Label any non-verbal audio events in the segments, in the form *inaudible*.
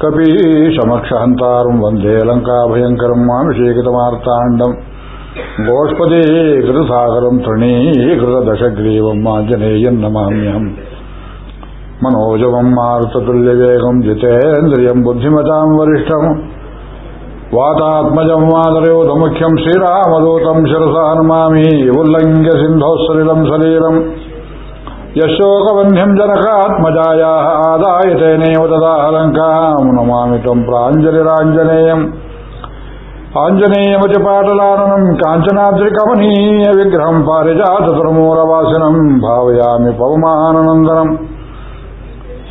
कपीशमक्षहन्तारम् वन्दे लङ्काभयङ्करम् मानुषीकृतमार्ताण्डम् गोष्पदे कृतसागरम् तृणीकृतदशग्रीवम् आञ्जनेयम् नमाम्यहम् मनोजवम् मारुततुल्यवेगम् जितेन्द्रियम् बुद्धिमताम् वरिष्ठम् वातात्मजम् वातरयोधमुख्यम् श्रीरामदूतम् शिरसा नमामि उल्लङ्घ्य सिन्धोः सलिलम् सलीलम् यशोकवन्ध्यम् जनकात्मजायाः आदाय तेनैव तदाह लङ्काम् नमामि त्वम् प्राञ्जलिराञ्जनेयम् आञ्जनेयमति पाटलाननम् काञ्चनाद्रिकमनीय विग्रहम् पारिजाततुर्मूलवासिनम् भावयामि पवमाननन्दनम्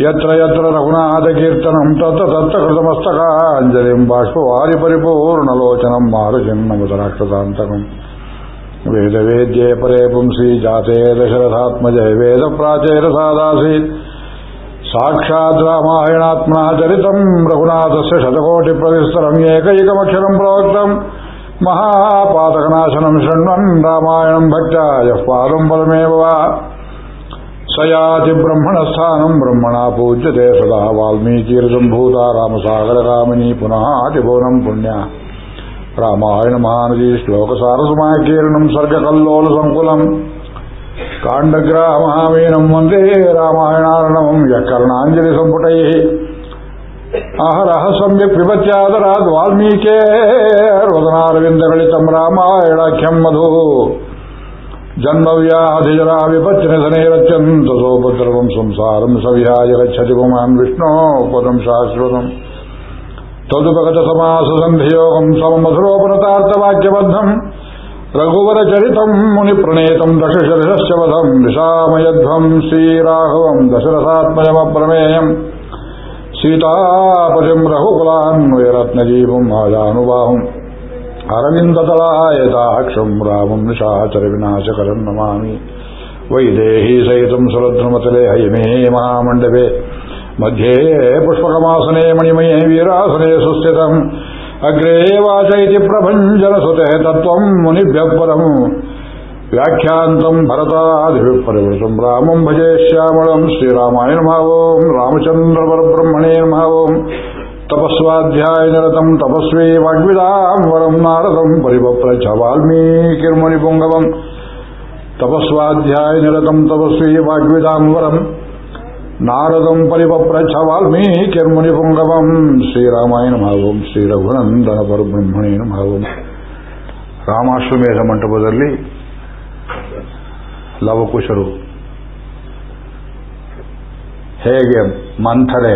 यत्र यत्र रघुनाथकीर्तनम् तत्र तत्र कृतमस्तकाञ्जलिम् बाष्पवारि परिपूर्णलोचनम् मारुजिम् नमुदराक्षतान्तकम् वेदवेद्ये परे पुंसि जाते दशरथात्मजय वेदप्राचेरसादासीत् साक्षात् रामायणात्मनः चरितम् रघुनाथस्य शतकोटिप्रविस्तरम् एकैकमक्षरम् प्रोक्तम् महापातकनाशनम् शृण्वन् रामायणम् भक्त्या यः पादम् पदमेव वा स याति ब्रह्मणस्थानम् ब्रह्मणा पूज्यते सदा वाल्मीकीर्सम्भूता रामसागरकामिनी पुनः आतिभुवनम् पुण्या രാമായണ മഹാനദി ശ്ലോകസാരസുമാകീർണം സർഗകല്ലോല സങ്കുലം കാണ്ഡഗ്രാമഹാമീനം വന്ദേ രാമായണാർണവം യക്കർണാഞ്ജലി സമ്പുടൈ അഹരഹ സമ്യക് പിപത്യാദരാത് വാൽമീകേർവദനാരവിന്ദകളിതം രാമായണാഖ്യം മധു ജന്മവ്യാധിജരാ വിപച്ചനിധനൈരത്യന്തസോപദ്രവം സംസാരം സവിഹായ ഗച്ഛതി പുമാൻ വിഷ്ണോ പദം ശാശ്വതം पुमान् विष्णो पदम् शाश्वतम् तदुपगतसमाससन्धियोगम् सममधुरोपनतार्थवाक्यबद्धम् रघुवरचरितम् मुनिप्रणेतम् दशशरशस्य वधम् विशामयध्वम् श्रीराघवम् दशरथात्मजमप्रमेयम् सीतापतिम् रघुकुलान्वयरत्नजीवम् आजानुबाहुम् अरविन्दतलायताक्षम् रामम् निशाचरविनाशकरम् नमामि वैदेही सहितम् सुरध्रुमतले हैमे महामण्डपे मध्ये पुष्पकमासने मणिमये वीरासने सुस्थितम् अग्रे वाच इति प्रभञ्जनसुते तत्त्वम् मुनिभ्यः परम् व्याख्यान्तम् भरतादिभिः परिवृतम् रामम् भजे श्यामलम् श्रीरामाय नमः ओम् रामचन्द्रपरब्रह्मणे नमः ओम् तपस्वाध्यायनिरतम् तपस्वी वाग्विदाम् वरम् नारदम् परिवप्रच वाल्मीकिर्मुनिपुङ्गवम् तपस्वाध्यायनिरतम् तपस्वी वाग्विदाम् वरम् ನಾರದಂ ಪರಿವಪ್ರಚ ವಾಲ್ಮೀಕಿರ್ಮುನಿಪುಂಗವಂ ಶ್ರೀರಾಮಾಯಣ ನಮಃಂ ಶ್ರೀ ರಘುನಂದನ ಪರಬ್ರಹ್ಮಣೇ ನಮಃ ರಾಮಾಶ್ವಮೇಧ ಮಂಟಪದಲ್ಲಿ ಲವಕುಶರು ಹೇಗೆ ಮಂಥರೆ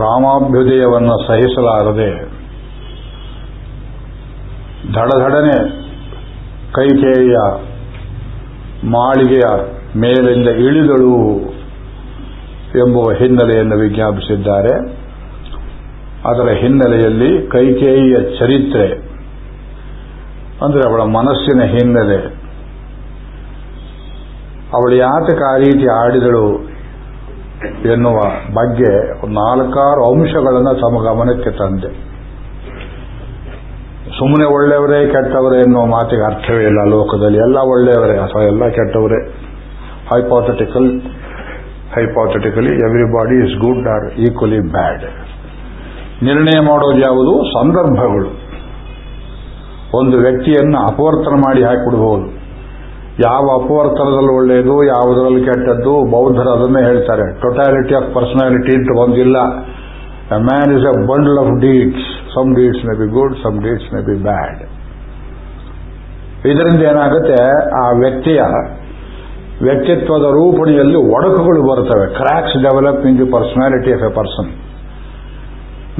ರಾಮಾಭ್ಯುದಯವನ್ನು ಸಹಿಸಲಾರದೆ ಧಡಧಡನೆ ಕೈಕೇಯ ಮಾಳಿಗೆಯ ಮೇಲಿಂದ ಇಳಿದಳು ಎಂಬುವ ಹಿನ್ನೆಲೆಯನ್ನು ವಿಜ್ಞಾಪಿಸಿದ್ದಾರೆ. ಅದರ ಹಿನ್ನೆಲೆಯಲ್ಲಿ ಕೈಕೇಯಿಯ ಚರಿತ್ರೆ, ಅಂದರೆ ಅವಳ ಮನಸ್ಸಿನ ಹಿನ್ನೆಲೆ. ಅವಳು ಯಾತಕ ಆ ರೀತಿ ಆಡಿದಳು ಎನ್ನುವ ಬಗ್ಗೆ ನಾಲ್ಕಾರು ಅಂಶಗಳನ್ನು ತಮ್ಮ ಗಮನಕ್ಕೆ ತಂದೆ. ಸುಮ್ಮನೆ ಒಳ್ಳೆಯವರೇ ಕೆಟ್ಟವರೇ ಎನ್ನುವ ಮಾತಿಗೆ ಅರ್ಥವೇ ಇಲ್ಲ ಲೋಕದಲ್ಲಿ. ಎಲ್ಲ ಒಳ್ಳೆಯವರೇ ಅಥವಾ ಎಲ್ಲ ಕೆಟ್ಟವರೇ. Hypothetical hypothetically, everybody is good or equally bad. ನಿರ್ಣಯ ಮಾಡೋದು ಯಾವುದು? ಸಂದರ್ಭಗಳು. ಒಂದು ವ್ಯಕ್ತಿಯನ್ನು ಅಪವರ್ತನ ಮಾಡಿ ಹಾಕಿಬಿಡಬಹುದು ಯಾವ ಅಪವರ್ತನದಲ್ಲಿ ಒಳ್ಳೆಯದು, ಯಾವುದರಲ್ಲಿ ಕೆಟ್ಟದ್ದು, ಬೌದ್ಧರು ಅದನ್ನೇ ಹೇಳ್ತಾರೆ. ಟೊಟಾಲಿಟಿ ಆಫ್ ಪರ್ಸನಾಲಿಟಿ ಅಂತ ಒಂದಿಲ್ಲ. A man is a bundle of deeds some deeds may be good some deeds may be bad ಇದರಿಂದ ಏನಾಗುತ್ತೆ? ಆ ವ್ಯಕ್ತಿಯ ವ್ಯಕ್ತಿತ್ವದ ರೂಪಣೆಯಲ್ಲಿ ಒಡಕುಗಳು ಬರ್ತವೆ cracks develop in the personality of a person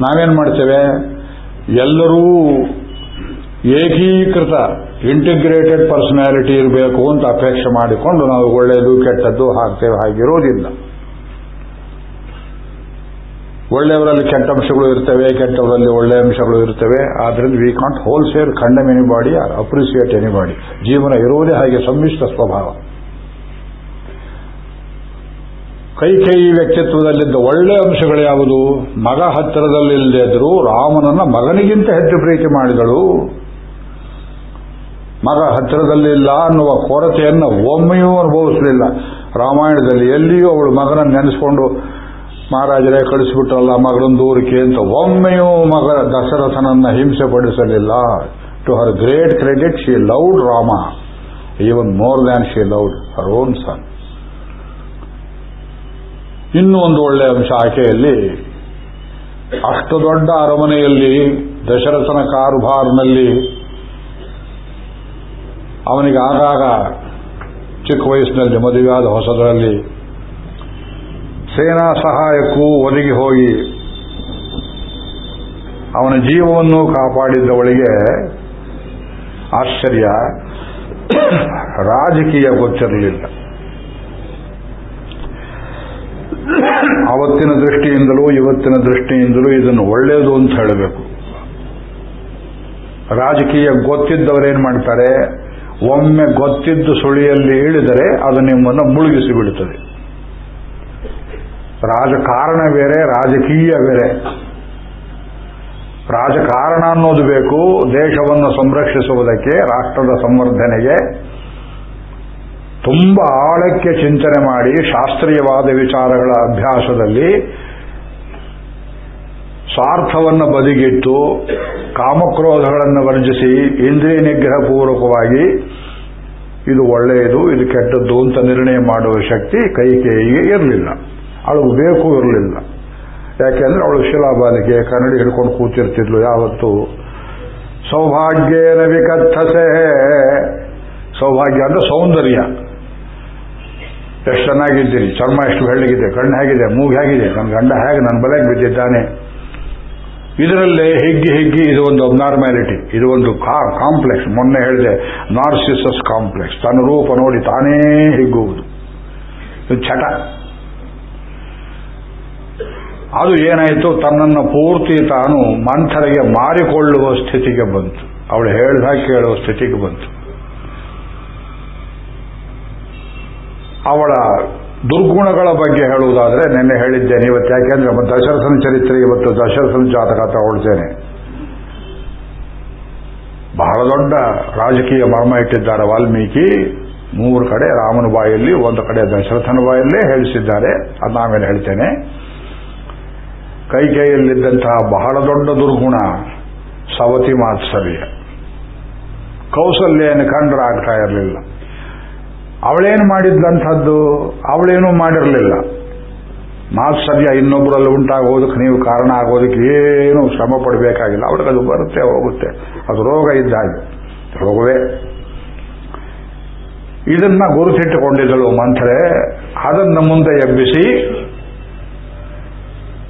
ನಾವೇನ್ ಮಾಡ್ತೇವೆ? ಎಲ್ಲರೂ ಏಕೀಕೃತ ಇಂಟಿಗ್ರೇಟೆಡ್ ಪರ್ಸನಾಲಿಟಿ ಇರಬೇಕು ಅಂತ ಅಪೇಕ್ಷೆ ಮಾಡಿಕೊಂಡು ನಾವು ಒಳ್ಳೆಯದು ಕೆಟ್ಟದ್ದು ಹಾಕ್ತೇವೆ ಹಾಗಿರೋದಿಲ್ಲ. ಒಳ್ಳೆಯವರಲ್ಲಿ ಕೆಟ್ಟ ಅಂಶಗಳು ಇರ್ತವೆ, ಕೆಟ್ಟವರಲ್ಲಿ ಒಳ್ಳೆ ಅಂಶಗಳು ಇರ್ತವೆ. ಆದ್ರಿಂದ we can't wholesale condemn anybody appreciate anybody ಜೀವನ ಇರುವುದೇ ಹಾಗೆ ಸಮ್ಮಿಶ್ರ ಸ್ವಭಾವ. ಕೈ ಕೈ ವ್ಯಕ್ತಿತ್ವದಲ್ಲಿದ್ದ ಒಳ್ಳೆ ಅಂಶಗಳು ಯಾವುದು? ಮಗ ಹತ್ತಿರದಲ್ಲಿಲ್ಲದಿದ್ರೂ ರಾಮನನ್ನ ಮಗನಿಗಿಂತ ಹೆಚ್ಚು ಪ್ರೀತಿ ಮಾಡಿದಳು. ಮಗ ಹತ್ತಿರದಲ್ಲಿಲ್ಲ ಅನ್ನುವ ಕೊರತೆಯನ್ನು ಒಮ್ಮೆಯೂ ಅನುಭವಿಸಲಿಲ್ಲ. ರಾಮಾಯಣದಲ್ಲಿ ಎಲ್ಲಿಯೂ ಅವಳು ಮಗನ ನೆನೆಸ್ಕೊಂಡು, ಮಹಾರಾಜರೇ, ಕಳಿಸಿಬಿಟ್ರಲ್ಲ ಮಗಳೊಂದು ಊರಿಕೆ ಅಂತ ಒಮ್ಮೆಯೂ ಮಗ ದಶರಥನನ್ನ ಹಿಂಸೆ ಪಡಿಸಲಿಲ್ಲ to her great credit she loved Rama even more than she loved her own son ಇನ್ನೂ ಒಂದು ಒಳ್ಳೆಯ ಅಂಶ ಆಕೆಯಲ್ಲಿ ಅಷ್ಟು ದೊಡ್ಡ ಅರಮನೆಯಲ್ಲಿ, ದಶರಥನ ಕಾರುಭಾರ್ನಲ್ಲಿ ಅವನಿಗೆ ಆಗಾಗ ಚಿಕ್ಕ ವಯಸ್ಸಿನಲ್ಲಿ ಮದುವೆಯಾದ ಹೊಸದರಲ್ಲಿ ಸೇನಾ ಸಹಾಯಕ್ಕೂ ಒದಗಿ ಹೋಗಿ ಅವನ ಜೀವವನ್ನು ಕಾಪಾಡಿದ್ದವಳಿಗೆ ಆಶ್ಚರ್ಯ, ರಾಜಕೀಯ ಗೊತ್ತಿರಲಿಲ್ಲ. *coughs* ಅವತ್ತಿನ ದೃಷ್ಟಿಯಿಂದಲೂ ಇವತ್ತಿನ ದೃಷ್ಟಿಯಿಂದಲೂ ಇದನ್ನು ಒಳ್ಳೆಯದು ಅಂತ ಹೇಳಬೇಕು. ರಾಜಕೀಯ ಗೊತ್ತಿದ್ದವರೇನ್ ಮಾಡ್ತಾರೆ? ಒಮ್ಮೆ ಗೊತ್ತಿದ್ದು ಸುಳಿಯಲ್ಲಿ ಇಳಿದರೆ ಅದು ನಿಮ್ಮನ್ನು ಮುಳುಗಿಸಿ ಬಿಡುತ್ತದೆ. ರಾಜಕಾರಣ ಬೇರೆ, ರಾಜಕೀಯ ಬೇರೆ. ರಾಜಕಾರಣ ಅನ್ನೋದು ಬೇಕು, ದೇಶವನ್ನು ಸಂರಕ್ಷಿಸುವುದಕ್ಕೆ, ರಾಷ್ಟ್ರದ ಸಂವರ್ಧನೆಗೆ ತುಂಬ ಆಳಕ್ಕೆ ಚಿಂತನೆ ಮಾಡಿ ಶಾಸ್ತ್ರೀಯವಾದ ವಿಚಾರಗಳ ಅಭ್ಯಾಸದಲ್ಲಿ ಸ್ವಾರ್ಥವನ್ನು ಬದಿಗಿಟ್ಟು ಕಾಮಕ್ರೋಧಗಳನ್ನು ವರ್ಜಿಸಿ ಇಂದ್ರಿಯ ನಿಗ್ರಹ ಪೂರ್ವಕವಾಗಿ ಇದು ಒಳ್ಳೆಯದು, ಇದು ಕೆಟ್ಟದ್ದು ಅಂತ ನಿರ್ಣಯ ಮಾಡುವ ಶಕ್ತಿ ಕೈಕೇಯಿಗೆ ಇರಲಿಲ್ಲ. ಅವಳು ಬೇಕು ಇರಲಿಲ್ಲ. ಯಾಕೆಂದ್ರೆ ಅವಳು ಶಿಲಾಬಾಲಿಕೆ ಕನ್ನಡಿ ಹಿಡ್ಕೊಂಡು ಕೂತಿರ್ತಿದ್ಲು ಯಾವತ್ತು. ಸೌಭಾಗ್ಯೇನ ವಿಕಥಸೆ. ಸೌಭಾಗ್ಯ ಅಂದ್ರೆ ಸೌಂದರ್ಯ. ಎಷ್ಟು ಚೆನ್ನಾಗಿದ್ದೀರಿ? ಚರ್ಮ ಎಷ್ಟು ಬೆಳ್ಳಗಿದೆ? ಕಣ್ಣು ಹೇಗಿದೆ? ಮೂಗು ಹೇಗಿದೆ? ನನ್ನ ಗಂಡ ಹೇಗೆ ನನ್ನ ಬಲೆಗೆ ಬಿದ್ದಿದ್ದಾನೆ? ಇದರಲ್ಲೇ ಹಿಗ್ಗಿ ಹಿಗ್ಗಿ ಇದು ಒಂದು ಅಬ್ನಾರ್ಮ್ಯಾಲಿಟಿ ಇದು ಒಂದು ಕಾಂಪ್ಲೆಕ್ಸ್ ಮೊನ್ನೆ ಹೇಳಿದೆ ನಾರ್ಸಿಸಸ್ ಕಾಂಪ್ಲೆಕ್ಸ್ ತನ್ನ ರೂಪ ನೋಡಿ ತಾನೇ ಹಿಗ್ಗುವುದು. ಇದು ಚಟ ಅದು ಏನಾಯಿತು? ತನ್ನನ್ನು ಪೂರ್ತಿ ತಾನು ಮಂಥರಿಗೆ ಮಾರಿಕೊಳ್ಳುವ ಸ್ಥಿತಿಗೆ ಬಂತು. ಅವಳು ಹೇಳಿದ ಕೇಳುವ ಸ್ಥಿತಿಗೆ ಬಂತು. ಅವಳ ದುರ್ಗುಣಗಳ ಬಗ್ಗೆ ಹೇಳುವುದಾದ್ರೆ ನಿನ್ನೆ ಹೇಳಿದ್ದೇನೆ ಇವತ್ತು. ಯಾಕೆಂದ್ರೆ ದಶರಥನ ಚರಿತ್ರೆ ಇವತ್ತು ದಶರಥನ ಜಾತಕ ತಗೊಳ್ತೇನೆ ಬಹಳ ದೊಡ್ಡ ರಾಜಕೀಯ ಮರ್ಮ ಇಟ್ಟಿದ್ದಾರೆ ವಾಲ್ಮೀಕಿ. ಮೂರು ಕಡೆ ರಾಮನ ಬಾಯಲ್ಲಿ, ಒಂದು ಕಡೆ ದಶರಥನ ಬಾಯಲ್ಲೇ ಹೇಳಿಸಿದ್ದಾರೆ. ಅದು ನಾವೇನು ಹೇಳ್ತೇನೆ. ಕೈಕೈಯಲ್ಲಿದ್ದಂತಹ ಬಹಳ ದೊಡ್ಡ ದುರ್ಗುಣ ಸವತಿ ಮಾತ್ಸರ್ಯ. ಕೌಸಲ್ಯನ ಕಂಡ್ರಾಗ್ತಾ ಇರಲಿಲ್ಲ. ಅವಳೇನು ಮಾಡಿದ್ದಂಥದ್ದು ಅವಳೇನೂ ಮಾಡಿರಲಿಲ್ಲ. ಮಾತ್ಸರ್ಯ ಇನ್ನೊಬ್ಬರಲ್ಲಿ ಉಂಟಾಗೋದಕ್ಕೆ ನೀವು ಕಾರಣ ಆಗೋದಕ್ಕೆ ಏನು ಶ್ರಮ ಪಡಬೇಕಾಗಿಲ್ಲ. ಅವಳಿಗೆ ಅದು ಬರುತ್ತೆ, ಹೋಗುತ್ತೆ. ಅದು ರೋಗ ಇದ್ದಾಗ ರೋಗವೇ. ಇದನ್ನ ಗುರುತಿಟ್ಟುಕೊಂಡಿದ್ದಳು ಮಂಥರೆ ಅದನ್ನ ಮುಂದೆ ಎಬ್ಬಿಸಿ,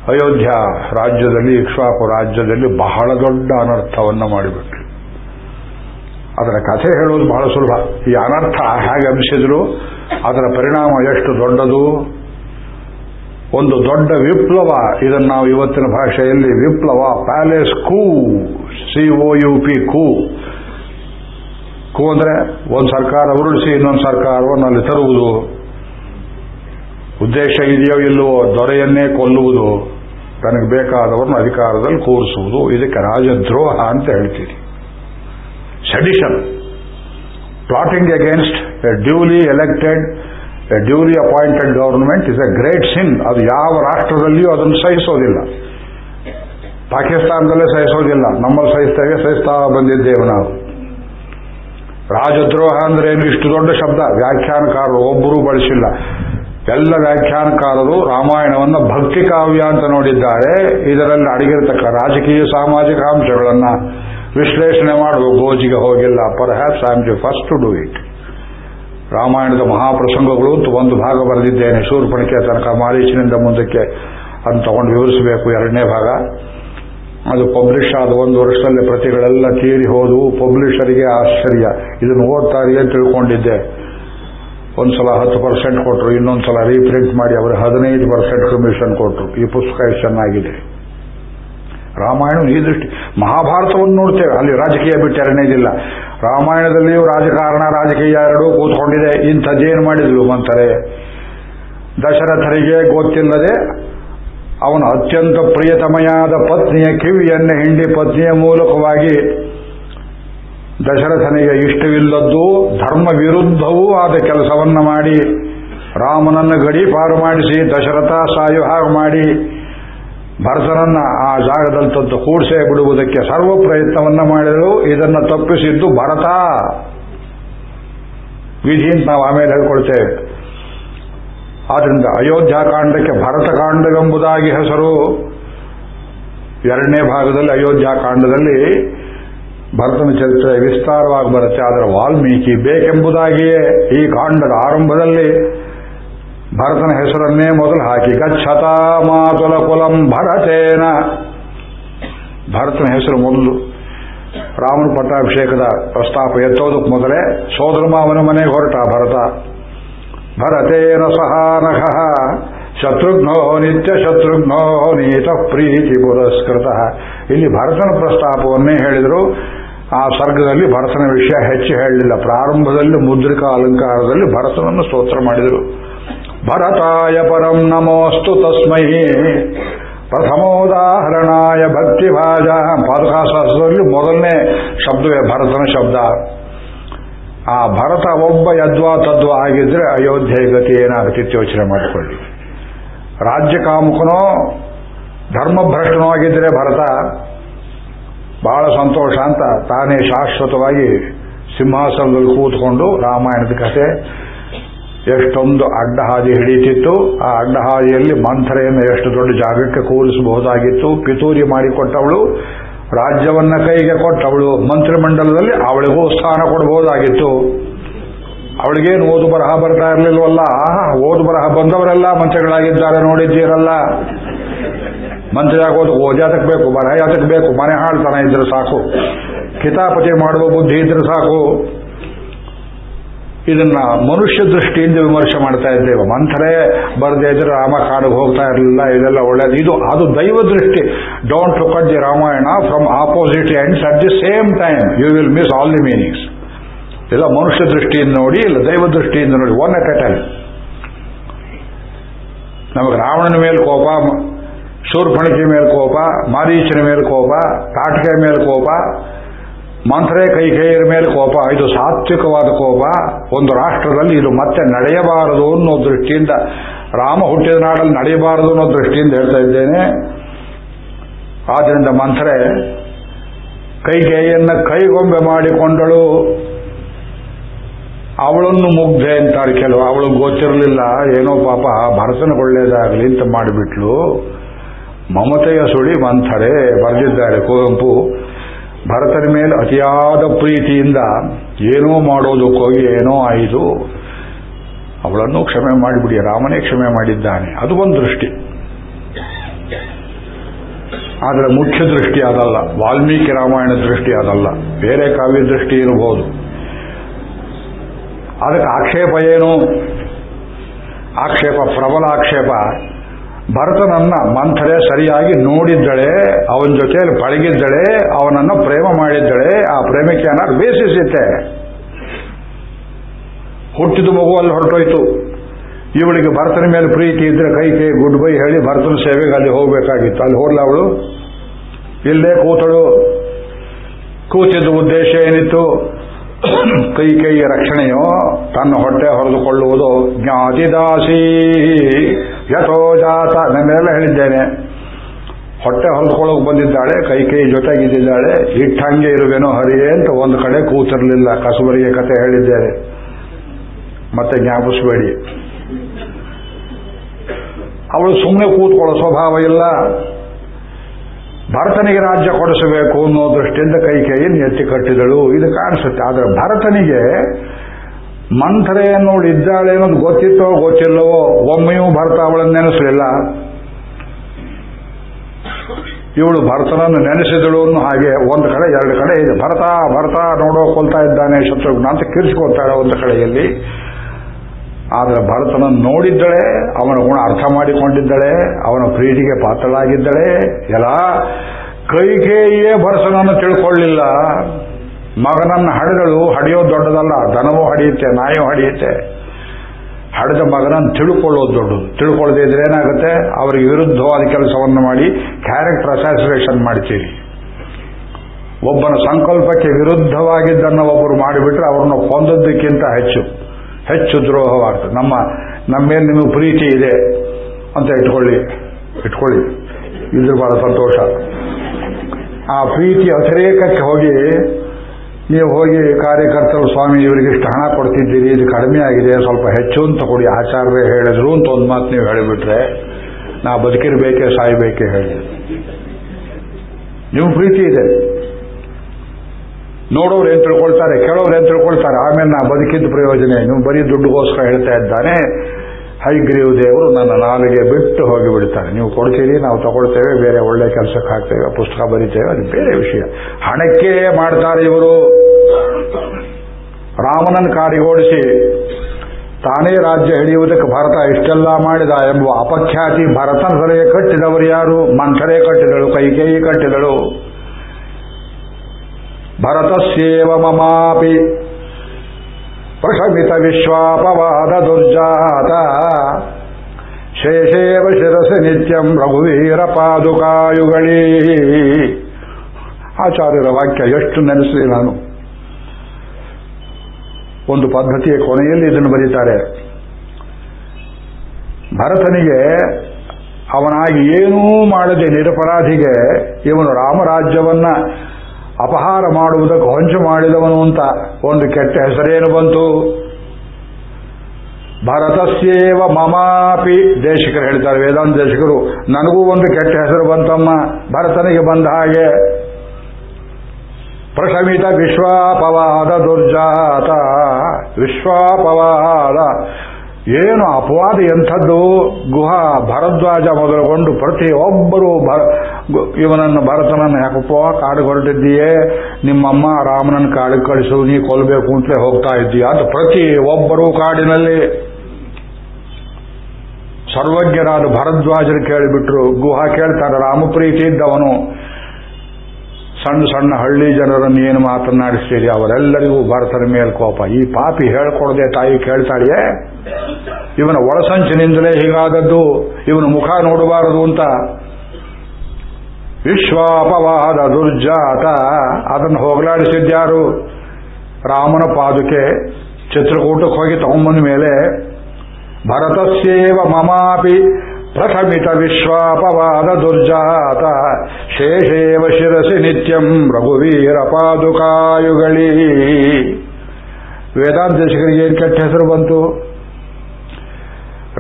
ಅಯೋಧ್ಯ ರಾಜ್ಯದಲ್ಲಿ, ಇಕ್ಷ್ವಾಕು ರಾಜ್ಯದಲ್ಲಿ ಬಹಳ ದೊಡ್ಡ ಅನರ್ಥವನ್ನು ಮಾಡಿಬಿಟ್ರು ಅದರ ಕಥೆ ಹೇಳೋದು ಬಹಳ ಸುಲಭ. ಈ ಅನರ್ಥ ಹೇಗೆ ಅನಿಸಿದ್ರು ಅದರ ಪರಿಣಾಮ ಎಷ್ಟು ದೊಡ್ಡದು? ಒಂದು ದೊಡ್ಡ ವಿಪ್ಲವ, ಇದನ್ನು ನಾವು ಇವತ್ತಿನ ಭಾಷೆಯಲ್ಲಿ ವಿಪ್ಲವ palace coup C O U P coup. Coup ಅಂದ್ರೆ ಒಂದು ಸರ್ಕಾರ ಉರುಳಿಸಿ, ಇನ್ನೊಂದು ಸರ್ಕಾರವನ್ನು ಅಲ್ಲಿ ತರುವುದು. ಉದ್ದೇಶ ಇದೆಯೋ ಇಲ್ಲವೋ ದೊರೆಯನ್ನೇ ಕೊಲ್ಲುವುದು. ತನಗೆ ಬೇಕಾದವರನ್ನು ಅಧಿಕಾರದಲ್ಲಿ ಕೂರಿಸುವುದು. ಇದಕ್ಕೆ ರಾಜದ್ರೋಹ ಅಂತ ಹೇಳ್ತೀರಿ. Sedition plotting against a duly elected a duly appointed government is a great sin ಅದು ಯಾವ ರಾಷ್ಟ್ರದಲ್ಲಿಯೂ ಅದನ್ನು ಸಹಿಸೋದಿಲ್ಲ. ಪಾಕಿಸ್ತಾನದಲ್ಲೇ ಸಹಿಸೋದಿಲ್ಲ. ನಮ್ಮಲ್ಲಿ ಸಹಿಸ್ತೇವೆ, ಸಹಿಸ್ತಾ ಬಂದಿದ್ದೇವೆ ನಾವು. ರಾಜದ್ರೋಹ ಅಂದ್ರೆ ಏನು? ಇಷ್ಟು ದೊಡ್ಡ ಶಬ್ದ. ವ್ಯಾಖ್ಯಾನಕಾರರು ಒಬ್ಬರೂ ಬಳಸಿಲ್ಲ. ಎಲ್ಲ ವ್ಯಾಖ್ಯಾನಕಾರರು ರಾಮಾಯಣವನ್ನು ಭಕ್ತಿ ಕಾವ್ಯ ಅಂತ ನೋಡಿದ್ದಾರೆ. ಇದರಲ್ಲಿ ಅಡಗಿರತಕ್ಕ ರಾಜಕೀಯ ಸಾಮಾಜಿಕ ಅಂಶಗಳನ್ನ ವಿಶ್ಲೇಷಣೆ ಮಾಡುವ ಗೋಜಿಗೆ ಹೋಗಿಲ್ಲ. Perhaps I am the first to do it ರಾಮಾಯಣದ ಮಹಾಪ್ರಸಂಗಗಳು ಒಂದು ಭಾಗ ಬರೆದಿದ್ದೇನೆ. ಶೂರ್ಪಣಿಕೆ ತನಕ ಮಾರೀಚಿನಿಂದ ಮುಂದಕ್ಕೆ ಅದನ್ನು ತಗೊಂಡು ವಿವರಿಸಬೇಕು, ಎರಡನೇ ಭಾಗ. ಅದು ಪಬ್ಲಿಷ್ ಆದ ಒಂದು ವರ್ಷದಲ್ಲಿ ಪ್ರತಿಗಳೆಲ್ಲ ತೀರಿ ಹೋದವು ಪಬ್ಲಿಷರಿಗೆ ಆಶ್ಚರ್ಯ. ಇದನ್ನು ಓದ್ತಾರೆ ಅಂತ ತಿಳ್ಕೊಂಡಿದ್ದೆ. ಒಂದ್ಸಲ ಹತ್ತು ಪರ್ಸೆಂಟ್ ಕೊಟ್ಟರು ಇನ್ನೊಂದ್ಸಲ ರೀಪ್ರಿಂಟ್ ಮಾಡಿ, ಅವರು ಹದಿನೈದು ಪರ್ಸೆಂಟ್ ಕಮಿಷನ್ ಕೊಟ್ಟರು ಈ ಪುಸ್ತಕ ಚೆನ್ನಾಗಿದೆ. ರಾಮಾಯಣ ಈ ದೃಷ್ಟಿ, ಮಹಾಭಾರತವನ್ನು ನೋಡ್ತೇವೆ, ಅಲ್ಲಿ ರಾಜಕೀಯ ಬಿಟ್ಟು ಎರಡನೇದಿಲ್ಲ ರಾಮಾಯಣದಲ್ಲಿಯೂ ರಾಜಕಾರಣ, ರಾಜಕೀಯ ಎರಡೂ ಕೂತ್ಕೊಂಡಿದೆ ಇಂಥದ್ದೇನು ಮಾಡಿದ್ಲು ಅಂತಾರೆ ದಶರಥರಿಗೆ ಗೊತ್ತಿಲ್ಲದೆ ಅವನ ಅತ್ಯಂತ ಪ್ರಿಯತಮೆಯಾದ ಪತ್ನಿಯ ಕಿವಿಯನ್ನು ಹಿಂಡಿ ಪತ್ನಿಯ ಮೂಲಕವಾಗಿ ದಶರಥನಿಗೆ ಇಷ್ಟವಿಲ್ಲದ್ದು ಧರ್ಮ ವಿರುದ್ಧವೂ ಆದ ಕೆಲಸವನ್ನು ಮಾಡಿ, ರಾಮನನ್ನು ಗಡೀಪಾರು ಮಾಡಿಸಿ, ದಶರಥ ಸಾಯು ಹಾಗೆ ಮಾಡಿ ಭರತನನ್ನ ಆ ಜಾಗದಲ್ಲಿ ತಂದು ಕೂಡಿಸೇ ಬಿಡುವುದಕ್ಕೆ ಸರ್ವ ಪ್ರಯತ್ನವನ್ನ ಮಾಡಿದರು ಇದನ್ನು ತಪ್ಪಿಸಿದ್ದು ಭರತ. ವಿಧಿ ಅಂತ ನಾವು ಆಮೇಲೆ ಹೇಳ್ಕೊಳ್ತೇವೆ. ಆದ್ರಿಂದ ಅಯೋಧ್ಯಾಕಾಂಡಕ್ಕೆ ಭರತಕಾಂಡವೆಂಬುದಾಗಿ ಹೆಸರು. ಎರಡನೇ ಭಾಗದಲ್ಲಿ ಅಯೋಧ್ಯಾಕಾಂಡದಲ್ಲಿ ಭರತನ ಚರಿತ್ರೆ ವಿಸ್ತಾರವಾಗಿ ಬರುತ್ತೆ. ಆದರೆ ವಾಲ್ಮೀಕಿ ಬೇಕೆಂಬುದಾಗಿಯೇ ಈ ಕಾಂಡದ ಆರಂಭದಲ್ಲಿ ಭರತನ ಹೆಸರನ್ನೇ ಮೊದಲು ಹಾಕಿ. ಗಚ್ಚತ ಮಾತುಲ ಕುಲಂ ಭರತೇನ. ಭರತನ ಹೆಸರು ಮೊದಲು. ರಾಮನ ಪಟ್ಟಾಭಿಷೇಕದ ಪ್ರಸ್ತಾಪ ಎತ್ತೋದಕ್ಕೆ ಮೊದಲೇ ಸೋದರ ಮಾವನ ಮನೆಗೆ ಹೊರಟ ಭರತ. ಭರತೇನ ಸಹಾನಃ ಶತ್ರುಘ್ನೋ ನಿತ್ಯ ಶತ್ರುಘ್ನೋ ನೀತ ಪ್ರೀತಿ ಪುರಸ್ಕೃತ. ಇಲ್ಲಿ ಭರತನ ಪ್ರಸ್ತಾಪವನ್ನೇ ಹೇಳಿದರು. ಆ ಸರ್ಗದಲ್ಲಿ ಭರತನ ವಿಷಯ ಹೆಚ್ಚು ಹೇಳಲಿಲ್ಲ. ಪ್ರಾರಂಭದಲ್ಲಿ ಮುದ್ರಿಕಾ ಅಲಂಕಾರದಲ್ಲಿ ಭರತನನ್ನು ಸ್ತೋತ್ರ ಮಾಡಿದರು. ಭರತಾಯ ಪರಂ ನಮೋಸ್ತು ತಸ್ಮೈ ಪ್ರಥಮೋದಾಹರಣಾಯ ಭಕ್ತಿ ಭಾಜ ಪಾದಕಾಶಾಸ್ತ್ರದಲ್ಲಿ ಮೊದಲನೇ ಶಬ್ದವೇ ಭರತನ ಶಬ್ದ ಆ ಭರತ ಒಬ್ಬ ಯದ್ವಾ ತದ್ವಾ ಆಗಿದ್ರೆ ಅಯೋಧ್ಯೆ ಗತಿ ಏನಾಗುತ್ತಿತ್ತು ಯೋಚನೆ ಮಾಡಿಕೊಳ್ಳಿ ರಾಜ್ಯ ಕಾಮುಕನೋ ಧರ್ಮಭ್ರಷ್ಟನೋ ಆಗಿದ್ರೆ ಭರತ ಬಹಳ ಸಂತೋಷ ಅಂತ ತಾನೇ ಶಾಶ್ವತವಾಗಿ ಸಿಂಹಾಸನದಲ್ಲಿ ಕೂತ್ಕೊಂಡು ರಾಮಾಯಣದ ಕಥೆ ಎಷ್ಟೊಂದು ಅಡ್ಡಹಾದಿ ಹಿಡಿಯುತ್ತಿತ್ತು. ಆ ಅಡ್ಡಹಾದಿಯಲ್ಲಿ ಮಂಥರೆಯನ್ನು ಎಷ್ಟು ದೊಡ್ಡ ಜಾಗಕ್ಕೆ ಕೂರಿಸಬಹುದಾಗಿತ್ತು. ಪಿತೂರಿ ಮಾಡಿಕೊಟ್ಟವಳು, ರಾಜ್ಯವನ್ನ ಕೈಗೆ ಕೊಟ್ಟವಳು, ಮಂತ್ರಿಮಂಡಲದಲ್ಲಿ ಅವಳಿಗೂ ಸ್ಥಾನ ಕೊಡಬಹುದಾಗಿತ್ತು. ಅವಳಿಗೇನು ಓದು ಬರಹ ಬರ್ತಾ ಇರಲಿಲ್ವಲ್ಲ? ಓದು ಬರಹ ಬಂದವರೆಲ್ಲ ಮಂತ್ರಿಗಳಾಗಿದ್ದಾರೆ ನೋಡಿದ್ದೀರಲ್ಲ. ಮಂತ್ರಿ ಆಗೋದು ಓದ್ ಬೇಕು, ಬರಹ ಯಾತಕ್ಕೆ ಬೇಕು, ಮನೆ ಹಾಳ್ತನ ಇದ್ರೆ ಸಾಕು. ಕಿತಾಪತಿ ಮಾಡುವ ಬುದ್ಧಿ ಇದ್ರೆ ಸಾಕು. ಇದನ್ನ ಮನುಷ್ಯ ದೃಷ್ಟಿಯಿಂದ ವಿಮರ್ಶೆ ಮಾಡ್ತಾ ಇದ್ದೇವೆ. ಮಂಥರೇ ಬರದೇ ಇದ್ರೆ ರಾಮ ಕಾಡಿಗೆ ಹೋಗ್ತಾ ಇರಲಿಲ್ಲ, ಇದೆಲ್ಲ ಒಳ್ಳೇದು. ಇದು, ಅದು ದೈವ ದೃಷ್ಟಿ. Don't look at the Ramayana from opposite ends at the same time you will miss all the meanings ಇಲ್ಲ ಮನುಷ್ಯ ದೃಷ್ಟಿಯಿಂದ ನೋಡಿ, ಇಲ್ಲ ದೈವ ದೃಷ್ಟಿಯಿಂದ ನೋಡಿ ಒನ್ ಅಟ್ ಎ ಟೈಮ್ ನಮಗೆ ರಾವಣನ ಮೇಲೆ ಕೋಪ ಶೂರ್ಪಣಿಕೆ ಮೇಲೆ ಕೋಪ, ಮಾರೀಚನ ಮೇಲೆ ಕೋಪ ತಾಟಕೆ ಮೇಲೆ ಕೋಪ ಮಂತ್ರೆ ಕೈಕೇಯರ ಮೇಲೆ ಕೋಪ. ಇದು ಸಾತ್ವಿಕವಾದ ಕೋಪ. ಒಂದು ರಾಷ್ಟ್ರದಲ್ಲಿ ಇದು ಮತ್ತೆ ನಡೆಯಬಾರದು ಅನ್ನೋ ದೃಷ್ಟಿಯಿಂದ, ರಾಮ ಹುಟ್ಟಿದ ನಾಡಲ್ಲಿ ನಡೆಯಬಾರದು ಅನ್ನೋ ದೃಷ್ಟಿಯಿಂದ ಹೇಳ್ತಾ ಇದ್ದೇನೆ. ಆದ್ರಿಂದ ಮಂತ್ರೆ ಕೈಕೇಯನ್ನ ಕೈಗೊಂಬೆ ಮಾಡಿಕೊಂಡಳು. ಅವಳನ್ನು ಮುಗ್ಧೆ ಅಂತಾರೆ ಕೆಲವು. ಅವಳು ಗೊತ್ತಿರಲಿಲ್ಲ, ಏನೋ ಪಾಪ ಭರತನ ಒಳ್ಳೇದಾಗಲಿ ಅಂತ ಮಾಡಿಬಿಟ್ಲು. ಮಮತೆಯ ಸುಳಿ ಮಂಥರೆ ಬರೆದಿದ್ದಾರೆ, ಕುವೆಂಪು. ಭರತನ ಮೇಲೆ ಅತಿಯಾದ ಪ್ರೀತಿಯಿಂದ ಏನೋ ಮಾಡೋದಕ್ಕೋಗಿ ಏನೋ ಆಯಿತು ಅವಳನ್ನು ಕ್ಷಮೆ ಮಾಡಿಬಿಡಿ, ರಾಮನೇ ಕ್ಷಮೆ ಮಾಡಿದ್ದಾನೆ. ಅದು ಒಂದು ದೃಷ್ಟಿ. ಆದರೆ ಮುಖ್ಯ ದೃಷ್ಟಿ ಅದಲ್ಲ. ವಾಲ್ಮೀಕಿ ರಾಮಾಯಣ ದೃಷ್ಟಿ ಅದಲ್ಲ. ಬೇರೆ ಕಾವ್ಯ ದೃಷ್ಟಿ ಇರಬಹುದು. ಅದಕ್ಕೆ ಆಕ್ಷೇಪ ಏನು? ಆಕ್ಷೇಪ, ಪ್ರಬಲ ಆಕ್ಷೇಪ. ಭರತನನ್ನ ಮಂಥರೆ ಸರಿಯಾಗಿ ನೋಡಿದ್ದಳೆ, ಅವನ ಜೊತೆಯಲ್ಲಿ ಪಳಗಿದ್ದಳೆ, ಅವನನ್ನು ಪ್ರೇಮ ಮಾಡಿದ್ದಳೆ, ಆ ಪ್ರೇಮಕ್ಕೆ ಏನಾದ್ರು ಬೇಸಿಸಿತ್ತೆ ಹುಟ್ಟಿದ ಮಗು ಅಲ್ಲಿ ಹೊರಟೋಯ್ತು. ಇವಳಿಗೆ ಭರತನ ಮೇಲೆ ಪ್ರೀತಿ ಇದ್ರೆ ಕೈ ಕೈ, ಗುಡ್ ಬೈ ಹೇಳಿ ಭರತನ ಸೇವೆಗೆ ಅಲ್ಲಿ ಹೋಗಬೇಕಾಗಿತ್ತು. ಅಲ್ಲಿ ಹೋಗ್ಲ ಅವಳು? ಇಲ್ಲೇ ಕೂತಳು. ಕೂತಿದ್ದ ಉದ್ದೇಶ ಏನಿತ್ತು? ಕೈ ಕೈಯ ರಕ್ಷಣೆಯು ತನ್ನ ಹೊಟ್ಟೆ ಹೊರೆದುಕೊಳ್ಳುವುದು ಜ್ಞಾತಿದಾಸಿ. ಯಥೋ ಜಾತ ನನ್ನೆಲ್ಲ ಹೇಳಿದ್ದೇನೆ. ಹೊಟ್ಟೆ ಹೊರದುಕೊಳ್ಳೋಕೆ ಬಂದಿದ್ದಾಳೆ, ಕೈ ಕೈ ಜೊತೆಗಿದ್ದಾಳೆ ಇಟ್ಟಂಗೆ ಇರುವೆನೋ ಹರಿಯೇ ಅಂತ ಒಂದು ಕಡೆ ಕೂತಿರಲಿಲ್ಲ, ಕಸಬರಿಗೆ ಕತೆ ಹೇಳಿದ್ದೇನೆ. ಮತ್ತೆ ಜ್ಞಾಪಿಸಬೇಡಿ. ಅವಳು ಸುಮ್ಮನೆ ಕೂತ್ಕೊಳ್ಳೋ ಸ್ವಭಾವ ಇಲ್ಲ. ಭರತನಿಗೆ ರಾಜ್ಯ ಕೊಡಿಸಬೇಕು ಅನ್ನೋ ದೃಷ್ಟಿಯಿಂದ ಕೈ ಎತ್ತಿ ಕಟ್ಟಿದಳು. ಇದು ಕಾಣಿಸುತ್ತೆ. ಆದರೆ ಭರತನಿಗೆ ಮಂಥರೆ ಅನ್ನೋಳು ಇದ್ದಾಳೆ ಅನ್ನೋದು ಗೊತ್ತಿತ್ತೋ ಗೊತ್ತಿಲ್ಲವೋ, ಒಮ್ಮೆಯೂ ಭರತ ಅವಳನ್ನು ನೆನೆಸಲಿಲ್ಲ. ಇವಳು ಭರತನನ್ನು ನೆನೆಸಿದಳು ಅನ್ನೋ ಹಾಗೆ ಒಂದು ಕಡೆ, ಎರಡು ಕಡೆ ಇದೆ. ಭರತ ಭರತ ನೋಡೋ ಕೊಲ್ತಾ ಇದ್ದಾನೆ, ಶತ್ರುಘ್ನ ಅಂತ ಕಿರಿಸಿಕೊಳ್ತಾಳೆ ಒಂದು ಕಡೆಯಲ್ಲಿ. ಆದರೆ ಭರತನ ನೋಡಿದ್ದಳೆ, ಅವನ ಗುಣ ಅರ್ಥ ಮಾಡಿಕೊಂಡಿದ್ದಳೆ, ಅವನ ಪ್ರೀತಿಗೆ ಪಾತ್ರಳಾಗಿದ್ದಳೆ. ಎಲ್ಲ ಕೈಕೇಯಿಯೇ ಭರತನನ್ನು ತಿಳ್ಕೊಳ್ಳಿಲ್ಲ. ಮಗನನ್ನು ಹಡೆದಳು ಹಡೆಯೋದು ದೊಡ್ಡದಲ್ಲ, ದನವೂ ಹಡಿಯುತ್ತೆ, ನಾಯೂ ಹಡಿಯುತ್ತೆ. ಹಡೆದ ಮಗನನ್ನು ತಿಳ್ಕೊಳ್ಳೋದು ದೊಡ್ಡದು. ತಿಳ್ಕೊಳ್ಳದೆ ಇದ್ರೆ ಏನಾಗುತ್ತೆ? ಅವರಿಗೆ ವಿರುದ್ಧವಾದ ಕೆಲಸವನ್ನು ಮಾಡಿ ಕ್ಯಾರೆಕ್ಟರ್ ಅಸಾಸಿನೇಷನ್ ಮಾಡ್ತೀರಿ. ಒಬ್ಬನ ಸಂಕಲ್ಪಕ್ಕೆ ವಿರುದ್ಧವಾಗಿದ್ದನ್ನು ಒಬ್ಬರು ಮಾಡಿಬಿಟ್ರೆ ಅವರನ್ನು ಕೊಂದದ್ದಕ್ಕಿಂತ ಹೆಚ್ಚು. ಹೆಚ್ಚು ದ್ರೋಹವಾಗ್ತದೆ. ನಮ್ಮ ನಮ್ಮ ಮೇಲೆ ನಿಮಗೆ ಪ್ರೀತಿ ಇದೆ ಅಂತ ಇಟ್ಕೊಳ್ಳಿ ಇಟ್ಕೊಳ್ಳಿ. ಇದ್ರ ಬಹಳ ಸಂತೋಷ. ಆ ಪ್ರೀತಿ ಅತಿರೇಕಕ್ಕೆ ಹೋಗಿ, ನೀವು ಹೋಗಿ ಕಾರ್ಯಕರ್ತರು ಸ್ವಾಮಿ ಇವರಿಗೆ ಇಷ್ಟು ಹಣ ಕೊಡ್ತಿದ್ದೀರಿ, ಇದು ಕಡಿಮೆ ಆಗಿದೆ, ಸ್ವಲ್ಪ ಹೆಚ್ಚು ಅಂತ ಕೊಡಿ, ಆಚಾರ್ಯ ಹೇಳಿದ್ರು ಅಂತ ಒಂದು ಮಾತು ನೀವು ಹೇಳಿಬಿಟ್ರೆ, ನಾ ಬದುಕಿರ್ಬೇಕೆ, ಸಾಯ್ಬೇಕೆ ಹೇಳಿ. ನೀವು ಪ್ರೀತಿ ಇದೆ. ನೋಡೋರು ಏನ್ ತಿಳ್ಕೊಳ್ತಾರೆ, ಕೇಳೋರು ಏನ್ ತಿಳ್ಕೊಳ್ತಾರೆ, ಆಮೇಲೆ ನಾ ಬದುಕಿದ್ದ ಪ್ರಯೋಜನ ನೀವು ಬರೀ ದುಡ್ಡುಗೋಸ್ಕರ ಹೇಳ್ತಾ ಇದ್ದಾನೆ. ಹೈಗ್ರೀವ್ ದೇವರು ನನ್ನ ನಾಲಿಗೆ ಬಿಟ್ಟು ಹೋಗಿ ಬಿಡ್ತಾರೆ ನೀವು ಕೊಡ್ತೀರಿ, ನಾವು ತಗೊಳ್ತೇವೆ, ಬೇರೆ ಒಳ್ಳೆ ಕೆಲಸಕ್ಕೆ ಹಾಕ್ತೇವೆ, ಪುಸ್ತಕ ಬರಿತೇವೆ, ಅದು ಬೇರೆ ವಿಷಯ. ಹಣಕ್ಕೆ ಮಾಡ್ತಾರೆ ಇವರು. ರಾಮನನ್ನು ಕಾರಿಗೋಡಿಸಿ, ತಾನೇ ರಾಜ್ಯ ಹಿಡಿಯುವುದಕ್ಕೆ ಭರತ ಇಷ್ಟೆಲ್ಲ ಮಾಡಿದ ಎಂಬ ಅಪಖ್ಯಾತಿ ಭರತನ ಸಲಹೆ ಕಟ್ಟಿದವರು ಯಾರು? ಮಂಥರೆ ಕಟ್ಟಿದಳು, ಕೈಕೇಯಿ ಕಟ್ಟಿದಳು. ಭರತಸ್ಯೇವ ಮಮಾಪಿ ಪ್ರಶಮಿತ ವಿಶ್ವಾಪವಾದ ದುರ್ಜಾತ ಶೇಷೇವ ಶಿರಸಿ ನಿತ್ಯಂ ರಘುವೀರ ಆಚಾರ್ಯರ ವಾಕ್ಯ ಎಷ್ಟು ನೆನೆಸಿದೆ ನಾನು? ಒಂದು ಪದ್ಧತಿಯ ಕೊನೆಯಲ್ಲಿ ಇದನ್ನು ಬರೀತಾರೆ. ಭರತನಿಗೆ ಅವನಾಗಿ ಏನೂ ಮಾಡದೆ ನಿರಪರಾಧಿಗೆ ಇವನು ರಾಮರಾಜ್ಯವನ್ನ ಅಪಹಾರ ಮಾಡುವುದಕ್ಕೆ ಹೊಂಚು ಮಾಡಿದವನು ಅಂತ ಒಂದು ಕೆಟ್ಟ ಹೆಸರೇನು ಬಂತು? ಭರತಸ್ಯೇವ ಮಮಾಪಿ. ದೇಶಿಕರು ಹೇಳ್ತಾರೆ, ವೇದಾಂತ ದೇಶಿಕರು, ನನಗೂ ಒಂದು ಕೆಟ್ಟ ಹೆಸರು ಬಂತಮ್ಮ, ಭರತನಿಗೆ ಬಂದ ಹಾಗೆ. ಪ್ರಶಮಿತ ವಿಶ್ವಾಪವಾದ ದುರ್ಜಾತ. ವಿಶ್ವಾಪವಾದ. ಏನು ಅಪವಾದ ಎಂಥದ್ದು? ಗುಹ ಭರದ್ವಾಜ ಮೊದಲುಗೊಂಡು ಪ್ರತಿಯೊಬ್ಬರು ಇವನನ್ನು ಭರತನನ್ನು ಯಾಕಪ್ಪ ಕಾಡು ಹೊರಟಿದ್ದೀಯೇ ನಿಮ್ಮಮ್ಮ ರಾಮನನ್ನ ಕಾಡಿಗೆ ಕಳಿಸು ನೀ ಕೊಲ್ಲಬೇಕು ಅಂತಲೇ ಹೋಗ್ತಾ ಇದ್ದೀಯ ಅಂತ ಪ್ರತಿ ಒಬ್ಬರೂ ಕಾಡಿನಲ್ಲಿ. ಸರ್ವಜ್ಞರಾದ ಭರದ್ವಾಜರು ಕೇಳಿಬಿಟ್ರು. ಗುಹಾ ಕೇಳ್ತಾರೆ, ರಾಮಪ್ರೀತಿ ಇದ್ದವನು. ಸಣ್ಣ ಸಣ್ಣ ಹಳ್ಳಿ ಜನರನ್ನು ಏನು ಮಾತನಾಡಿಸ್ತೀರಿ? ಅವರೆಲ್ಲರಿಗೂ ಭರತನ ಮೇಲೆ ಕೋಪ. ಈ ಪಾಪಿ ಹೇಳ್ಕೊಡದೆ ತಾಯಿ ಕೇಳ್ತಾಳಿಯೇ? ಇವನ ಒಳಸಂಚಿನಿಂದಲೇ ಹೀಗಾದದ್ದು. ಇವನ ಮುಖ ನೋಡಬಾರದು ಅಂತ ವಿಶ್ವಾಪವಾದ ದುರ್ಜಾತ. ಅದನ್ನು ಹೋಗಲಾಡಿಸಿದ್ಯಾರು? ರಾಮನ ಪಾದುಕೆ ಚಿತ್ರಕೂಟಕ್ಕೆ ಹೋಗಿ ತಗೊಂಬಂದ ಮೇಲೆ, ಭರತಸ್ಯೇವ ಮಮಾಪಿ ಪ್ರಥಮಿತ ವಿಶ್ವಾಪವಾದ ದುರ್ಜಾತ. ಶೇಷೇವ ಶಿರಸಿ ನಿತ್ಯಂ ರಘುವೀರ ಪಾದುಕಾಯುಗಳೀ. ವೇದಾಂತ ಶಿಖರಿಗೆ ಏನು ಕೆಟ್ಟ ಹೆಸರು ಬಂತು?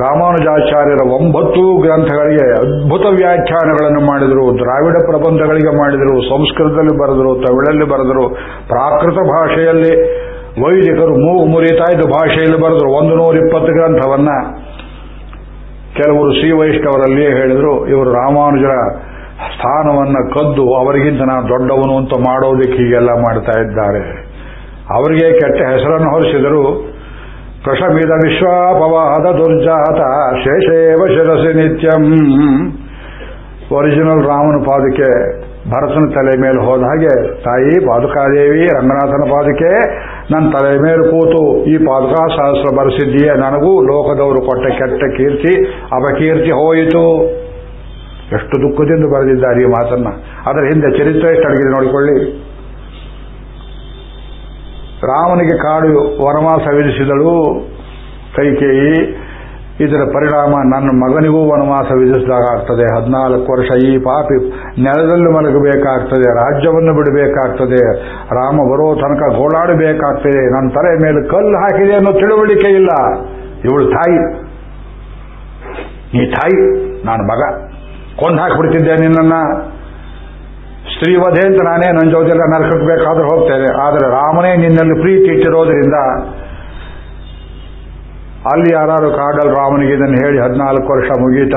ರಾಮಾನುಜಾಚಾರ್ಯರ ಒಂಬತ್ತು ಗ್ರಂಥಗಳಿಗೆ ಅದ್ಭುತ ವ್ಯಾಖ್ಯಾನಗಳನ್ನು ಮಾಡಿದರು, ದ್ರಾವಿಡ ಪ್ರಬಂಧಗಳಿಗೆ ಮಾಡಿದರು, ಸಂಸ್ಕೃತದಲ್ಲಿ ಬರೆದರು, ತಮಿಳಲ್ಲಿ ಬರೆದರು, ಪ್ರಾಕೃತ ಭಾಷೆಯಲ್ಲಿ ವೈದಿಕರು ಮೂಗು ಮುರಿತಾ ಭಾಷೆಯಲ್ಲಿ ಬರೆದರು. ಒಂದು ನೂರ ಇಪ್ಪತ್ತು ಗ್ರಂಥವನ್ನ ಕೆಲವರು ಶ್ರೀ ವೈಷ್ಣವರಲ್ಲಿಯೇ ಹೇಳಿದರು. ಇವರು ರಾಮಾನುಜರ ಸ್ಥಾನವನ್ನ ಕದ್ದು, ಅವರಿಗಿಂತ ನಾನು ದೊಡ್ಡವನು ಅಂತ ಮಾಡೋದಕ್ಕೆ ಹೀಗೆಲ್ಲ ಮಾಡ್ತಾ ಇದ್ದಾರೆ. ಅವರಿಗೆ ಕೆಟ್ಟ ಹೆಸರನ್ನು ಹೊರಿಸಿದರು. ಪ್ರಶಮಿದ ವಿಶ್ವಾಪವಾದ ದುರ್ಜಾತ ಶೇಷೇವ ಶಿರಸಿ ನಿತ್ಯಂ. ಒರಿಜಿನಲ್ ರಾಮನ ಪಾದಕ್ಕೆ ಭರತನ ತಲೆ ಮೇಲೆ ಹೋದ ಹಾಗೆ, ತಾಯಿ ಪಾದುಕಾದೇವಿ ರಂಗನಾಥನ ಪಾದಕ್ಕೆ ನನ್ನ ತಲೆ ಮೇಲೆ ಕೂತು ಈ ಪಾದುಕಾ ಸಹಸ್ರ ಬರೆಸಿದ್ದೀಯೇ ನನಗೂ, ಲೋಕದವರು ಕೊಟ್ಟ ಕೆಟ್ಟ ಕೀರ್ತಿ, ಅಪಕೀರ್ತಿ ಹೋಯಿತು. ಎಷ್ಟು ದುಃಖದಿಂದ ಬರೆದಿದ್ದಾರೆ ಈ ಮಾತನ್ನ. ಅದರ ಹಿಂದೆ ಚರಿತ್ರೆ ಎಷ್ಟು ಅಡಗಿದೆ ನೋಡಿಕೊಳ್ಳಿ. ರಾಮನಿಗೆ ಕಾಡು ವನವಾಸ ವಿಧಿಸಿದಳು. ಕೈಕೇಯಿ, ಇದರ ಪರಿಣಾಮ ನನ್ನ ಮಗನಿಗೂ ವನವಾಸ ವಿಧಿಸಿದಾಗ ಆಗ್ತದೆ. ಹದಿನಾಲ್ಕು ವರ್ಷ ಈ ಪಾಪಿ ನೆಲದಲ್ಲಿ ಮಲಗಬೇಕಾಗ್ತದೆ, ರಾಜ್ಯವನ್ನು ಬಿಡಬೇಕಾಗ್ತದೆ, ರಾಮ ಬರೋ ತನಕ ಗೋಳಾಡಬೇಕಾಗ್ತದೆ, ನನ್ನ ತಲೆ ಮೇಲೆ ಕಲ್ಲು ಹಾಕಿದೆ ಅನ್ನೋ ತಿಳುವಳಿಕೆ ಇಲ್ಲ. ಇವಳು ತಾಯಿ. ನೀ ತಾಯಿ, ನಾನು ಮಗ. ಕೊಂದು ಹಾಕಿಬಿಡ್ತಿದ್ದೆ ನಿನ್ನನ್ನ. ಸ್ತ್ರೀವಧೆ ಅಂತ ನಾನೇ ನನ್ನ ಜೊತೆಲ್ಲ ನರಕಕ್ಕೆ ಬೇಕಾದ್ರೂ ಹೋಗ್ತೇನೆ. ಆದರೆ ರಾಮನೇ ನಿನ್ನಲ್ಲಿ ಪ್ರೀತಿ ಇಟ್ಟಿರೋದ್ರಿಂದ ಅಲ್ಲಿ ಯಾರು ಕಾಡಲ್ ರಾಮನಿಗೆ ಇದನ್ನು ಹೇಳಿ ಹದಿನಾಲ್ಕು ವರ್ಷ ಮುಗೀತ.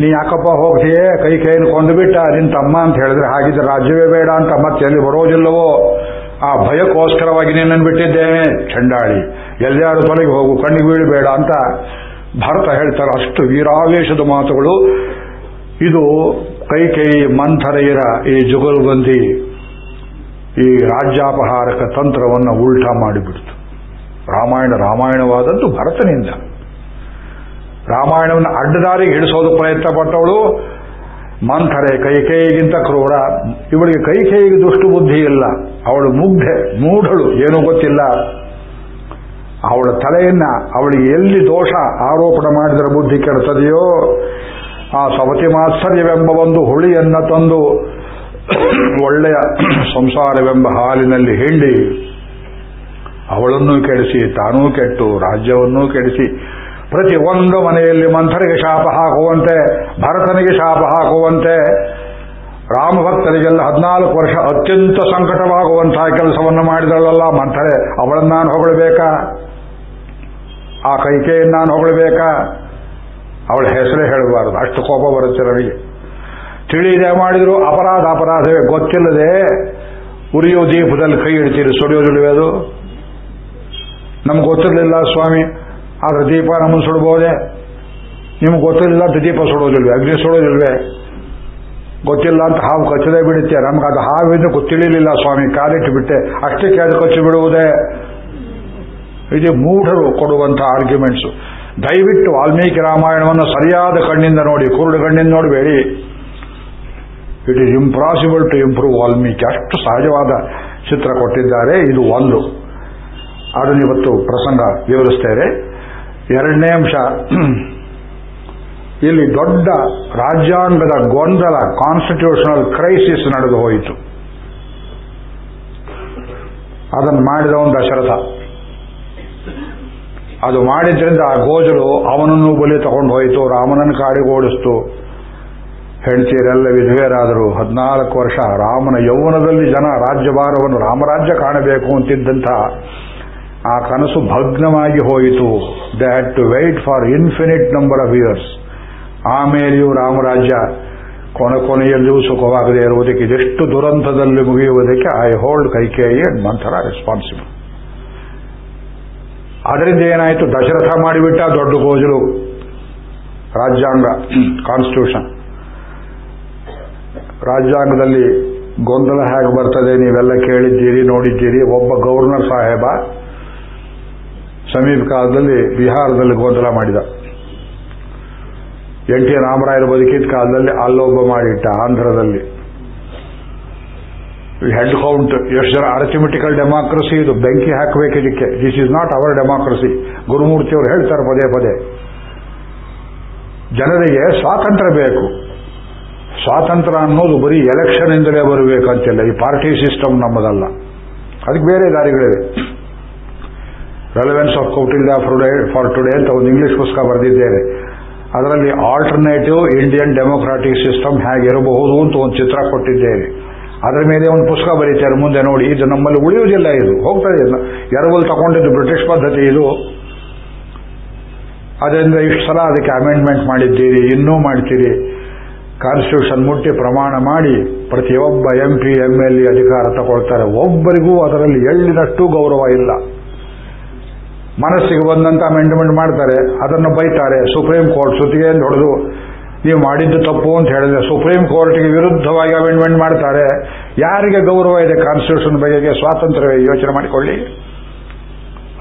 ನೀ ಯಾಕಪ್ಪ ಹೋಗ್ತೀಯೇ? ಕೈ ಕೈಯನ್ನು ಕೊಂದುಬಿಟ್ಟ ನಿನ್ ತಮ್ಮ ಅಂತ ಹೇಳಿದ್ರೆ ಹಾಗಿದ್ರೆ ರಾಜ್ಯವೇ ಬೇಡ ಅಂತ ಮತ್ತೆ ಎಲ್ಲಿ ಬರೋದಿಲ್ಲವೋ? ಆ ಭಯಕ್ಕೋಸ್ಕರವಾಗಿ ನಿನ್ನನ್ನು ಬಿಟ್ಟಿದ್ದೇನೆ, ಚಂಡಾಳಿ. ಎಲ್ಲಾರು ತೊಲಗಿ ಹೋಗು, ಕಣ್ಣಿಗೆ ಬೀಳಬೇಡ ಅಂತ ಭರತ ಹೇಳ್ತಾರೆ ಅಷ್ಟು ವೀರಾವೇಶದ ಮಾತುಗಳು. ಇದು ಕೈ ಕೈ ಮಂಥರೆಯರ ಈ ಜುಗಲ್ಬಂದಿ ಈ ರಾಜ್ಯಾಪಹಾರಕ ತಂತ್ರವನ್ನು ಉಲ್ಟಾ ಮಾಡಿಬಿಡ್ತು. ರಾಮಾಯಣ ರಾಮಾಯಣವಾದದ್ದು ಭರತನಿಂದ. ರಾಮಾಯಣವನ್ನು ಅಡ್ಡದಾರಿಗೆ ಹಿಡಿಸೋದು ಪ್ರಯತ್ನ ಪಟ್ಟವಳು. ಮಂಥರೆ ಕೈಕೇಯಿಗಿಂತ ಕ್ರೂರ. ಇವಳಿಗೆ ಕೈಕೇಯಿಗೆ ದುಷ್ಟು ಬುದ್ಧಿ ಇಲ್ಲ. ಅವಳು ಮುಗ್ಧೆ, ಮೂಢಳು, ಏನೂ ಗೊತ್ತಿಲ್ಲ. ಅವಳ ತಲೆಯನ್ನ ಅವಳಿಗೆ ಎಲ್ಲಿ ದೋಷ ಆರೋಪಣ ಮಾಡಿದರೆ ಬುದ್ಧಿ ಕೆಡುತ್ತದೆಯೋ ಆ ಸವತಿ ಮಾತ್ಸರ್ಯವೆಂಬ ಒಂದು ಹುಳಿಯನ್ನ ತಂದು ಒಳ್ಳೆಯ ಸಂಸಾರವೆಂಬ ಹಾಲಿನಲ್ಲಿ ಹಿಂಡಿ ಅವಳನ್ನೂ ಕೆಡಿಸಿ, ತಾನೂ ಕೆಟ್ಟು, ರಾಜ್ಯವನ್ನೂ ಕೆಡಿಸಿ, ಪ್ರತಿ ಒಂದು ಮನೆಯಲ್ಲಿ ಮಂಥರಿಗೆ ಶಾಪ ಹಾಕುವಂತೆ, ಭರತನಿಗೆ ಶಾಪ ಹಾಕುವಂತೆ, ರಾಮಭಕ್ತರಿಗೆಲ್ಲ ಹದಿನಾಲ್ಕು ವರ್ಷ ಅತ್ಯಂತ ಸಂಕಟವಾಗುವಂತಹ ಕೆಲಸವನ್ನು ಮಾಡಿದಳಲ್ಲ, ಮಂಥರೆ ಅವಳನ್ನು ನಾನು ಹೊಗಳಬೇಕಾ? ಆ ಕೈಕೆಯನ್ನು ನಾನು ಹೊಗಳಬೇಕಾ? ಅವಳ ಹೆಸರೇ ಹೇಳಬಾರದು. ಅಷ್ಟು ಕೋಪ ಬರುತ್ತೆ ನನಗೆ. ತಿಳಿಯದೆ ಮಾಡಿದ್ರು ಅಪರಾಧ, ಅಪರಾಧವೇ. ಗೊತ್ತಿಲ್ಲದೆ ಉರಿಯೋ ದೀಪದಲ್ಲಿ ಕೈ ಇಡ್ತೀರಿ ಸುಡಿಯೋದಿಲ್ವೇ ಅದು. ನಮ್ಗೆ ಗೊತ್ತಿರಲಿಲ್ಲ ಸ್ವಾಮಿ, ಆದ್ರೆ ದೀಪ ನಮ್ಮನ್ನು ಸುಡಬಹುದೇ ನಿಮ್ಗೆ ಗೊತ್ತಿರಲಿಲ್ಲ ಅಂತ ದೀಪ ಸುಡೋದಿಲ್ವೇ? ಅಗ್ನಿ ಸುಡೋದಿಲ್ವೇ? ಗೊತ್ತಿಲ್ಲ ಅಂತ ಹಾವು ಕಚ್ಚದೇ ಬಿಡುತ್ತೆ. ನಮ್ಗೆ ಅದು ಹಾವಿಂದ ಗೊತ್ತಿಳಿಲಿಲ್ಲ ಸ್ವಾಮಿ, ಕಾಲಿಟ್ಟು ಬಿಟ್ಟೆ. ಅಷ್ಟಕ್ಕೆ ಅದು ಕಚ್ಚಿ ಬಿಡುವುದೇ ಇದು ಮೂಢರು ಕೊಡುವಂತಹ ಆರ್ಗ್ಯುಮೆಂಟ್ಸ್ ದಯವಿಟ್ಟು ವಾಲ್ಮೀಕಿ ರಾಮಾಯಣವನ್ನು ಸರಿಯಾದ ಕಣ್ಣಿಂದ ನೋಡಿ, ಕುರುಡು ಕಣ್ಣಿಂದ ನೋಡಬೇಡಿ. It is impossible to improve Valmiki. ಅಷ್ಟು ಸಹಜವಾದ ಚಿತ್ರ ಕೊಟ್ಟಿದ್ದಾರೆ. ಇದು ಒಂದು. ಅದನ್ನು ಇವತ್ತು ಪ್ರಸಂಗ ವಿವರಿಸ್ತೇವೆ. ಎರಡನೇ ಅಂಶ. *clears throat* ಇಲ್ಲಿ ದೊಡ್ಡ ರಾಜ್ಯಾಂಗದ ಗೊಂದಲ ಕಾನ್ಸ್ಟಿಟ್ಯೂಷನಲ್ ಕ್ರೈಸಿಸ್ ನಡೆದು ಹೋಯಿತು. ಅದನ್ನು ಮಾಡಿದವನು ದಶರಥ. ಅದು ಮಾಡಿದ್ರಿಂದ ಆ ಗೋಜಲು ಅವನನ್ನು ಬಲಿ ತಗೊಂಡು ಹೋಯಿತು, ರಾಮನನ್ನು ಕಾಡಿಗೆ ಓಡಿಸ್ತು. ಹೆಂಡತಿಯರೆಲ್ಲ ವಿಧವೆಯರಾದರು. ಹದಿನಾಲ್ಕು ವರ್ಷ. ರಾಮನ ಯೌವನದಲ್ಲಿ ಜನ, ರಾಜ್ಯಭಾರವನ್ನು ರಾಮರಾಜ್ಯ ಕಾಣಬೇಕು ಅಂತಿದ್ದಂಥ ಆ ಕನಸು ಭಗ್ನವಾಗಿ ಹೋಯಿತು. They had to wait for infinite number of years ಆಮೇಲೆಯೂ ರಾಮರಾಜ್ಯ ಕೊನೆ ಕೊನೆಯಲ್ಲಿಯೂ ಸುಖವಾಗದೇ ಇರುವುದಕ್ಕೆ, ಇದೆಷ್ಟು ದುರಂತದಲ್ಲಿ ಮುಗಿಯುವುದಕ್ಕೆ I hold Kaikeyi and Manthara responsible ಅದರಿಂದ ಏನಾಯಿತು? ದಶರಥ ಮಾಡಿಬಿಟ್ಟ ದೊಡ್ಡ ಗೋಜಲು. ರಾಜ್ಯಾಂಗ ಕಾನ್ಸ್ಟಿಟ್ಯೂಷನ್ ರಾಜ್ಯಾಂಗದಲ್ಲಿ ಗೊಂದಲ ಹೇಗೆ ಬರ್ತದೆ ನೀವೆಲ್ಲ ಕೇಳಿದ್ದೀರಿ, ನೋಡಿದ್ದೀರಿ. ಒಬ್ಬ ಗವರ್ನರ್ ಸಾಹೇಬ ಸಮೀಪ ಕಾಲದಲ್ಲಿ ಬಿಹಾರದಲ್ಲಿ ಗೊಂದಲ ಮಾಡಿದ. ಎನ್ ಟಿ ರಾಮರಾಯರು ಬದುಕಿದ ಕಾಲದಲ್ಲಿ ಅಲ್ಲೊಬ್ಬ ಮಾಡಿಟ್ಟ, ಆಂಧ್ರದಲ್ಲಿ. ಹೆಡ್ ಕೌಂಟ್ ಎಷ್ಟು ಜನ ಅರ್ಥಮೆಟಿಕಲ್ ಡೆಮಾಕ್ರಸಿ ಇದು ಬೆಂಕಿ ಹಾಕಬೇಕು ಇದಕ್ಕೆ this is not our democracy Gurumurthy ಅವರು ಹೇಳ್ತಾರೆ ಪದೇ ಪದೇ. ಜನರಿಗೆ ಸ್ವಾತಂತ್ರ್ಯ ಬೇಕು. ಸ್ವಾತಂತ್ರ್ಯ ಅನ್ನೋದು ಬರೀ ಎಲೆಕ್ಷನ್ ಇಂದಲೇ ಬರಬೇಕಂತಿಲ್ಲ. ಈ ಪಾರ್ಟಿ ಸಿಸ್ಟಮ್ ನಮ್ಮದಲ್ಲ. ಅದಕ್ಕೆ ಬೇರೆ ದಾರಿಗಳಿವೆ. Relevance of Kautilya for today ಅಂತ ಒಂದು ಇಂಗ್ಲಿಷ್ ಪುಸ್ತಕ ಬರೆದಿದ್ದೇನೆ ಅದರಲ್ಲಿ ಆಲ್ಟರ್ನೇಟಿವ್ ಇಂಡಿಯನ್ ಡೆಮೊಕ್ರಾಟಿಕ್ ಸಿಸ್ಟಮ್ ಹೇಗಿರಬಹುದು ಅಂತ ಒಂದು ಚಿತ್ರ ಕೊಟ್ಟಿದ್ದೇನೆ ಅದರ ಮೇಲೆ ಒಂದು ಪುಸ್ತಕ ಬರೀತಾರೆ ಮುಂದೆ ನೋಡಿ, ಇದು ನಮ್ಮಲ್ಲಿ ಉಳಿಯುವುದಿಲ್ಲ ಇದು. ಹೋಗ್ತದೆ ಎರವಲ್ ತಗೊಂಡಿದ್ದು ಬ್ರಿಟಿಷ್ ಪದ್ಧತಿ ಇದು. ಅದರಿಂದ ಇಷ್ಟು ಸಲ ಅದಕ್ಕೆ ಅಮೆಂಡ್ಮೆಂಟ್ ಮಾಡಿದ್ದೀರಿ, ಇನ್ನೂ ಮಾಡ್ತೀರಿ. ಕಾನ್ಸ್ಟಿಟ್ಯೂಷನ್ ಮುಟ್ಟಿ ಪ್ರಮಾಣ ಮಾಡಿ ಪ್ರತಿಯೊಬ್ಬ M P M L A ಅಧಿಕಾರ ತಗೊಳ್ತಾರೆ. ಒಬ್ಬರಿಗೂ ಅದರಲ್ಲಿ ಎಳ್ಳಿನಷ್ಟು ಗೌರವ ಇಲ್ಲ. ಮನಸ್ಸಿಗೆ ಬಂದಂತ ಅಮೆಂಡ್ಮೆಂಟ್ ಮಾಡ್ತಾರೆ. ಅದನ್ನು ಬೈತಾರೆ. ಸುಪ್ರೀಂ ಕೋರ್ಟ್ ಸುತ್ತಿಗೆ ಹೊಡೆದು ನೀವು ಮಾಡಿದ್ದು ತಪ್ಪು ಅಂತ ಹೇಳಿದ್ರೆ ಸುಪ್ರೀಂ ಕೋರ್ಟ್ಗೆ ವಿರುದ್ಧವಾಗಿ ಅಮೆಂಡ್ಮೆಂಟ್ ಮಾಡ್ತಾರೆ. ಯಾರಿಗೆ ಗೌರವ ಇದೆ ಕಾನ್ಸ್ಟಿಟ್ಯೂಷನ್ ಬಗೆಗೆ ಸ್ವಾತಂತ್ರ್ಯವೇ ಯೋಚನೆ ಮಾಡಿಕೊಳ್ಳಿ.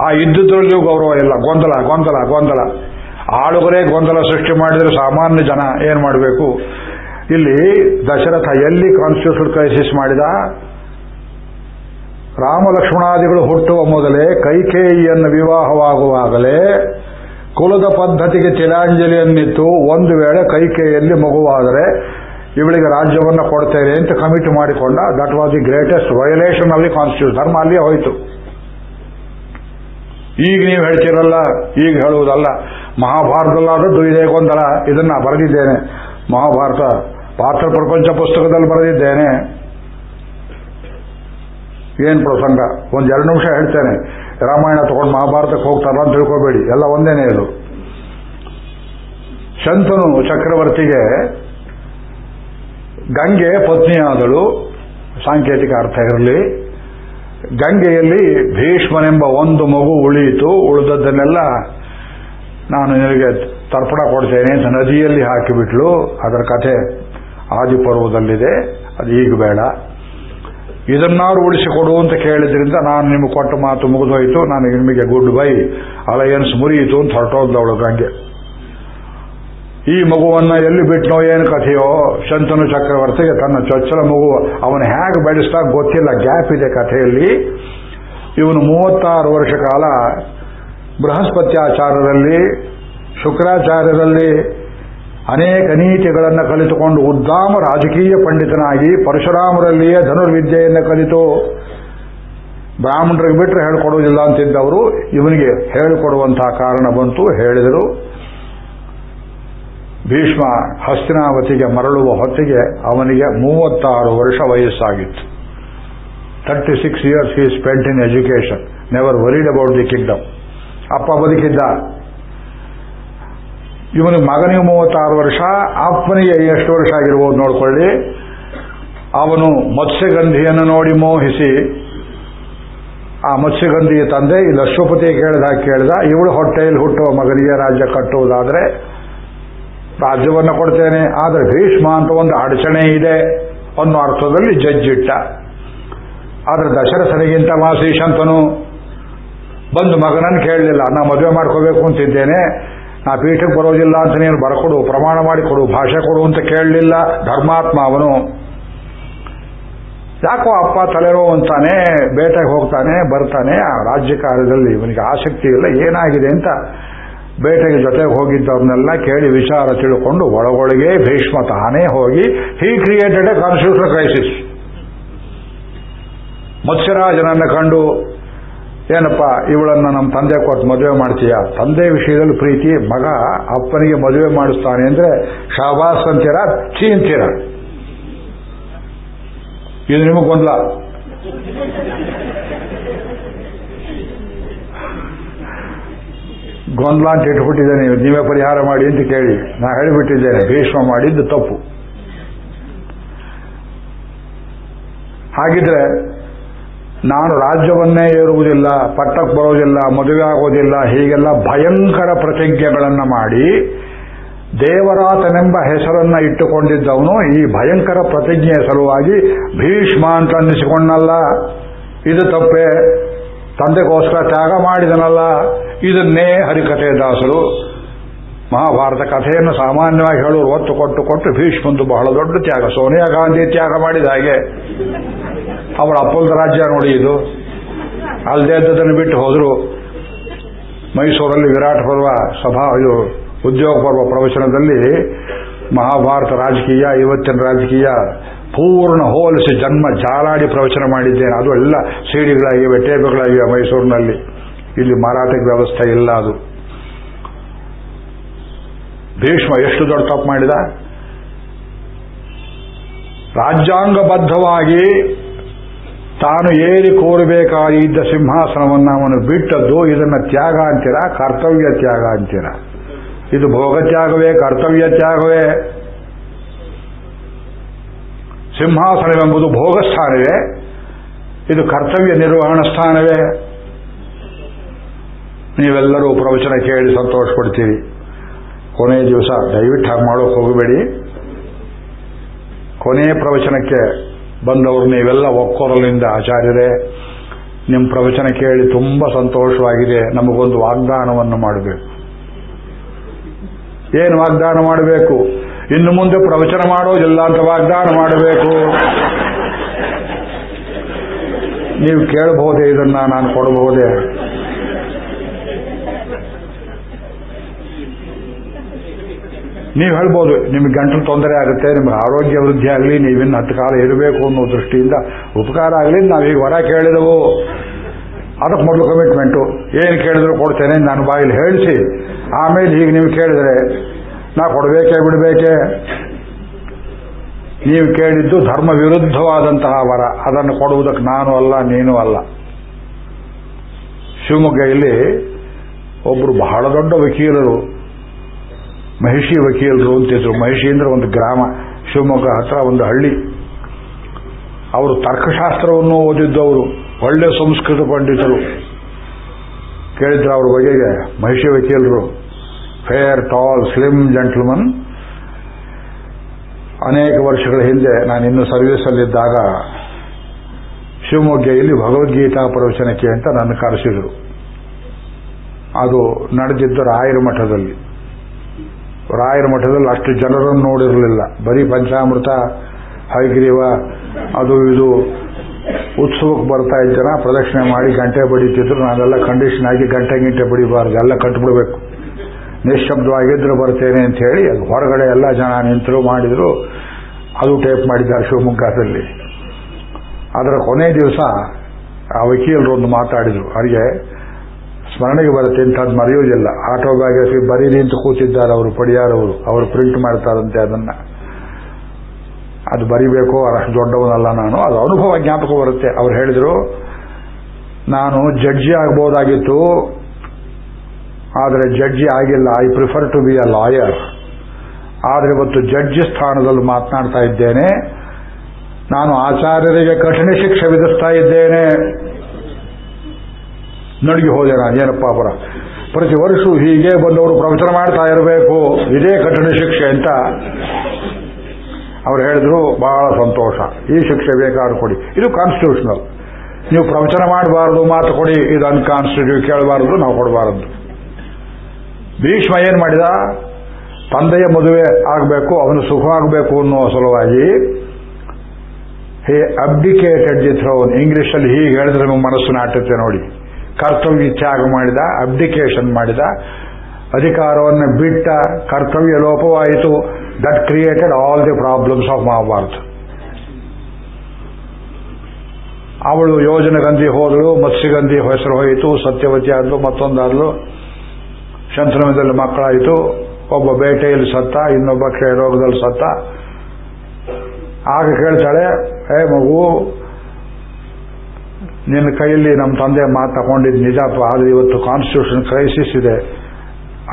ಆ ಇದ್ದುದ್ರಲ್ಲಿಯೂ ಗೌರವ ಇಲ್ಲ. ಗೊಂದಲ ಗೊಂದಲ ಗೊಂದಲ. ಆಳುಗರೇ ಗೊಂದಲ ಸೃಷ್ಟಿ ಮಾಡಿದರೆ ಸಾಮಾನ್ಯ ಜನ ಏನ್ ಮಾಡಬೇಕು? ಇಲ್ಲಿ ದಶರಥ ಎಲ್ಲಿ ಕಾನ್ಸ್ಟಿಟ್ಯೂಷನ್ ಕ್ರೈಸಿಸ್ ಮಾಡಿದ? ರಾಮ ಲಕ್ಷ್ಮಣಾದಿಗಳು ಹುಟ್ಟುವ ಮೊದಲೇ ಕೈಕೇಯಿಯನ್ನು ವಿವಾಹವಾಗುವಾಗಲೇ ಕುಲದ ಪದ್ಧತಿಗೆ ತಿಲಾಂಜಲಿಯನ್ನಿತ್ತು ಒಂದು ವೇಳೆ ಕೈಕೇಯಲ್ಲಿ ಮಗುವಾದರೆ ಇವಳಿಗೆ ರಾಜ್ಯವನ್ನು ಕೊಡ್ತೇನೆ ಅಂತ ಕಮಿಟ್ ಮಾಡಿಕೊಂಡ that was the greatest violation of the constitution ಧರ್ಮ ಅಲ್ಲಿಯೇ ಹೋಯಿತು. ಈಗ ನೀವು ಹೇಳ್ತಿರಲ್ಲ, ಈಗ ಹೇಳುವುದಲ್ಲ. ಮಹಾಭಾರತದಲ್ಲಾದದ್ದು ಇದೇ ಗೊಂದಲ ಇದನ್ನ ಬರೆದಿದ್ದೇನೆ. ಮಹಾಭಾರತ, ಪಾತ್ರ ಪ್ರಪಂಚ ಪುಸ್ತಕದಲ್ಲಿ ಬರೆದಿದ್ದೇನೆ. ಏನ್ ಪ್ರಸಂಗ? ಒಂದೆರಡು ನಿಮಿಷ ಹೇಳ್ತೇನೆ. ರಾಮಾಯಣ ತಗೊಂಡು ಮಹಾಭಾರತಕ್ಕೆ ಹೋಗ್ತಾರಲ್ಲ ಅಂತ ತಿಳ್ಕೋಬೇಡಿ. ಎಲ್ಲ ಒಂದೇನೆ ಇದು. ಶಂತನು ಚಕ್ರವರ್ತಿಗೆ ಗಂಗೆ ಪತ್ನಿಯಾದಳು. ಸಾಂಕೇತಿಕ ಅರ್ಥ ಇರಲಿ. ಗಂಗೆಯಲ್ಲಿ ಭೀಷ್ಮನೆಂಬ ಒಂದು ಮಗು ಉಳಿಯಿತು. ಉಳಿದದ್ದನ್ನೆಲ್ಲ ನಾನು ನಿನಗೆ ತರ್ಪಣ ಕೊಡ್ತೇನೆ ಅಂತ ನದಿಯಲ್ಲಿ ಹಾಕಿಬಿಟ್ಲು. ಅದರ ಕಥೆ ಆದಿಪರ್ವದಲ್ಲಿದೆ. ಅದು ಈಗ ಬೇಡ. ಇದನ್ನಾರು ಉಳಿಸಿಕೊಡು ಅಂತ ಕೇಳಿದ್ರಿಂದ ನಾನು ನಿಮಗೆ ಕೊಟ್ಟ ಮಾತು ಮುಗಿದೋಯ್ತು. ನನಗೆ ನಿಮಗೆ ಗುಡ್ ಬೈ. ಅಲಯನ್ಸ್ ಮುರಿಯಿತು ಅಂತ ಹೊರಟೋದ್ಲವಳು ಗಂಗೆ. ಈ ಮಗುವನ್ನ ಎಲ್ಲಿ ಬಿಟ್ನೋ ಏನು ಕಥೆಯೋ, ಶಂತನು ಚಕ್ರವರ್ತಿಗೆ ತನ್ನ ಚೊಚ್ಚಲ ಮಗು ಅವನು ಹೇಗೆ ಬೆಳೆಸ್ತಾ ಗೊತ್ತಿಲ್ಲ, ಗ್ಯಾಪ್ ಇದೆ ಕಥೆಯಲ್ಲಿ. ಇವನು ಮೂವತ್ತಾರು ವರ್ಷ ಕಾಲ ಬೃಹಸ್ಪತ್ಯಾಚಾರದಲ್ಲಿ ಶುಕ್ರಾಚಾರ್ಯರಲ್ಲಿ ಅನೇಕ ನೀತಿಗಳನ್ನು ಕಲಿತುಕೊಂಡು ಉದ್ದಾಮ ರಾಜಕೀಯ ಪಂಡಿತನಾಗಿ ಪರಶುರಾಮರಲ್ಲಿಯೇ ಧನುರ್ವಿದ್ಯೆಯನ್ನು ಕಲಿತು ಬ್ರಾಹ್ಮಣರಿಗೆ ಬಿಟ್ಟರೆ ಹೇಳಿಕೊಡುವುದಿಲ್ಲ ಅಂತಿದ್ದವರು ಇವನಿಗೆ ಹೇಳಿಕೊಡುವಂತಹ ಕಾರಣ ಬಂತು, ಹೇಳಿದರು. ಭೀಷ್ಮ ಹಸ್ತಿನಾವತಿಗೆ ಮರಳುವ ಹೊತ್ತಿಗೆ ಅವನಿಗೆ ಮೂವತ್ತಾರು ವರ್ಷ ವಯಸ್ಸಾಗಿತ್ತು. Thirty six years he spent in education never worried about the kingdom ಅಪ್ಪ ಬದುಕಿದ್ದ. ಇವನಿಗೆ ಮಗನಿಗೆ ಮೂವತ್ತಾರು ವರ್ಷ, ಅಪ್ಪನಿಗೆ ಎಷ್ಟು ವರ್ಷ ಆಗಿರ್ಬೋದು ನೋಡ್ಕೊಳ್ಳಿ. ಅವನು ಮತ್ಸ್ಯಗಂಧಿಯನ್ನು ನೋಡಿ ಮೋಹಿಸಿ, ಆ ಮತ್ಸ್ಯಗಂಧಿಯ ತಂದೆ, ಇಲ್ಲಿ ಅಶ್ವಪತಿ ಕೇಳಿದ ಕೇಳಿದ, ಇವಳು ಹೊಟ್ಟೆಯಲ್ಲಿ ಹುಟ್ಟುವ ಮಗನಿಗೆ ರಾಜ್ಯ ಕಟ್ಟುವುದಾದ್ರೆ ರಾಜ್ಯವನ್ನು ಕೊಡ್ತೇನೆ. ಆದರೆ ಭೀಷ್ಮ ಅಂತ ಒಂದು ಅಡಚಣೆ ಇದೆ ಅನ್ನೋ ಅರ್ಥದಲ್ಲಿ ಜಜ್ಜಿಟ್ಟ. ಆದರೆ ದಶರಥನಿಗಿಂತ ಮಾಸೀಶಂತನು ಬಂದು ಮಗನನ್ನು ಕೇಳಲಿಲ್ಲ. ನಾ ಮದುವೆ ಮಾಡ್ಕೋಬೇಕು ಅಂತಿದ್ದೇನೆ. ನಾ ಪೀಠಕ್ಕೆ ಬರೋದಿಲ್ಲ ಅಂತ ನೀನು ಬರಕೊಡು, ಪ್ರಮಾಣ ಮಾಡಿ ಕೊಡು, ಭಾಷೆ ಕೊಡು ಅಂತ ಕೇಳಲಿಲ್ಲ, ಧರ್ಮಾತ್ಮ ಅವನು. ಯಾಕೋ ಅಪ್ಪ ತಲೆರೋ ಅಂತಾನೆ, ಬೇಟೆಗೆ ಹೋಗ್ತಾನೆ, ಬರ್ತಾನೆ, ಆ ರಾಜ್ಯ ಕಾರ್ಯದಲ್ಲಿ ಇವನಿಗೆ ಆಸಕ್ತಿ ಇಲ್ಲ, ಏನಾಗಿದೆ ಅಂತ ಬೇಟೆಗೆ ಜೊತೆಗೆ ಹೋಗಿದ್ದವ್ರನ್ನೆಲ್ಲ ಕೇಳಿ ವಿಚಾರ ತಿಳ್ಕೊಂಡು ಒಳಗೊಳಗೆ ಭೀಷ್ಮ ತಾನೇ ಹೋಗಿ he created a constitution crisis ಮತ್ಸ್ಯರಾಜನನ್ನು ಕಂಡು ಏನಪ್ಪ, ಇವಳನ್ನ ನಮ್ಮ ತಂದೆ ಕೊಟ್ಟು ಮದುವೆ ಮಾಡ್ತೀಯ? ತಂದೆ ವಿಷಯದಲ್ಲಿ ಪ್ರೀತಿ, ಮಗ ಅಪ್ಪನಿಗೆ ಮದುವೆ ಮಾಡಿಸ್ತಾನೆ ಅಂದ್ರೆ ಶಾಬಾಸ್ ಅಂತೀರ ಚೀ ಅಂತೀರ? ಇದು ನಿಮಗೆ ಗೊಂದಲ. ಗೊಂದಲ ಅಂತ ಇಟ್ಬಿಟ್ಟಿದ್ದೇನೆ, ನೀವೇ ಪರಿಹಾರ ಮಾಡಿ ಅಂತ ಕೇಳಿ. ನಾ ಹೇಳಿಬಿಟ್ಟಿದ್ದೇನೆ, ಭೀಷ್ಮ ಮಾಡಿದ್ದು ತಪ್ಪು. ಹಾಗಿದ್ರೆ ನಾನು ರಾಜ್ಯವನ್ನೇ ಏರುವುದಿಲ್ಲ, ಪಟ್ಟಕ್ಕೆ ಬರೋದಿಲ್ಲ ಮದುವೆ ಆಗೋದಿಲ್ಲ ಹೀಗೆಲ್ಲ ಭಯಂಕರ ಪ್ರತಿಜ್ಞೆಗಳನ್ನು ಮಾಡಿ ದೇವರಾತನೆಂಬ ಹೆಸರನ್ನ ಇಟ್ಟುಕೊಂಡಿದ್ದವನು ಈ ಭಯಂಕರ ಪ್ರತಿಜ್ಞೆಯ ಸಲುವಾಗಿ ಭೀಷ್ಮ ಅಂತ ಅನ್ನಿಸಿಕೊಂಡಲ್ಲ ಇದು ತಪ್ಪೆ. ತಂದೆಗೋಸ್ಕರ ತ್ಯಾಗ ಮಾಡಿದನಲ್ಲ. ಇದನ್ನೇ ಹರಿಕಥೆ ದಾಸರು. ಮಹಾಭಾರತ ಕಥೆಯನ್ನು ಸಾಮಾನ್ಯವಾಗಿ ಹೇಳೋರು ಒತ್ತು ಕೊಟ್ಟು ಕೊಟ್ಟು ಭೀಷ್ಮಂದು ಬಹಳ ದೊಡ್ಡ ತ್ಯಾಗ. ಸೋನಿಯಾ ಗಾಂಧಿ ತ್ಯಾಗ ಮಾಡಿದ ಹಾಗೆ. ಅವಳ ಅಪ್ಪಲ್ದ ರಾಜ್ಯ ನೋಡಿ ಇದು. ಅಲ್ಲದೆ ಅದನ್ನು ಬಿಟ್ಟು ಹೋದರು. ಮೈಸೂರಲ್ಲಿ ವಿರಾಟ್ ಪರ್ವ ಸಭಾ, ಇದು ಉದ್ಯೋಗ ಪರ್ವ ಪ್ರವಚನದಲ್ಲಿ ಮಹಾಭಾರತ ರಾಜಕೀಯ, ಇವತ್ತಿನ ರಾಜಕೀಯ ಪೂರ್ಣ ಹೋಲಿಸಿ ಜನ್ಮ ಜಾಲಾಡಿ ಪ್ರವಚನ ಮಾಡಿದ್ದೇನೆ. ಅದು ಎಲ್ಲ ಸೀಡಿಗಳಾಗಿವೆ ಟೇಬಲ್ಗಳಾಗಿವೆ ಮೈಸೂರಿನಲ್ಲಿ. ಇಲ್ಲಿ ಮಾರಾಟಕ್ಕೆ ವ್ಯವಸ್ಥೆ ಇಲ್ಲ ಅದು. ಭೀಷ್ಮ ಎಷ್ಟು ದೊಡ್ಡ ತಪ್ಪು ಮಾಡಿದ? ರಾಜ್ಯಾಂಗಬದ್ಧವಾಗಿ ತಾನು ಏರಿ ಕೋರಬೇಕಾಗಿದ್ದ ಸಿಂಹಾಸನವನ್ನು ಅವನು ಬಿಟ್ಟದ್ದು, ಇದನ್ನ ತ್ಯಾಗ ಅಂತೀರಾ, ಕರ್ತವ್ಯ ತ್ಯಾಗ ಅಂತೀರಾ? ಇದು ಭೋಗ ತ್ಯಾಗವೇ, ಕರ್ತವ್ಯ ತ್ಯಾಗವೇ? ಸಿಂಹಾಸನವೆಂಬುದು ಭೋಗಸ್ಥಾನವೇ? ಇದು ಕರ್ತವ್ಯ ನಿರ್ವಹಣಾ ಸ್ಥಾನವೇ? ನೀವೆಲ್ಲರೂ ಪ್ರವಚನ ಕೇಳಿ ಸಂತೋಷ ಪಡ್ತೀರಿ ಕೊನೆಯ ದಿವಸ, ದಯವಿಟ್ಟು ಹಾಗೆ ಮಾಡೋಕೆ ಹೋಗಬೇಡಿ. ಕೊನೆಯ ಪ್ರವಚನಕ್ಕೆ ಬಂದವರು ನೀವೆಲ್ಲ ಒಕ್ಕೊರಲಿಂದ ಆಚಾರ್ಯರೇ ನಿಮ್ಮ ಪ್ರವಚನ ಕೇಳಿ ತುಂಬಾ ಸಂತೋಷವಾಗಿದೆ. ನಮಗೊಂದು ವಾಗ್ದಾನವನ್ನು ಮಾಡಬೇಕು. ಏನು ವಾಗ್ದಾನ ಮಾಡಬೇಕು? ಇನ್ನು ಮುಂದೆ ಪ್ರವಚನ ಮಾಡೋದಿಲ್ಲ ಅಂತ ವಾಗ್ದಾನ ಮಾಡಬೇಕು. ನೀವು ಕೇಳಬಹುದೇ ಇದನ್ನ ನಾನು ಕೊಡಬಹುದೇ? ನೀವು ಹೇಳ್ಬೋದು, ನಿಮ್ಗೆ ಗಂಟಲು ತೊಂದರೆ ಆಗುತ್ತೆ, ನಿಮ್ಗೆ ಆರೋಗ್ಯ ವೃದ್ಧಿ ಆಗಲಿ, ನೀವಿನ್ನು ಹತ್ತು ಕಾಲ ಇರಬೇಕು ಅನ್ನೋ ದೃಷ್ಟಿಯಿಂದ ಉಪಕಾರ ಆಗಲಿ ನಾವೀಗ ವರ ಕೇಳಿದೆವು. ಅದಕ್ಕೆ ಮೊದಲು ಕಮಿಟ್ಮೆಂಟು ಏನು ಕೇಳಿದ್ರು ಕೊಡ್ತೇನೆ ನಾನು ಬಾಯಲ್ಲಿ ಹೇಳಿಸಿ. ಆಮೇಲೆ ಈಗ ನೀವು ಕೇಳಿದರೆ, ನಾ ಕೊಡಬೇಕೇ ಬಿಡಬೇಕೇ? ನೀವು ಕೇಳಿದ್ದು ಧರ್ಮ ವಿರುದ್ಧವಾದಂತಹ ವರ. ಅದನ್ನು ಕೊಡುವುದಕ್ಕೆ ನಾನು ಅಲ್ಲ, ನೀನು ಅಲ್ಲ. ಶಿವಮೊಗ್ಗ ಇಲ್ಲಿ ಒಬ್ಬರು ಬಹಳ ದೊಡ್ಡ ವಕೀಲರು ಮಹಿಷಿ ವಕೀಲರು ಅಂತಿದ್ರು ಮಹಿಷಿ ಅಂದ್ರೆ ಒಂದು ಗ್ರಾಮ, ಶಿವಮೊಗ್ಗ ಹತ್ರ ಒಂದು ಹಳ್ಳಿ. ಅವರು ತರ್ಕಶಾಸ್ತ್ರವನ್ನು ಓದಿದ್ದವರು ಒಳ್ಳೆ ಸಂಸ್ಕೃತ ಪಂಡಿತರು. ಕೇಳಿದ್ರು ಅವ್ರ ಬಗೆಗೆ ಮಹಿಷಿ ವಕೀಲರು. ಫೇರ್ ಟಾಲ್ ಸ್ಲಿಮ್ ಜೆಂಟ್ಲ್ಮನ್ ಅನೇಕ ವರ್ಷಗಳ ಹಿಂದೆ ನಾನು ಇನ್ನು ಸರ್ವೀಸಲ್ಲಿದ್ದಾಗ ಶಿವಮೊಗ್ಗೆಯಲ್ಲಿ ಭಗವದ್ಗೀತಾ ಪ್ರವಚನಕ್ಕೆ ಅಂತ ನನ್ನ ಕರೆಸಿದರು. ಅದು ನಡೆದಿದ್ದು ರಾಯರ ಮಠದಲ್ಲಿ. ರಾಯರ ಮಠದಲ್ಲಿ ಅಷ್ಟು ಜನರನ್ನು ನೋಡಿರಲಿಲ್ಲ. ಬರೀ ಪಂಚಾಮೃತ, ಹೈಗ್ರೀವ, ಅದು ಇದು ಉತ್ಸವಕ್ಕೆ ಬರ್ತಾ ಇದ್ದ ಪ್ರದಕ್ಷಿಣೆ ಮಾಡಿ ಗಂಟೆ ಬಡಿತಿದ್ರು. ನಾನೆಲ್ಲ ಕಂಡೀಷನ್ ಆಗಿ ಗಂಟೆ ಗಿಂಟೆ ಬಡಿಬಾರ್ದು. ಎಲ್ಲ ಕಟ್ಬಿಡ್ಬೇಕು. ನಿಶಬ್ದವಾಗಿದ್ರು ಬರ್ತೇನೆ ಅಂತ ಹೇಳಿ ಹೊರಗಡೆ ಎಲ್ಲ ಜನ ನಿಂತರು, ಮಾಡಿದ್ರು. ಅದು ಟೇಪ್ ಮಾಡಿದ್ದಾರೆ ಶಿವಮೊಗ್ಗದಲ್ಲಿ. ಅದರ ಕೊನೆ ದಿವಸ ಆ ವಕೀಲರು ಒಂದು ಮಾತಾಡಿದ್ರು. ಅವರಿಗೆ ಸ್ಮರಣೆಗೆ ಬರುತ್ತೆ ಇಂಥದ್ದು ಮರೆಯೋದಿಲ್ಲ ಆಟೋಬಯೋಗ್ರಫಿ ಬರೀರಿ ಅಂತ ಕೂತಿದ್ದಾರೆ ಅವರು ಪಡಿಯಾರವರು ಅವರು. ಪ್ರಿಂಟ್ ಮಾಡ್ತಾರಂತೆ ಅದನ್ನ. ಅದು ಬರಿಬೇಕು ಅಷ್ಟು ದೊಡ್ಡವನಲ್ಲ ನಾನು. ಅದು ಅನುಭವ ಜ್ಞಾಪಕ ಬರುತ್ತೆ. ಅವ್ರು ಹೇಳಿದ್ರು, ನಾನು ಜಡ್ಜಿ ಆಗ್ಬೋದಾಗಿತ್ತು. ಆದರೆ ಜಡ್ಜಿ ಆಗಿಲ್ಲ. I prefer to be a lawyer ಆದರೆ ಇವತ್ತು ಜಡ್ಜಿ ಸ್ಥಾನದಲ್ಲಿ ಮಾತನಾಡ್ತಾ ಇದ್ದೇನೆ. ನಾನು ಆಚಾರ್ಯರಿಗೆ ಕಠಿಣ ಶಿಕ್ಷೆ ವಿಧಿಸ್ತಾ ಇದ್ದೇನೆ. ನಡುಗಿ ಹೋದೆ ಏನಪ್ಪ ಅವರ ಪ್ರತಿ ವರ್ಷ ಹೀಗೆ ಬಂದವರು ಪ್ರವಚನ ಮಾಡ್ತಾ ಇರಬೇಕು. ಇದೇ ಕಠಿಣ ಶಿಕ್ಷೆ ಅಂತ ಅವ್ರು ಹೇಳಿದ್ರು. ಬಹಳ ಸಂತೋಷ. ಈ ಶಿಕ್ಷೆ ಬೇಕಾದ್ರೂ ಕೊಡಿ. ಇದು ಕಾನ್ಸ್ಟಿಟ್ಯೂಷನಲ್ ನೀವು ಪ್ರವಚನ ಮಾಡಬಾರದು, ಮಾತು ಕೊಡಿ. ಇದು ಅನ್ಕಾನ್ಸ್ಟಿಟ್ಯೂಟ್ ಕೇಳಬಾರದು, ನಾವು ಕೊಡಬಾರದು. ಭೀಷ್ಮ ಏನ್ ಮಾಡಿದ? ತಂದೆಯ ಮದುವೆ ಆಗಬೇಕು, ಅವನು ಸುಖವಾಗಬೇಕು ಅನ್ನುವ ಸಲುವಾಗಿ ಹೇ ಅಬ್ಡಿಕೇಟೆಡ್ ದಿ ಥ್ರೋನ್ ಇಂಗ್ಲಿಷಲ್ಲಿ ಹೀಗೆ ಹೇಳಿದ್ರೆ ನಿಮ್ಮ ಮನಸ್ಸು ನಾಟುತ್ತೆ ನೋಡಿ. ಕರ್ತವ್ಯ ತ್ಯಾಗ ಮಾಡಿದ ಅಬ್ಡಿಕೇಶನ್ ಮಾಡಿದ, ಅಧಿಕಾರವನ್ನು ಬಿಟ್ಟ ಕರ್ತವ್ಯ ಲೋಪವಾಯಿತು. That created all the problems of Mahabharata ಅವಳು ಯೋಜನಗಂಧಿ ಹೋದಳು, ಮತ್ಸ್ಯಗಂಧಿ ಹೆಸರು ಹೋಯಿತು, ಸತ್ಯವತಿ ಆದ್ಲು, ಮತ್ತೊಂದಾದ್ಲು ಶಂತನದಲ್ಲಿ ಮಕ್ಕಳಾಯಿತು. ಒಬ್ಬ ಬೇಟೆಯಲ್ಲಿ ಸತ್ತ, ಇನ್ನೊಬ್ಬ ಕ್ಷಯರೋಗದಲ್ಲಿ ಸತ್ತ. ಆಗ ಕೇಳ್ತಾಳೆ ಏ ಮಗು ನಿನ್ನ ಕೈಯಲ್ಲಿ ನಮ್ಮ ತಂದೆ ಮಾತು ತಗೊಂಡಿದ್ದು ನಿಜಪ್ಪ ಆದರೆ ಇವತ್ತು ಕಾನ್ಸ್ಟಿಟ್ಯೂಷನ್ ಕ್ರೈಸಿಸ್ ಇದೆ.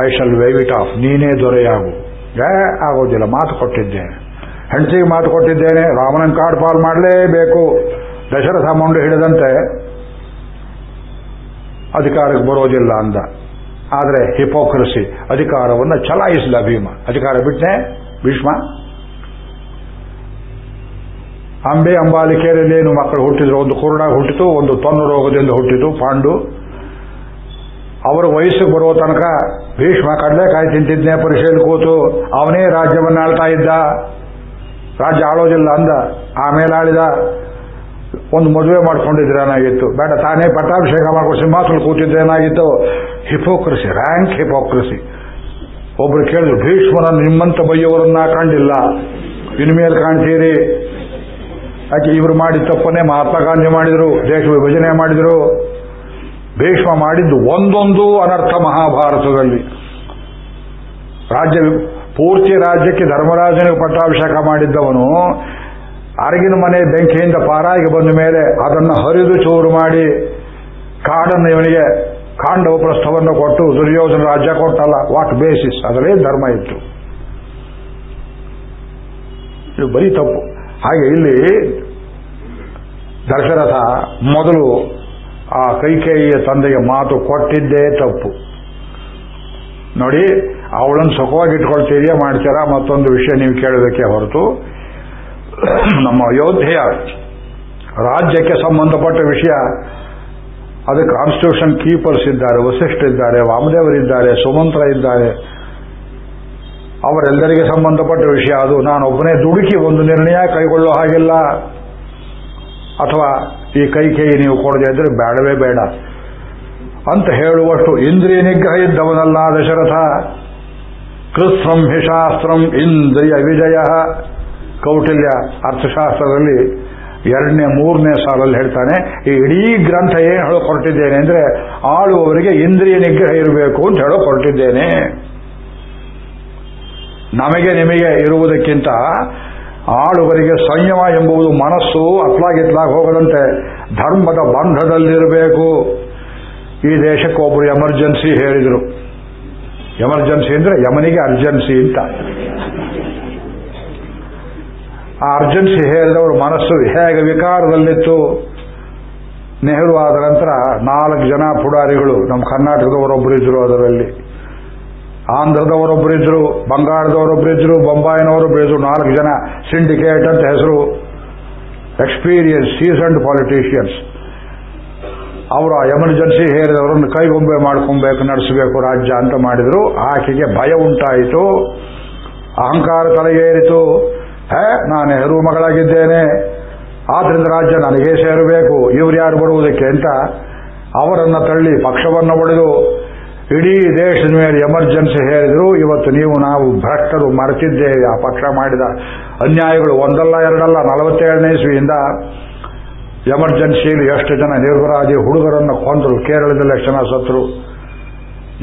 I shall waive it off ನೀನೇ ದೊರೆಯಾಗು. ಏ, ಆಗೋದಿಲ್ಲ. ಮಾತು ಕೊಟ್ಟಿದ್ದೇನೆ ಹೆಂಡತಿಗೆ ಮಾತು ಕೊಟ್ಟಿದ್ದೇನೆ. ರಾಮನ ಕಾರ್ಡ್ ಪಾಲ್ ಮಾಡಲೇಬೇಕು. ದಶರಥ ಮೊಂಡು ಹಿಡಿದಂತೆ ಅಧಿಕಾರಕ್ಕೆ ಬರೋದಿಲ್ಲ ಅಂದ. ಆದರೆ ಹಿಪೋಕ್ರಸಿ ಅಧಿಕಾರವನ್ನು ಚಲಾಯಿಸಿದ ಭೀಮ. ಅಧಿಕಾರ ಬಿಟ್ಟನೆ ಭೀಷ್ಮ? ಅಂಬೆ ಅಂಬಾಲಿಕೆಯಲ್ಲಿ ಏನು ಮಕ್ಕಳು ಹುಟ್ಟಿದ್ರು? ಒಂದು ಕುರುಣ ಹುಟ್ಟಿತು, ಒಂದು ತೊನ್ನು ರೋಗದಿಂದ ಹುಟ್ಟಿತು, ಪಾಂಡು. ಅವರ ವಯಸ್ಸು ಬರುವ ತನಕ ಭೀಷ್ಮ, ಕಡಲೆಕಾಯಿ ತಿಂತಿದ್ನೆ ಪರಿಶೀಲನೆ ಕೂತು, ಅವನೇ ರಾಜ್ಯವನ್ನು ಆಳ್ತಾ ಇದ್ದ. ರಾಜ್ಯ ಆಳೋದಿಲ್ಲ ಅಂದ ಆಮೇಲೆ ಆಳಿದ ಒಂದು ಮದುವೆ ಮಾಡ್ಕೊಂಡಿದ್ರೆ ಏನಾಗಿತ್ತು? ಬೇಡ, ತಾನೇ ಪಟ್ಟಾಭಿಷೇಕ ಮಾಡ್ಕೊಂಡು ಸಿಂಹಾಸನ ಕೂತಿದ್ರೆ ಏನಾಗಿತ್ತು? ಹಿಪೋಕ್ರಸಿ ರ್ಯಾಂಕ್ ಹಿಪೋಕ್ರಸಿ ಒಬ್ರು ಕೇಳಿದ್ರು ಭೀಷ್ಮನ ನಿಮ್ಮಂತ ಬೈಯವರನ್ನ ಕಂಡಿಲ್ಲ. ಇನ್ಮೇಲೆ ಕಾಣ್ತೀರಿ? ಯಾಕೆ ಇವರು ಮಾಡಿದ ತಪ್ಪನ್ನೇ ಮಹಾತ್ಮ ಗಾಂಧಿ ಮಾಡಿದರು, ದೇಶ ವಿಭಜನೆ ಮಾಡಿದರು? ಭೀಷ್ಮ ಮಾಡಿದ್ದು ಒಂದೊಂದು ಅನರ್ಥ ಮಹಾಭಾರತದಲ್ಲಿ. ರಾಜ್ಯ ಪೂರ್ತಿ ರಾಜ್ಯಕ್ಕೆ ಧರ್ಮರಾಜನಿಗೆ ಪಟ್ಟಾಭಿಷೇಕ ಮಾಡಿದ್ದವನು, ಅರಗಿನ ಮನೆ ಬೆಂಕಿಯಿಂದ ಪಾರಾಗಿ ಬಂದ ಮೇಲೆ ಅದನ್ನು ಹರಿದು ಚೂರು ಮಾಡಿ, ಕಾಡನ್ನು ಇವನಿಗೆ ಕಾಂಡವ ಪ್ರಸ್ಥವನ್ನು ಕೊಟ್ಟು ದುರ್ಯೋಧನ ರಾಜ್ಯ ಕೊಟ್ಟಲ್ಲ. ವಾಟ್ ಬೇಸಿಸ್ ಅದರೇ ಧರ್ಮ ಇತ್ತು. ಇದು ಬರೀ ತಪ್ಪು. ಹಾಗೆ ಇಲ್ಲಿ ದಶರಥ ಮೊದಲು ಆ ಕೈಕೇಯಿಯ ತಂದೆಗೆ ಮಾತು ಕೊಟ್ಟಿದ್ದೇ ತಪ್ಪು. ನೋಡಿ, ಅವಳನ್ನು ಸುಖವಾಗಿ ಇಟ್ಕೊಳ್ತೀರಿಯಾ ಮಾಡ್ತೀರಾ ಮತ್ತೊಂದು ವಿಷಯ ನೀವು ಕೇಳೋದಕ್ಕೆ ಹೊರತು, ನಮ್ಮ ಅಯೋಧ್ಯೆಯ ರಾಜ್ಯಕ್ಕೆ ಸಂಬಂಧಪಟ್ಟ ವಿಷಯ, ಅದು ಕಾನ್ಸ್ಟಿಟ್ಯೂಷನ್ ಕೀಪರ್ಸ್ ಇದ್ದಾರೆ ವಸಿಷ್ಠ ಇದ್ದಾರೆ ವಾಮದೇವರಿದ್ದಾರೆ ಸುಮಂತ್ರ ಇದ್ದಾರೆ ಅವರೆಲ್ಲರಿಗೆ ಸಂಬಂಧಪಟ್ಟ ವಿಷಯ ಅದು. ನಾನೊಬ್ಬನೇ ದುಡುಕಿ ಒಂದು ನಿರ್ಣಯ ಕೈಗೊಳ್ಳೋ ಹಾಗಿಲ್ಲ. ಅಥವಾ ಈ ಕೈ ಕೈ ನೀವು ಕೊಡದೆ ಇದ್ದರೆ ಬೇಡವೇ ಬೇಡ. ಅಂತ ಹೇಳುವಷ್ಟು ಇಂದ್ರಿಯ ನಿಗ್ರಹ ಇದ್ದವನಲ್ಲ ದಶರಥ. ಕೃತ್ಸಂ ಹಿಶಾಸ್ತ್ರಂ ಇಂದ್ರಿಯ ವಿಜಯ. ಕೌಟಿಲ್ಯ ಅರ್ಥಶಾಸ್ತ್ರದಲ್ಲಿ ಎರಡನೇ, ಮೂರನೇ ಸಾಲಲ್ಲಿ ಹೇಳ್ತಾನೆ, ಈ ಇಡೀ ಗ್ರಂಥ ಏನು ಹೇಳೋ ಹೊರಟಿದ್ದೇನೆ ಅಂದ್ರೆ ಆಳುವವರಿಗೆ ಇಂದ್ರಿಯ ನಿಗ್ರಹ ಇರಬೇಕು ಅಂತ ಹೇಳೋ ನಮಗೆ ನಿಮಗೆ ಇರುವುದಕ್ಕಿಂತ ಆಳುವರಿಗೆ ಸಂಯಮ ಎಂಬುದು ಮನಸ್ಸು ಅತ್ಲಾಗಿತ್ಲಾಗಿ ಹೋಗದಂತೆ ಧರ್ಮದ ಬಂಧದಲ್ಲಿರಬೇಕು. ಈ ದೇಶಕ್ಕೆ ಒಬ್ಬರು ಎಮರ್ಜೆನ್ಸಿ ಹೇಳಿದರು. ಎಮರ್ಜೆನ್ಸಿ ಅಂದ್ರೆ ಯಮನಿಗೆ ಅರ್ಜೆನ್ಸಿ ಅಂತ. ಆ ಅರ್ಜೆನ್ಸಿ ಹೇಳಿದವರು ಮನಸ್ಸು ಹೇಗೆ ವಿಕಾರದಲ್ಲಿತ್ತು? ನೆಹರು ಆದ ನಂತರ ನಾಲ್ಕು ಜನ ಪುಡಾರಿಗಳು, ನಮ್ಮ ಕರ್ನಾಟಕದವರೊಬ್ಬರಿದ್ರು ಅದರಲ್ಲಿ. ಆಂಧ್ರದವರೊಬ್ಬರಿದ್ರು ಬಂಗಾಳದವರೊಬ್ಬರಿದ್ರು ಬೊಂಬಾಯಿನವರೊಬ್ಬರಿದ್ರು ನಾಲ್ಕು ಜನ ಸಿಂಡಿಕೇಟ್ ಅಂತ ಹೆಸರು ಎಕ್ಸ್ಪೀರಿಯನ್ಸ್ ಸೀಸನ್ಡ್ ಪಾಲಿಟಿಷಿಯನ್ಸ್ ಅವರು ಎಮರ್ಜೆನ್ಸಿ ಹೇರಿದವರನ್ನು ಕೈಗೊಂಬೆ ಮಾಡ್ಕೊಬೇಕು, ನಡೆಸಬೇಕು ರಾಜ್ಯ ಅಂತ ಮಾಡಿದ್ರು. ಆಕೆಗೆ ಭಯ ಉಂಟಾಯಿತು. ಅಹಂಕಾರ ತಲೆಗೇರಿತು. ಹೇ, ನಾನು ನೆಹರು ಮಗಳಾಗಿದ್ದೇನೆ. ಆದ್ರಿಂದ ರಾಜ್ಯ ನನಗೆ ಸೇರಬೇಕು. ಇವ್ರು ಯಾರು ಬರುವುದಕ್ಕೆ ಅಂತ ಅವರನ್ನ ತಳ್ಳಿ ಪಕ್ಷವನ್ನು ಒಡೆದು ಇಡೀ ದೇಶದ ಮೇಲೆ ಎಮರ್ಜೆನ್ಸಿ ಹೇಳಿದ್ರು, ಇವತ್ತು ನೀವು ನಾವು ಭ್ರಷ್ಟರು ಮರೆತಿದ್ದೇವೆ, ಆ ಪಕ್ಷ ಮಾಡಿದ ಅನ್ಯಾಯಗಳು ಒಂದಲ್ಲ, ಎರಡಲ್ಲ, ನಲವತ್ತೇಳನೇ ಇಸ್ವಿಯಿಂದ ಎಮರ್ಜೆನ್ಸಿಯಲ್ಲಿ ಎಷ್ಟು ಜನ ನಿರ್ಭರಾದಿ ಹುಡುಗರನ್ನು ಕೊಂದರು, ಕೇರಳದಲ್ಲಿ ಎಷ್ಟು ಜನ ಸತ್ರು.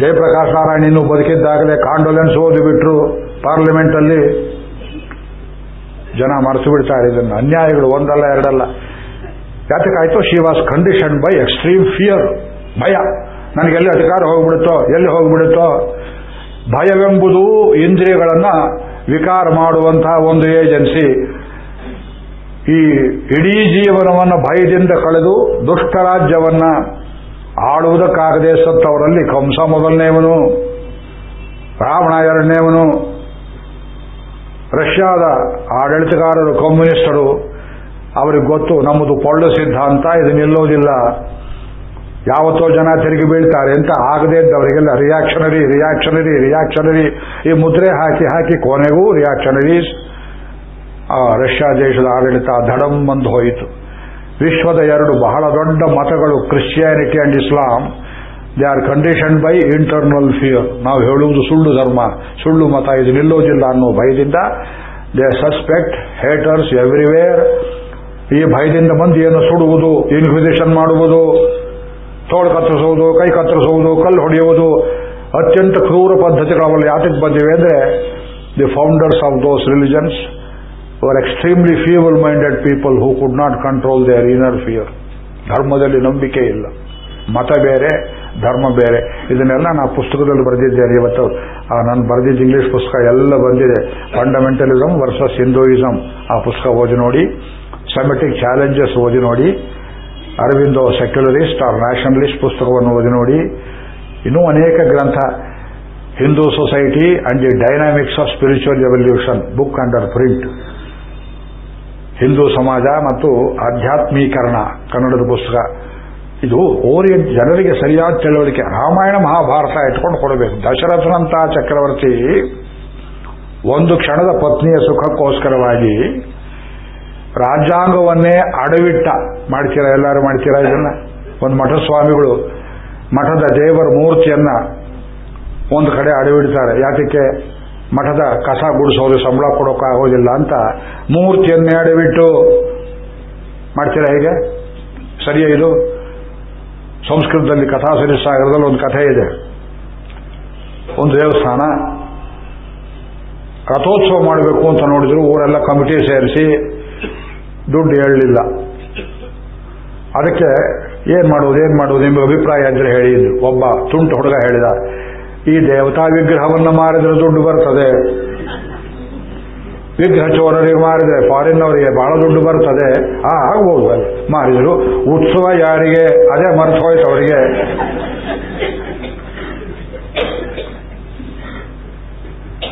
ಜಯಪ್ರಕಾಶ್ ನಾರಾಯಣ ಇನ್ನೂ ಬದುಕಿದ್ದಾಗಲೇ ಕಾಂಡೋಲೆನ್ಸ್ ಓದಿಬಿಟ್ರು ಪಾರ್ಲಿಮೆಂಟ್ ಅಲ್ಲಿ ಜನ ಮರೆತು ಬಿಡ್ತಾರೆ ಇದನ್ನು. ಅನ್ಯಾಯಗಳು ಒಂದಲ್ಲ, ಎರಡಲ್ಲ. ಯಾತಕ್ಕಾಯ್ತು she was condition by extreme fear ಭಯ. ನನಗೆ ಎಲ್ಲಿ ಅಧಿಕಾರ ಹೋಗ್ಬಿಡುತ್ತೋ, ಎಲ್ಲಿ ಹೋಗ್ಬಿಡುತ್ತೋ, ಭಯವೆಂಬುದು ಇಂದ್ರಿಯಗಳನ್ನ ವಿಕಾರ ಮಾಡುವಂತಹ ಒಂದು ಏಜೆನ್ಸಿ. ಈ ಇಡೀ ಜೀವನವನ್ನು ಭಯದಿಂದ ಕಳೆದು ದುಷ್ಟ ರಾಜ್ಯವನ್ನ ಆಳುವುದಕ್ಕಾಗದೆ ಸತ್ತವರಲ್ಲಿ ಕಂಸ ಮೊದಲನೇವನು ರಾವಣ ಎರಡನೇವನು ರಷ್ಯಾದ ಆಡಳಿತಗಾರರು, ಕಮ್ಯುನಿಸ್ಟರು, ಅವರಿಗೆ ಗೊತ್ತು ನಮ್ಮದು ಪೊಳ್ಳು ಸಿದ್ಧಾಂತ, ಇದು ನಿಲ್ಲೋದಿಲ್ಲ ಯಾವತ್ತೋ ಜನ ತಿರುಗಿ ಬೀಳ್ತಾರೆ ಅಂತ ಆಗದೇ ಇದ್ದವರಿಗೆಲ್ಲ ರಿಯಾಕ್ಷನರಿ ರಿಯಾಕ್ಷನರಿ ರಿಯಾಕ್ಷನರಿ ಈ ಮುದ್ರೆ ಹಾಕಿ ಹಾಕಿ ಕೊನೆಗೂ ರಿಯಾಕ್ಷನರೀಸ್ ರಷ್ಯಾ ದೇಶದ ಆಡಳಿತ ಧಡಂ ಬಂದು ಹೋಯಿತು. ವಿಶ್ವದ ಎರಡು ಬಹಳ ದೊಡ್ಡ ಮತಗಳು, Christianity and Islam. They are condition by internal fear ನಾವು ಹೇಳುವುದು ಸುಳ್ಳು ಧರ್ಮ, ಸುಳ್ಳು ಮತ, ಇದು ನಿಲ್ಲೋದಿಲ್ಲ ಅನ್ನೋ ಭಯದಿಂದ ದೇ ಸಸ್ಪೆಕ್ಟ್ ಹೇಟರ್ಸ್ ಎವ್ರಿವೇರ್ ಈ ಭಯದಿಂದ ಮಂದಿಯನ್ನು ಸುಡುವುದು ಇನ್ಕ್ವಿಸಿಷನ್ ಮಾಡುವುದು. ತೋಳು ಕತ್ತರಿಸುವುದು, ಕೈ ಕತ್ತರಿಸುವುದು, ಕಲ್ಲು ಹೊಡೆಯುವುದು ಅತ್ಯಂತ ಕ್ರೂರ ಪದ್ಧತಿಗಳು ಅವರಲ್ಲಿ ಯಾತಕ್ಕೆ ಬಂದಿವೆ ಅಂದರೆ the founders of those religions were extremely feeble minded people who could not control their inner fear ಧರ್ಮದಲ್ಲಿ ನಂಬಿಕೆ ಇಲ್ಲ. ಮತ ಬೇರೆ, ಧರ್ಮ ಬೇರೆ. ಇದನ್ನೆಲ್ಲ ನಾ ಪುಸ್ತಕದಲ್ಲಿ ಬರೆದಿದ್ದೇನೆ ಇವತ್ತು. ನಾನು ಬರೆದಿದ್ದ ಇಂಗ್ಲಿಷ್ ಪುಸ್ತಕ ಎಲ್ಲ ಬಂದಿದೆ. ಫಂಡಮೆಂಟಲಿಸಮ್ ವರ್ಸಸ್ ಹಿಂದೂಯಿಸಮ್ ಆ ಪುಸ್ತಕ ಓದಿ ನೋಡಿ. ಸೆಮೆಟಿಕ್ ಚಾಲೆಂಜಸ್ ಓದಿ ನೋಡಿ. ಅರವಿಂದೋ ಸೆಕ್ಯುಲರಿಸ್ಟ್ ಆರ್ ನ್ಯಾಷನಲಿಸ್ಟ್ ಪುಸ್ತಕವನ್ನು ಓದಿ ನೋಡಿ, ಇನ್ನೂ ಅನೇಕ ಗ್ರಂಥ Hindu society and the dynamics of spiritual evolution book under print Hindu ಸಮಾಜ ಮತ್ತು ಆಧ್ಯಾತ್ಮೀಕರಣ, ಕನ್ನಡದ ಪುಸ್ತಕ. ಇದು ಓರಿಯಂಟ್ ಜನರಿಗೆ ಸರಿಯಾದ ತಿಳುವಳಿಕೆ. ರಾಮಾಯಣ ಮಹಾಭಾರತ ಇಟ್ಕೊಂಡು ಕೊಡಬೇಕು. ದಶರಥನಂತಹ ಚಕ್ರವರ್ತಿ ಒಂದು ಕ್ಷಣದ ಪತ್ನಿಯ ಸುಖಕ್ಕೋಸ್ಕರವಾಗಿ ರಾಜ್ಯಾಂಗವನ್ನೇ ಅಡವಿಟ್ಟ. ಮಾಡ್ತೀರಾ ಎಲ್ಲರೂ ಮಾಡ್ತೀರಾ ಇದನ್ನ? ಒಂದು ಮಠ ಸ್ವಾಮಿಗಳು ಮಠದ ದೇವರ ಮೂರ್ತಿಯನ್ನ ಒಂದು ಕಡೆ ಅಡವಿಡ್ತಾರೆ. ಯಾತಕ್ಕೆ ಮಠದ ಕಸ ಗುಡಿಸೋದು ಸಂಬಳ ಕೊಡೋಕ್ಕಾಗೋದಿಲ್ಲ ಅಂತ ಮೂರ್ತಿಯನ್ನೇ ಅಡವಿಟ್ಟು. ಮಾಡ್ತೀರಾ ಹೇಗೆ? ಸರಿಯೇ ಇದು? ಸಂಸ್ಕೃತದಲ್ಲಿ ಕಥಾಸರಿ ಸಾಗರದಲ್ಲಿ ಒಂದು ಕಥೆ ಇದೆ. ಒಂದು ದೇವಸ್ಥಾನ. ರಥೋತ್ಸವ ಮಾಡಬೇಕು ಅಂತ ನೋಡಿದ್ರು ಊರೆಲ್ಲ ಕಮಿಟಿ ಸೇರಿಸಿ ದುಡ್ಡು ಹೇಳಲಿಲ್ಲ. ಅದಕ್ಕೆ ಏನ್ ಮಾಡುವುದು ಏನ್ ಮಾಡುವುದು ನಿಮ್ಮ ಅಭಿಪ್ರಾಯ ಅಂದ್ರೆ ಹೇಳಿದ್ರು. ಒಬ್ಬ ತುಂಟು ಹುಡುಗ ಹೇಳಿದ ಈ ದೇವತಾ ವಿಗ್ರಹವನ್ನು ಮಾರಿದ್ರೆ ದುಡ್ಡು ಬರ್ತದೆ. ವಿಗ್ರಹ ಚೋರರಿಗೆ ಮಾರಿದ್ರೆ ಫಾರಿನ್ನವರಿಗೆ ಬಹಳ ದುಡ್ಡು ಬರ್ತದೆ. ಆ, ಆಗ್ಬೋದು ಮಾರಿದ್ರು, ಉತ್ಸವ ಯಾರಿಗೆ, ಅದೇ ಮರೆತು ಹೋಯ್ತು ಅವರಿಗೆ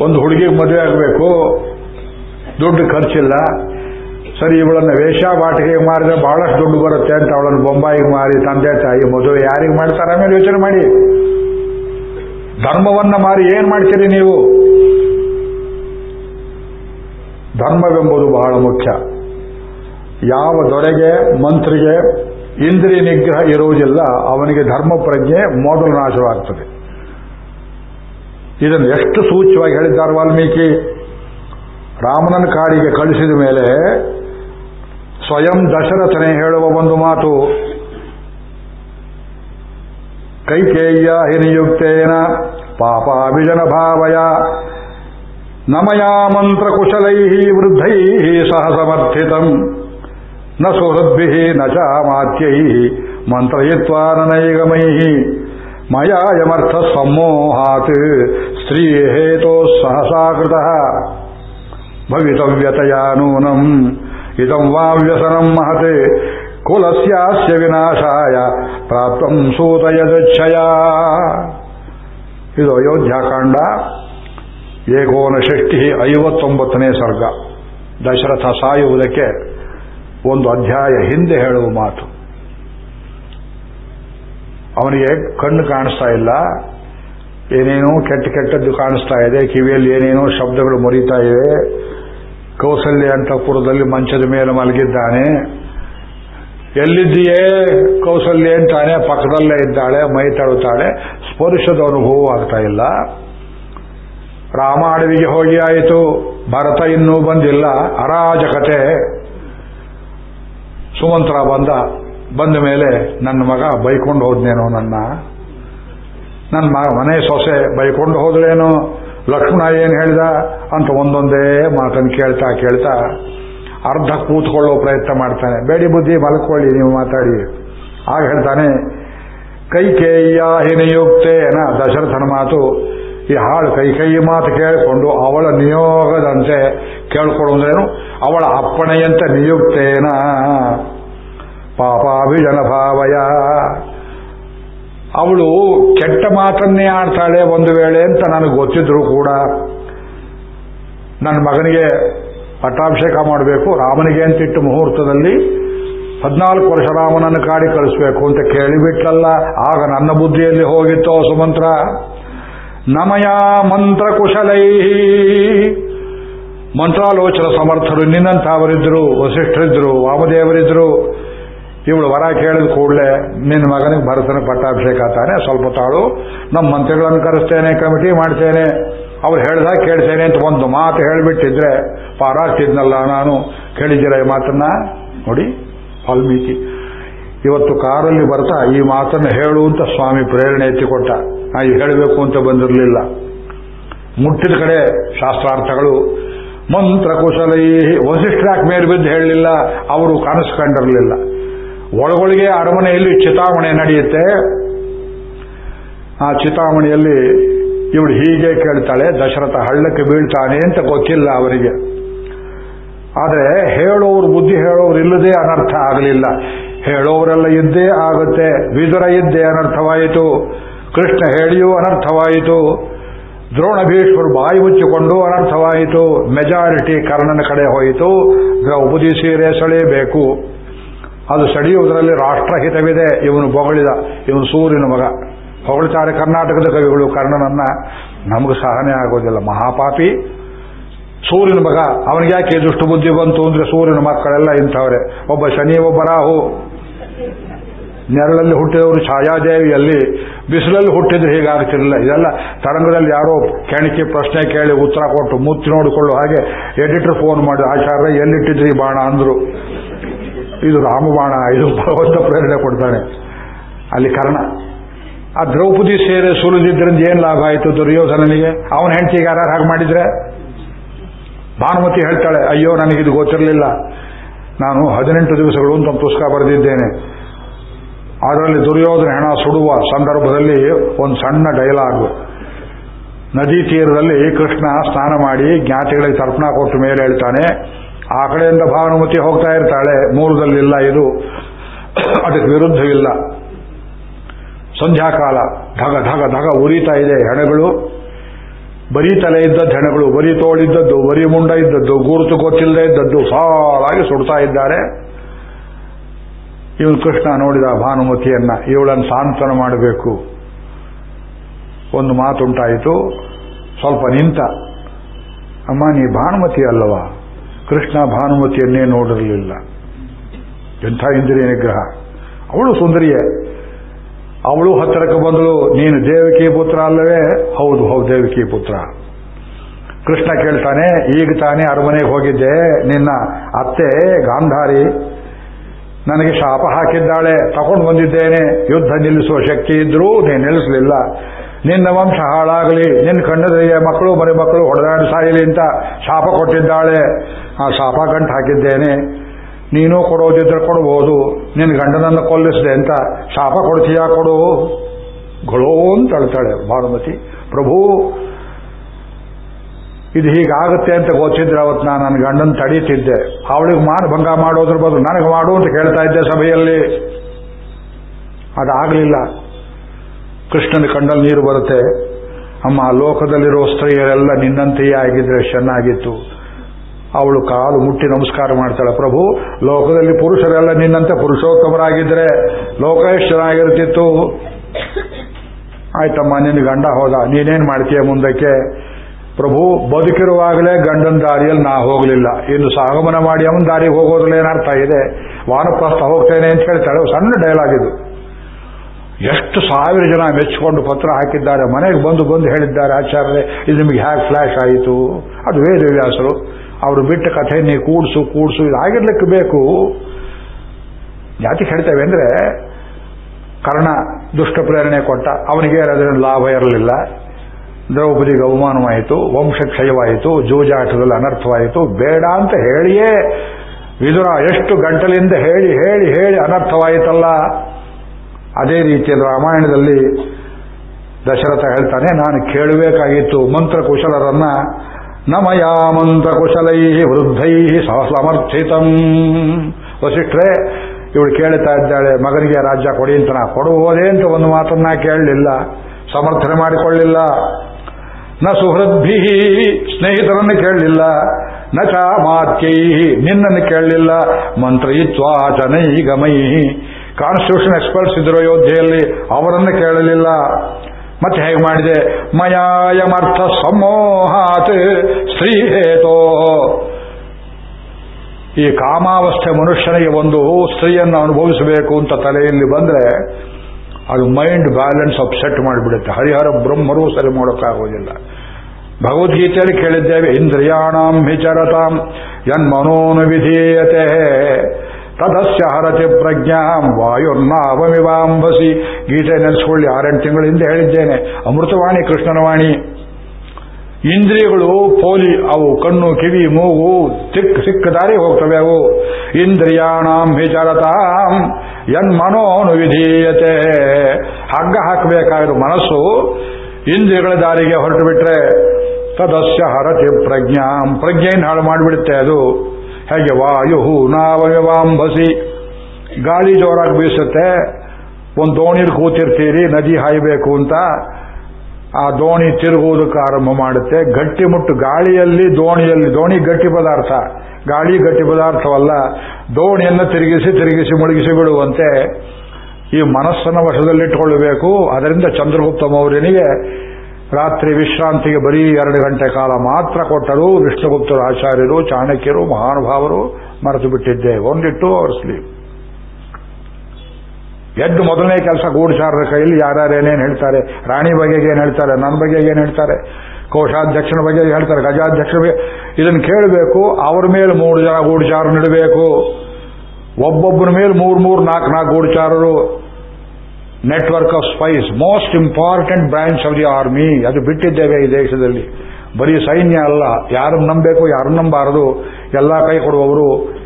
ಒಂದು ಹುಡುಗಿಗೆ ಮದುವೆ ಆಗಬೇಕು, ದುಡ್ಡು ಖರ್ಚಿಲ್ಲ. ಸರಿ, ಇವಳನ್ನ ವೇಷಾಬಾಟಿಗೆ ಮಾರಿದ್ರೆ ಬಹಳಷ್ಟು ದುಡ್ಡು ಬರುತ್ತೆ ಅಂತ ಅವಳನ್ನು ಬೊಂಬಾಯಿಗೆ ಮಾರಿ, ತಂದೆ ತಾಯಿ ಮದುವೆ ಯಾರಿಗೆ ಮಾಡ್ತಾರೆ ಆಮೇಲೆ ಯೋಚನೆ ಮಾಡಿ. ಧರ್ಮವನ್ನ ಮಾರಿ ಏನ್ ಮಾಡ್ತೀರಿ ನೀವು? ಧರ್ಮವೆಂಬುದು ಬಹಳ ಮುಖ್ಯ. ಯಾವ ದೊರೆಗೆ, ಮಂತ್ರಿಗೆ ಇಂದ್ರಿಯ ನಿಗ್ರಹ ಇರುವುದಿಲ್ಲ, ಅವನಿಗೆ ಧರ್ಮ ಪ್ರಜ್ಞೆ ಮೊದಲು ನಾಶವಾಗ್ತದೆ. ಇದನ್ನು ಎಷ್ಟು ಸೂಚ್ಯವಾಗಿ ಹೇಳಿದ್ದಾರೆ ವಾಲ್ಮೀಕಿ? ರಾಮನನ ಕಾಡಿಗೆ ಕಳಿಸಿದ ಮೇಲೆ ಸ್ವಯಂ ದಶರಥನೆ ಹೇಳುವ ಒಂದು ಮಾತು. ಕೈಕೇಯ್ಯ ಹಿನಿಯುಕ್ತೇನ ಪಾಪಾಭಿಜನ ಭಾವಯ ನಮಯಾ ಮಂತ್ರಕುಶಲೈ ವೃದ್ಧೈ ಸಹ ಸಮರ್ಥಿತಂ. ನ ಸುಹೃದ್ಭಿ ನ ಚ ಮಾತ್ಯೈ ಮಂತ್ರಯಿತ್ವಾ ನನೈಗಮೈ ಮಯಾ ಯಮರ್ಥ ಸಮ್ಮೋಹಾತ್ ಸ್ತ್ರೀ ಹೇತೋ ಸಹಸಾಕೃತ ಭವಿತವ್ಯತಯಾ ನೂನಂ. ಇದಂ ವಾ ವ್ಯಸನಂ ಮಹತೆ ಕುಲಸ್ಯಾಸ್ಯ ವಿನಾಶಾಯ ಪ್ರಾಪ್ತಂ ಸೂತಯದಚ್ಛಯ ಇದು ಅಯೋಧ್ಯಾಕಾಂಡ ಏಕೋನ ಷಷ್ಠಿ ಐವತ್ತೊಂಬತ್ತನೇ ಸರ್ಗ ದಶರಥ ಸಾಯುವುದಕ್ಕೆ ಒಂದು ಅಧ್ಯಾಯ ಹಿಂದೆ ಹೇಳುವ ಮಾತು. ಅವನಿಗೆ ಕಣ್ಣು ಕಾಣಿಸ್ತಾ ಇಲ್ಲ. ಏನೇನೋ ಕೆಟ್ಟ ಕೆಟ್ಟದ್ದು ಕಾಣಿಸ್ತಾ ಇದೆ. ಕಿವಿಯಲ್ಲಿ ಏನೇನೋ ಶಬ್ದಗಳು ಮುರಿತಾ ಇವೆ. ಕೌಸಲ್ಯ ಅಂತಪುರದಲ್ಲಿ ಮಂಚದ ಮೇಲೆ ಮಲಗಿದ್ದಾನೆ. ಎಲ್ಲಿದ್ದೀಯೇ ಕೌಸಲ್ಯ ಅಂತಾನೆ ಪಕ್ಕದಲ್ಲೇ ಇದ್ದಾಳೆ, ಮೈ ತಳುತ್ತಾಳೆ ಸ್ಪರ್ಶದ ಅನುಭವ ಆಗ್ತಾ ಇಲ್ಲ. ರಾಮ ಅಡವಿಗೆ ಹೋಗಿ ಆಯಿತು. ಭರತ ಇನ್ನೂ ಬಂದಿಲ್ಲ. ಅರಾಜಕತೆ. ಸುಮಂತ್ರ ಬಂದ ಬಂದ ಮೇಲೆ ನನ್ನ ಮಗ ಬೈಕೊಂಡು ಹೋದ್ನೇನೋ ನನ್ನ? ನನ್ನ ಮನೆ ಸೊಸೆ ಬೈಕೊಂಡು ಹೋದ್ರೇನೋ ಲಕ್ಷ್ಮಣ ಏನ್ ಹೇಳಿದ? ಅಂತ ಒಂದೊಂದೇ ಮಾತನ್ನು ಕೇಳ್ತಾ ಕೇಳ್ತಾ ಅರ್ಧ ಕೂತ್ಕೊಳ್ಳೋ ಪ್ರಯತ್ನ ಮಾಡ್ತಾನೆ. ಬೇಡಿ ಬುದ್ಧಿ, ಮಲ್ಕೊಳ್ಳಿ, ನೀವು ಮಾತಾಡಿ. ಆಗ ಹೇಳ್ತಾನೆ ಕೈಕೇಯ್ಯ ಹಿನಿಯುಕ್ತೇನ ದಶರಥನ ಮಾತು. ಈ ಹಾಳು ಕೈ ಕೈ ಮಾತು ಕೇಳಿಕೊಂಡು ಅವಳ ನಿಯೋಗದಂತೆ ಕೇಳ್ಕೊಳ್ಳೋದ್ರೇನು ಅವಳ ಅಪ್ಪಣೆಯಂತೆ ನಿಯುಕ್ತೇನ. ಪಾಪಾಭಿಜನ ಭಾವಯ. ಅವಳು ಕೆಟ್ಟ ಮಾತನ್ನೇ ಆಡ್ತಾಳೆ ಒಂದು ವೇಳೆ ಅಂತ ನನಗೆ ಗೊತ್ತಿದ್ರು ಕೂಡ ನನ್ನ ಮಗನಿಗೆ ಪಟ್ಟಾಭಿಷೇಕ ಮಾಡಬೇಕು, ರಾಮನಿಗೆ ಅಂತಿಟ್ಟು ಮುಹೂರ್ತದಲ್ಲಿ ಹದಿನಾಲ್ಕು ವರ್ಷ ರಾಮನನ್ನು ಕಾಡಿ ಕಳಿಸ್ಬೇಕು ಅಂತ ಕೇಳಿಬಿಟ್ಲಲ್ಲ, ಆಗ ನನ್ನ ಬುದ್ಧಿಯಲ್ಲಿ ಹೋಗಿತ್ತೋ ಸುಮಂತ್ರ? ನಮಯ ಮಂತ್ರ ಕುಶಲೈ ಮಂತ್ರಾಲೋಚನ ಸಮರ್ಥರು ನಿನ್ನಂತಹವರಿದ್ರು ವಸಿಷ್ಠರಿದ್ರು ವಾಮದೇವರಿದ್ರು ಇವಳು ವರ ಕೇಳಿದ ಕೂಡಲೇ ನಿನ್ನ ಮಗನಿಗೆ ಭರತನ ಪಟ್ಟಾಭಿಷೇಕ ತಾನೆ ಸ್ವಲ್ಪ ತಾಳು ನಮ್ಮ ಮಂತ್ರಿಗಳನ್ನು ಕರೆಸ್ತೇನೆ ಕಮಿಟಿ ಮಾಡ್ತೇನೆ, ಅವ್ರು ಹೇಳ್ದಾಗ ಕೇಳ್ತೇನೆ ಅಂತ ಒಂದು ಮಾತು ಹೇಳಿಬಿಟ್ಟಿದ್ರೆ ಪಾರಾಗ್ತಿದ್ನಲ್ಲ ನಾನು. ಕೇಳಿದ್ದೀರ ಈ ಮಾತನ್ನ? ನೋಡಿ, ವಾಲ್ಮೀಕಿ, ಇವತ್ತು ಕಾರಲ್ಲಿ ಬರ್ತಾ ಈ ಮಾತನ್ನು ಹೇಳು ಅಂತ ಸ್ವಾಮಿ ಪ್ರೇರಣೆ ಎತ್ತಿಕೊಟ್ಟ. ನಾ ಈಗ ಹೇಳಬೇಕು ಅಂತ ಬಂದಿರಲಿಲ್ಲ. ಮುಟ್ಟಿದ ಕಡೆ ಶಾಸ್ತ್ರಾರ್ಥಗಳು ಮಂತ್ರ ಕುಶಲೈ ವಸಿಷ್ಠರಾಕ್ ಮೇಲೆ ಬಿದ್ದು ಹೇಳಲಿಲ್ಲ, ಅವರು ಕನಸು ಒಳಗೊಳಗೆ ಅರಮನೆಯಲ್ಲಿ ಚಿತಾವಣೆ ನಡೆಯುತ್ತೆ. ಆ ಚಿತಾವಣೆಯಲ್ಲಿ ಇವಳು ಹೀಗೆ ಕೇಳ್ತಾಳೆ, ದಶರಥ ಹಳ್ಳಕ್ಕೆ ಬೀಳ್ತಾನೆ ಅಂತ ಗೊತ್ತಿಲ್ಲ ಅವರಿಗೆ. ಆದರೆ ಹೇಳೋರು ಬುದ್ಧಿ ಹೇಳೋರು ಇಲ್ಲದೆ ಅನರ್ಥ ಆಗಲಿಲ್ಲ. ಹೇಳೋರೆಲ್ಲ ಇದ್ದೇ ಆಗುತ್ತೆ, ವಿದುರ ಇದ್ದೇ ಅನರ್ಥವಾಯಿತು, ಕೃಷ್ಣ ಹೇಳಿಯೂ ಅನರ್ಥವಾಯಿತು ದ್ರೋಣ ಭೀಷ್ಮರು ಬಾಯಿ ಮುಚ್ಚಿಕೊಂಡು ಅನರ್ಥವಾಯಿತು ಮೆಜಾರಿಟಿ ಕರ್ಣನ ಕಡೆ ಹೋಯಿತು, ದ್ರೌಪದಿ ಸೀರೆ ಸೆಳೆಯಬೇಕು. ಅದು ಸಡಿಯುವುದರಲ್ಲಿ ರಾಷ್ಟ್ರಹಿತವಿದೆ. ಇವನು ಬೊಗಳಿದ. ಇವನು ಸೂರ್ಯನ ಮಗ. ಹೊಗಳುತ್ತಾರೆ ಕರ್ನಾಟಕದ ಕವಿಗಳು. ಕರ್ಣನನ್ನ ನಮಗೆ ಸಹನೆ ಆಗೋದಿಲ್ಲ. ಮಹಾಪಾಪಿ. ಸೂರ್ಯನ ಮಗ. ಅವನಿಗೆ ಯಾಕೆ ದುಷ್ಟು ಬುದ್ಧಿ ಬಂತು ಅಂದ್ರೆ ಸೂರ್ಯನ ಮಕ್ಕಳೆಲ್ಲ ಇಂಥವ್ರೆ. ಒಬ್ಬ ಶನಿ, ಒಬ್ಬ ರಾಹು. ನೆರಳಲ್ಲಿ ಹುಟ್ಟಿದವರು ಛಾಯಾದೇವಿಯಲ್ಲಿ. ಬಿಸಿಲಲ್ಲಿ ಹುಟ್ಟಿದ್ರೆ ಹೀಗಾಗ್ತಿರಲಿಲ್ಲ ಇದೆಲ್ಲ ತರಂಗದಲ್ಲಿ ಯಾರೋ ಕೆಣಕಿ ಪ್ರಶ್ನೆ ಕೇಳಿ ಉತ್ತರ ಕೊಟ್ಟು ಮುತ್ತಿ ನೋಡಿಕೊಳ್ಳೋ ಹಾಗೆ ಎಡಿಟರ್ ಫೋನ್ ಮಾಡಿ ಆಚಾರ ಎಲ್ಲಿಟ್ಟಿದ್ರಿ ಬಾಣ? ಅಂದ್ರು. ಇದು ರಾಮಬಾಣ ಇದು ಭಗವಂತ ಪ್ರೇರಣೆ ಕೊಡ್ತಾನೆ. ಅಲ್ಲಿ ಕರ್ಣ. ಆ ದ್ರೌಪದಿ ಸೇರೆ ಸುಲಿದಿದ್ದರಿಂದ ಏನು ಲಾಭ ಆಯಿತು ದುರ್ಯೋಧನನಿಗೆ? ಅವನ ಹೆಂಡತಿಗೆ ಯಾರು ಹಾಗೆ ಮಾಡಿದ್ರೆ? ಭಾನುಮತಿ ಹೇಳ್ತಾಳೆ, ಅಯ್ಯೋ ನನಗಿದು ಗೊತ್ತಿರಲಿಲ್ಲ. ನಾನು ಹದಿನೆಂಟು ದಿವಸಗಳು ಅಂತ ಪುಸ್ತಕ ಬರೆದಿದ್ದೇನೆ. ಅದರಲ್ಲಿ ದುರ್ಯೋಧನ ಹೆಣ ಸುಡುವ ಸಂದರ್ಭದಲ್ಲಿ ಒಂದು ಸಣ್ಣ ಡೈಲಾಗ್ ನದಿ ತೀರದಲ್ಲಿ ಕೃಷ್ಣ ಸ್ನಾನ ಮಾಡಿ ಜ್ಞಾತಿಗಳಿಗೆ ತರ್ಪಣ ಕೊಟ್ಟು ಮೇಲೆ ಹೇಳ್ತಾನೆ ಆ ಕಡೆಯಿಂದ ಭಾನುಮತಿ ಹೋಗ್ತಾ ಇರ್ತಾಳೆ. ಮೂಲದಲ್ಲಿಲ್ಲ ಇದು. ಅದಕ್ಕೆ ವಿರುದ್ಧವಿಲ್ಲ. ಸಂಧ್ಯಾಕಾಲ. ಧಗ ಧಗ ಧಗ ಉರಿತಾ ಇದೆ ಹೆಣಗಳು. ಬರೀ ತಲೆ ಇದ್ದದ್ದು ಹೆಣಗಳು, ಬರೀ ತೋಳಿದ್ದದ್ದು ಬರೀ ಮುಂಡ ಇದ್ದದ್ದು, ಗುರುತು ಗೊತ್ತಿಲ್ಲದೆ ಇದ್ದದ್ದು, ಸಾಲಾಗಿ ಸುಡ್ತಾ ಇದ್ದಾರೆ. ಇವನು ಕೃಷ್ಣ ನೋಡಿದ ಭಾನುಮತಿಯನ್ನ, ಇವಳನ್ನು ಸಾಂತ್ವನ ಮಾಡಬೇಕು. ಒಂದು ಮಾತುಂಟಾಯಿತು. ಸ್ವಲ್ಪ ನಿಂತ, ಅಮ್ಮ, ನೀ ಭಾನುಮತಿ ಅಲ್ಲವಾ? ಕೃಷ್ಣ ಭಾನುಮತಿಯನ್ನೇ ನೋಡಿರಲಿಲ್ಲ. ಎಂಥ ಇಂದ್ರಿಯ ನಿಗ್ರಹ. ಅವಳು ಸುಂದರಿಯೇ. ಅವಳು ಹತ್ತಿರಕ್ಕೆ ಬಂದಳು, ನೀನು ದೇವಕಿ ಪುತ್ರ ಅಲ್ಲವೇ? ಹೌದು ಹೌದು, ದೇವಕಿ ಪುತ್ರ. ಕೃಷ್ಣ ಕೇಳ್ತಾನೆ, ಈಗ ತಾನೇ ಅರಮನೆಗೆ ಹೋಗಿದ್ದೆ. ನಿನ್ನ ಅತ್ತೆ ಗಾಂಧಾರಿ, ನನಗೆ ಶಾಪ ಹಾಕಿದ್ದಾಳೆ, ತಗೊಂಡು ಬಂದಿದ್ದೇನೆ. ಯುದ್ಧ ನಿಲ್ಲಿಸುವ ಶಕ್ತಿ ಇದ್ರೂ ನೀನು ನಿಲ್ಲಿಸಲಿಲ್ಲ. ನಿನ್ನ ವಂಶ ಹಾಳಾಗಲಿ, ನಿನ್ನ ಕಣ್ಣದರಿಯ ಮಕ್ಕಳು, ಮರಿ ಮಕ್ಕಳು ಹೊಡೆದಾಡಿ ಸಾಯಲಿ ಅಂತ ಶಾಪ ಕೊಟ್ಟಿದ್ದಾಳೆ. ಆ ಶಾಪ ಗಂಟು ಹಾಕಿದ್ದೇನೆ. ನೀನು ಕೊಡೋದಿದ್ರೆ ಕೊಡಬಹುದು ನಿನ್ನ ಗಂಡನನ್ನು ಕೊಲ್ಲಿಸಿದೆ ಅಂತ ಶಾಪ ಕೊಡ್ತೀಯಾ ಕೊಡು. ಗೊಳೋ ಅಂತ ಅಳ್ತಾಳೆ ಭಾನುಮತಿ. ಪ್ರಭು, ಇದು ಹೀಗಾಗುತ್ತೆ ಅಂತ ಗೊತ್ತಿದ್ರೆ ಅವತ್ತು ನಾನು ನನ್ನ ಗಂಡನ ತಡೀತಿದ್ದೆ. ಅವಳಿಗೆ ಮಾನ ಭಂಗ ಮಾಡೋದ್ರ ಬದಲು ನನಗೆ ಮಾಡು ಅಂತ ಕೇಳ್ತಾ ಇದ್ದೆ ಸಭೆಯಲ್ಲಿ. ಅದಾಗಲಿಲ್ಲ. ಕೃಷ್ಣನ ಕಂಡಲ್ಲಿ ನೀರು ಬರುತ್ತೆ. ಅಮ್ಮ ಲೋಕದಲ್ಲಿರೋ ಸ್ತ್ರೀಯರೆಲ್ಲ ನಿನ್ನಂತೆಯೇ ಆಗಿದ್ರೆ ಚೆನ್ನಾಗಿತ್ತು. ಅವಳು ಕಾಲು ಮುಟ್ಟಿ ನಮಸ್ಕಾರ ಮಾಡ್ತಾಳೆ, ಪ್ರಭು, ಲೋಕದಲ್ಲಿ ಪುರುಷರೆಲ್ಲ ನಿನ್ನಂತೆ ಪುರುಷೋತ್ತಮರಾಗಿದ್ರೆ ಲೋಕ ಎಷ್ಟು ಚೆನ್ನಾಗಿರ್ತಿತ್ತು? ಆಯ್ತಮ್ಮ, ನಿನ್ನ ಗಂಡ ಹೋದ. ನೀನೇನ್ ಮಾಡ್ತೀಯ ಮುಂದಕ್ಕೆ? ಪ್ರಭು, ಬದುಕಿರುವಾಗಲೇ ಗಂಡನ ದಾರಿಯಲ್ಲಿ ನಾ ಹೋಗಲಿಲ್ಲ. ಇನ್ನು ಸಾಗಮನ ಮಾಡಿ ಅವನ ದಾರಿಗೆ ಹೋಗೋದ್ರಲ್ಲಿ ಏನರ್ಥ ಇದೆ? ವಾನಪ್ರಸ್ಥ ಹೋಗ್ತೇನೆ ಅಂತ ಹೇಳ್ತಾಳೆ. ಸಣ್ಣ ಡೈಲಾಗ್ ಇದು. ಎಷ್ಟು ಸಾವಿರ ಜನ ಮೆಚ್ಚಿಕೊಂಡು ಪತ್ರ ಹಾಕಿದ್ದಾರೆ, ಮನೆಗೆ ಬಂದು ಬಂದು ಹೇಳಿದ್ದಾರೆ ಆಚಾರ್ಯ ಇದು ನಿಮಗೆ ಹ್ಯಾಕ್ ಫ್ಲಾಶ್ ಆಯಿತು? ಅದು ವೇದವ್ಯಾಸರು ಅವರು ಬಿಟ್ಟ ಕಥೆ ಕೂಡಿಸು, ಕೂಡ್ಸು ಕೂಡ್ಸು ಇದು ಆಗಿರ್ಲಿಕ್ಕೆ ಬೇಕು. ಜಾತಿ ಹೇಳ್ತೇವೆ ಅಂದ್ರೆ, ಕರ್ಣ ದುಷ್ಟ ಪ್ರೇರಣೆ ಕೊಟ್ಟ, ಅವನಿಗೆ ಅದರಿಂದ ಲಾಭ ಇರಲಿಲ್ಲ. ದ್ರೌಪದಿಗೆ ಅವಮಾನವಾಯಿತು, ವಂಶಕ್ಷಯವಾಯಿತು, ಜೂಜಾಟದಲ್ಲಿ ಅನರ್ಥವಾಯಿತು. ಬೇಡ ಅಂತ ಹೇಳಿಯೇ ವಿದುರ ಎಷ್ಟು ಗಂಟಲಿಂದ ಹೇಳಿ ಹೇಳಿ ಹೇಳಿ ಅನರ್ಥವಾಯಿತಲ್ಲ. ಅದೇ ರೀತಿಯಲ್ಲಿ ರಾಮಾಯಣದಲ್ಲಿ ದಶರಥ ಹೇಳ್ತಾನೆ, ನಾನು ಕೇಳಬೇಕಾಗಿತ್ತು ಮಂತ್ರಕುಶಲರನ್ನ ನಮಯಾ ಮಂತ್ರಕುಶಲೈ ವೃದ್ಧೈ ಸಮರ್ಥಿತಂ ವಸಿಷ್ಠರೇ, ಇವಳು ಕೇಳ್ತಾ ಇದ್ದಾಳೆ, ಮಗನಿಗೆ ರಾಜ್ಯ ಕೊಡಿ ಅಂತ ನಾ ಕೊಡುವುದೇ ಅಂತ ಒಂದು ಮಾತನ್ನ ಕೇಳಲಿಲ್ಲ, ಸಮರ್ಥನೆ ಮಾಡಿಕೊಳ್ಳಿಲ್ಲ ನ ಸುಹೃದ್ಭಿ ಸ್ನೇಹಿತರನ್ನು ಕೇಳಲಿಲ್ಲ, ನ ಚ ಮಾತ್ಯೈ ನಿನ್ನನ್ನು ಕೇಳಲಿಲ್ಲ ಮಂತ್ರಯಿತ್ವಾ ಚನೈ ಗಮೈ ಕಾನ್ಸ್ಟಿಟ್ಯೂಷನ್ ಎಕ್ಸ್ಪರ್ಟ್ಸ್ ಇದ್ರು ಅಯೋಧ್ಯೆಯಲ್ಲಿ, ಅವರನ್ನು ಕೇಳಲಿಲ್ಲ. ಮತ್ತೆ ಹೇಗೆ ಮಾಡಿದೆ? ಮಯಾಯಮರ್ಥ ಸಮೋಹಾತ್ ಸ್ತ್ರೀ ಹೇತೋ ಈ ಕಾಮಾವಸ್ಥೆ ಮನುಷ್ಯನಿಗೆ ಒಂದು ಸ್ತ್ರೀಯನ್ನು ಅನುಭವಿಸಬೇಕು ಅಂತ ತಲೆಯಲ್ಲಿ ಬಂದ್ರೆ, ಅದು ಮೈಂಡ್ ಬ್ಯಾಲೆನ್ಸ್ ಅಪ್ಸೆಟ್ ಮಾಡಿಬಿಡುತ್ತೆ. ಹರಿಹರ ಬ್ರಹ್ಮರೂ ಸರಿ ಮಾಡೋಕ್ಕಾಗೋದಿಲ್ಲ. ಭಗವದ್ಗೀತೆಯಲ್ಲಿ ಕೇಳಿದ್ದೇವೆ, ಇಂದ್ರಿಯಾಣಾಂ ಹಿಚರತಾಂ ಯನ್ಮನೋನು ವಿಧೀಯತೆ ತದಸ್ಯ ಹರತಿ ಪ್ರಜ್ಞಾಂ ವಾಯುರ್ನಾವಮಿವಾಂಬಸಿ ಗೀತೆ ನೆಲೆಸ್ಕೊಳ್ಳಿ ಆರೆಂಟು ತಿಂಗಳ ಹಿಂದೆ ಹೇಳಿದ್ದೇನೆ. ಅಮೃತವಾಣಿ ಕೃಷ್ಣನ ವಾಣಿ ಇಂದ್ರಿಯಗಳು ಪೋಲಿ, ಅವು ಕಣ್ಣು, ಕಿವಿ, ಮೂಗು, ತಿಕ್, ಸಿಕ್ಕ ದಾರಿ ಹೋಗ್ತವೆ ಅವು. ಇಂದ್ರಿಯಾಣಾಂ ವಿಚಾರತಾಂ ಯನ್ಮನೋನು ವಿಧೀಯತೆ ಹಗ್ಗ ಹಾಕಬೇಕಾದ ಮನಸ್ಸು ಇಂದ್ರಿಯಗಳ ದಾರಿಗೆ ಹೊರಟು ಬಿಟ್ರೆ ತದಸ್ಯ ಹರತಿ ಪ್ರಜ್ಞಾಂ. ಪ್ರಜ್ಞೆಯನ್ನು ಹಾಳು ಮಾಡಿಬಿಡುತ್ತೆ ಅದು. ಹೇಗೆ ವಾಯು ನಾವಯವಾಂಬಸಿ ಗಾಳಿ ಜೋರಾಗಿ ಬೀಸುತ್ತೆ, ಒಂದು ದೋಣಿಲಿ ಕೂತಿರ್ತೀರಿ, ನದಿ ಹಾಯಬೇಕು ಅಂತ. ಆ ದೋಣಿ ತಿರುಗುವುದಕ್ಕೆ ಆರಂಭ ಮಾಡುತ್ತೆ. ಗಟ್ಟಿ ಮುಟ್ಟು, ಗಾಳಿಯಲ್ಲಿ ದೋಣಿಯಲ್ಲಿ, ದೋಣಿ ಗಟ್ಟಿ ಪದಾರ್ಥ. ಗಾಳಿ ಗಟ್ಟಿ ಪದಾರ್ಥವಲ್ಲ, ದೋಣಿಯನ್ನು ತಿರುಗಿಸಿ ತಿರುಗಿಸಿ ಮುಳುಗಿಸಿ ಬಿಡುವಂತೆ ಈ ಮನಸ್ಸನ್ನು ವಶದಲ್ಲಿಟ್ಟುಕೊಳ್ಳಬೇಕು. ಅದರಿಂದ ಚಂದ್ರಗುಪ್ತ ಮೌರ್ಯನಿಗೆ ರಾತ್ರಿ ವಿಶ್ರಾಂತಿಗೆ ಬರೀ ಎರಡು ಗಂಟೆ ಕಾಲ ಮಾತ್ರ ಕೊಟ್ಟರು ವಿಷ್ಣುಗುಪ್ತರು, ಆಚಾರ್ಯರು, ಚಾಣಕ್ಯರು, ಮಹಾನುಭಾವರು ಮರೆತು ಬಿಟ್ಟಿದ್ದೆ. ಒಂದಿಟ್ಟು ಅವರ್ ಸ್ಲೀಪ್ ಎದ್ದು ಮೊದಲನೇ ಕೆಲಸ ಗೂಢಚಾರರ ಕೈಯಲ್ಲಿ ಯಾರ್ಯಾರೇನೇನು ಹೇಳ್ತಾರೆ, ರಾಣಿ ಬಗೆಗೆ ಏನು ಹೇಳ್ತಾರೆ ನನ್ನ ಬಗೆಗೆ ಏನು ಹೇಳ್ತಾರೆ, ಕೋಶಾಧ್ಯಕ್ಷನ ಬಗ್ಗೆ ಹೇಳ್ತಾರೆ ಗಜಾಧ್ಯಕ್ಷರ ಇದನ್ನು ಕೇಳಬೇಕು, ಅವರ ಮೇಲೆ ಮೂರು ಜನ ಗೂಢಚಾರ ನೀಡಬೇಕು. ಒಬ್ಬೊಬ್ಬರ ಮೇಲೆ ಮೂರು ಮೂರು, ನಾಲ್ಕು ನಾಲ್ಕು ಗೂಢಚಾರರು network of spies most important branch of the army ಅದು ಬಿಟ್ಟಿದ್ದೇವೆ ಈ ದೇಶದಲ್ಲಿ. ಬರೀ ಸೈನ್ಯ ಅಲ್ಲ. ಯಾರನ್ನು ನಂಬಬೇಕು, ಯಾರನ್ನು ನಂಬಾರದು ಎಲ್ಲ ಕೈ ಕೊಡುವವರು.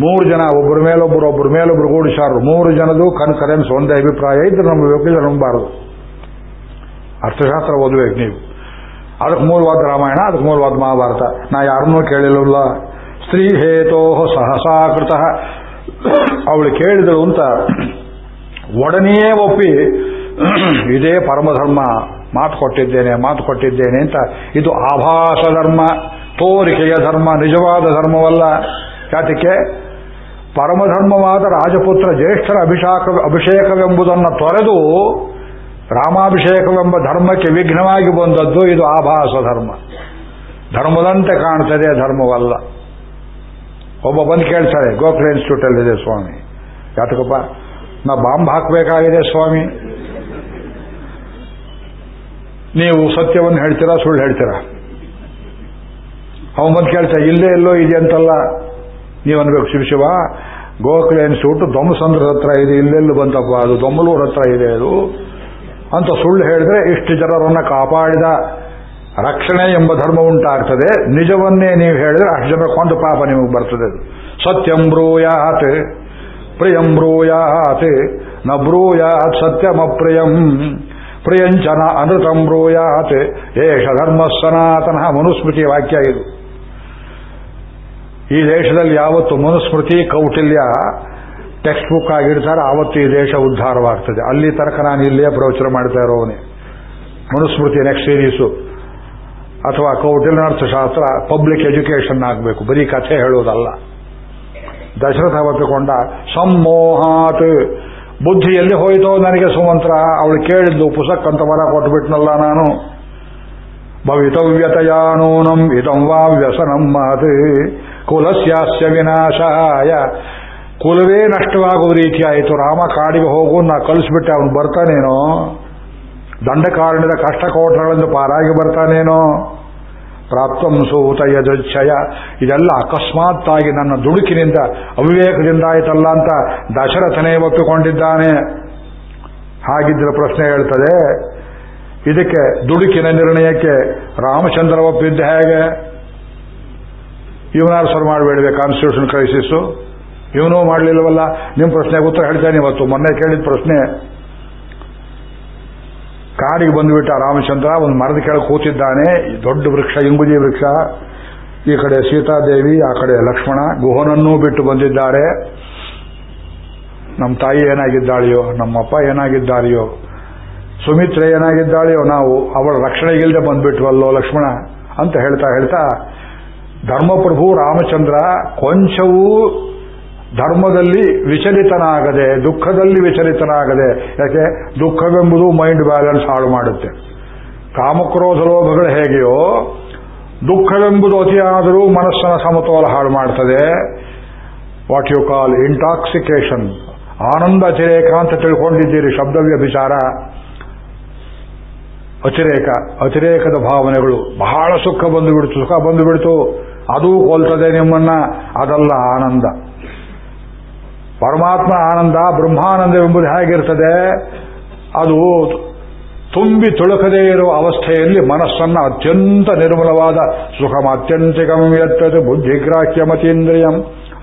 ಮೂರು ಜನ, ಒಬ್ಬರ ಮೇಲೊಬ್ಬರು ಒಬ್ಬರ ಮೇಲೊಬ್ಬರು ಗೂಡಿಸಾರರು ಮೂರು ಜನದು ಕನ್ಕರೆನ್ಸ್ ಒಂದೇ ಅಭಿಪ್ರಾಯ. ಇದ್ರೆ ನಂಬಬೇಕು, ಇದ್ರೆ ನಂಬಾರದು ಅರ್ಥಶಾಸ್ತ್ರ ಓದಬೇಕು ನೀವು. ಅದಕ್ಕೆ ಮೂಲವಾದ ರಾಮಾಯಣ, ಅದಕ್ಕೆ ಮೂಲವಾದ ಮಹಾಭಾರತ. ನಾ ಯಾರನ್ನೂ ಕೇಳಿಲ್ಲ ಸ್ತ್ರೀ ಹೇತೋ ಸಹಸಾಕೃತ ಅವಳು ಕೇಳಿದಳು ಅಂತ ಒಡನೆಯೇ ಒಪ್ಪಿ, ಇದೇ ಪರಮಧರ್ಮ, ಮಾತು ಕೊಟ್ಟಿದ್ದೇನೆ ಮಾತು ಕೊಟ್ಟಿದ್ದೇನೆ ಅಂತ, ಇದು ಆಭಾಸ ಧರ್ಮ, ತೋರಿಕೆಯ ಧರ್ಮ, ನಿಜವಾದ ಧರ್ಮವಲ್ಲ. ಯಾತಕ್ಕೆ? ಪರಮಧರ್ಮವಾದ ರಾಜಪುತ್ರ ಜ್ಯೇಷ್ಠರ ಅಭಿಷಾಕ, ಅಭಿಷೇಕವೆಂಬುದನ್ನು ತೊರೆದು, ರಾಮಾಭಿಷೇಕವೆಂಬ ಧರ್ಮಕ್ಕೆ ವಿಘ್ನವಾಗಿ ಬಂದದ್ದು ಇದು ಆಭಾಸ ಧರ್ಮ. ಧರ್ಮದಂತೆ ಕಾಣ್ತದೆ, ಧರ್ಮವಲ್ಲ. ಒಬ್ಬ ಬಂದು ಕೇಳ್ತಾರೆ, ಗೋಖಲೆ ಇನ್ಸ್ಟಿಟ್ಯೂಟ್ ಅಲ್ಲಿದೆ ಸ್ವಾಮಿ. ಯಾತಕಪ್ಪ? ನಾ ಬಾಂಬ್ ಹಾಕಬೇಕಾಗಿದೆ ಸ್ವಾಮಿ. ನೀವು ಸತ್ಯವನ್ನು ಹೇಳ್ತೀರಾ, ಸುಳ್ಳು ಹೇಳ್ತೀರಾ? ಅವನು ಬಂದು ಕೇಳ್ತಾ, ಇಲ್ಲೇ ಎಲ್ಲೋ ಇದೆ ಅಂತಲ್ಲ. ನೀವು ಅನ್ಬೇಕು ಶಿವ ಶಿವ. ಗೋಕುಲ ಇನ್ಸ್ಟಿಟ್ಯೂಟ್ ದೊಮ್ಮಸಂದ್ರದ ಹತ್ರ ಇದೆ, ಇಲ್ಲೆಲ್ಲೂ ಬಂತಪ್ಪ, ಅದು ದೊಮ್ಮಲೂರ್ ಹತ್ರ ಇದೆ ಅದು. ಅಂತ ಸುಳ್ಳು ಹೇಳಿದ್ರೆ ಇಷ್ಟು ಜನರನ್ನ ಕಾಪಾಡಿದ ರಕ್ಷಣೆ ಎಂಬ ಧರ್ಮ ಉಂಟಾಗ್ತದೆ. ನಿಜವನ್ನೇ ನೀವು ಹೇಳಿದ್ರೆ ಅಷ್ಟು ಜನ ಕೊಂಡು ಪಾಪ ನಿಮಗೆ ಬರ್ತದೆ ಅದು. ಸತ್ಯಂ ಪ್ರಿಯಂ ಬ್ರೂಯಾತ್ನ ಬ್ರೂಯಾತ್ ಸತ್ಯಮಪ್ರಿಯಂ ಪ್ರಿಯಂಚನ ಅನೃತಂ ಬ್ರೂಯಾತ್ ಏಷ ಧರ್ಮ ಸನಾತನ ಮನುಸ್ಮೃತಿ ವಾಕ್ಯ ಇದು. ಈ ದೇಶದಲ್ಲಿ ಯಾವತ್ತು ಮನುಸ್ಮೃತಿ ಕೌಟಿಲ್ಯ ಟೆಕ್ಸ್ಟ್ ಬುಕ್ ಆಗಿಡ್ತಾರೆ ಆವತ್ತು ಈ ದೇಶ ಉದ್ಧಾರವಾಗ್ತದೆ. ಅಲ್ಲಿ ತನಕ ನಾನು ಇಲ್ಲೇ ಪ್ರವಚನ ಮಾಡ್ತಾ ಇರೋವನೇ. ಮನುಸ್ಮೃತಿ ನೆಕ್ಸ್ಟ್ ಸೀರೀಸು ಅಥವಾ ಕೌಟಿಲ್ಯಾರ್ಥಶಾಸ್ತ್ರ ಪಬ್ಲಿಕ್ ಎಜುಕೇಷನ್ ಆಗಬೇಕು. ಬರೀ ಕಥೆ ಹೇಳೋದಲ್ಲ. ದಶರಥ ಒಪ್ಪಿಕೊಂಡ ಸಮ್ಮೋಹಾತ್ ಬುದ್ಧಿಯಲ್ಲಿ ಹೋಯಿತೋ ನನಗೆ ಸುಮಂತ್ರ, ಅವಳು ಕೇಳಿದ್ದು ಪುಸಕ್ಕಂತ ವರ ಕೊಟ್ಟುಬಿಟ್ನಲ್ಲ ನಾನು. ಭವಿತವ್ಯತಯಾನೂನಂ ಇದಂ ವಾ ವ್ಯಸನಂ ಮಹತ್. ಕುಲಸ್ಯಾಸ್ಯ ವಿನಾಶಾಯ. ಕುಲವೇ ನಷ್ಟವಾಗುವ ರೀತಿಯಾಯಿತು ರಾಮ ಕಾಡಿಗೆ ಹೋಗು, ನಾ ಕಲಿಸ್ಬಿಟ್ಟೆ ಅವನು ಬರ್ತಾನೇನೋ. ದಂಡಕಾರಣದ ಕಷ್ಟ ಕೋಟಗಳಿಂದ ಪಾರಾಗಿ ಬರ್ತಾನೇನೋ. ಪ್ರಾಪ್ತಂ ಸೂತ ಯದುಚ್ಛಯ ಇದೆಲ್ಲ ಅಕಸ್ಮಾತ್ತಾಗಿ ನನ್ನ ದುಡುಕಿನಿಂದ ಅವಿವೇಕದಿಂದ ಆಯ್ತಲ್ಲ ಅಂತ ದಶರಥನೇ ಒಪ್ಪಿಕೊಂಡಿದ್ದಾನೆ. ಹಾಗಿದ್ರೆ ಪ್ರಶ್ನೆ ಹೇಳ್ತದೆ, ಇದಕ್ಕೆ ದುಡುಕಿನ ನಿರ್ಣಯಕ್ಕೆ ರಾಮಚಂದ್ರ ಒಪ್ಪಿದ್ದ ಹೇಗೆ? ಇವನಾರು ಸರ್ ಮಾಡಬೇಡಿದೆ ಕಾನ್ಸ್ಟಿಟ್ಯೂಷನ್ ಕ್ರೈಸಿಸ್ ಇವನು ಮಾಡಲಿಲ್ಲವಲ್ಲ. ನಿಮ್ಮ ಪ್ರಶ್ನೆಗೆ ಉತ್ತರ ಹೇಳ್ತೇನೆ ಇವತ್ತು. ಮೊನ್ನೆ ಕೇಳಿದ ಪ್ರಶ್ನೆ. ಕಾಡಿಗೆ ಬಂದುಬಿಟ್ಟ ರಾಮಚಂದ್ರ ಒಂದು ಮರದ ಕೆಳಗೆ ಕೂತಿದ್ದಾನೆ. ದೊಡ್ಡ ವೃಕ್ಷ, ಇಂಗುಜಿ ವೃಕ್ಷ. ಈ ಕಡೆ ಸೀತಾದೇವಿ, ಆ ಕಡೆ ಲಕ್ಷ್ಮಣ, ಗುಹನನ್ನೂ ಬಿಟ್ಟು ಬಂದಿದ್ದಾರೆ. ನಮ್ಮ ತಾಯಿ ಏನಾಗಿದ್ದಾಳೆಯೋ ನಮ್ಮಪ್ಪ ಏನಾಗಿದ್ದಾರೆಯೋ ಸುಮಿತ್ರೆ ಏನಾಗಿದ್ದಾಳೆಯೋ, ನಾವು ಅವಳ ರಕ್ಷಣೆಗಿಲ್ಲದೆ ಬಂದ್ಬಿಟ್ವಲ್ಲೋ ಲಕ್ಷ್ಮಣ ಅಂತ ಹೇಳ್ತಾ ಹೇಳ್ತಾ, ಧರ್ಮಪ್ರಭು ರಾಮಚಂದ್ರ ಕೊಂಚವೂ ಧರ್ಮದಲ್ಲಿ ವಿಚಲಿತನಾಗದೆ, ದುಃಖದಲ್ಲಿ ವಿಚಲಿತನಾಗದೆ, ಯಾಕೆ? ದುಃಖವೆಂಬುದು ಮೈಂಡ್ ಬ್ಯಾಲೆನ್ಸ್ ಹಾಳು ಮಾಡುತ್ತೆ. ಕಾಮಕ್ರೋಧ ಲೋಭಗಳು ಹೇಗೆಯೋ, ದುಃಖವೆಂಬುದು ಅತಿಯಾದರೂ ಮನಸ್ಸನ ಸಮತೋಲ ಹಾಳು ಮಾಡ್ತದೆ. ವಾಟ್ ಯು ಕಾಲ್ ಇಂಟಾಕ್ಸಿಕೇಶನ್ ಆನಂದ, ಅತಿರೇಕ ಅಂತ ತಿಳ್ಕೊಂಡಿದ್ದೀರಿ ಶಬ್ದವ್ಯ ವಿಚಾರ. ಅತಿರೇಕ, ಅತಿರೇಕದ ಭಾವನೆಗಳು. ಬಹಳ ಸುಖ ಬಂದು ಬಿಡ್ತು ಸುಖ ಬಂದು ಬಿಡ್ತು ಅದೂ ಕೊಲ್ತದೆ ನಿಮ್ಮನ್ನ. ಅದಲ್ಲ ಆನಂದ. ಪರಮಾತ್ಮ ಆನಂದ ಬ್ರಹ್ಮಾನಂದವೆಂಬುದು ಹೇಗಿರ್ತದೆ ಅದು ತುಂಬಿ ತುಳುಕದೇ ಇರುವ ಅವಸ್ಥೆಯಲ್ಲಿ ಮನಸ್ಸನ್ನ ಅತ್ಯಂತ ನಿರ್ಮಲವಾದ ಸುಖಮ ಅತ್ಯಂತಿಕಂ ಎತ್ತದೆ ಬುದ್ಧಿಗ್ರಾಹ್ಯ ಮತೀಂದ್ರಿಯಂ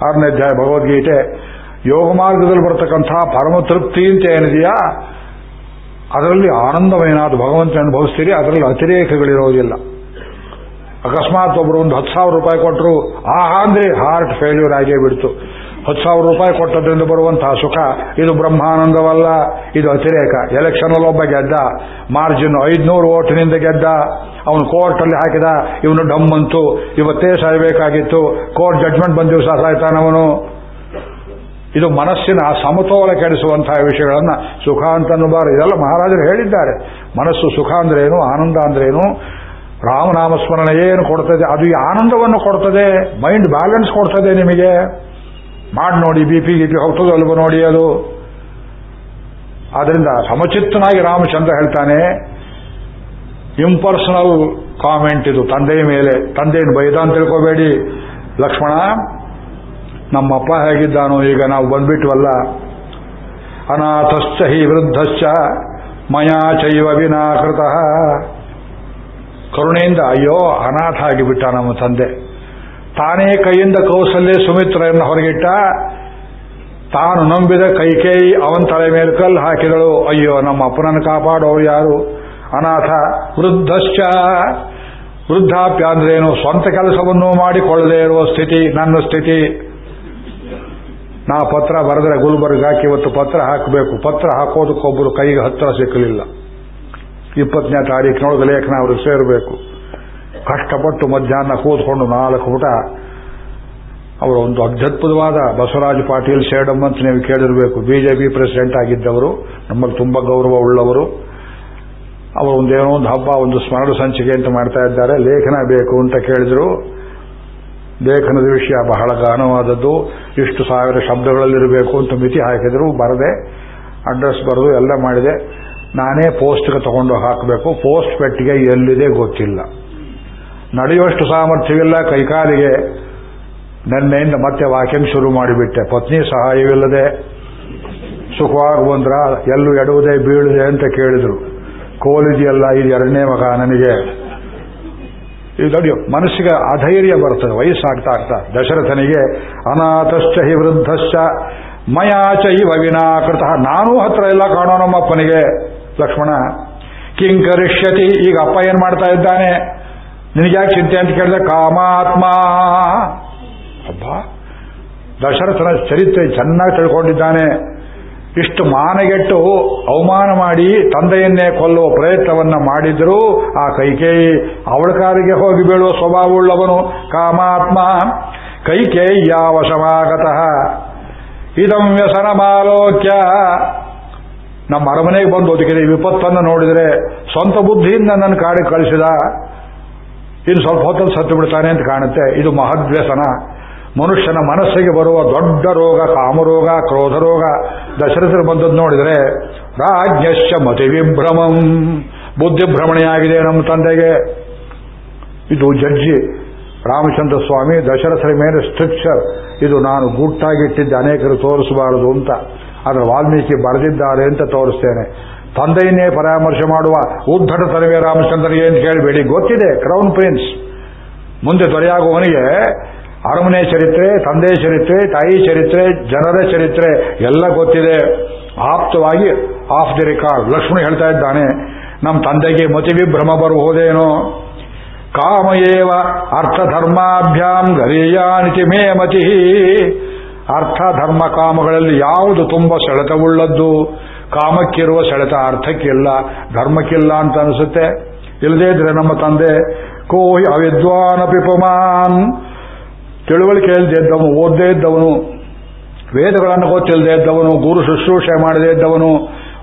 ಆರನೇ ಅಧ್ಯಾಯ ಭಗವದ್ಗೀತೆ. ಯೋಗ ಮಾರ್ಗದಲ್ಲಿ ಬರತಕ್ಕಂತಹ ಪರಮ ತೃಪ್ತಿ ಅಂತ ಏನಿದೆಯಾ? ಅದರಲ್ಲಿ ಆನಂದವೇನಾದ ಭಗವಂತ ಅನುಭವಿಸ್ತೀರಿ, ಅದರಲ್ಲಿ ಅತಿರೇಕಗಳಿರೋದಿಲ್ಲ. ಅಕಸ್ಮಾತ್ ಒಬ್ಬರು ಒಂದು ಹತ್ತು ಸಾವಿರ ರೂಪಾಯಿ ಕೊಟ್ಟರು ಆಹಾ ಅಂದ್ರೆ ಹಾರ್ಟ್ ಫೇಲ್ಯೂರ್ ಆಗೇ ಬಿಡ್ತು. ಹತ್ತು ಸಾವಿರ ರೂಪಾಯಿ ಕೊಟ್ಟದ್ರಿಂದ ಬರುವಂತಹ ಸುಖ, ಇದು ಬ್ರಹ್ಮಾನಂದವಲ್ಲ, ಇದು ಅತಿರೇಕ. ಎಲೆಕ್ಷನ್ ಒಬ್ಬ ಗೆದ್ದ, ಮಾರ್ಜಿನ್ ಐದ್ನೂರು ಓಟಿನಿಂದ ಗೆದ್ದ, ಅವನು ಕೋರ್ಟ್ ಅಲ್ಲಿ ಹಾಕಿದ, ಇವನು ಡಮ್ ಅಂತು ಇವತ್ತೇ ಸಾಯಬೇಕಾಗಿತ್ತು. ಕೋರ್ಟ್ ಜಡ್ಜ್ಮೆಂಟ್ ಬಂದ ದಿವಸ ಸಾಯ್ತಾನವನು ಇದು ಮನಸ್ಸಿನ ಸಮತೋಲ ಕೆಡಿಸುವಂತಹ ವಿಷಯಗಳನ್ನ ಸುಖ ಅಂತ ಅನ್ನಬಾರದು. ಇದೆಲ್ಲ ಮಹಾರಾಜರು ಹೇಳಿದ್ದಾರೆ. ಮನಸ್ಸು ಸುಖ ಅಂದ್ರೇನು ಆನಂದ ಅಂದ್ರೇನು ರಾಮನಾಮಸ್ಮರಣೆ ಏನು ಕೊಡ್ತದೆ? ಅದು ಈ ಆನಂದವನ್ನು ಕೊಡ್ತದೆ. ಮೈಂಡ್ ಬ್ಯಾಲೆನ್ಸ್ ಕೊಡ್ತದೆ ನಿಮಗೆ. ಮಾಡಿ ನೋಡಿ, ಬಿ ಪಿ, ಗಿಪಿ ಹೋಗ್ತದೋ ನೋಡಿ ಅದು. ಆದ್ರಿಂದ ಸಮಚಿತ್ತನಾಗಿ ರಾಮಚಂದ್ರ ಹೇಳ್ತಾನೆ, ಇಂಪರ್ಸನಲ್ ಕಾಮೆಂಟ್ ಇದು, ತಂದೆಯ ಮೇಲೆ, ತಂದೆಯನ್ನು ಬೈದ ಅಂತ ತಿಳ್ಕೋಬೇಡಿ. ಲಕ್ಷ್ಮಣ ನಮ್ಮಪ್ಪ ಹೇಗಿದ್ದಾನೋ, ಈಗ ನಾವು ಬಂದ್ಬಿಟ್ವಲ್ಲ. ಅನಾಥಶ್ಚ ಹಿ ವೃದ್ಧಶ್ಚ, ಮಯಾ ಚೈವ ವಿನಾಕೃತ. ಕರುಣೆಯಿಂದ, ಅಯ್ಯೋ, ಅನಾಥ ಆಗಿಬಿಟ್ಟ ನಮ್ಮ ತಂದೆ. ತಾನೇ ಕೈಯಿಂದ ಕೌಸಲ್ಯ ಸುಮಿತ್ರಯನ್ನು ಹೊರಗಿಟ್ಟ, ತಾನು ನಂಬಿದ ಕೈಕೇಯಿ ಅವನ ತಲೆ ಮೇಲೆ ಕಲ್ಲು ಹಾಕಿದಳು. ಅಯ್ಯೋ, ನಮ್ಮ ಅಪ್ಪನನ್ನು ಕಾಪಾಡೋರು ಯಾರು? ಅನಾಥ ವೃದ್ಧಶ್ಚ. ವೃದ್ಧಾಪ್ಯ ಅಂದ್ರೇನು ಸ್ವಂತ ಕೆಲಸವನ್ನು ಮಾಡಿಕೊಳ್ಳದೇ ಇರುವ ಸ್ಥಿತಿ, ನನ್ನ ಸ್ಥಿತಿ. ನಾ ಪತ್ರ ಬರೆದ್ರೆ ಗುಲ್ಬರ್ಗ್ ಹಾಕಿ, ಇವತ್ತು ಪತ್ರ ಹಾಕಬೇಕು. ಪತ್ರ ಹಾಕೋದಕ್ಕೊಬ್ಬರು ಕೈಗೆ ಹತ್ತಿರ ಸಿಕ್ಕಲಿಲ್ಲ. ಇಪ್ಪತ್ತನೇ ತಾರೀಕಿನೊಳಗೆ ಲೇಖನ ಅವ್ರಿಗೆ ಸೇರಬೇಕು. ಕಷ್ಟಪಟ್ಟು ಮಧ್ಯಾಹ್ನ ಕೂತ್ಕೊಂಡು ನಾಲ್ಕು ಪುಟ ಅವರು ಒಂದು ಅತ್ಯದ್ಭುತವಾದ ಬಸವರಾಜ ಪಾಟೀಲ್ ಶೇಡಮ್ ಅಂತ ನೀವು ಕೇಳಿರಬೇಕು. ಬಿಜೆಪಿ ಪ್ರೆಸಿಡೆಂಟ್ ಆಗಿದ್ದವರು, ನಮ್ಮಲ್ಲಿ ತುಂಬಾ ಗೌರವ ಉಳ್ಳವರು. ಅವರು ಒಂದೇನೋ ಒಂದು ಹಬ್ಬ, ಒಂದು ಸ್ಮರಣ ಸಂಚಿಕೆ ಅಂತ ಮಾಡ್ತಾ ಇದ್ದಾರೆ. ಲೇಖನ ಬೇಕು ಅಂತ ಕೇಳಿದ್ರು. ಲೇಖನದ ವಿಷಯ ಬಹಳ ಗಾನವಾದದ್ದು ಇಷ್ಟು ಸಾವಿರ ಶಬ್ದಗಳಲ್ಲಿರಬೇಕು ಅಂತ ಮಿತಿ ಹಾಕಿದ್ರು, ಬರದೆ, ಅಡ್ರೆಸ್ ಬರೆದು ಎಲ್ಲ ಮಾಡಿದೆ. ನಾನೇ ಪೋಸ್ಟ್ಗೆ ತಗೊಂಡು ಹಾಕಬೇಕು. ಪೋಸ್ಟ್ ಪೆಟ್ಟಿಗೆ ಎಲ್ಲಿದೆ ಗೊತ್ತಿಲ್ಲ. ನಡೆಯುವಷ್ಟು ಸಾಮರ್ಥ್ಯವಿಲ್ಲ, ಕೈಕಾಲಿಗೆ ನೆನ್ನೆಯಿಂದ ಮತ್ತೆ ವಾಕಿಂಗ್ ಶುರು ಮಾಡಿಬಿಟ್ಟೆ. ಪತ್ನಿ ಸಹಾಯವಿಲ್ಲದೆ ಸುಖವಾಗಿ ಬಂದ್ರ ಎಲ್ಲೂ ಎಡುವುದೇ ಬೀಳುದೆ ಅಂತ ಕೇಳಿದ್ರು. ಕೋಲಿದೆಯಲ್ಲ ಇದು ಎರಡನೇ ಮಗ ನನಗೆ. ಇದು ನೋಡಿ, ಮನಸ್ಸಿಗೆ ಅಧೈರ್ಯ ಬರ್ತದೆ, ವಯಸ್ಸಾಗ್ತಾ ಆಗ್ತಾ. ದಶರಥನಿಗೆ ಅನಾಥಶ್ಚ ಹಿ ವೃದ್ಧಶ್ಚ ಮಯಾಚ ಇವ ವಿನಾಕೃತ. ನಾನೂ ಹತ್ರ ಎಲ್ಲ ಕಾಣೋ ನಮ್ಮಪ್ಪನಿಗೆ. ಲಕ್ಷ್ಮಣ, ಕಿಂಕರಿಷ್ಯತಿ, ಈಗ ಅಪ್ಪ ಏನ್ ಮಾಡ್ತಾ ಇದ್ದಾನೆ? ನಿನಗ್ಯಾಕೆ ಚಿಂತೆ ಅಂತ ಕೇಳಿದ್ರೆ, ಕಾಮಾತ್ಮ. ಅಬ್ಬ, ದಶರಥನ ಚರಿತ್ರೆ ಚೆನ್ನಾಗಿ ತಿಳ್ಕೊಂಡಿದ್ದಾನೆ. ಇಷ್ಟು ಮಾನಗೆಟ್ಟು ಅವಮಾನ ಮಾಡಿ ತಂದೆಯನ್ನೇ ಕೊಲ್ಲುವ ಪ್ರಯತ್ನವನ್ನ ಮಾಡಿದ್ರು, ಆ ಕೈಕೇಯಿ ಅವಳ ಕಾರಿಗೆ ಹೋಗಿ ಬೀಳುವ ಸ್ವಭಾವವುಳ್ಳವನು ಕಾಮಾತ್ಮ. ಕೈಕೇಯ ವಶವಾಗತಃ ಇದಂ ವ್ಯಸನ ಮಾಲೋಕ್ಯ ನಮ್ಮ ಅರಮನೆಗೆ ಬಂದು ಅದಕ್ಕೆ ವಿಪತ್ತನ್ನು ನೋಡಿದರೆ ಸ್ವಂತ ಬುದ್ಧಿಯಿಂದ ನನ್ನ ಕಾಡಿಗೆ ಕಳಿಸಿದ. ಇನ್ನು ಸ್ವಲ್ಪ ಹೊತ್ತಲ್ಲಿ ಸತ್ತು ಬಿಡ್ತಾನೆ ಅಂತ ಕಾಣುತ್ತೆ. ಇದು ಮಹದ್ವ್ಯಸನ. ಮನುಷ್ಯನ ಮನಸ್ಸಿಗೆ ಬರುವ ದೊಡ್ಡ ರೋಗ, ಕಾಮರೋಗ ಕ್ರೋಧ ರೋಗ ದಶರಥರು ಬಂದದ್ದು ನೋಡಿದರೆ ರಾಜ್ಯಶ್ಚ ಮತಿ ವಿಭ್ರಮಂ ಬುದ್ಧಿಭ್ರಮಣೆಯಾಗಿದೆ ನಮ್ಮ ತಂದೆಗೆ. ಇದು ಜಡ್ಜಿ. ರಾಮಚಂದ್ರ ಸ್ವಾಮಿ, ದಶರಥರ ಮೇಲೆ ಸ್ಟ್ರಿಕ್ಚರ್. ಇದು ನಾನು ಗುಟ್ಟಾಗಿಟ್ಟಿದ್ದೆ, ಅನೇಕರು ತೋರಿಸಬಾರದು ಅಂತ. ಅದರ ವಾಲ್ಮೀಕಿ ಬರೆದಿದ್ದಾರೆ ಅಂತ ತೋರಿಸ್ತೇನೆ. ತಂದೆಯನ್ನೇ ಪರಾಮರ್ಶೆ ಮಾಡುವ ಉದ್ದಟ ತರವೇ ರಾಮಚಂದ್ರನಿಗೆ ಅಂತ ಕೇಳಬೇಡಿ. ಗೊತ್ತಿದೆ ಕ್ರೌನ್ ಪ್ರಿನ್ಸ್ ಮುಂದೆ ದೊರೆಯಾಗುವವನಿಗೆ ಅರಮನೆ ಚರಿತ್ರೆ, ತಂದೆ ಚರಿತ್ರೆ, ತಾಯಿ ಚರಿತ್ರೆ, ಜನರ ಚರಿತ್ರೆ ಎಲ್ಲ ಗೊತ್ತಿದೆ. ಆಪ್ತವಾಗಿ ಆಫ್ ದಿ ರೆಕಾರ್ಡ್ ಲಕ್ಷ್ಮಣ ಹೇಳ್ತಾ ಇದ್ದಾನೆ ನಮ್ಮ ತಂದೆಗೆ ಮತಿವಿಭ್ರಮ ಬರಬಹುದೇನೋ ಕಾಮಯೇವ ಅರ್ಥಧರ್ಮಾಭ್ಯಾಂ ಗರೀಯಾನಿತಿ ಮೇ ಮತಿ ಅರ್ಥ ಧರ್ಮ ಕಾಮಗಳಲ್ಲಿ ಯಾವುದು ತುಂಬ ಸೆಳೆತವುಳ್ಳದ್ದು? ಕಾಮಕ್ಕಿರುವ ಸೆಳೆತ ಅರ್ಥಕ್ಕಿಲ್ಲ, ಧರ್ಮಕ್ಕಿಲ್ಲ ಅಂತ ಅನಿಸುತ್ತೆ. ಇಲ್ಲದೇ ಇದ್ರೆ ನಮ್ಮ ತಂದೆ, ಕೋಹಿ ಅವಿದ್ವಾನ್ ಪಿಪಮಾನ್ ತಿಳುವಳಿಕೆ ಇಲ್ಲದೆ ಇದ್ದವನು, ಓದ್ದೇ ಇದ್ದವನು, ವೇದಗಳನ್ನು ಗೊತ್ತಿಲ್ಲದೆ ಇದ್ದವನು, ಗುರು ಶುಶ್ರೂಷೆ ಮಾಡದೇ ಇದ್ದವನು,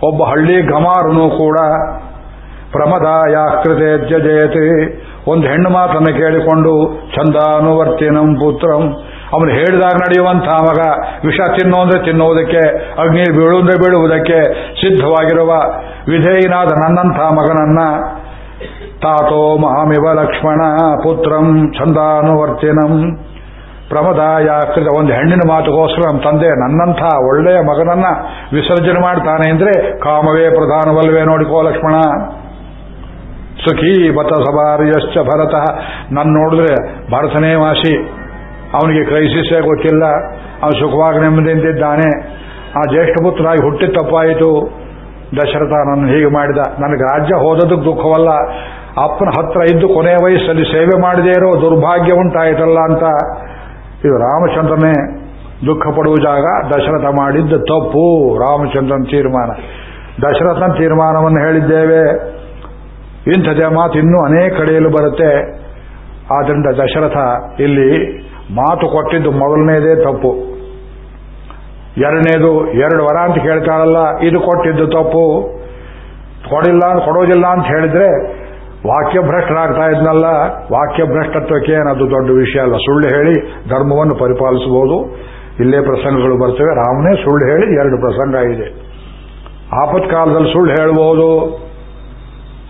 ಒಬ್ಬ ಹಳ್ಳಿ ಗಮಾರನು ಕೂಡ ಪ್ರಮದಾಯಾಕೃತೆ ತ್ಯಜೇತಿ. ಒಂದು ಹೆಣ್ಣು ಮಾತನ್ನು ಕೇಳಿಕೊಂಡು ಚಂದಾನುವರ್ತಿನಂ ಪುತ್ರಂ ಅವನು ಹೇಳಿದಾಗ ನಡೆಯುವಂತಹ ಮಗ ವಿಷ ತಿನ್ನು ಅಂದ್ರೆ ತಿನ್ನುವುದಕ್ಕೆ ಅಗ್ನಿ ಬೀಳುವುದೇ ಬೀಳುವುದಕ್ಕೆ ಸಿದ್ಧವಾಗಿರುವ ವಿಧೇಯನಾದ ನನ್ನಂತಹ ಮಗನನ್ನ ತಾತೋ ಮಹಾಮಿವ ಲಕ್ಷ್ಮಣ ಪುತ್ರಂ ಛಂದಾನುವರ್ತಿನಂ ಪ್ರಮದಾಯಾಕೃತ ಒಂದು ಹೆಣ್ಣಿನ ಮಾತುಗೋಸ್ಕರ ನಮ್ಮ ತಂದೆ ನನ್ನಂಥ ಒಳ್ಳೆಯ ಮಗನನ್ನ ವಿಸರ್ಜನೆ ಮಾಡ್ತಾನೆ ಅಂದ್ರೆ ಕಾಮವೇ ಪ್ರಧಾನವಲ್ವೇ ನೋಡಿಕೋ ಲಕ್ಷ್ಮಣ. ಸುಖೀ ಬತ ಸಭಾರ್ಯಶ್ಚ ಭರತ. ನನ್ನ ನೋಡಿದ್ರೆ ಭರತನೇ ವಾಸಿ. ಅವನಿಗೆ ಕ್ರೈಸಿಸೇ ಗೊತ್ತಿಲ್ಲ ಅವನು ಸುಖವಾಗಿ ನೆಮ್ಮದಿಯಿಂದಿದ್ದಾನೆ. ಆ ಜ್ಯೇಷ್ಠ ಪುತ್ರನಾಗಿ ಹುಟ್ಟಿ ತಪ್ಪಾಯಿತು. ದಶರಥ ನನ್ನ ಹೀಗೆ ಮಾಡಿದ. ನನಗೆ ರಾಜ್ಯ ಹೋದದಕ್ಕೆ ದುಃಖವಲ್ಲ. ಅಪ್ಪನ ಹತ್ರ ಇದ್ದು ಕೊನೆಯ ವಯಸ್ಸಲ್ಲಿ ಸೇವೆ ಮಾಡದೇ ಇರೋ ದುರ್ಭಾಗ್ಯ ಉಂಟಾಯಿತಲ್ಲ ಅಂತ. ಇದು ರಾಮಚಂದ್ರನೇ ದುಃಖ ಪಡುವ ಜಾಗ. ದಶರಥ ಮಾಡಿದ್ದ ತಪ್ಪು. ರಾಮಚಂದ್ರನ ತೀರ್ಮಾನ. ದಶರಥನ ತೀರ್ಮಾನವನ್ನು ಹೇಳಿದ್ದೇವೆ. ಇಂಥದೇ ಮಾತು ಇನ್ನೂ ಅನೇಕ ಕಡೆಯಲ್ಲಿ ಬರುತ್ತೆ. ಆದ್ರಿಂದ ದಶರಥ ಇಲ್ಲಿ ಮಾತು ಕೊಟ್ಟಿದ್ದು ಮೊದಲನೇದೇ ತಪ್ಪು. ಎರಡನೇದು, ಎರಡು ವರ ಅಂತ ಕೇಳ್ತಾರಲ್ಲ ಇದು ಕೊಟ್ಟಿದ್ದು ತಪ್ಪು. ಕೊಡಿಲ್ಲ ಕೊಡೋದಿಲ್ಲ ಅಂತ ಹೇಳಿದ್ರೆ ವಾಕ್ಯ ಭ್ರಷ್ಟರಾಗ್ತಾ ಇದ್ನಲ್ಲ ವಾಕ್ಯ ಭ್ರಷ್ಟತ್ವಕ್ಕೆ ಏನದು ದೊಡ್ಡ ವಿಷಯ ಅಲ್ಲ. ಸುಳ್ಳು ಹೇಳಿ ಧರ್ಮವನ್ನು ಪರಿಪಾಲಿಸಬಹುದು. ಇಲ್ಲೇ ಪ್ರಸಂಗಗಳು ಬರ್ತವೆ, ರಾಮನೇ ಸುಳ್ಳು ಹೇಳಿ ಎರಡು ಪ್ರಸಂಗ ಇದೆ. ಆಪತ್ಕಾಲದಲ್ಲಿ ಸುಳ್ಳು ಹೇಳಬಹುದು.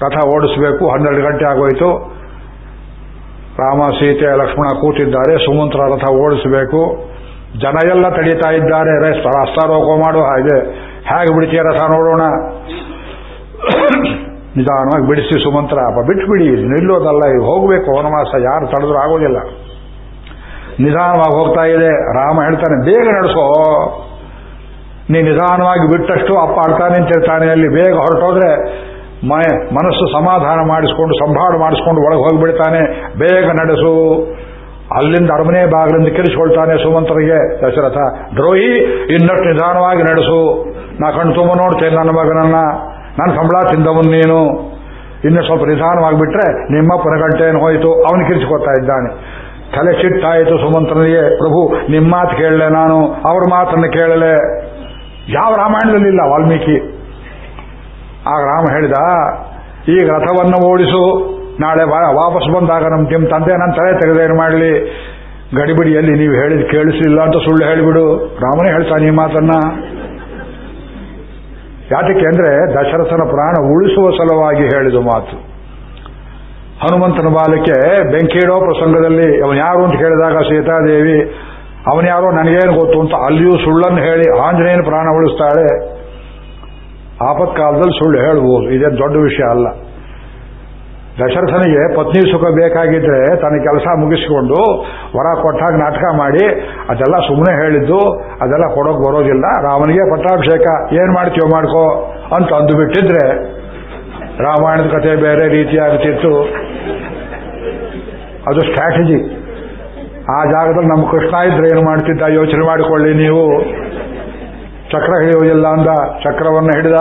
ರಥ ಓಡಿಸಬೇಕು, ಹನ್ನೆರಡು ಗಂಟೆ ಆಗೋಯ್ತು. ರಾಮ ಸೀತೆ ಲಕ್ಷ್ಮಣ ಕೂತಿದ್ದಾರೆ, ಸುಮಂತ್ರ ರಥ ಓಡಿಸಬೇಕು. ಜನ ಎಲ್ಲ ತಡೀತಾ ಇದ್ದಾರೆ ರಸ್ತಾರೋಪ ಮಾಡುವ ಹಾಗೆ. ಹೇಗೆ ಬಿಡ್ತೀಯ ರಥ ನೋಡೋಣ? ನಿಧಾನವಾಗಿ ಬಿಡಿಸಿ ಸುಮಂತ್ರ. ಬಿಟ್ಟು ಬಿಡಿ ನಿಲ್ಲೋದಲ್ಲ ಹೋಗಬೇಕು, ವನವಾಸ, ಯಾರು ತಡೆದ್ರೂ ಆಗೋದಿಲ್ಲ. ನಿಧಾನವಾಗಿ ಹೋಗ್ತಾ ಇದೆ. ರಾಮ ಹೇಳ್ತಾನೆ, ಬೇಗ ನಡೆಸೋ. ನೀ ನಿಧಾನವಾಗಿ ಬಿಟ್ಟಷ್ಟು ಅಪ್ಪ ಆಡ್ತಾನೆ ಅಂತಿರ್ತಾನೆ ಅಲ್ಲಿ, ಬೇಗ ಹೊರಟೋದ್ರೆ ಮನಸ್ಸು ಸಮಾಧಾನ ಮಾಡಿಸ್ಕೊಂಡು, ಸಂಭಾಳ ಮಾಡಿಸ್ಕೊಂಡು ಒಳಗೆ ಹೋಗಿಬಿಡ್ತಾನೆ. ಬೇಗ ನಡೆಸು. ಅಲ್ಲಿಂದ ಅರಮನೆ ಬಾಗಿಲಿಂದ ಕಿರಿಸಿಕೊಳ್ತಾನೆ ಸುಮಂತರಿಗೆ ದಶರಥ, ದ್ರೋಹಿ, ಇನ್ನಷ್ಟು ನಿಧಾನವಾಗಿ ನಡೆಸು. ನಾ ಕಣ್ಣು ತುಂಬ ನೋಡ್ತೇನೆ ನನ್ನ ಮಗನನ್ನ. ನನ್ನ ಸಂಬಳ ತಿಂದವನು ನೀನು. ಇನ್ನು ಸ್ವಲ್ಪ ನಿಧಾನವಾಗಿಬಿಟ್ರೆ ನಿಮ್ಮ ಗಂಟೆಯನ್ನು ಹೋಯಿತು. ಅವನು ಕಿರಿಸಿಕೊಳ್ತಾ ಇದ್ದಾನೆ. ತಲೆ ಚಿಟ್ಟಾಯಿತು ಸುಮಂತ್ರನಿಗೆ ಪ್ರಭು ನಿಮ್ಮ ಮಾತು ಕೇಳಲೆ ನಾನು. ಅವ್ರ ಮಾತನ್ನು ಕೇಳಲೆ. ಯಾವ ರಾಮಾಯಣದಲ್ಲಿಲ್ಲ, ವಾಲ್ಮೀಕಿ. ಆಗ ರಾಮ ಹೇಳಿದ, ಈಗ ರಥವನ್ನು ಓಡಿಸು, ನಾಳೆ ವಾಪಸ್ ಬಂದಾಗ ನಮ್ಮ ನಿಮ್ಮ ತಂದೆ ನನ್ನ ತಲೆ ತೆಗೆದೇನು ಮಾಡಲಿ? ಗಡಿಬಿಡಿಯಲ್ಲಿ ನೀವು ಹೇಳಿದ ಕೇಳಿಸಲಿಲ್ಲ ಅಂತ ಸುಳ್ಳು ಹೇಳಿಬಿಡು. ರಾಮನೇ ಹೇಳ್ತಾನೆ ಈ ಮಾತನ್ನ. ಯಾತಕ್ಕೆ ಅಂದ್ರೆ ದಶರಥನ ಪ್ರಾಣ ಉಳಿಸುವ ಸಲುವಾಗಿ ಹೇಳಿದ ಮಾತು. ಹನುಮಂತನ ಬಾಲಕ್ಕೆ ಬೆಂಕಿಡೋ ಪ್ರಸಂಗದಲ್ಲಿ ಅವನು ಯಾರು ಅಂತ ಕೇಳಿದಾಗ ಸೀತಾದೇವಿ ಅವನ್ಯಾರೋ ನನಗೇನು ಗೊತ್ತು ಅಂತ ಅಲ್ಲಿಯೂ ಸುಳ್ಳನ್ನು ಹೇಳಿ ಆಂಜನೇಯನ ಪ್ರಾಣ ಉಳಿಸ್ತಾಳೆ. ಆಪತ್ಕಾಲದಲ್ಲಿ ಸುಳ್ಳು ಹೇಳ್ಬೋದು ಇದೇನು ದೊಡ್ಡ ವಿಷಯ ಅಲ್ಲ. ದಶರಥನಿಗೆ ಪತ್ನಿ ಸುಖ ಬೇಕಾಗಿದ್ರೆ ತನ್ನ ಕೆಲಸ ಮುಗಿಸಿಕೊಂಡು ವರ ಕೊಟ್ಟಾಗ ನಾಟಕ ಮಾಡಿ, ಅದೆಲ್ಲ ಸುಮ್ಮನೆ ಹೇಳಿದ್ದು, ಅದೆಲ್ಲ ಕೊಡೋಕೆ ಬರೋದಿಲ್ಲ. ರಾಮನಿಗೆ ಪಟ್ಟಾಭಿಷೇಕ, ಏನ್ ಮಾಡ್ತೀವೋ ಮಾಡ್ಕೋ ಅಂತ ಅಂದು ಬಿಟ್ಟಿದ್ರೆ ರಾಮಾಯಣದ ಕಥೆ ಬೇರೆ ರೀತಿಯಾಗುತ್ತಿತ್ತು ಅದು ಸ್ಟ್ರಾಟಜಿ ಆ ಜಾಗದಲ್ಲಿ ನಮ್ಮ ಕೃಷ್ಣ ಇದ್ರೆ ಏನು ಮಾಡ್ತಿದ್ದ ಯೋಚನೆ ಮಾಡಿಕೊಳ್ಳಿ ನೀವು. ಚಕ್ರ ಹಿಡಿಯುವುದಿಲ್ಲ ಅಂದ, ಚಕ್ರವನ್ನು ಹಿಡಿದ,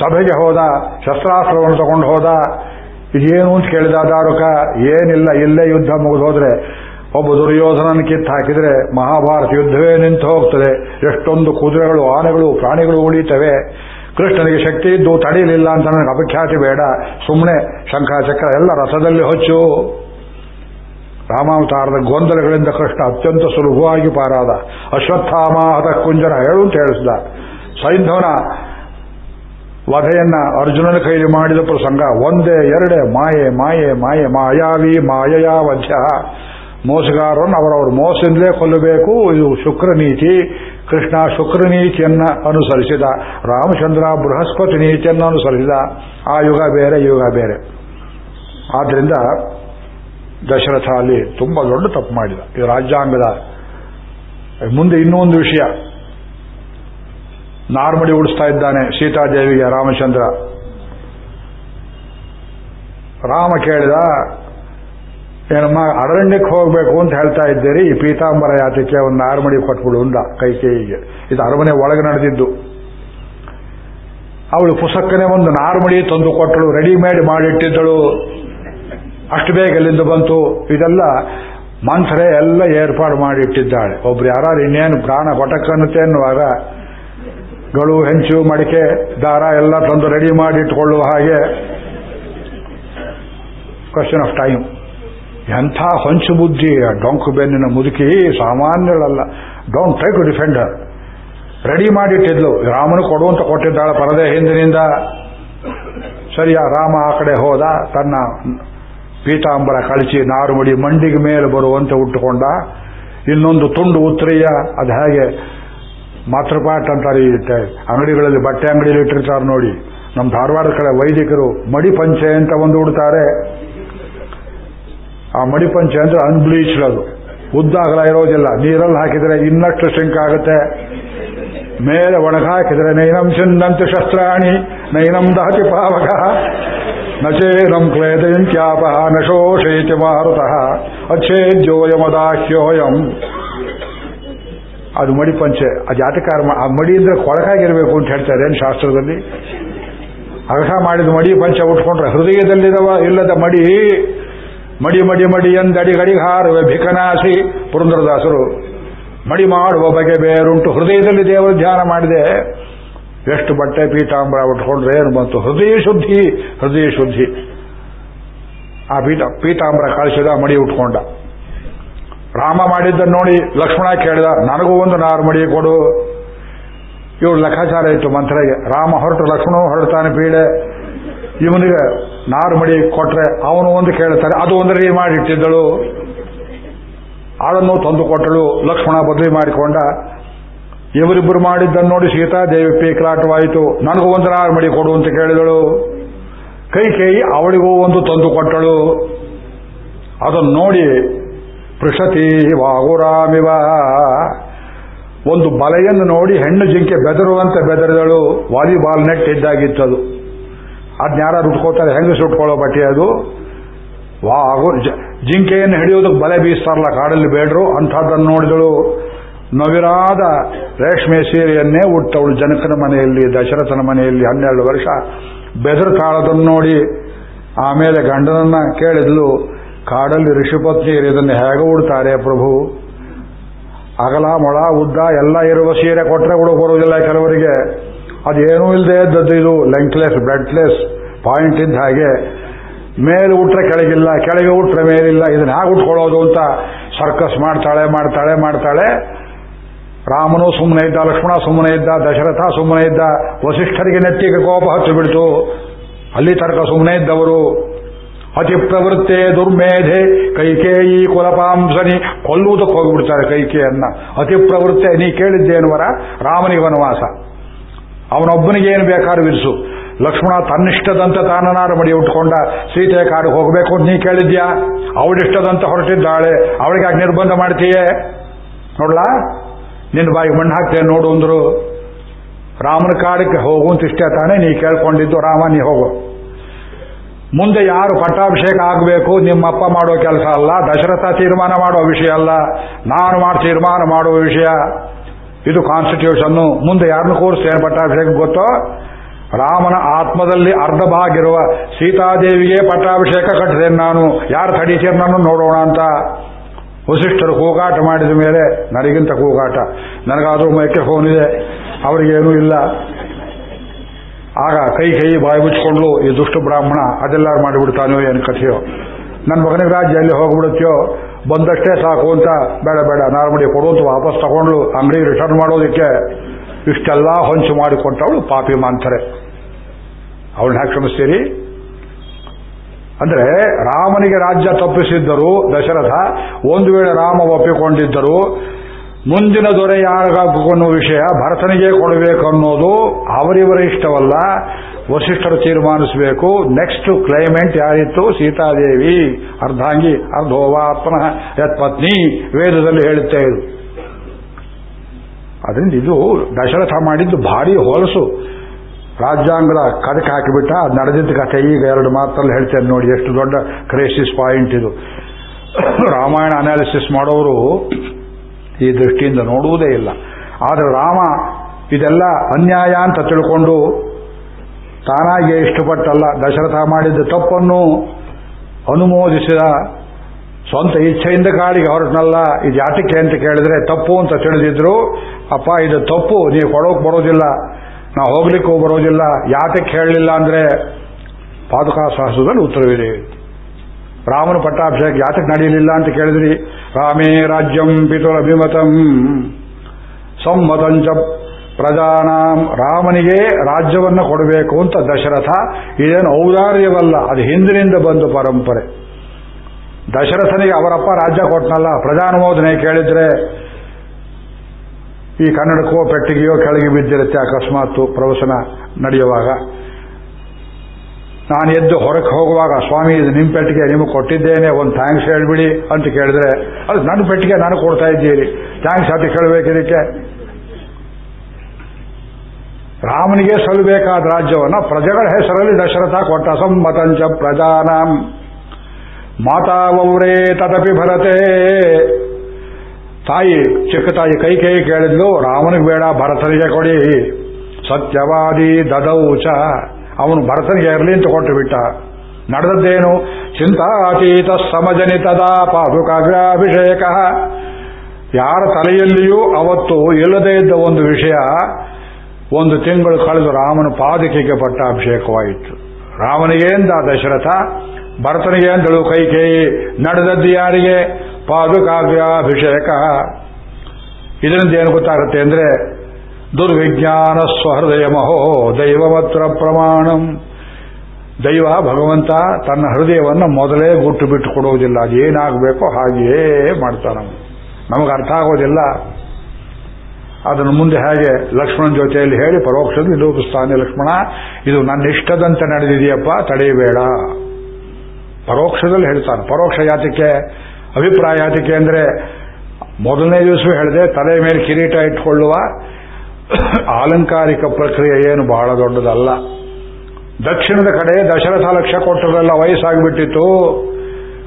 ಸಭೆಗೆ ಹೋದ, ಶಸ್ತ್ರಾಸ್ತ್ರವನ್ನು ತಗೊಂಡು ಹೋದ, ಇದೇನು ಅಂತ ಕೇಳಿದ ದಾರುಕ, ಏನಿಲ್ಲ, ಇಲ್ಲೇ ಯುದ್ಧ ಮುಗಿದೋದ್ರೆ, ಒಬ್ಬ ದುರ್ಯೋಧನನ ಕಿತ್ತು ಹಾಕಿದ್ರೆ ಮಹಾಭಾರತ ಯುದ್ಧವೇ ನಿಂತು ಹೋಗ್ತದೆ. ಎಷ್ಟೊಂದು ಕುದುರೆಗಳು, ಆನೆಗಳು, ಪ್ರಾಣಿಗಳು ಉಳಿತವೆ. ಕೃಷ್ಣನಿಗೆ ಶಕ್ತಿ ಇದ್ದು ತಡೆಯಲಿಲ್ಲ ಅಂತ ನನಗೆ ಅಪಖ್ಯಾತಿ ಬೇಡ. ಸುಮ್ಮನೆ ಶಂಖಚಕ್ರ ಎಲ್ಲ ರಥದಲ್ಲಿ ಹೊಚ್ಚು. ರಾಮಾವತಾರದ ಗೊಂದಲಗಳಿಂದ ಕೃಷ್ಣ ಅತ್ಯಂತ ಸುಲಭವಾಗಿ ಪಾರಾದ. ಅಶ್ವತ್ಥಾಮ ಹತ ಕುಂಜನ ಹೇಳು ಅಂತ ಹೇಳಿಸಿದ. ಸೈಂಧವನ ವಧೆಯನ್ನ ಅರ್ಜುನನ ಕೈಲಿ ಮಾಡಿದ ಪ್ರಸಂಗ, ಒಂದೇ, ಎರಡೇ, ಮಾಯೆ ಮಾಯೆ ಮಾಯೆ, ಮಾಯಾವಿ ಮಾಯಯ ವಧ್ಯ ಮೋಸಗಾರರನ್ನು ಅವರವ್ರ ಮೋಸದಿಂದಲೇ ಕೊಲ್ಲಬೇಕು. ಇದು ಶುಕ್ರನೀತಿ ಕೃಷ್ಣ ಶುಕ್ರನೀತಿಯನ್ನ ಅನುಸರಿಸಿದ. ರಾಮಚಂದ್ರ ಬೃಹಸ್ಪತಿ ನೀತಿಯನ್ನು ಅನುಸರಿಸಿದ. ಆ ಯುಗ ಬೇರೆ ಯುಗ ಬೇರೆ. ಆದ್ರಿಂದ ದಶರಥ ಅಲ್ಲಿ ತುಂಬಾ ದೊಡ್ಡ ತಪ್ಪು ಮಾಡಿದ. ಈ ರಾಜ್ಯಾಂಗದ ಮುಂದೆ ಇನ್ನೊಂದು ವಿಷಯ. ನಾರ್ಮಡಿ ಉಡಿಸ್ತಾ ಇದ್ದಾನೆ ಸೀತಾದೇವಿಗೆ ರಾಮಚಂದ್ರ. ರಾಮ ಕೇಳಿದ, ಏನಮ್ಮ, ಅರಣ್ಯಕ್ಕೆ ಹೋಗಬೇಕು ಅಂತ ಹೇಳ್ತಾ ಇದ್ದೀರಿ, ಈ ಪೀತಾಂಬರ ಯಾತಕ್ಕೆ ಒಂದು ನಾರ್ಮಡಿ ಕೊಟ್ಬಿಡು ಅಂದ ಕೈಕೇಯಿಗೆ ಇದು ಅರಮನೆ ಒಳಗೆ ನಡೆದಿದ್ದು. ಅವಳು ಪುಸ್ತಕನೇ ಒಂದು ನಾರ್ಮಡಿ ತಂದು ಕೊಟ್ಟಳು ರೆಡಿಮೇಡ್ ಮಾಡಿಟ್ಟಿದ್ದಳು. ಅಷ್ಟು ಬೇಗ ಬಂತು. ಇದೆಲ್ಲ ಮನ್ಸರೇ ಎಲ್ಲ ಏರ್ಪಾಡು ಮಾಡಿಟ್ಟಿದ್ದಾಳೆ. ಒಬ್ರು ಯಾರು ಇನ್ನೇನು ಪ್ರಾಣ ಕೊಟಕ್ಕನ್ನುತ್ತೆ ಅನ್ನುವಾಗ ಗಳು, ಹೆಂಚು, ಮಡಿಕೆ, ದಾರ ಎಲ್ಲ ತಂದು ರೆಡಿ ಮಾಡಿ ಇಟ್ಕೊಳ್ಳುವ ಹಾಗೆ ಕ್ವಶನ್ ಆಫ್ ಟೈಮ್ ಎಂಥ ಹೊಂಚು ಬುದ್ಧಿ ಡೊಂಕು ಬೆನ್ನಿನ ಮುದುಕಿ ಸಾಮಾನ್ಯಗಳಲ್ಲ don't try to defender ready ಮಾಡಿಟ್ಟಿದ್ಲು. ರಾಮನು ಕೊಡುವಂತ ಕೊಟ್ಟಿದ್ದಾಳೆ ಪರದೆ ಹಿಂದಿನಿಂದ. ಸರಿಯಾ, ರಾಮ ಆ ಕಡೆ ಹೋದ, ತನ್ನ ಪೀತಾಂಬರ ಕಳಿಸಿ ನಾರುಮಡಿ ಮಂಡಿಗೆ ಮೇಲೆ ಬರುವಂತೆ ಉಟ್ಟುಕೊಂಡ. ಇನ್ನೊಂದು ತುಂಡು ಉತ್ತರಿಯ ಅದು ಹೇಗೆ ಮಾತೃಪಾಠ ಅಂತಾರೆ ಅಂಗಡಿಗಳಲ್ಲಿ ಬಟ್ಟೆ ಅಂಗಡಿಯಲ್ಲಿ ಇಟ್ಟಿರ್ತಾರೆ ನೋಡಿ. ನಮ್ಮ ಧಾರವಾಡ ಕಡೆ ವೈದಿಕರು ಮಡಿಪಂಚೆ ಅಂತ ಒಂದು ಉಡ್ತಾರೆ. ಆ ಮಡಿಪಂಚೆ ಅಂದ್ರೆ ಅನ್ಬ್ಲೀಚ್ಡ್ ಅದು. ಉದ್ದಾಗಲ ಇರೋದಿಲ್ಲ. ನೀರಲ್ಲಿ ಹಾಕಿದ್ರೆ ಇನ್ನಷ್ಟು ಶಂಕ ಆಗುತ್ತೆ. ಮೇಲೆ ಒಣಗಾಕಿದ್ರೆ ಹಾಕಿದ್ರೆ ನೈನಂ ಶಸ್ತ್ರಾಣಿ. ನೈನಂ ದಹತಿ ಪಾವಕ ನಚೇನಂ ಕ್ಲೇದಯಂತ್ಯಾಪ ನಶೋಷೈತಿ ಮಾರುತಃ ಅಚ್ಛೇದ್ಯೋಯಮದಾಹ್ಯೋಯಂ ಅದು ಮಡಿ ಪಂಚೆ, ಆ ಜಾತಕಾರ ಆ ಮಡಿ ಅಂದ್ರೆ ಕೊಳಕಾಗಿರಬೇಕು ಅಂತ ಹೇಳ್ತಾರೆ ಏನು ಶಾಸ್ತ್ರದಲ್ಲಿ? ಅರ್ಹ ಮಾಡಿದ ಮಡಿ ಪಂಚ ಉಟ್ಕೊಂಡ್ರೆ ಹೃದಯದಲ್ಲಿದವ ಇಲ್ಲದ ಮಡಿ ಮಡಿ ಮಡಿ ಮಡಿ ಎಂದಡಿ ಗಡಿಗಾರುವೆ ಭಿಕನಾಸಿ ಪುರಂದ್ರದಾಸರು. ಮಡಿ ಮಾಡುವ ಬಗೆ ಬೇರುಂಟು ಹೃದಯದಲ್ಲಿ ದೇವರು ಧ್ಯಾನ ಮಾಡಿದೆ. ಎಷ್ಟು ಬಟ್ಟೆ ಪೀತಾಂಬರ ಉಟ್ಕೊಂಡ್ರೆ ಏನು ಬಂತು? ಹೃದಯ ಶುದ್ಧಿ ಹೃದಯ ಶುದ್ಧಿ. ಆ ಪೀಠ ಪೀತಾಂಬರ ಕಳಿಸಿದ ಮಡಿ ಉಟ್ಕೊಂಡ. ರಾಮ ಮಾಡಿದ್ದನ್ನು ನೋಡಿ ಲಕ್ಷ್ಮಣ ಕೇಳಿದ, ನನಗೂ ಒಂದು ನಾರು ಮಡಿ ಕೊಡು. ಇವಳು ಲೆಕ್ಕಾಚಾರ ಇತ್ತು ಮಂತ್ರಿಗೆ. ರಾಮ ಹೊರಟು, ಲಕ್ಷ್ಮಣ ಹೊರಡ್ತಾನೆ ಪೀಳೆ ಇವನಿಗೆ ನಾರು ಮಡಿ ಕೊಟ್ರೆ ಅವನು ಒಂದು ಕೇಳ್ತಾನೆ ಅದು ಒಂದು ರೀ ಮಾಡಿಟ್ಟಿದ್ದಳು. ಅದನ್ನು ತಂದು ಕೊಟ್ಟಳು, ಲಕ್ಷ್ಮಣ ಬದಲಿ ಮಾಡಿಕೊಂಡ. ಇವರಿಬ್ಬರು ಮಾಡಿದ್ದನ್ನು ನೋಡಿ ಸೀತಾದೇವಿ ಪೀಕಲಾಟವಾಯಿತು ನನಗೂ ಒಂದು ಮಡಿ ಕೊಡು ಅಂತ ಕೇಳಿದಳು. ಕೈ ಕೈ ಅವಳಿಗೂ ಒಂದು ತಂದು ಕೊಟ್ಟಳು. ಅದನ್ನು ನೋಡಿ ಪೃಷತಿ ವಾಗುರಾಮಿವ. ಒಂದು ಬಲೆಯನ್ನು ನೋಡಿ ಹೆಣ್ಣು ಜಿಂಕೆ ಬೆದರುವಂತೆ ಬೆದರಿದಳು. Volleyball net ಇದ್ದಾಗಿತ್ತದು. ಯಾರು ಉಟ್ಕೋತಾರೆ ಹೆಂಗಸು ಸುಟ್ಕೊಳ್ಳೋ ಬಟ್ಟೆ ಅದು? ವಾಗು ಜಿಂಕೆಯನ್ನು ಹಿಡಿಯೋದಕ್ಕೆ ಬಲೆ ಬೀಸ್ತಾರಲ್ಲ ಕಾಡಲ್ಲಿ ಬೇಡ್ರು? ಅಂಥದ್ದನ್ನು ನೋಡಿದಳು. ನವಿರಾದ ರೇಷ್ಮೆ ಸೀರೆಯನ್ನೇ ಉಟ್ಟವಳು ಜನಕನ ಮನೆಯಲ್ಲಿ, ದಶರಥನ ಮನೆಯಲ್ಲಿ ಹನ್ನೆರಡು ವರ್ಷ. ಬೆದರು ತಾಳದನ್ನು ನೋಡಿ ಆಮೇಲೆ ಗಂಡನನ್ನ ಕೇಳಿದ್ಲು, ಕಾಡಲ್ಲಿ ಋಷಿಪತ್ನಿಯರು ಇದನ್ನು ಹೇಗೆ ಉಡ್ತಾರೆ ಪ್ರಭು? ಅಗಲ, ಮೊಳ, ಉದ್ದ ಎಲ್ಲ ಇರುವ ಸೀರೆ ಕೊಟ್ಟರೆ ಕೂಡ ಬರುವುದಿಲ್ಲ ಕೆಲವರಿಗೆ. ಅದೇನೂ ಇಲ್ಲದೆ ಇದ್ದದ್ದು ಇದು ಲೆಂಕ್ಲೆಸ್ ಬ್ರೆಡ್ಲೆಸ್ ಪಾಯಿಂಟ್ ಇದ್ದ ಹಾಗೆ. ಮೇಲೆ ಉಟ್ರೆ ಕೆಳಗಿಲ್ಲ, ಕೆಳಗೆ ಉಟ್ರೆ ಮೇಲಿಲ್ಲ, ಇದನ್ನ ಹೇಗೆ ಉಟ್ಕೊಳ್ಳೋದು ಅಂತ ಸರ್ಕಸ್ ಮಾಡ್ತಾಳೆ ಮಾಡ್ತಾಳೆ ಮಾಡ್ತಾಳೆ. ರಾಮನು ಸುಮ್ಮನೆ ಇದ್ದ, ಲಕ್ಷ್ಮಣ ಸುಮ್ಮನೆ ಇದ್ದ, ದಶರಥ ಸುಮ್ಮನೆ ಇದ್ದ, ವಸಿಷ್ಠರಿಗೆ ನೆತ್ತಿಗೆ ಕೋಪ ಹತ್ತು ಬಿಡ್ತು ಅಲ್ಲಿ ತರ್ಕ ಸುಮ್ಮನೆ ಇದ್ದವರು, ಅತಿ ಪ್ರವೃತ್ತೆ ದುರ್ಮೇಧೆ, ಕೈಕೇಯಿ ಕುಲಪಾಂಸನಿ, ಕೊಲ್ಲುವುದಕ್ಕೆ ಹೋಗಿಬಿಡ್ತಾರೆ ಕೈಕೇಯನ್ನ. ಅತಿ ಪ್ರವೃತ್ತೆ, ನೀ ಕೇಳಿದ್ದೇನುವರ ರಾಮನಿಗೆ ವನವಾಸ. ಅವನೊಬ್ಬನಿಗೆ ಏನು ಬೇಕಾದ್ರೂ ವಿರಿಸು ಲಕ್ಷ್ಮಣ ತನ್ನಿಷ್ಟದಂತ ತಾನನಾರು ಮಡಿ ಉಟ್ಕೊಂಡ, ಸೀತೆ ಕಾಡಿಗೆ ಹೋಗಬೇಕು ಅಂತ ನೀ ಕೇಳಿದ್ಯಾ? ಅವಳಿಷ್ಟದಂತ ಹೊರಟಿದ್ದಾಳೆ. ಅವಳಿಗೆ ನಿರ್ಬಂಧ ಮಾಡ್ತೀಯೇ? ನೋಡ್ಲಾ? ನಿನ್ನ ಬಾಯಿಗೆ ಮಣ್ಣು ಹಾಕ್ತೇನೆ ನೋಡು ಅಂದ್ರು, ರಾಮನ ಕಾಡಕ್ಕೆ ಹೋಗುವಂತ ಇಷ್ಟೇ ತಾನೆ ನೀ ಕೇಳ್ಕೊಂಡಿದ್ದು, ರಾಮ ನೀ ಹೋಗು. ಮುಂದೆ ಯಾರು ಪಟ್ಟಾಭಿಷೇಕ ಆಗಬೇಕು, ನಿಮ್ಮಪ್ಪ ಮಾಡೋ ಕೆಲಸ ಅಲ್ಲ, ದಶರಥ ತೀರ್ಮಾನ ಮಾಡೋ ವಿಷಯ ಅಲ್ಲ, ನಾನು ಮಾಡಿ ತೀರ್ಮಾನ ಮಾಡುವ ವಿಷಯ. ಇದು ಕಾನ್ಸ್ಟಿಟ್ಯೂಷನ್ ಮುಂದೆ ಯಾರನ್ನು ಕೂರಿಸ್ತೇನೆ ಪಟ್ಟಾಭಿಷೇಕ ಗೊತ್ತೋ? ರಾಮನ ಆತ್ಮದಲ್ಲಿ ಅರ್ಧ ಭಾಗಿರುವ ಸೀತಾದೇವಿಗೆ ಪಟ್ಟಾಭಿಷೇಕ ಕಟ್ಟಿದೆ ನಾನು. ಯಾರು ತಡೀತೀರ ನಾನು ನೋಡೋಣ ಅಂತ. ವಸಿಷ್ಠರು ಕೂಗಾಟ ಮಾಡಿದ ಮೇಲೆ ನನಗಿಂತ ಕೂಗಾಟ. ನನಗಾದರೂ ಮೈಕ್ರೆ ಫೋನ್ ಇದೆ. ಅವರಿಗೇನೂ ಇಲ್ಲ. ಆಗ ಕೈ ಕೈ ಬಾಯಿ ಮುಚ್ಕೊಂಡು ಈ ದುಷ್ಟ ಬ್ರಾಹ್ಮಣ ಅದೆಲ್ಲಾರು ಮಾಡಿಬಿಡ್ತಾನೋ ಏನು ಕಥೆಯೋ. ನನ್ನ ಮಗನಿಗೆ ರಾಜ್ಯ ಎಲ್ಲಿ ಹೋಗ್ಬಿಡುತ್ತೋ, ಬಂದಷ್ಟೇ ಸಾಕು ಅಂತ ಬೇಡ ಬೇಡ ನಾರ್ಮಡಿ ಕೊಡುವಂತ ವಾಪಸ್ ತಗೊಂಡ್ಲು ಅಂಗಡಿ ರಿಟರ್ನ್ ಮಾಡೋದಕ್ಕೆ ಇಷ್ಟೆಲ್ಲ ಹೊಂಚು ಮಾಡಿಕೊಟ್ಟವಳು ಪಾಪಿ ಮಾಂತಾರೆ ಅವಳನ್ನ ಕ್ಷಮಿಸ್ತೀರಿ? ಅಂದ್ರೆ ರಾಮನಿಗೆ ರಾಜ್ಯ ತಪ್ಪಿಸಿದ್ದರು ದಶರಥ. ಒಂದು ವೇಳೆ ರಾಮ ಒಪ್ಪಿಕೊಂಡಿದ್ದರು, ಮುಂದಿನ ದೊರೆ ಯಾರಿಗಾಗುವ ವಿಷಯ ಭರತನಿಗೆ ಕೊಡಬೇಕು ಅನ್ನೋದು ಅವರಿವರ ಇಷ್ಟವಲ್ಲ. ವಸಿಷ್ಠರು ತೀರ್ಮಾನಿಸಬೇಕು. ನೆಕ್ಸ್ಟ್ ಕ್ಲೈಮೆಂಟ್ ಯಾರಿತ್ತು? ಸೀತಾದೇವಿ. ಅರ್ಧಾಂಗಿ ಅರ್ಧೋವಾತ್ಮನ ಯತ್ಪತ್ನಿ ವೇದದಲ್ಲಿ ಹೇಳುತ್ತೆ ಇದು. ಅದರಿಂದ ಇದು ದಶರಥ ಮಾಡಿದ್ದು ಭಾರಿ ಹೊಲಸು. ರಾಜ್ಯಾಂಗದ ಕದಕ್ಕೆ ಹಾಕಿಬಿಟ್ಟ, ಅದು ನಡೆದಿದ್ದ ಕಥೆ. ಈಗ ಎರಡು ಮಾತಲ್ಲಿ ಹೇಳ್ತೇನೆ ನೋಡಿ, ಎಷ್ಟು ದೊಡ್ಡ ಕ್ರೈಸಿಸ್ ಪಾಯಿಂಟ್ ಇದು. ರಾಮಾಯಣ ಅನಾಲಿಸಿಸ್ ಮಾಡೋರು ಈ ದೃಷ್ಟಿಯಿಂದ ನೋಡುವುದೇ ಇಲ್ಲ. ಆದರೆ ರಾಮ ಇದೆಲ್ಲ ಅನ್ಯಾಯ ಅಂತ ತಿಳ್ಕೊಂಡು ತಾನಾಗೆ ಇಷ್ಟಪಟ್ಟಲ್ಲ. ದಶರಥ ಮಾಡಿದ್ದ ತಪ್ಪನ್ನು ಅನುಮೋದಿಸಿದ ಸ್ವಂತ ಇಚ್ಛೆಯಿಂದ ಕಾಡಿಗೆ ಹೊರಟನಲ್ಲ. ಇದು ಯಾತಕ್ಕೆ ಅಂತ ಕೇಳಿದ್ರೆ ತಪ್ಪು ಅಂತ ತಿಳಿದಿದ್ರು. ಅಪ್ಪ, ಇದು ತಪ್ಪು, ನೀವು ಕೊಡೋಕೆ ಬರೋದಿಲ್ಲ. ನಾವು ಹೋಗ್ಲಿಕ್ಕೂ ಬರೋದಿಲ್ಲ ಯಾತಕ್ಕೆ ಹೇಳಲಿಲ್ಲ ಅಂದ್ರೆ ಪಾದುಕಾ ಸಹಸ್ರದಲ್ಲಿ ಉತ್ತರವಿದೆ. ರಾಮನ ಪಟ್ಟಾಭಿಷೇಕ ಯಾತಕ್ಕೆ ನಡೆಯಲಿಲ್ಲ ಅಂತ ಕೇಳಿದ್ರಿ? ರಾಮೇ ರಾಜ್ಯಂ ಪಿತುರಭಿಮತಂ ಸಮ್ಮತಂಚ ಪ್ರಜಾನಾಂ. ರಾಮನಿಗೆ ರಾಜ್ಯವನ್ನ ಕೊಡಬೇಕು ಅಂತ ದಶರಥ, ಇದೇನು ಔದಾರ್ಯವಲ್ಲ, ಅದು ಹಿಂದಿನಿಂದ ಬಂದು ಪರಂಪರೆ. ದಶರಥನಿಗೆ ಅವರಪ್ಪ ರಾಜ್ಯ ಕೊಟ್ಟನಲ್ಲ ಪ್ರಜಾನುಮೋದನೆ ಕೇಳಿದ್ರೆ ಈ ಕನ್ನಡಕ್ಕೋ ಪೆಟ್ಟಿಗೆಯೋ ಕೆಳಗೆ ಬಿದ್ದಿರುತ್ತೆ ಅಕಸ್ಮಾತ್ ಪ್ರವಚನ ನಡೆಯುವಾಗ. ನಾನು ಎದ್ದು ಹೊರಕ್ಕೆ ಹೋಗುವಾಗ, ಸ್ವಾಮಿ, ಇದು ನಿಮ್ಮ ಪೆಟ್ಟಿಗೆ, ನಿಮಗೆ ಕೊಟ್ಟಿದ್ದೇನೆ, ಒಂದು ಥ್ಯಾಂಕ್ಸ್ ಹೇಳ್ಬಿಡಿ ಅಂತ ಕೇಳಿದ್ರೆ, ಅದು ನನ್ನ ಪೆಟ್ಟಿಗೆ, ನಾನು ಕೊಡ್ತಾ ಇದ್ದೀರಿ. ಥ್ಯಾಂಕ್ಸ್ ಅಂತ ಕೇಳಬೇಕು ಇದಕ್ಕೆ. ರಾಮನಿಗೆ ಸಲ್ಲಬೇಕಾದ ರಾಜ್ಯವನ್ನು ಪ್ರಜೆಗಳ ಹೆಸರಲ್ಲಿ ದಶರಥ ಕೊಟ್ಟ ಸಂಮತಂಚ ಮಾತಾ ಮಾತಾವೌರೇ ತದಪಿ ಭರತೆ. ತಾಯಿ ಚಿಕ್ಕ ತಾಯಿ ಕೈ ಕೈ ಕೇಳಿದ್ಲು, ರಾಮನಿಗೆ ಬೇಡ, ಭರತನಿಗೆ ಕೊಡಿ. ಸತ್ಯವಾದಿ ದದೌಚ ಅವನು ಭರತನಿಗೆ ಇರಲಿ ಅಂತ ಕೊಟ್ಟು ಬಿಟ್ಟ. ನಡೆದದ್ದೇನು? ಚಿಂತಾತೀತ ಸಮಜನಿತದ ಪಾದುಕಾಗ್ರಾಭಿಷೇಕ. ಯಾರ ತಲೆಯಲ್ಲಿಯೂ ಅವತ್ತು ಇಲ್ಲದೇ ಇದ್ದ ಒಂದು ವಿಷಯ, ಒಂದು ತಿಂಗಳು ಕಳೆದು ರಾಮನ ಪಾದಕಿಗೆ ಪಟ್ಟ ಅಭಿಷೇಕವಾಯಿತು. ರಾಮನಿಗೆ ಎಂದ ದಶರಥ, ಭರತನಿಗೆ ಅಂದಳು ಕೈ, ನಡೆದದ್ದು ಯಾರಿಗೆ? ಪಾದುಕಾಗ್ರಾಭಿಷೇಕ ಇದರಿಂದ ಏನು ಗೊತ್ತಾಗುತ್ತೆ ಅಂದ್ರೆ ದುರ್ವಿಜ್ಞಾನ ಸ್ವಹೃದಯ ಮಹೋ ದೈವಮತ್ರ ಪ್ರಮಾಣಂ. ದೈವ ಭಗವಂತ ತನ್ನ ಹೃದಯವನ್ನು ಮೊದಲೇ ಗುಟ್ಟು ಬಿಟ್ಟು ಕೊಡುವುದಿಲ್ಲ. ಅದೇನಾಗಬೇಕೋ ಹಾಗೆಯೇ ಮಾಡ್ತಾನೆ ನಮಗೆ ಅರ್ಥ ಆಗೋದಿಲ್ಲ. ಅದನ್ನು ಮುಂದೆ ಹಾಗೆ ಲಕ್ಷ್ಮಣನ ಜೊತೆಯಲ್ಲಿ ಹೇಳಿ ಪರೋಕ್ಷದಲ್ಲಿ ನಿರೂಪಿಸ್ತಾನೆ ಲಕ್ಷ್ಮಣ, ಇದು ನನ್ನ ಇಷ್ಟದಂತೆ ನಡೆದಿದೆಯಪ್ಪ, ತಡೆಯಬೇಡ. ಪರೋಕ್ಷದಲ್ಲಿ ಹೇಳ್ತಾನೆ. ಪರೋಕ್ಷ ಯಾತಕ್ಕೆ? ಅಭಿಪ್ರಾಯ ಅದಕ್ಕೆ ಅಂದ್ರೆ ಮೊದಲನೇ ದಿವಸ ಹೇಳಿದೆ, ತಲೆ ಮೇಲೆ ಕಿರೀಟ ಇಟ್ಕೊಳ್ಳುವ ಆಲಂಕಾರಿಕ ಪ್ರಕ್ರಿಯೆ ಏನು ಬಹಳ ದೊಡ್ಡದಲ್ಲ. ದಕ್ಷಿಣದ ಕಡೆ ದಶರಥ ಲಕ್ಷ ಕೊಟ್ಟರೆಲ್ಲ ವಯಸ್ಸಾಗಿಬಿಟ್ಟಿತ್ತು.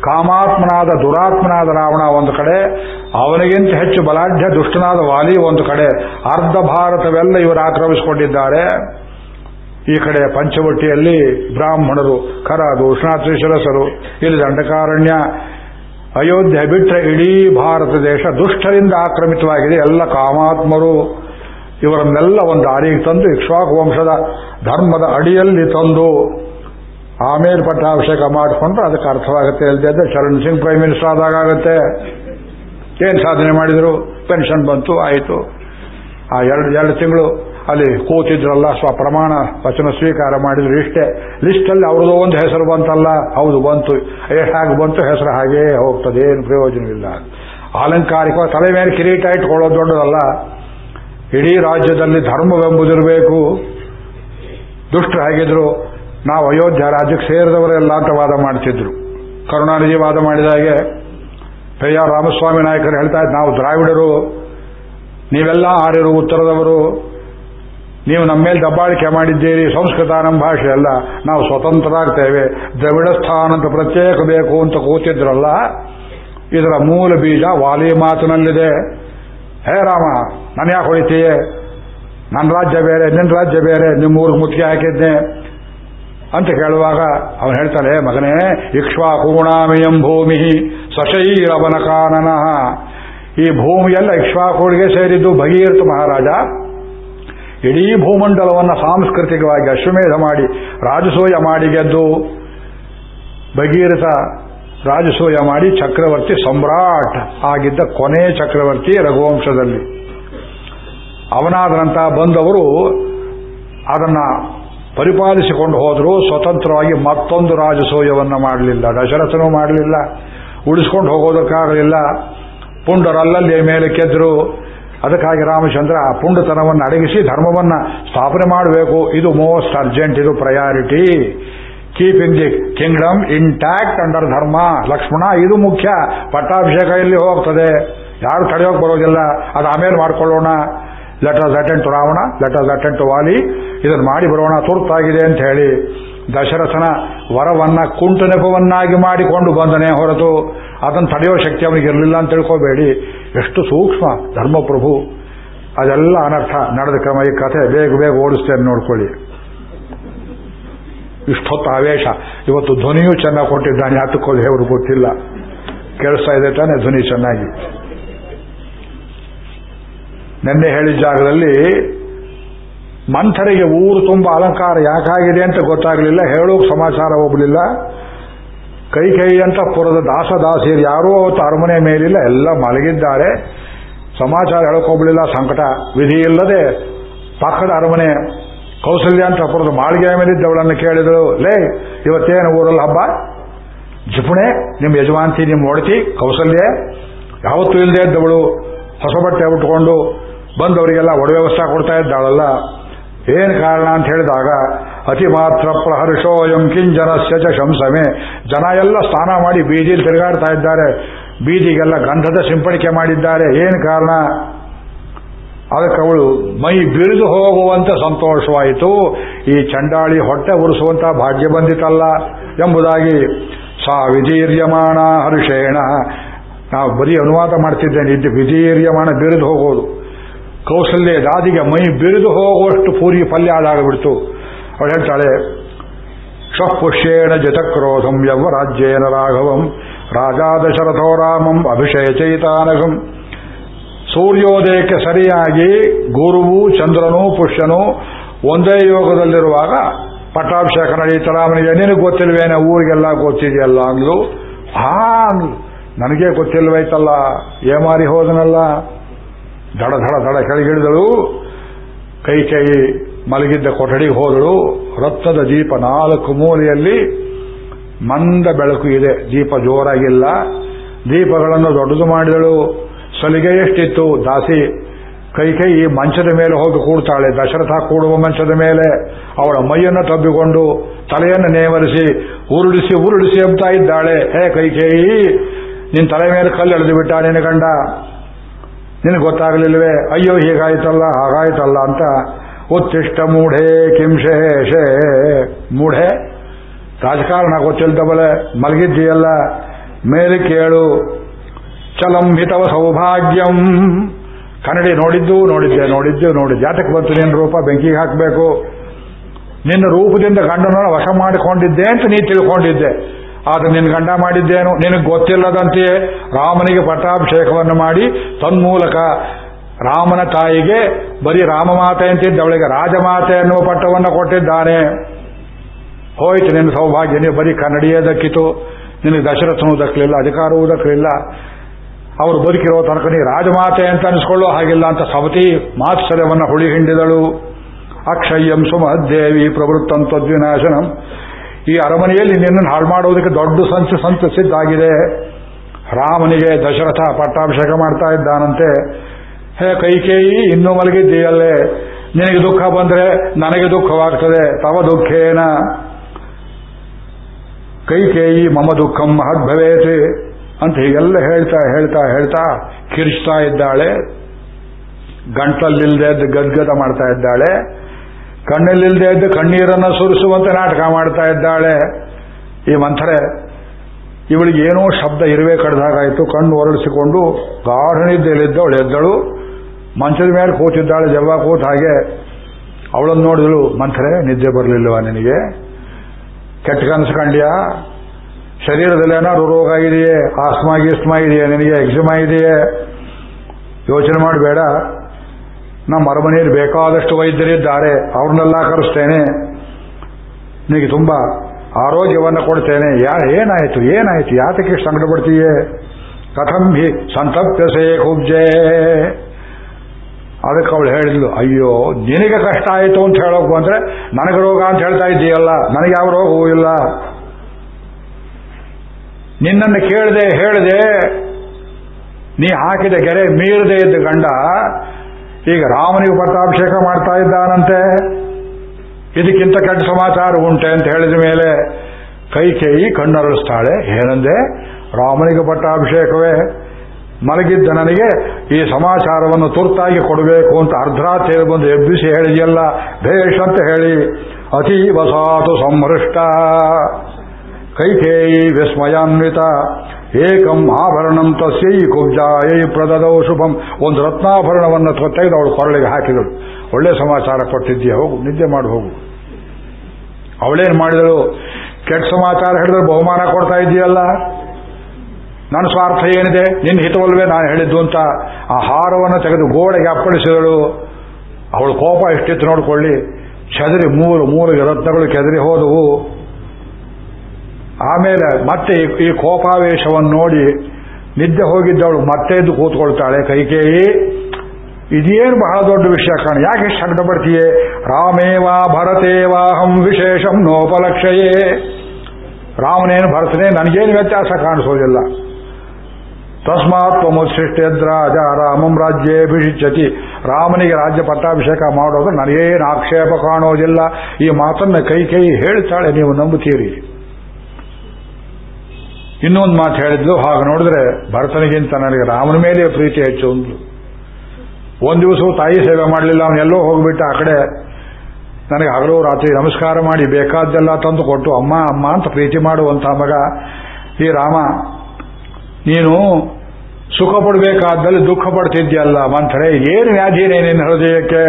ಕಾಮಾತ್ಮನಾದ, ದುರಾತ್ಮನಾದ ರಾವಣ ಒಂದು ಕಡೆ, ಅವನಿಗಿಂತ ಹೆಚ್ಚು ಬಲಾಢ್ಯ ದುಷ್ಟನಾದ ವಾಲಿ ಒಂದು ಕಡೆ. ಅರ್ಧ ಭಾರತವೆಲ್ಲ ಇವರು ಆಕ್ರಮಿಸಿಕೊಂಡಿದ್ದಾರೆ. ಈ ಕಡೆ ಪಂಚವಟಿಯಲ್ಲಿ ಬ್ರಾಹ್ಮಣರು, ಕರಾದು ಉಷ್ಣಾತ್ರೀಶ್ವರಸರು ಇಲ್ಲಿ ದಂಡಕಾರಣ್ಯ ಅಯೋಧ್ಯೆ ಬಿಟ್ಟರೆ ಇಡೀ ಭಾರತ ದೇಶ ದುಷ್ಟರಿಂದ ಆಕ್ರಮಿತವಾಗಿದೆ. ಎಲ್ಲ ಕಾಮಾತ್ಮರು ಇವರನ್ನೆಲ್ಲ ಒಂದು ದಾರಿಗೆ ತಂದು ಇಕ್ಷ್ವಾಕು ವಂಶದ ಧರ್ಮದ ಅಡಿಯಲ್ಲಿ ತಂದು ಆಮೇಲೆ ಪಟ್ಟಾಭಿಷೇಕ ಮಾಡಿಕೊಂಡ್ರೆ ಅದಕ್ಕೆ ಅರ್ಥವಾಗುತ್ತೆ. ಇಲ್ಲದೆ ಚರಣ್ ಸಿಂಗ್ ಪ್ರೈಮ್ ಮಿನಿಸ್ಟರ್ ಆದಾಗ ಆಗುತ್ತೆ ಏನ್ ಸಾಧನೆ ಮಾಡಿದ್ರು? ಪೆನ್ಷನ್ ಬಂತು, ಆಯಿತು. ಆ ಎರಡು ಎರಡು ತಿಂಗಳು ಅಲ್ಲಿ ಕೂತಿದ್ರಲ್ಲ ಸ್ವ ಪ್ರಮಾಣ ವಚನ ಸ್ವೀಕಾರ ಮಾಡಿದ್ರು ಇಷ್ಟೇ. ಲಿಸ್ಟಲ್ಲಿ ಅವ್ರದ್ದು ಒಂದು ಹೆಸರು ಬಂತಲ್ಲ, ಹೌದು ಬಂತು. ಹೇಗೆ ಬಂತು, ಹೆಸರು ಹಾಗೇ ಹೋಗ್ತದೆ, ಏನು ಪ್ರಯೋಜನವಿಲ್ಲ. ಅಲಂಕಾರಿಕ ತಲೆ ಮೇಲೆ ಕಿರೀಟ ಇಟ್ಕೊಳ್ಳೋದು ದೊಡ್ಡದಲ್ಲ. ಇಡೀ ರಾಜ್ಯದಲ್ಲಿ ಧರ್ಮವೆಂಬುದಿರಬೇಕು. ದುಷ್ಟರು ಆಗಿದ್ರು. ನಾವು ಅಯೋಧ್ಯ ರಾಜ್ಯಕ್ಕೆ ಸೇರಿದವರೆಲ್ಲ ಅಂತ ವಾದ ಮಾಡ್ತಿದ್ರು. ಕರುಣಾನಿಧಿ ವಾದ ಮಾಡಿದಾಗೆ ಪೆಯ್ಯಾರ್ ರಾಮಸ್ವಾಮಿ ನಾಯಕರು ಹೇಳ್ತಾ ಇದ್ದು ನಾವು ದ್ರಾವಿಡರು, ನೀವೆಲ್ಲ ಆರ್ಯರು, ಉತ್ತರದವರು ನೀವು ನಮ್ಮ ಮೇಲೆ ದಬ್ಬಾಳಿಕೆ ಮಾಡಿದ್ದೀರಿ ಸಂಸ್ಕೃತ ನಮ್ಮ ಭಾಷೆ ಅಲ್ಲ, ನಾವು ಸ್ವತಂತ್ರರಾಗ್ತೇವೆ. ದ್ರವಿಡ ಸ್ಥಾನ ಅಂತ ಪ್ರತ್ಯೇಕ ಬೇಕು ಅಂತ ಕೂತಿದ್ರಲ್ಲ, ಇದರ ಮೂಲ ಬೀಜ ವಾಲಿ ಮಾತಿನಲ್ಲಿದೆ. ಹೇ ರಾಮ, ನಾನು ಯಾಕೆ ಹೊಡಿತೀಯೇ? ನನ್ನ ರಾಜ್ಯ ಬೇರೆ, ನಿನ್ನ ರಾಜ್ಯ ಬೇರೆ ಊರಿಗೆ ಮುತ್ತಿಗೆ ಹಾಕಿದ್ದೆ. ಅಂತ ಕೇಳುವಾಗ ಅವನು ಹೇಳ್ತಾನೆ ಮಗನೇ ಇಕ್ಷ್ವಾಕೂಣಾಮಿಯಂ ಭೂಮಿ ಸಶೈರವನ ಈ ಭೂಮಿಯೆಲ್ಲ ಇಕ್ಷ್ವಾಕೂಡಿಗೆ ಸೇರಿದ್ದು ಭಗೀರಥ ಮಹಾರಾಜ. ಇಡೀ ಭೂಮಂಡಲವನ್ನು ಸಾಂಸ್ಕೃತಿಕವಾಗಿ ಅಶ್ವಮೇಧ ಮಾಡಿ ರಾಜಸೂಯ ಮಾಡಿ ಗೆದ್ದು ಭಗೀರಥ ರಾಜಸೂಯ ಮಾಡಿ ಚಕ್ರವರ್ತಿ ಸಮ್ರಾಟ್ ಆಗಿದ್ದ ಕೊನೆ ಚಕ್ರವರ್ತಿ ರಘುವಂಶದಲ್ಲಿ. ಅವನಾದ ಬಂದವರು ಅದನ್ನ ಪರಿಪಾಲಿಸಿಕೊಂಡು ಹೋದರೂ, ಸ್ವತಂತ್ರವಾಗಿ ಮತ್ತೊಂದು ರಾಜಸೂಯವನ್ನು ಮಾಡಲಿಲ್ಲ, ದಶರಥನೂ ಮಾಡಲಿಲ್ಲ, ಉಳಿಸ್ಕೊಂಡು ಹೋಗೋದಕ್ಕಾಗಲಿಲ್ಲ. ಪುಂಡರಲ್ಲಲ್ಲಿ ಮೇಲೆ ಕೆದ್ರು ಅದಕ್ಕಾಗಿ ರಾಮಚಂದ್ರ ಆ ಪುಂಡತನವನ್ನು ಅಡಗಿಸಿ ಧರ್ಮವನ್ನ ಸ್ಥಾಪನೆ ಮಾಡಬೇಕು. ಇದು ಮೋಸ್ಟ್ ಅರ್ಜೆಂಟ್, ಇದು priority. Keeping the kingdom intact under ಧರ್ಮ ಲಕ್ಷ್ಮಣ, ಇದು ಮುಖ್ಯ. ಪಟ್ಟಾಭಿಷೇಕ ಇಲ್ಲಿ ಹೋಗ್ತದೆ? ಯಾರು ತಡೆಯೋಕೆ ಬರೋದಿಲ್ಲ. ಅದು ಆಮೇಲೆ ಮಾಡ್ಕೊಳ್ಳೋಣ. Let attend to Ravana let attend to Vali ಇದನ್ನು ಮಾಡಿ ಬರೋಣ. ತುರ್ತಾಗಿದೆ ಅಂತ ಹೇಳಿ. ದಶರಥನ ವರವನ್ನ ಕುಂಟು ನೆಪವನ್ನಾಗಿ ಮಾಡಿಕೊಂಡು ಬಂದನೇ ಹೊರತು ಅದನ್ನು ತಡೆಯೋ ಶಕ್ತಿ ಅವನಿಗೆ ಇರಲಿಲ್ಲ ಅಂತ ತಿಳ್ಕೋಬೇಡಿ. ಎಷ್ಟು ಸೂಕ್ಷ್ಮ ಧರ್ಮಪ್ರಭು. ಅದೆಲ್ಲ ಅನರ್ಥ. ನಡೆದ ಕ್ರಮ ಈ ಕಥೆ. ಬೇಗ ಬೇಗ ಓಡಿಸ್ತೇನೆ ನೋಡ್ಕೊಳ್ಳಿ. ಇಷ್ಟೊತ್ತು ಆವೇಶ. ಇವತ್ತು ಧ್ವನಿಯೂ ಚೆನ್ನಾಗಿ ಕೊಟ್ಟಿದ್ದಾನೆ. ಯಾತಕ್ಕೋ ಹೇವರು ಗೊತ್ತಿಲ್ಲ. ಕೇಳಿಸ್ತಾ ಇದೆ ತಾನೆ ಧ್ವನಿ ಚೆನ್ನಾಗಿ. ನಿನ್ನೆ ಹೇಳಿದ ಜಾಗದಲ್ಲಿ ಮಂಥರಿಗೆ ಊರು ತುಂಬ ಅಲಂಕಾರ ಯಾಕಾಗಿದೆ ಅಂತ ಗೊತ್ತಾಗಲಿಲ್ಲ, ಹೇಳೋಕ್ ಸಮಾಚಾರ ಹೋಗಲಿಲ್ಲ. ಕೈ ಕೈ ಅಂತ ಪುರದ ದಾಸದಾಸಿಯರು ಯಾರೂ ಅವತ್ತು ಅರಮನೆ ಮೇಲಿಲ್ಲ, ಎಲ್ಲ ಮಲಗಿದ್ದಾರೆ. ಸಮಾಚಾರ ಹೇಳಕೋಗ್ಲಿಲ್ಲ ಸಂಕಟ ವಿಧಿ ಇಲ್ಲದೆ ಪಕ್ಕದ ಅರಮನೆ ಕೌಸಲ್ಯ ಅಂತ ಪುರದ ಮಾಳಿಗೆ ಮೇಲಿದ್ದವಳನ್ನು ಕೇಳಿದಳು ಲೇ, ಇವತ್ತೇನು ಊರಲ್ಲಿ ಹಬ್ಬ? ಜಿಪುಣೆ ನಿಮ್ಮ ಯಜಮಾಂತಿ ನಿಮ್ಮ ಒಡತಿ ಕೌಸಲ್ಯ, ಯಾವತ್ತೂ ಇಲ್ಲದೆ ಇದ್ದವಳು ಹೊಸ ಬಟ್ಟೆ ಉಟ್ಕೊಂಡು ಬಂದವರಿಗೆಲ್ಲ ಒಡವ್ಯವಸ್ಥೆ ವ್ಯವಸ್ಥೆ ಕೊಡ್ತಾ ಇದ್ದಾಳಲ್ಲ. ಏನು ಕಾರಣ ಅಂತ ಹೇಳಿದಾಗ, ಅತಿ ಮಾತ್ರ ಪ್ರಹರ್ಷೋಯಂ ಕಿಂಜನಸ್ಯ ಚ ಶಂಸಮೆ. ಜನ ಎಲ್ಲ ಸ್ನಾನ ಮಾಡಿ ಬೀದಿಯಲ್ಲಿ ತಿರುಗಾಡ್ತಾ ಇದ್ದಾರೆ. ಬೀದಿಗೆಲ್ಲ ಗಂಧದ ಸಿಂಪಡಿಕೆ ಮಾಡಿದ್ದಾರೆ. ಏನು ಕಾರಣ? ಅದಕ್ಕೆ ಅವಳು, ಮೈ ಬಿರಿದು ಹೋಗುವಂತ ಸಂತೋಷವಾಯಿತು. ಈ ಚಂಡಾಳಿ ಹೊಟ್ಟೆ ಉರಿಸುವಂತ ಭಾಗ್ಯ ಬಂದಿತಲ್ಲ ಎಂಬುದಾಗಿ ಸಾ ವಿಧೀರ್ಯಮಾಣ ಹರ್ಷೇಣ. ನಾವು ಬರೀ ಅನುವಾದ ಮಾಡ್ತಿದ್ದೇನೆ. ಇದು ವಿಧೀರ್ಯಮಾಣ ಬಿರಿದು ಹೋಗೋದು. ಕೌಸಲ್ಯ ದಾದಿಗೆ ಮೈ ಬಿರಿದು ಹೋಗುವಷ್ಟು ಪೂರಿ ಪಲ್ಯ ಅದಾಗಿಬಿಡ್ತು ಅವಳು ಹೇಳ್ತಾಳೆ ಶಃಪುಷ್ಯೇಣ ಜತಕ್ರೋಧಂ ರಾಜ್ಯೇನ ರಾಘವಂ ರಾಜಾ ದಶರಥೋ ರಾಮಂ ಅಭಿಷಯ ಚೈತಾನಗಂ. ಸೂರ್ಯೋದಯಕ್ಕೆ ಸರಿಯಾಗಿ ಗುರುವು ಚಂದ್ರನು ಪುಷ್ಯನು ಒಂದೇ ಯೋಗದಲ್ಲಿರುವಾಗ ಪಟ್ಟಾಭಿಷೇಕ ನಡೆಯುತ್ತ. ರಾಮನಿಗೆ, ನಿನಗೆ ಗೊತ್ತಿಲ್ವೇನೆ ಊರಿಗೆಲ್ಲ ಗೊತ್ತಿದೆಯಲ್ಲ? ಅಂದ್ಲು. ಹಾ ನನಗೆ ಗೊತ್ತಿಲ್ವೈತಲ್ಲ, ಏಮಾರಿ ಹೋದನಲ್ಲ? ದಡ ದಡ ದಡ ಕೆಳಗಿಳಿದಳು. ಕೈ ಕೈ ಮಲಗಿದ್ದ ಕೊಠಡಿಗೆ ಹೋದಳು. ರಕ್ತದ ದೀಪ ನಾಲ್ಕು ಮೂಲೆಯಲ್ಲಿ ಮಂದ ಬೆಳಕು ಇದೆ. ದೀಪ ಜೋರಾಗಿಲ್ಲ. ದೀಪಗಳನ್ನು ದೊಡ್ಡದು ಮಾಡಿದಳು. ಸಲಿಗೆ ಎಷ್ಟಿತ್ತು? ದಾಸಿ, ಕೈ ಕೈ ಮಂಚದ ಮೇಲೆ ಹೋಗಿ ಕೂಡ್ತಾಳೆ. ದಶರಥ ಕೂಡುವ ಮಂಚದ ಮೇಲೆ. ಅವಳ ಮೈಯನ್ನು ತಬ್ಬಿಕೊಂಡು ತಲೆಯನ್ನು ನೇವರಿಸಿ, ಉರುಳಿಸಿ ಉರುಳಿಸಿ ಅಂತ ಇದ್ದಾಳೆ. ಹೇ ಕೈ ಕೈ, ನಿನ್ ತಲೆ ಮೇಲೆ ಕಲ್ಲು ಎಳೆದು ಬಿಟ್ಟ ನಿನ್ನ ಗಂಡ. ನಿನಗೆ ಗೊತ್ತಾಗಲಿಲ್ಲವೇ ಅಯ್ಯೋ, ಹೀಗಾಯ್ತಲ್ಲ, ಹಾಗಾಯ್ತಲ್ಲ ಅಂತ ಉತ್ತಿಷ್ಟ ಮೂಢೆ ಕಿಂಶೆ ಶೇ ಮೂಢೆ? ರಾಜಕಾರಣ ಗೊತ್ತಿಲ್ದವಳೆ ಮಲಗಿದ್ದೀಯಲ್ಲ? ಮೇಲೆ ಕೇಳು ಚಲಂಹಿತವ ಸೌಭಾಗ್ಯಂ. ಕನ್ನಡಿ ನೋಡಿದ್ದು, ನೋಡಿದ್ದೆ ನೋಡಿದ್ದು, ನೋಡಿದ್ದೆ. ಜಾತಕ್ಕೆ ಬಂತು ನಿನ್ನ ರೂಪ? ಬೆಂಕಿಗೆ ಹಾಕಬೇಕು. ನಿನ್ನ ರೂಪದಿಂದ ಗಂಡನನ್ನು ವಶ ಮಾಡಿಕೊಂಡಿದ್ದೆ ಅಂತ ನೀ ತಿಳ್ಕೊಂಡಿದ್ದೆ. ಆದ್ರೆ ನಿನ್ನ ಗಂಡ ಮಾಡಿದ್ದೇನು? ನಿನಗೆ ಗೊತ್ತಿಲ್ಲದಂತೆಯೇ ರಾಮನಿಗೆ ಪಟ್ಟಾಭಿಷೇಕವನ್ನು ಮಾಡಿ, ತನ್ಮೂಲಕ ರಾಮನ ತಾಯಿಗೆ ಬರೀ ರಾಮಮಾತೆ ಅಂತಿದ್ದ ಅವಳಿಗೆ ರಾಜಮಾತೆ ಎನ್ನುವ ಪಟ್ಟವನ್ನು ಕೊಟ್ಟಿದ್ದಾನೆ. ಹೋಯ್ತು ನಿನ್ನ ಸೌಭಾಗ್ಯ ನೀವು ಬರೀ ಕನ್ನಡಿಯೇ ದಕ್ಕಿತು. ನಿನಗೆ ದಶರಥನೂ ದಕ್ಕಲಿಲ್ಲ, ಅಧಿಕಾರವೂ ದಕ್ಕಲಿಲ್ಲ. ಅವರು ಬದುಕಿರೋ ತನಕ ನೀ ರಾಜಮಾತೆ ಅಂತ ಅನಿಸ್ಕೊಳ್ಳೋ ಹಾಗಿಲ್ಲ ಅಂತ ಸವತಿ ಮಾತ್ಸರ್ಯವನ್ನು ಹುಳಿ ಹಿಂಡಿದಳು. ಅಕ್ಷಯ್ಯಂ ಸುಮಹದ್ದೇವಿ ಪ್ರವೃತ್ತಂತ್ವಿನಾಶನಂ ಈ ಅರಮನೆಯಲ್ಲಿ ನಿನ್ನನ್ನು ಹಾಳು ಮಾಡೋದಕ್ಕೆ ದೊಡ್ಡ ಸಂಚು ಸಂತಸಿದ್ದಾಗಿದೆ ರಾಮನಿಗೆ ದಶರಥ ಪಟ್ಟಾಭಿಷೇಕ ಮಾಡ್ತಾ ಇದ್ದಾನಂತೆ. ಹೇ ಕೈಕೇಯಿ, ಇನ್ನೂ ಮಲಗಿದ್ದೀಯಲ್ಲೇ. ನಿನಗೆ ದುಃಖ ಬಂದ್ರೆ ನನಗೆ ದುಃಖವಾಗ್ತದೆ. ತವ ದುಃಖೇನ. ಕೈಕೇಯಿ, ಮಮ ದುಃಖಂ ಮಹದ್ಭವೇತಿ ಅಂತ ಹೀಗೆಲ್ಲ ಹೇಳ್ತಾ ಹೇಳ್ತಾ ಹೇಳ್ತಾ ಕಿರಿಸ್ತಾ ಇದ್ದಾಳೆ. ಗಂಟಲ್ಲಿಲ್ಲದೆ ಗದ್ಗದ ಮಾಡ್ತಾ ಇದ್ದಾಳೆ. ಕಣ್ಣಲ್ಲಿಲ್ಲದೆ ಇದ್ದು ಕಣ್ಣೀರನ್ನು ಸುರಿಸುವಂತೆ ನಾಟಕ ಮಾಡ್ತಾ ಇದ್ದಾಳೆ. ಈ ಮಂಥರೆ ಇವಳಿಗೆ ಏನೋ ಶಬ್ದ ಇರುವೆ ಕಡ್ದಾಗಾಯಿತು. ಕಣ್ಣು ಹೊರಡಿಸಿಕೊಂಡು ಗಾಢ ಎದ್ದಳು. ಮಂಚದ ಮೇಲೆ ಕೂತಿದ್ದಾಳೆ, ಜವ್ವ ಕೂತ ಹಾಗೆ. ಅವಳನ್ನು ನೋಡಿದಳು ಮಂಥರೆ ನಿದ್ದೆ ಬರಲಿಲ್ಲವಾ ನಿನಗೆ? ಕೆಟ್ಟ ಕನಸ್ಕಂಡ್ಯಾ ಶರೀರದಲ್ಲಿ ಏನಾದ್ರು ರೋಗ ಇದೆಯೇ? ಆಸ್ಮಾ ಗೀಸ್ಮಾ ಇದೆಯೇ ನಿನಗೆ? ಎಕ್ಸಿಮಾ ಇದೆಯೇ? ಯೋಚನೆ ಮಾಡಬೇಡ ನಮ್ಮ ಅರಮನೆಯಲ್ಲಿ ಬೇಕಾದಷ್ಟು ವೈದ್ಯರಿದ್ದಾರೆ, ಅವ್ರನ್ನೆಲ್ಲ ಕರೆಸ್ತೇನೆ. ನಿನಗೆ ತುಂಬಾ ಆರೋಗ್ಯವನ್ನು ಕೊಡ್ತೇನೆ. ಯಾ ಏನಾಯಿತು? ಏನಾಯಿತು? ಯಾತಕ್ಕೆ ಸಂಕಟ ಪಡ್ತೀಯೇ ಕಥಂ ಹಿ ಸಂತಪ್ಯಸೇ ಕುಬ್ಜೆ. ಅದಕ್ಕೆ ಅವಳು ಹೇಳಿದ್ಲು, ಅಯ್ಯೋ, ನಿನಗೆ ಕಷ್ಟ ಆಯಿತು ಅಂತ ಹೇಳೋಕು ಅಂದ್ರೆ ನನಗೆ ರೋಗ ಅಂತ ಹೇಳ್ತಾ ಇದ್ದೀಯಲ್ಲ, ನನಗೆ ಯಾವ ರೋಗವೂ ಇಲ್ಲ. ನಿನ್ನನ್ನು ಕೇಳದೆ, ಹೇಳಿದೆ, ನೀ ಹಾಕಿದ ಗೆರೆ ಮೀರದೆ ಇದ್ದ ಗಂಡ ಈಗ ರಾಮನಿಗೆ ಪಟ್ಟಾಭಿಷೇಕ ಮಾಡ್ತಾ ಇದ್ದಾನಂತೆ. ಇದಕ್ಕಿಂತ ಕೆಟ್ಟ ಸಮಾಚಾರ ಉಂಟೆ ಅಂತ ಹೇಳಿದ ಮೇಲೆ ಕೈಕೇಯಿ ಕಣ್ಣರಳಿಸ್ತಾಳೆ. ಏನಂದೆ? ರಾಮನಿಗೆ ಪಟ್ಟಾಭಿಷೇಕವೇ. ಮಲಗಿದ್ದ ನನಗೆ ಈ ಸಮಾಚಾರವನ್ನು ತುರ್ತಾಗಿ ಕೊಡಬೇಕು ಅಂತ ಅರ್ಧರಾತ್ರಿ ಬಂದು ಎಬ್ಬಿಸಿ ಹೇಳಿದೆಯಲ್ಲ, ಭೇಷ್ ಅಂತ ಹೇಳಿ ಅತೀ ವಸಾತು ಸಂಹೃಷ್ಟ ಕೈಕೇಯಿ ವಿಸ್ಮಯಾನ್ವಿತ. ಏಕಂ ಆಭರಣಂ ತಸ್ಯೈ ಕುಬ್ಜಾಯೈ ಪ್ರದದೌ ಶುಭಂ. ಒಂದು ರತ್ನಾಭರಣವನ್ನು ತೆಗೆದು ಅವಳು ಕೊರಳಿಗೆ ಹಾಕಿದಳು. ಒಳ್ಳೆ ಸಮಾಚಾರ ಕೊಟ್ಟಿದ್ದೀಯ, ಹೋಗು, ನಿದ್ದೆ ಮಾಡಿ, ಹೋಗು. ಅವಳೇನು ಮಾಡಿದಳು? ಕೆಟ್ಟ ಸಮಾಚಾರ ಹೇಳಿದ್ರೆ ಬಹುಮಾನ ಕೊಡ್ತಾ ಇದೆಯಲ್ಲ ನನ್ನ ಸ್ವಾರ್ಥ ಏನಿದೆ? ನಿನ್ನ ಹಿತವಲ್ವೇ ನಾನು ಹೇಳಿದ್ದು ಅಂತ ಆ ಹಾರವನ್ನು ತೆಗೆದು ಗೋಡೆಗೆ ಅಪ್ಪಳಿಸಿದಳು. ಅವಳು ಕೋಪ ಎಷ್ಟಿತ್ತು ನೋಡಿಕೊಳ್ಳಿ. ಚದರಿ ಮೂರು ಮೂರು ರತ್ನಗಳು ಕೆದರಿ ಹೋದವು. ಆಮೇಲೆ ಮತ್ತೆ ಈ ಕೋಪಾವೇಶವನ್ನು ನೋಡಿ ನಿದ್ದೆ ಹೋಗಿದ್ದವಳು ಮತ್ತೆ ಎದ್ದು ಕೂತ್ಕೊಳ್ತಾಳೆ ಕೈಕೇಯಿ. ಇದೇನು ಬಹಳ ದೊಡ್ಡ ವಿಷಯ ಕಾಣ. ಯಾಕೆ ಶಬ್ದ ಪಡ್ತೀಯೇ? ರಾಮೇವಾ ಭರತೇವಾಹಂ ವಿಶೇಷಂ ನೋಪಲಕ್ಷಯೇ. ರಾಮನೇನು ಭರತನೇ? ನನಗೇನು ವ್ಯತ್ಯಾಸ ಕಾಣಿಸೋದಿಲ್ಲ. ತಸ್ಮಾತ್ ತ್ವಮುತ್ಸೃಷ್ಟ್ಯದ್ರಾಜ ರಾಮಂ ರಾಜ್ಯೇ ಭಿಷಿಚ್ಚತಿ ರಾಮನಿಗೆ ರಾಜ್ಯ ಪಟ್ಟಾಭಿಷೇಕ ಮಾಡೋದು ನನಗೇನು ಆಕ್ಷೇಪ ಕಾಣೋದಿಲ್ಲ. ಈ ಮಾತನ್ನ ಕೈ ಕೈ ಹೇಳ್ತಾಳೆ, ನೀವು ನಂಬುತ್ತೀರಿ. ಇನ್ನೊಂದು ಮಾತು ಹೇಳಿದ್ಲು, ಹಾಗೆ ನೋಡಿದ್ರೆ ಭರತನಿಗಿಂತ ನನಗೆ ರಾಮನ ಮೇಲೆ ಪ್ರೀತಿ ಹೆಚ್ಚು ಅಂದ್ಲು. ಒಂದು ದಿವಸವೂ ತಾಯಿ ಸೇವೆ ಮಾಡಲಿಲ್ಲ ಅವನೆಲ್ಲೋ ಹೋಗ್ಬಿಟ್ಟ, ಆ ಕಡೆ ನನಗೆ ಹಗಲು ರಾತ್ರಿ ನಮಸ್ಕಾರ ಮಾಡಿ, ಬೇಕಾದ್ದೆಲ್ಲ ತಂದು ಕೊಟ್ಟು, ಅಮ್ಮ ಅಮ್ಮ ಅಂತ ಪ್ರೀತಿ ಮಾಡುವಂತಹ ಮಗ ಈ ರಾಮ. ನೀನು ಸುಖ ಪಡಬೇಕಾದಲ್ಲಿ ದುಃಖ ಪಡ್ತಿದ್ಯಲ್ಲ ಮಂಥರೆ ಏನು ವ್ಯಾಧಿನೇ ನಿನ್ನ ಹೃದಯಕ್ಕೆ?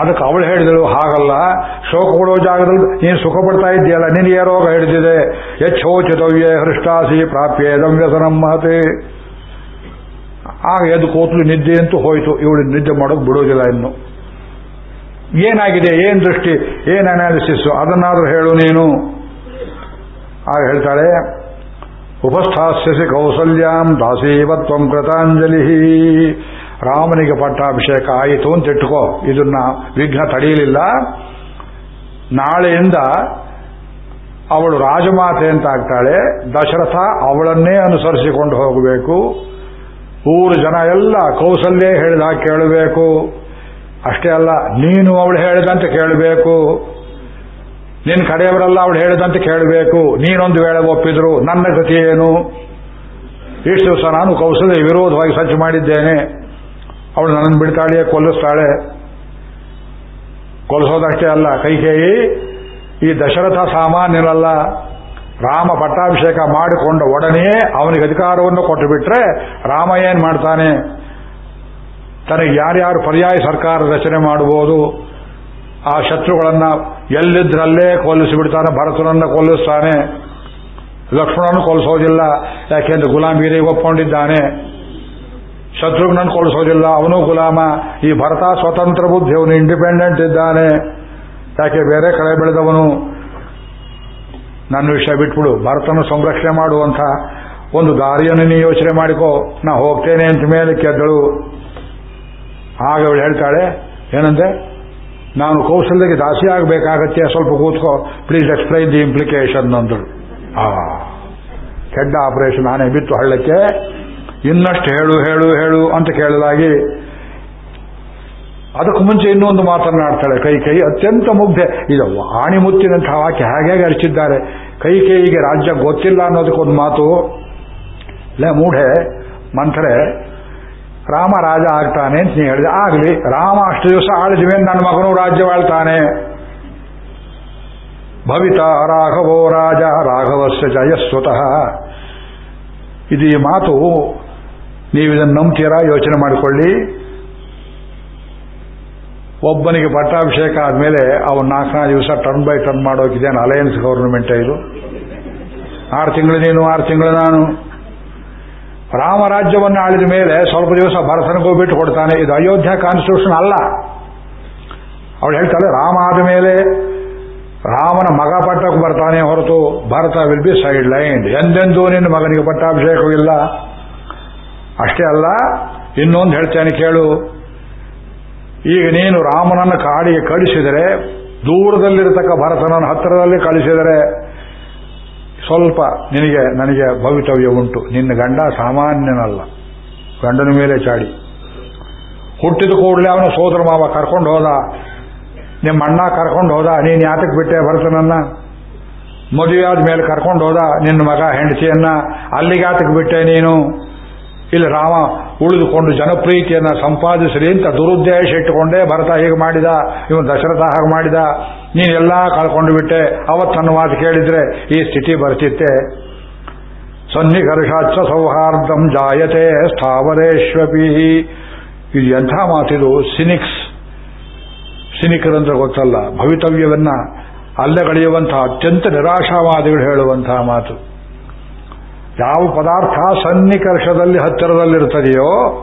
ಅದಕ್ಕೆ ಅವಳು ಹೇಳಿದಳು, ಹಾಗಲ್ಲ, ಶೋಕ ಕೊಡೋ ಜಾಗದಲ್ಲಿ ನೀನು ಸುಖ ಪಡ್ತಾ ಇದ್ದೀಯಲ್ಲ, ನಿನಗೆ ರೋಗ ಹಿಡಿದಿದೆ. ಎಚ್ಚೋಚಿತವ್ಯ ಹೃಷ್ಟಾಸಿ ಪ್ರಾಪ್ಯೇದಂ ವ್ಯಸನಂ ಮಹತೆ. ಆಗ ಎದ್ದು ಕೂತಲು ನಿದ್ದೆ ಅಂತೂ ಹೋಯಿತು. ಇವಳು ನಿದ್ದೆ ಮಾಡೋದು ಬಿಡೋದಿಲ್ಲ ಇನ್ನು. ಏನಾಗಿದೆ? ಏನ್ ದೃಷ್ಟಿ? ಏನ್ ಅನಾಲಿಸಿಸ್ ಅದನ್ನಾದ್ರೂ ಹೇಳು ನೀನು. ಆಗ ಹೇಳ್ತಾಳೆ, ಉಪಸ್ಥಾಸ್ಯಸಿ ಕೌಸಲ್ಯಾಂ ದಾಸೀವತ್ವಂ ಕೃತಾಂಜಲಿ. ರಾಮನಿಗೆ ಪಟ್ಟಾಭಿಷೇಕ ಆಯಿತು ಅಂತ ಇಟ್ಕೋ. ಇದನ್ನ ವಿಘ್ನ ತಡೆಯಲಿಲ್ಲ. ನಾಳೆಯಿಂದ ಅವಳು ರಾಜಮಾತೆ ಅಂತ ಆಗ್ತಾಳೆ. ದಶರಥ ಅವಳನ್ನೇ ಅನುಸರಿಸಿಕೊಂಡು ಹೋಗಬೇಕು. ಊರು ಜನ ಎಲ್ಲ ಕೌಸಲ್ಯ ಹೇಳಿದ ಕೇಳಬೇಕು. ಅಷ್ಟೇ ಅಲ್ಲ, ನೀನು ಅವಳು ಹೇಳಿದಂತೆ ಕೇಳಬೇಕು. ನಿನ್ನ ಕಡೆಯವರೆಲ್ಲ ಅವಳು ಹೇಳಿದಂತೆ ಕೇಳಬೇಕು. ನೀನೊಂದು ವೇಳೆ ಒಪ್ಪಿದ್ರು ನನ್ನ ಗತಿ ಏನು? ಇಷ್ಟು ದಿವಸ ನಾನು ಕೌಸಲ್ಯ ವಿರೋಧವಾಗಿ ಸಜ್ಜು ಮಾಡಿದ್ದೇನೆ. ಅವಳು ನನ್ನನ್ನು ಬಿಡ್ತಾಳೆ, ಕೊಲ್ಲಿಸ್ತಾಳೆ. ಕೊಲಿಸೋದಷ್ಟೇ ಅಲ್ಲ ಕೈಕೇಯಿ ಈ ದಶರಥ ಸಾಮಾನ್ಯನಲ್ಲ, ರಾಮ ಪಟ್ಟಾಭಿಷೇಕ ಮಾಡಿಕೊಂಡ ಒಡನೆಯೇ ಅವನಿಗೆ ಅಧಿಕಾರವನ್ನು ಕೊಟ್ಟು ಬಿಟ್ರೆ ರಾಮ ಏನ್ ಮಾಡ್ತಾನೆ? ತನಗೆ ಯಾರ್ಯಾರು ಪರ್ಯಾಯ ಸರ್ಕಾರ ರಚನೆ ಮಾಡಬಹುದು ಆ ಶತ್ರುಗಳನ್ನ ಎಲ್ಲಿದ್ರಲ್ಲೇ ಕೊಲ್ಲಿಸಿಬಿಡ್ತಾನೆ, ಭರತನನ್ನು ಕೊಲ್ಲಿಸ್ತಾನೆ. ಲಕ್ಷ್ಮಣನ ಕೊಲ್ಲಿಸೋದಿಲ್ಲ ಯಾಕೆಂದ್ರೆ ಗುಲಾಮಗಿರಿಗೆ ಒಪ್ಕೊಂಡಿದ್ದಾನೆ. ಶತ್ರುಘ್ನನ್ನು ಕೊಡಿಸೋದಿಲ್ಲ, ಅವನು ಗುಲಾಮ. ಈ ಭರತ ಸ್ವತಂತ್ರ ಬುದ್ಧಿ, ಅವನು ಇಂಡಿಪೆಂಡೆಂಟ್ ಇದ್ದಾನೆ. ಯಾಕೆ, ಬೇರೆ ಕಡೆ ಬೆಳೆದವನು? ನನ್ನ ವಿಷಯ ಬಿಟ್ಬಿಡು. ಭರತನ ಸಂರಕ್ಷಣೆ ಮಾಡುವಂತ ಒಂದು ದಾರಿಯನ್ನು ನೀ ಯೋಚನೆ ಮಾಡಿಕೋ. ನಾ ಹೋಗ್ತೇನೆ ಅಂತ ಮೇಲೆ ಕೆದ್ದಳು. ಆಗ ಅವಳು ಹೇಳ್ತಾಳೆ ಏನಂದ್ರೆ ನಾನು ಕೌಶಲ್ಯಕ್ಕೆ ದಾಸಿ ಆಗಬೇಕಾಗತ್ತೆ, ಸ್ವಲ್ಪ ಕೂತ್ಕೋ. ಪ್ಲೀಸ್ ಎಕ್ಸ್ಪ್ಲೈನ್ ದಿ ಇಂಪ್ಲಿಕೇಶನ್ ಅಂದರು ಆ ಕೆಡ್ಡ ಆಪರೇಷನ್ ಆನೆ ಬಿತ್ತು ಹಳ್ಳಕ್ಕೆ. ಇನ್ನಷ್ಟು ಹೇಳು ಹೇಳು ಹೇಳು ಅಂತ ಕೇಳಲಾಗಿ ಅದಕ್ಕೂ ಮುಂಚೆ ಇನ್ನೊಂದು ಮಾತನ್ನಾಡ್ತಾಳೆ ಕೈ ಕೈ ಅತ್ಯಂತ ಮುಗ್ಧೆ. ಇದು ಆಣಿಮುತ್ತಿನಂತಹ ವಾಕ್ಯ ಹಾಗೆ ಅರಿಚಿದ್ದಾರೆ. ಕೈ ಕೈಗೆ ರಾಜ್ಯ ಗೊತ್ತಿಲ್ಲ ಅನ್ನೋದಕ್ಕೊಂದು ಮಾತು. ಲೇ, ಮೂಢೆ, ಮಂತ್ರೆ, ರಾಮ ರಾಜ ಆಗ್ತಾನೆ ಅಂತ ನೀ ಹೇಳಿದೆ. ಆಗಲಿ, ರಾಮ ಅಷ್ಟು ದಿವಸ ಆಳಿದ್ವಿ ನನ್ನ ಮಗನು ರಾಜ್ಯವಾಳ್ತಾನೆ ಭವಿತ ರಾಘವೋ ರಾಜ, ರಾಘವಸ್ಯ ಜಯಸ್ವತಃ ಇದು ಈ ಮಾತು ನೀವು ಇದನ್ನು ನಂಬ್ತೀರಾ? ಯೋಚನೆ ಮಾಡಿಕೊಳ್ಳಿ. ಒಬ್ಬನಿಗೆ ಪಟ್ಟಾಭಿಷೇಕ ಆದಮೇಲೆ ಅವನು ನಾಲ್ಕು ದಿವಸ ಟರ್ನ್ ಬೈ ಟರ್ನ್ ಮಾಡೋಕಿದ್ದೇನೆ ಅಲಯನ್ಸ್ ಗವರ್ನಮೆಂಟ್ ಇದು ಆರು ತಿಂಗಳು ನೀನು, ಆರು ತಿಂಗಳು ನಾನು. ರಾಮರಾಜ್ಯವನ್ನು ಆಳಿದ ಮೇಲೆ ಸ್ವಲ್ಪ ದಿವಸ ಭರತನಿಗೂ ಬಿಟ್ಟು ಕೊಡ್ತಾನೆ. ಇದು ಅಯೋಧ್ಯ ಕಾನ್ಸ್ಟಿಟ್ಯೂಷನ್ ಅಲ್ಲ. ಅವಳು ಹೇಳ್ತಾಳೆ, ರಾಮ ಆದ ಮೇಲೆ ರಾಮನ ಮಗ ಪಟ್ಟಕ್ಕೆ ಬರ್ತಾನೆ ಹೊರತು Bharata will be sideline ಎಂದೆಂದೂ ನಿನ್ನ ಮಗನಿಗೆ ಪಟ್ಟಾಭಿಷೇಕವಿಲ್ಲ. ಅಷ್ಟೇ ಅಲ್ಲ, ಇನ್ನೊಂದು ಹೇಳ್ತೇನೆ ಕೇಳು. ಈಗ ನೀನು ರಾಮನನ್ನು ಕಾಡಿಗೆ ಕಳಿಸಿದರೆ, ದೂರದಲ್ಲಿರತಕ್ಕ ಭರತನನ್ನು ಹತ್ತಿರದಲ್ಲಿ ಕಳಿಸಿದರೆ, ಸ್ವಲ್ಪ ನಿನಗೆ, ನನಗೆ ಭವಿತವ್ಯ ಉಂಟು. ನಿನ್ನ ಗಂಡ ಸಾಮಾನ್ಯನಲ್ಲ. ಗಂಡನ ಮೇಲೆ ಚಾಡಿ. ಹುಟ್ಟಿದ ಕೂಡಲೇ ಅವನು ಸೋದರ ಮಾವ ಕರ್ಕೊಂಡು ಹೋದ. ನಿಮ್ಮ ಅಣ್ಣ ಕರ್ಕೊಂಡು ಹೋದ. ನೀನು ಯಾತಕ್ಕೆ ಬಿಟ್ಟೆ ಭರತನನ್ನ? ಮದುವೆಯಾದ ಮೇಲೆ ಕರ್ಕೊಂಡು ಹೋದ. ನಿನ್ನ ಮಗ ಹೆಂಡತಿಯನ್ನ. ಅಲ್ಲಿಗಾತಕ್ಕೆ ಬಿಟ್ಟೆ ನೀನು? ಇಲ್ಲಿ ರಾಮ ಉಳಿದುಕೊಂಡು ಜನಪ್ರೀತಿಯನ್ನ ಸಂಪಾದಿಸಲಿ ಅಂತ ದುರುದ್ದೇಶ ಇಟ್ಟುಕೊಂಡೇ ಭರತ ಹೀಗೆ ಮಾಡಿದ ಇವನು ದಶರಥ ಹಾಗೆ ಮಾಡಿದ. ನೀನೆಲ್ಲಾ ಕಳ್ಕೊಂಡು ಬಿಟ್ಟೆ. ಅವತ್ತು ನನ್ನ ಮಾತು ಕೇಳಿದ್ರೆ ಈ ಸ್ಥಿತಿ ಬರ್ತಿತ್ತೆ. ಸನ್ನಿಘರ್ಷಾಚ ಸೌಹಾರ್ದಂ ಜಾಯತೆ ಸ್ಥಾವರೇಶ್ವಪಿ. ಇದು ಎಂಥ ಮಾತಿದು ಸಿನಿಕ್ಸ್. ಸಿನಿಕರಂದ್ರೆ ಗೊತ್ತಲ್ಲ. ಭವಿತವ್ಯವನ್ನ ಅಲ್ಲಗಳೆಯುವಂತಹ ಅತ್ಯಂತ ನಿರಾಶಾವಾದಿಗಳು ಹೇಳುವಂತಹ ಮಾತು. ಯಾವ ಪದಾರ್ಥ ಸನ್ನಿಕರ್ಷದಲ್ಲಿ ಹತ್ತಿರದಲ್ಲಿರ್ತದೆಯೋ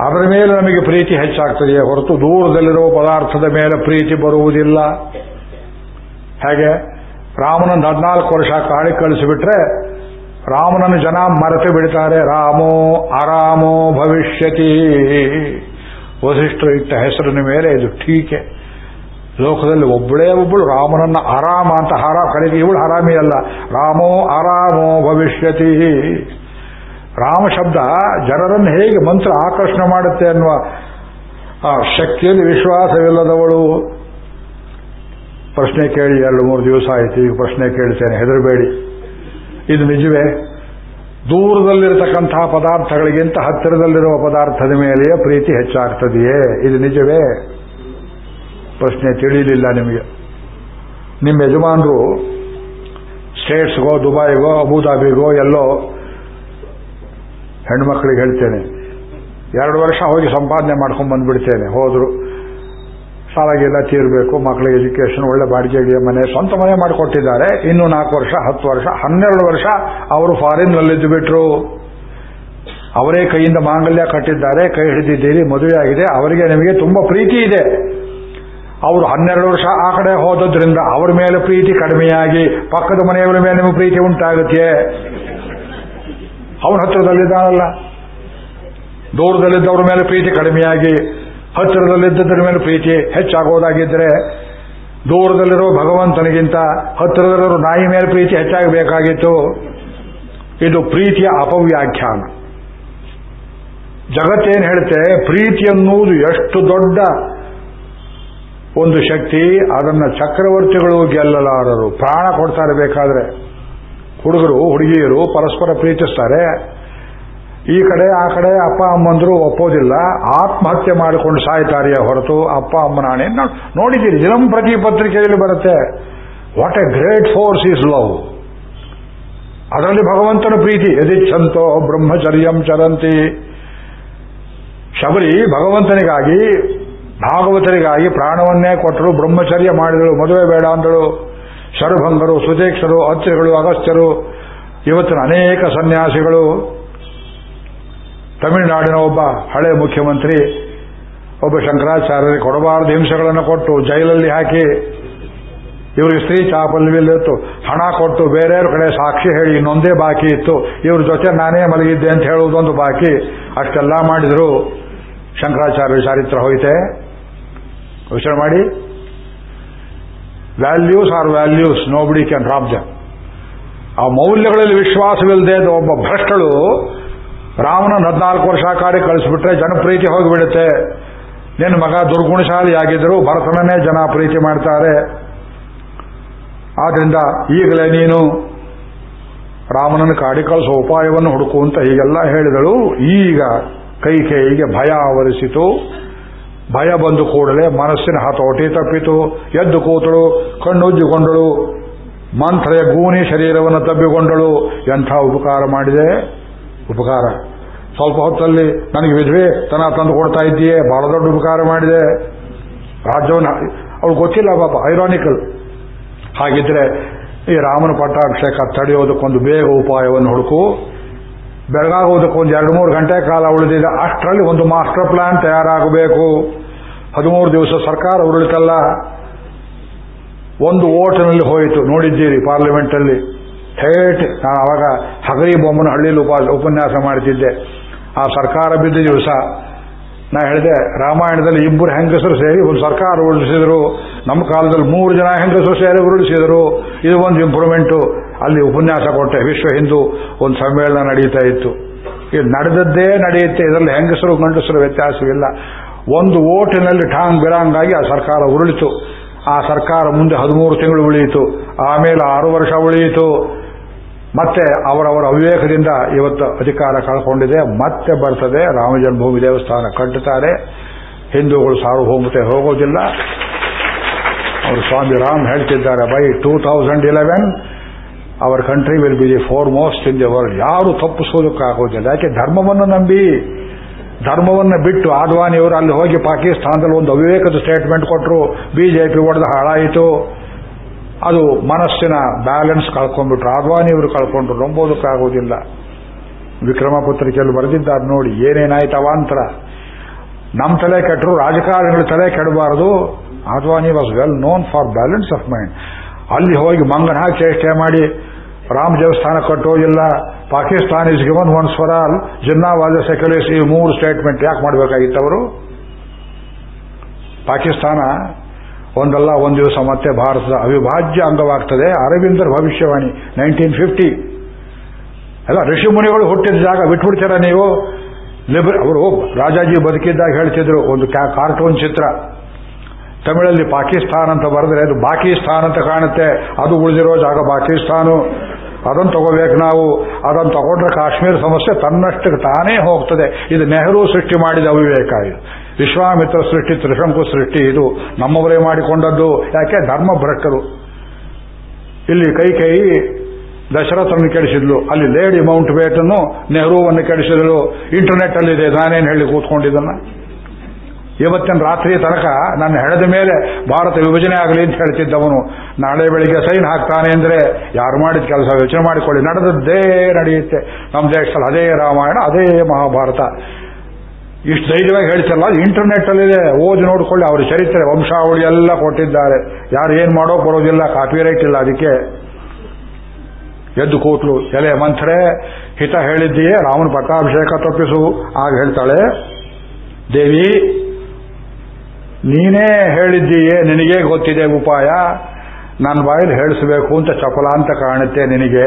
ಅದರ ಮೇಲೆ ನಮಗೆ ಪ್ರೀತಿ ಹೆಚ್ಚಾಗ್ತದೆಯೇ ಹೊರತು ದೂರದಲ್ಲಿರುವ ಪದಾರ್ಥದ ಮೇಲೆ ಪ್ರೀತಿ ಬರುವುದಿಲ್ಲ. ಹೇಗೆ? ರಾಮನನ್ನು ಹದಿನಾಲ್ಕು ವರ್ಷ ಕಾಳಿ ಕಳಿಸಿಬಿಟ್ರೆ, ರಾಮನನ್ನು ಜನ ಮರೆತು ಬಿಡ್ತಾರೆ. ರಾಮೋ ಅರಾಮೋ ಭವಿಷ್ಯತಿ. ವಸಿಷ್ಠರು ಇಟ್ಟ ಹೆಸರಿನ ಮೇಲೆ ಇದು ಟೀಕೆ. ಲೋಕದಲ್ಲಿ ಒಬ್ಬಳೇ ಒಬ್ಬಳು ರಾಮನನ್ನ ಆರಾಮ ಅಂತ ಹಾರ ಕಡೆಗೆ ಇವಳು ಹರಾಮಿ ಅಲ್ಲ. ರಾಮೋ ಆರಾಮೋ ಭವಿಷ್ಯತಿ. ರಾಮ ಶಬ್ದ ಜನರನ್ನು ಹೇಗೆ ಮಂತ್ರ ಆಕರ್ಷಣೆ ಮಾಡುತ್ತೆ ಅನ್ನುವ, ಆ, ಶಕ್ತಿಯಲ್ಲಿ ವಿಶ್ವಾಸವಿಲ್ಲದವಳು. ಪ್ರಶ್ನೆ ಕೇಳಿ ಎರಡು ಮೂರು ದಿವಸ ಆಯಿತು, ಈಗ ಪ್ರಶ್ನೆ ಕೇಳ್ತೇನೆ, ಹೆದರಬೇಡಿ. ಇದು ನಿಜವೇ? ದೂರದಲ್ಲಿರತಕ್ಕಂತಹ ಪದಾರ್ಥಗಳಿಗಿಂತ ಹತ್ತಿರದಲ್ಲಿರುವ ಪದಾರ್ಥದ ಮೇಲೆಯೇ ಪ್ರೀತಿ ಹೆಚ್ಚಾಗ್ತದೆಯೇ? ಇದು ನಿಜವೇ? ಪ್ರಶ್ನೆ ತಿಳಿಯಲಿಲ್ಲ ನಿಮಗೆ. ನಿಮ್ಮ ಯಜಮಾನರು ಸ್ಟೇಟ್ಸ್ಗೋ, ದುಬೈಗೋ ಅಬುದಾಬಿಗೋ ಎಲ್ಲೋ ಹೆಣ್ಮಕ್ಳಿಗೆ ಹೇಳ್ತೇನೆ. ಎರಡು ವರ್ಷ ಹೋಗಿ ಸಂಪಾದನೆ ಮಾಡ್ಕೊಂಡು ಬಂದ್ಬಿಡ್ತೇನೆ. ಹೋದ್ರು. ಸಾಲಾಗೆಲ್ಲ, ತೀರಬೇಕು ಮಕ್ಕಳಿಗೆ ಎಜುಕೇಶನ್ ಒಳ್ಳೆ ಬಾಡಿಗೆಗೆ ಮನೆ, ಸ್ವಂತ ಮನೆ ಮಾಡಿಕೊಟ್ಟಿದ್ದಾರೆ. ಇನ್ನು ನಾಲ್ಕು ವರ್ಷ, ಹತ್ತು ವರ್ಷ, ಹನ್ನೆರಡು ವರ್ಷ ಅವರು ಫಾರಿನ್ನಲ್ಲಿದ್ದು ಬಿಟ್ರು. ಅವರೇ ಕೈಯಿಂದ ಮಾಂಗಲ್ಯ ಕಟ್ಟಿದ್ದಾರೆ, ಕೈ ಹಿಡಿದಿದ್ದೀರಿ ಮದುವೆ ಆಗಿದೆ ಅವರಿಗೆ ನಿಮಗೆ ತುಂಬಾ ಪ್ರೀತಿ ಇದೆ. ಅವರು ಹನ್ನೆರಡು ವರ್ಷ ಆ ಕಡೆ ಹೋದದ್ರಿಂದ ಅವರ ಮೇಲೆ ಪ್ರೀತಿ ಕಡಿಮೆಯಾಗಿ, ಪಕ್ಕದ ಮನೆಯವರ ಮೇಲೆ ನಿಮಗೆ ಪ್ರೀತಿ ಉಂಟಾಗುತ್ತೆ ಅವನ ಹತ್ತಿರದಲ್ಲಿದ್ದಾನಲ್ಲ. ದೂರದಲ್ಲಿದ್ದವರ ಮೇಲೆ ಪ್ರೀತಿ ಕಡಿಮೆಯಾಗಿ, ಹತ್ತಿರದಲ್ಲಿದ್ದದ್ರ ಮೇಲೆ ಪ್ರೀತಿ ಹೆಚ್ಚಾಗೋದಾಗಿದ್ದರೆ ದೂರದಲ್ಲಿರೋ ಭಗವಂತನಿಗಿಂತ ಹತ್ತಿರದಲ್ಲಿರೋ ನಾಯಿ ಮೇಲೆ ಪ್ರೀತಿ ಹೆಚ್ಚಾಗಬೇಕಾಗಿತ್ತು. ಇದು ಪ್ರೀತಿಯ ಅಪವ್ಯಾಖ್ಯಾನ. ಜಗತ್ತೇನು ಹೇಳುತ್ತೆ, ಪ್ರೀತಿ ಅನ್ನುವುದು ಎಷ್ಟು ದೊಡ್ಡ ಒಂದು ಶಕ್ತಿ, ಅದನ್ನ ಚಕ್ರವರ್ತಿಗಳು ಗೆಲ್ಲಲಾರರು. ಪ್ರಾಣ ಕೊಡ್ತಾರೆ ಬೇಕಾದ್ರೆ. ಹುಡುಗರು, ಹುಡುಗಿಯರು ಪರಸ್ಪರ ಪ್ರೀತಿಸ್ತಾರೆ. ಈ ಕಡೆ, ಆ ಕಡೆ ಅಪ್ಪ, ಅಮ್ಮಂದ್ರು ಒಪ್ಪೋದಿಲ್ಲ. ಆತ್ಮಹತ್ಯೆ ಮಾಡಿಕೊಂಡು ಸಾಯ್ತಾರೆಯ ಹೊರತು ಅಪ್ಪ, ಅಮ್ಮ ನಾಣೆ ನೋಡಿದ್ದೀರಿ ದಿನಂ ಪ್ರತಿ ಪತ್ರಿಕೆಯಲ್ಲಿ ಬರುತ್ತೆ. What a great force is love ಅದರಲ್ಲಿ ಭಗವಂತನ ಪ್ರೀತಿ. ಯದಿಚ್ಛಂತೋ ಬ್ರಹ್ಮಚರ್ಯಂ ಚರಂತಿ. ಶಬರಿ ಭಗವಂತನಿಗಾಗಿ ಭಾಗವತರಿಗಾಗಿ ಪ್ರಾಣವನ್ನೇ ಕೊಟ್ಟರು, ಬ್ರಹ್ಮಚರ್ಯ ಮಾಡಿದಳು, ಮದುವೆ ಬೇಡ ಅಂದಳು. ಶರಭಂಗರು ಸುತೀಕ್ಷರು ಅತ್ರಿಗಳು ಅಗಸ್ತ್ಯರು, ಇವತ್ತಿನ ಅನೇಕ ಸನ್ಯಾಸಿಗಳು. ತಮಿಳುನಾಡಿನ ಒಬ್ಬ ಹಳೆ ಮುಖ್ಯಮಂತ್ರಿ, ಒಬ್ಬ ಶಂಕರಾಚಾರ್ಯರಿಗೆ ಕೊಡಬಾರದು ಹಿಂಸೆಗಳನ್ನು ಕೊಟ್ಟು ಜೈಲಲ್ಲಿ ಹಾಕಿ, ಇವರಿಗೆ ಸ್ತ್ರೀ ಚಾಪಲ್ಯವಿಲ್ಲಿತ್ತು, ಹಣ ಕೊಟ್ಟು ಬೇರೆಯವ್ರ ಕಡೆ ಸಾಕ್ಷಿ ಹೇಳಿ ಇನ್ನೊಂದೇ ಬಾಕಿ ಇತ್ತು. ಇವ್ರ ಜೊತೆ ನಾನೇ ಮಲಗಿದ್ದೆ ಅಂತ ಹೇಳುವುದೊಂದು ಬಾಕಿ. ಅಷ್ಟೆಲ್ಲ ಮಾಡಿದ್ರು. ಶಂಕರಾಚಾರ್ಯ ಚಾರಿತ್ರ ಹೋಯ್ತೆ. ಯೋಚನೆ ಮಾಡಿ. Values are values nobody can rob the ಆ ಮೌಲ್ಯಗಳಲ್ಲಿ ವಿಶ್ವಾಸವಿಲ್ಲದೆ ಒಬ್ಬ ಭ್ರಷ್ಟಳು ರಾಮನ ಹದಿನಾಲ್ಕು ವರ್ಷ ಕಾರ್ಯ ಕಳಿಸ್ಬಿಟ್ರೆ ಜನಪ್ರೀತಿ ಹೋಗಿಬಿಡುತ್ತೆ. ನಿನ್ನ ಮಗ ದುರ್ಗುಣಶಾಲಿಯಾಗಿದ್ದರು ಭರತನನ್ನೇ ಜನ ಪ್ರೀತಿ ಮಾಡ್ತಾರೆ. ಆದ್ರಿಂದ ಈಗಲೇ ನೀನು ರಾಮನನ್ನು ಕಾಡಿ ಕಳಿಸೋ ಉಪಾಯವನ್ನು ಹುಡುಕುವಂತ ಹೀಗೆಲ್ಲ ಹೇಳಿದಳು. ಈಗ ಕೈಕೇಯಿಗೆ ಭಯ ಆವರಿಸಿತು. ಭಯ ಬಂದು ಕೂಡಲೇ ಮನಸ್ಸಿನ ಹತೋಟಿ ತಪ್ಪಿತು. ಎದ್ದು ಕೂತಳು, ಕಣ್ಣುಜ್ಜಿಕೊಂಡಳು. ಮಂತ್ರೆಯ ಗೂನಿ ಶರೀರವನ್ನು ತಬ್ಬಿಕೊಂಡಳು. ಎಂಥ ಉಪಕಾರ ಮಾಡಿದೆ? ಉಪಕಾರ. ಸ್ವಲ್ಪ ಹೊತ್ತಲ್ಲಿ ನನಗೆ ವಿಧವೆ, ತನ ತಂದು ಕೊಡ್ತಾ ಇದ್ದೀಯೇ, ಬಹಳ ದೊಡ್ಡ ಉಪಕಾರ ಮಾಡಿದೆ. ರಾಜ್ಯವನ್ನು ಅವಳು ಗೊತ್ತಿಲ್ಲ ಬಾಬಾ ಐರಾನಿಕಲ್ ಹಾಗಿದ್ರೆ ಈ ರಾಮನ ಪಟ್ಟಾಭಿಷೇಕ ತಡೆಯೋದಕ್ಕೊಂದು ಬೇಗ ಉಪಾಯವನ್ನು ಹುಡುಕು. ಬೆಳಗಾಗುವುದಕ್ಕೊಂದು ಎರಡು ಮೂರು ಗಂಟೆ ಕಾಲ ಉಳಿದಿದೆ. ಅಷ್ಟರಲ್ಲಿ ಒಂದು ಮಾಸ್ಟರ್ ಪ್ಲಾನ್ ತಯಾರಾಗಬೇಕು. ಹದಿಮೂರು ದಿವಸ ಸರ್ಕಾರ ಉರುಳಿತಲ್ಲ. ಒಂದು ಓಟ್ನಲ್ಲಿ ಹೋಯಿತು. ನೋಡಿದ್ದೀರಿ ಪಾರ್ಲಿಮೆಂಟಲ್ಲಿ. ಥೇಟ್ ನಾನು ಅವಾಗ ಹಗರಿ ಬೊಮ್ಮನ ಹಳ್ಳಿಯಲ್ಲಿ ಉಪ, ಉಪನ್ಯಾಸ ಮಾಡ್ತಿದ್ದೆ. ಆ ಸರ್ಕಾರ ಬಿದ್ದ ದಿವಸ ನಾ ಹೇಳಿದೆ, ರಾಮಾಯಣದಲ್ಲಿ ಇಬ್ಬರು ಹೆಂಗಸರು ಸೇರಿ ಒಂದು ಸರ್ಕಾರ ಉರುಳಿಸಿದ್ರು. ನಮ್ಮ ಕಾಲದಲ್ಲಿ ಮೂರು ಜನ ಹೆಂಗಸರು ಸೇರಿ ಉರುಳಿಸಿದರು. ಇದು ಒಂದು ಇಂಪ್ರೂವ್ಮೆಂಟು ಅಲ್ಲಿ ಉಪನ್ಯಾಸ ಕೊಟ್ಟೆ. ವಿಶ್ವ ಹಿಂದೂ ಒಂದು ಸಮ್ಮೇಳನ ನಡೀತಾ ಇತ್ತು. ಇದು ನಡೆದದ್ದೇ ನಡೆಯುತ್ತೆ. ಇದರಲ್ಲಿ ಹೆಂಗಸರು ಗಂಡಸರು ವ್ಯತ್ಯಾಸವಿಲ್ಲ ಒಂದು ಓಟಿನಲ್ಲಿ ಠಾಂಗ್ ಬಿರಾಂಗ್ ಆಗಿ ಆ ಸರ್ಕಾರ ಉರುಳಿತು. ಆ ಸರ್ಕಾರ ಮುಂದೆ ಹದಿಮೂರು ತಿಂಗಳು ಉಳಿಯಿತು. ಆಮೇಲೆ ಆರು ವರ್ಷ ಉಳಿಯಿತು. ಮತ್ತೆ ಅವರವರ ಅವಿವೇಕದಿಂದ ಇವತ್ತು ಅಧಿಕಾರ ಕಳ್ಕೊಂಡಿದೆ. ಮತ್ತೆ ಬರ್ತದೆ. ರಾಮ ಜನ್ಮಭೂಮಿ ದೇವಸ್ಥಾನ ಕಟ್ಟುತ್ತಾರೆ. ಹಿಂದೂಗಳು ಸಾರ್ವಭೌಮತೆ ಹೋಗೋದಿಲ್ಲ. ಅವರು ಸ್ವಾಮಿ ರಾಮ್ ಹೇಳ್ತಿದ್ದಾರೆ, by two thousand eleven our country will be the foremost in the world ಯಾರು ತಪ್ಪಿಸೋದಕ್ಕಾಗೋದಿಲ್ಲ ಯಾಕೆ? ಧರ್ಮವನ್ನು ನಂಬಿ. ಧರ್ಮವನ್ನು ಬಿಟ್ಟು ಆದ್ವಾನಿಯವರು ಅಲ್ಲಿ ಹೋಗಿ ಪಾಕಿಸ್ತಾನದಲ್ಲಿ ಒಂದು ಅವಿವೇಕದ ಸ್ಟೇಟ್ಮೆಂಟ್ ಕೊಟ್ಟರು ಬಿಜೆಪಿ ಒಡೆದು ಹಾಳಾಯಿತು. ಅದು ಮನಸ್ಸಿನ ಬ್ಯಾಲೆನ್ಸ್ ಕಳ್ಕೊಂಡ್ಬಿಟ್ರು. ಆದ್ವಾನಿಯವರು ಕಳ್ಕೊಂಡ್ರು. ನಂಬೋದಕ್ಕಾಗೋದಿಲ್ಲ. ವಿಕ್ರಮ ಪತ್ರಿಕೆಯಲ್ಲಿ ಬರೆದಿದ್ದಾರೆ ನೋಡಿ, ಏನೇನಾಯ್ತು ಅವಾಂತರ. ನಮ್ಮ ತಲೆ ಕೆಟ್ಟರು ರಾಜಕಾರಣಿಗಳು ತಲೆ ಕೆಡಬಾರದು. Advani was well known for balance of mind ಅಲ್ಲಿ ಹೋಗಿ ಮಂಗನ ಹಾಕಿ ಚೇಷ್ಟೆ ಮಾಡಿ. ರಾಮ ದೇವಸ್ಥಾನ ಕಟ್ಟೋ ಇಲ್ಲ, Pakistan is given one for all ಜಿನ್ನಾವಾದ ಸೆಕ್ಯುಲೇಸ್ ಈ ಮೂರು ಸ್ಟೇಟ್ಮೆಂಟ್ ಯಾಕೆ ಮಾಡಬೇಕಾಗಿತ್ತು ಅವರು ಪಾಕಿಸ್ತಾನ ಒಂದಲ್ಲ, ಒಂದು ದಿವಸ ಮತ್ತೆ ಭಾರತದ ಅವಿಭಾಜ್ಯ ಅಂಗವಾಗ್ತದೆ. ಅರವಿಂದರ್ ಭವಿಷ್ಯವಾಣಿ ನೈನ್ಟೀನ್ ಫಿಫ್ಟಿ ಅಲ್ಲ ಋಷಿಮುನಿಗಳು ಹುಟ್ಟಿದ ಜಾಗ ಬಿಟ್ಬಿಡ್ತೀರಾ ನೀವು? ಅವರು ರಾಜಾಜಿ ಬದುಕಿದ್ದಾಗ ಹೇಳ್ತಿದ್ರು, ಒಂದು ಕಾರ್ಟೂನ್ ಚಿತ್ರ. ತಮಿಳಲ್ಲಿ ಪಾಕಿಸ್ತಾನ ಅಂತ ಬರೆದ್ರೆ ಅದು ಬಾಕಿಸ್ತಾನ್ ಅಂತ ಕಾಣುತ್ತೆ. ಅದು ಉಳಿದಿರೋ ಜಾಗ ಪಾಕಿಸ್ತಾನು. ಅದನ್ನು ತಗೋಬೇಕು ನಾವು. ಅದನ್ನು ತಗೊಂಡ್ರೆ ಕಾಶ್ಮೀರ ಸಮಸ್ಯೆ ತನ್ನಷ್ಟಕ್ಕೆ ತಾನೇ ಹೋಗ್ತದೆ. ಇದು ನೆಹರು ಸೃಷ್ಟಿ ಮಾಡಿದ ಅವಿವೇಕ ಇದು. ವಿಶ್ವಾಮಿತ್ರ ಸೃಷ್ಟಿ, ತ್ರಿಶಂಕು ಸೃಷ್ಟಿ ಇದು. ನಮ್ಮವರೇ ಮಾಡಿಕೊಂಡದ್ದು. ಯಾಕೆ? ಧರ್ಮ ಭ್ರಷ್ಟರು. ಇಲ್ಲಿ ಕೈ ಕೈ ದಶರಥರನ್ನು ಕೆಡಿಸಿದ್ಲು. ಅಲ್ಲಿ ಲೇಡಿ ಮೌಂಟ್ ಬೇಟನ್ನು ನೆಹರೂವನ್ನು ಕೆಡಿಸಿದ್ಲು. ಇಂಟರ್ನೆಟ್ ಅಲ್ಲಿದೆ. ನಾನೇನು ಹೇಳಿ ಕೂತ್ಕೊಂಡಿದ್ದನ್ನ? ಇವತ್ತಿನ ರಾತ್ರಿ ತನಕ ನನ್ನ ಹೆಣದ ಮೇಲೆ ಭಾರತ ವಿಭಜನೆ ಆಗಲಿ ಅಂತ ಹೇಳ್ತಿದ್ದವನು. ನಾಳೆ ಬೆಳಿಗ್ಗೆ ಸೈನ್ ಹಾಕ್ತಾನೆ ಅಂದ್ರೆ ಯಾರು ಮಾಡಿದ ಕೆಲಸ ಯೋಚನೆ ಮಾಡಿಕೊಳ್ಳಿ. ನಡೆದದ್ದೇ ನಡೆಯುತ್ತೆ. ನಮ್ಮ ದೇಶದಲ್ಲಿ ಅದೇ ರಾಮಾಯಣ, ಅದೇ ಮಹಾಭಾರತ. ಇಷ್ಟು ಧೈರ್ಯವಾಗಿ ಹೇಳ್ತಿಲ್ಲ. ಇಂಟರ್ನೆಟ್ ಅಲ್ಲಿದೆ ಓದಿ ನೋಡಿಕೊಳ್ಳಿ ಅವರ ಚರಿತ್ರೆ. ವಂಶಾವಳಿ ಎಲ್ಲ ಕೊಟ್ಟಿದ್ದಾರೆ. ಯಾರು ಏನ್ ಮಾಡೋ ಬರೋದಿಲ್ಲ. ಕಾಪಿರೈಟ್ ಇಲ್ಲ ಅದಕ್ಕೆ. ಎದ್ದು ಕೂತ್ಲು. ಎಲೆ ಮಂತ್ರೆ ಹಿತ ಹೇಳಿದ್ದೀಯೇ. ರಾಮನ ಪಟ್ಟಾಭಿಷೇಕ ತಪ್ಪಿಸು. ಆಗ ಹೇಳ್ತಾಳೆ, ದೇವಿ ನೀನೇ ಹೇಳಿದ್ದೀಯೇ, ನಿನಗೇ ಗೊತ್ತಿದೆ ಉಪಾಯ? ನನ್ನ ಬಾಯಲ್ಲಿ ಹೇಳಿಸಬೇಕು ಅಂತ ಚಪಲ ಅಂತ ಕಾಣುತ್ತೆ ನಿನಗೆ.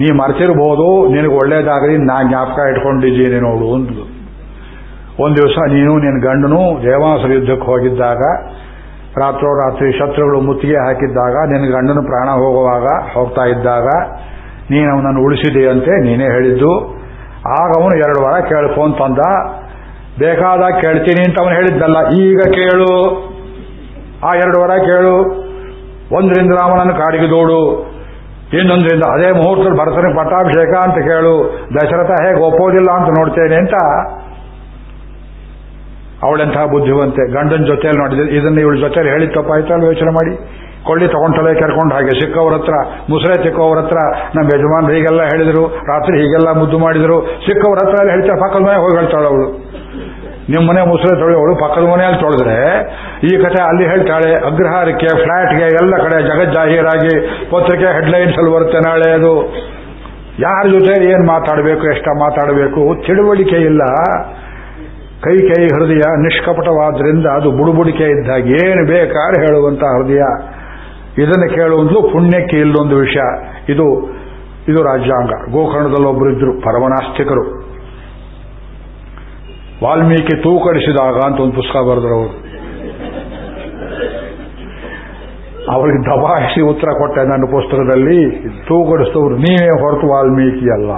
ನೀ ಮರ್ತಿರ್ಬೋದು, ನಿನಗೆ ಒಳ್ಳೇದಾಗಲಿ, ನಾ ಜ್ಞಾಪಕ ಇಟ್ಕೊಂಡಿದ್ದೀನಿ ನೋಡು ಅಂದ್ಲು. ಒಂದು ದಿವಸ ನೀನು ನಿನ್ನ ಗಂಡನು ದೇವಾಸುರ ಯುದ್ಧಕ್ಕೆ ಹೋಗಿದ್ದಾಗ, ರಾತ್ರೋರಾತ್ರಿ ಶತ್ರುಗಳು ಮುತ್ತಿಗೆ ಹಾಕಿದ್ದಾಗ ನಿನ್ನ ಗಂಡನು ಪ್ರಾಣ ಹೋಗುವಾಗ ಹೋಗ್ತಾ ಇದ್ದಾಗ, ನೀನು ಅವನನ್ನು ಉಳಿಸಿದೆಯಂತೆ ನೀನೇ ಹೇಳಿದ್ದು. ಆಗ ಅವನು ಎರಡು ವಾರ ಕೇಳ್ಕೊಂತಂದ ಬೇಕಾದಾಗ ಕೇಳ್ತೀನಿ ಅಂತ ಅವನು ಹೇಳಿದ್ದಲ್ಲ, ಈಗ ಕೇಳು. ಆ ಎರಡು ವರ ಕೇಳು. ಒಂದರಿಂದ ರಾಮನನ್ನು ಕಾಡಿಗೆ ದೋಡು. ಇನ್ನೊಂದರಿಂದ ಅದೇ ಮುಹೂರ್ತದಲ್ಲಿ ಭರತನ ಪಟ್ಟಾಭಿಷೇಕ ಅಂತ ಕೇಳು. ದಶರಥ ಹೇಗೆ ಒಪ್ಪೋದಿಲ್ಲ ಅಂತ ನೋಡ್ತೇನೆ ಅಂತ ಅವಳೆಂತಹ ಬುದ್ಧಿವಂತೆ ಗಂಡನ ಜೊತೆಯಲ್ಲಿ ನೋಡಿದ್ರೆ ಇದನ್ನ ಇವಳ ಜೊತೆಯಲ್ಲಿ ಹೇಳಿ ತಪ್ಪಾಯ್ತಲ್ಲ ಯೋಚನೆ ಮಾಡಿ. ಕೊಳ್ಳಿ ತಗೊಂಡಲೆ ಕರ್ಕೊಂಡು ಹಾಗೆ ಸಿಕ್ಕವ್ರ ಹತ್ರ, ಮುಸುರೆ ಚಿಕ್ಕವ್ರ ಹತ್ರ ನಮ್ಮ ಯಜಮಾನ್ರು ಹೀಗೆಲ್ಲ ಹೇಳಿದ್ರು, ರಾತ್ರಿ ಹೀಗೆಲ್ಲ ಮುದ್ದು ಮಾಡಿದ್ರು. ಸಿಕ್ಕವ್ರ ಹತ್ರ ಹೇಳ್ತಾ ಪಕ್ಕದ ಮನೆ ಹೋಗಿ ಹೇಳ್ತಾಳೆ ಅವಳು. ನಿಮ್ಮ ಮನೆ ಮುಸುರೆ ತೊಳೆಯೋಳು ಪಕ್ಕದ ಮನೆಯಲ್ಲಿ ತೊಳೆದ್ರೆ, ಈ ಕಥೆ ಅಲ್ಲಿ ಹೇಳ್ತಾಳೆ, ಅಗ್ರಹಾರಕ್ಕೆ, ಫ್ಲಾಟ್ಗೆ, ಎಲ್ಲ ಕಡೆ ಜಗಜ್ಜಾಹೀರಾಗಿ, ಪತ್ರಿಕೆ ಹೆಡ್ಲೈನ್ಸ್ ಅಲ್ಲಿ ಬರುತ್ತೆ ನಾಳೆ ಅದು. ಯಾರ ಜೊತೆ ಏನ್ ಮಾತಾಡಬೇಕು, ಎಷ್ಟ ಮಾತಾಡಬೇಕು, ತಿಳುವಳಿಕೆ ಇಲ್ಲ. ಕೈ ಕೈ ಹೃದಯ ನಿಷ್ಕಪಟವಾದ್ರಿಂದ ಅದು ಬುಡುಬುಡಿಕೆ ಇದ್ದಾಗ ಏನು ಬೇಕಾದ್ರೆ ಹೇಳುವಂತ ಹೃದಯ. ಇದನ್ನು ಕೇಳುವುದು ಪುಣ್ಯಕ್ಕೆ ಇಲ್ಲೊಂದು ವಿಷಯ. ಇದು ಇದು ರಾಜ್ಯಾಂಗ. ಗೋಕರ್ಣದಲ್ಲೊಬ್ಬರು ಒಬ್ಬರಿದ್ರು ಪರಮನಾಸ್ತಿಕರು. ವಾಲ್ಮೀಕಿ ತೂಕಡಿಸಿದಾಗ ಅಂತ ಒಂದು ಪುಸ್ತಕ ಬರೆದ್ರು ಅವರು. ಅವರಿಗೆ ದಬಾಯಿಸಿ ಉತ್ತರ ಕೊಟ್ಟೆ ನನ್ನ ಪುಸ್ತಕದಲ್ಲಿ, ತೂಕಡಿಸಿದವರು ನೀವೇ ಹೊರತು ವಾಲ್ಮೀಕಿ ಅಲ್ಲ.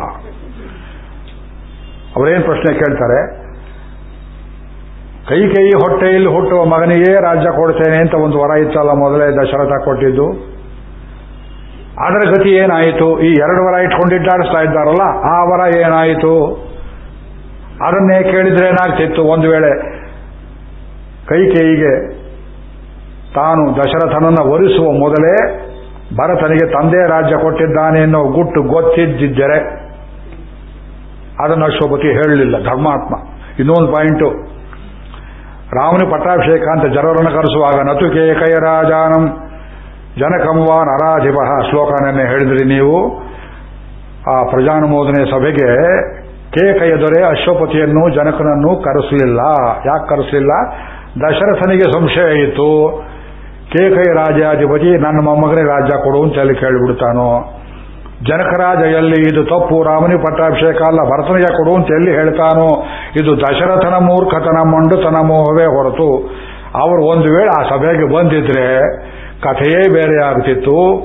ಅವರೇನು ಪ್ರಶ್ನೆ ಕೇಳ್ತಾರೆ? ಕೈ ಕೈ ಹೊಟ್ಟೆಯಲ್ಲಿ ಹುಟ್ಟುವ ಮಗನಿಗೆ ರಾಜ್ಯ ಕೊಡ್ತೇನೆ ಅಂತ ಒಂದು ವರ ಇತ್ತಲ್ಲ ಮೊದಲೇ ದಶರಥ ಕೊಟ್ಟಿದ್ದು. ಅದರ ಗತಿ ಏನಾಯಿತು? ಈ ಎರಡು ವರ ಇಟ್ಕೊಂಡಿದ್ದಾಡಿಸ್ತಾ ಇದ್ದಾರಲ್ಲ, ಆ ವರ ಏನಾಯಿತು? ಅದನ್ನೇ ಕೇಳಿದ್ರೆ ಏನಾಗ್ತಿತ್ತು? ಒಂದು ವೇಳೆ ಕೈಕೇಯಿಗೆ ತಾನು ದಶರಥನನ್ನ ಒರಿಸುವ ಮೊದಲೇ ಭರತನಿಗೆ ತಂದೆ ರಾಜ್ಯ ಕೊಟ್ಟಿದ್ದಾನೆ ಎನ್ನುವ ಗುಟ್ಟು ಗೊತ್ತಿದ್ದಿದ್ದರೆ ಅದನ್ನು ಅಶ್ವಪತಿ ಹೇಳಲಿಲ್ಲ. ಧರ್ಮಾತ್ಮ. ಇನ್ನೊಂದು ಪಾಯಿಂಟು ರಾಮನು ಪಟ್ಟಾಭಿಷೇಕ ಅಂತ ಜನರನ್ನು ಕರೆಸುವಾಗ ನತುಕೆ ಕೈರಾಜಾನಂ ಜನಕಂವಾನ್ ನರಾಧಿಪ ಶ್ಲೋಕನನ್ನೇ ಹೇಳಿದ್ರಿ ನೀವು. ಆ ಪ್ರಜಾನುಮೋದನೆ ಸಭೆಗೆ ಕೇಕಯ ದೊರೆ ಅಶ್ವಪತಿಯನ್ನು ಜನಕನನ್ನು ಕರೆಸಲಿಲ್ಲ. ಯಾಕೆ ಕರೆಸಲಿಲ್ಲ? ದಶರಥನಿಗೆ ಸಂಶಯ ಇತ್ತು. ಕೇಕೈ ರಾಜಾಧಿಪತಿ, ನನ್ನ ಮೊಮ್ಮಗನೇ ರಾಜ್ಯ ಕೊಡು ಅಂತ ಹೇಳಿ ಕೇಳಿಬಿಡ್ತಾನೋ. ಜನಕರಾಜ ಎಲ್ಲಿ? ಇದು ತಪ್ಪು. ರಾಮನಿ ಪಟ್ಟಾಭಿಷೇಕ ಅಲ್ಲ, ಭರತನಿಗೆ ಕೊಡು ಅಂತ ಎಲ್ಲಿ ಹೇಳ್ತಾನೋ. ಇದು ದಶರಥನ ಮೂರ್ಖತನ, ಮಂಡುತನ ಮೋಹವೇ ಹೊರತು. ಅವರು ಒಂದು ವೇಳೆ ಆ ಸಭೆಗೆ ಬಂದಿದ್ರೆ ಕಥೆಯೇ ಬೇರೆ ಆಗ್ತಿತ್ತು.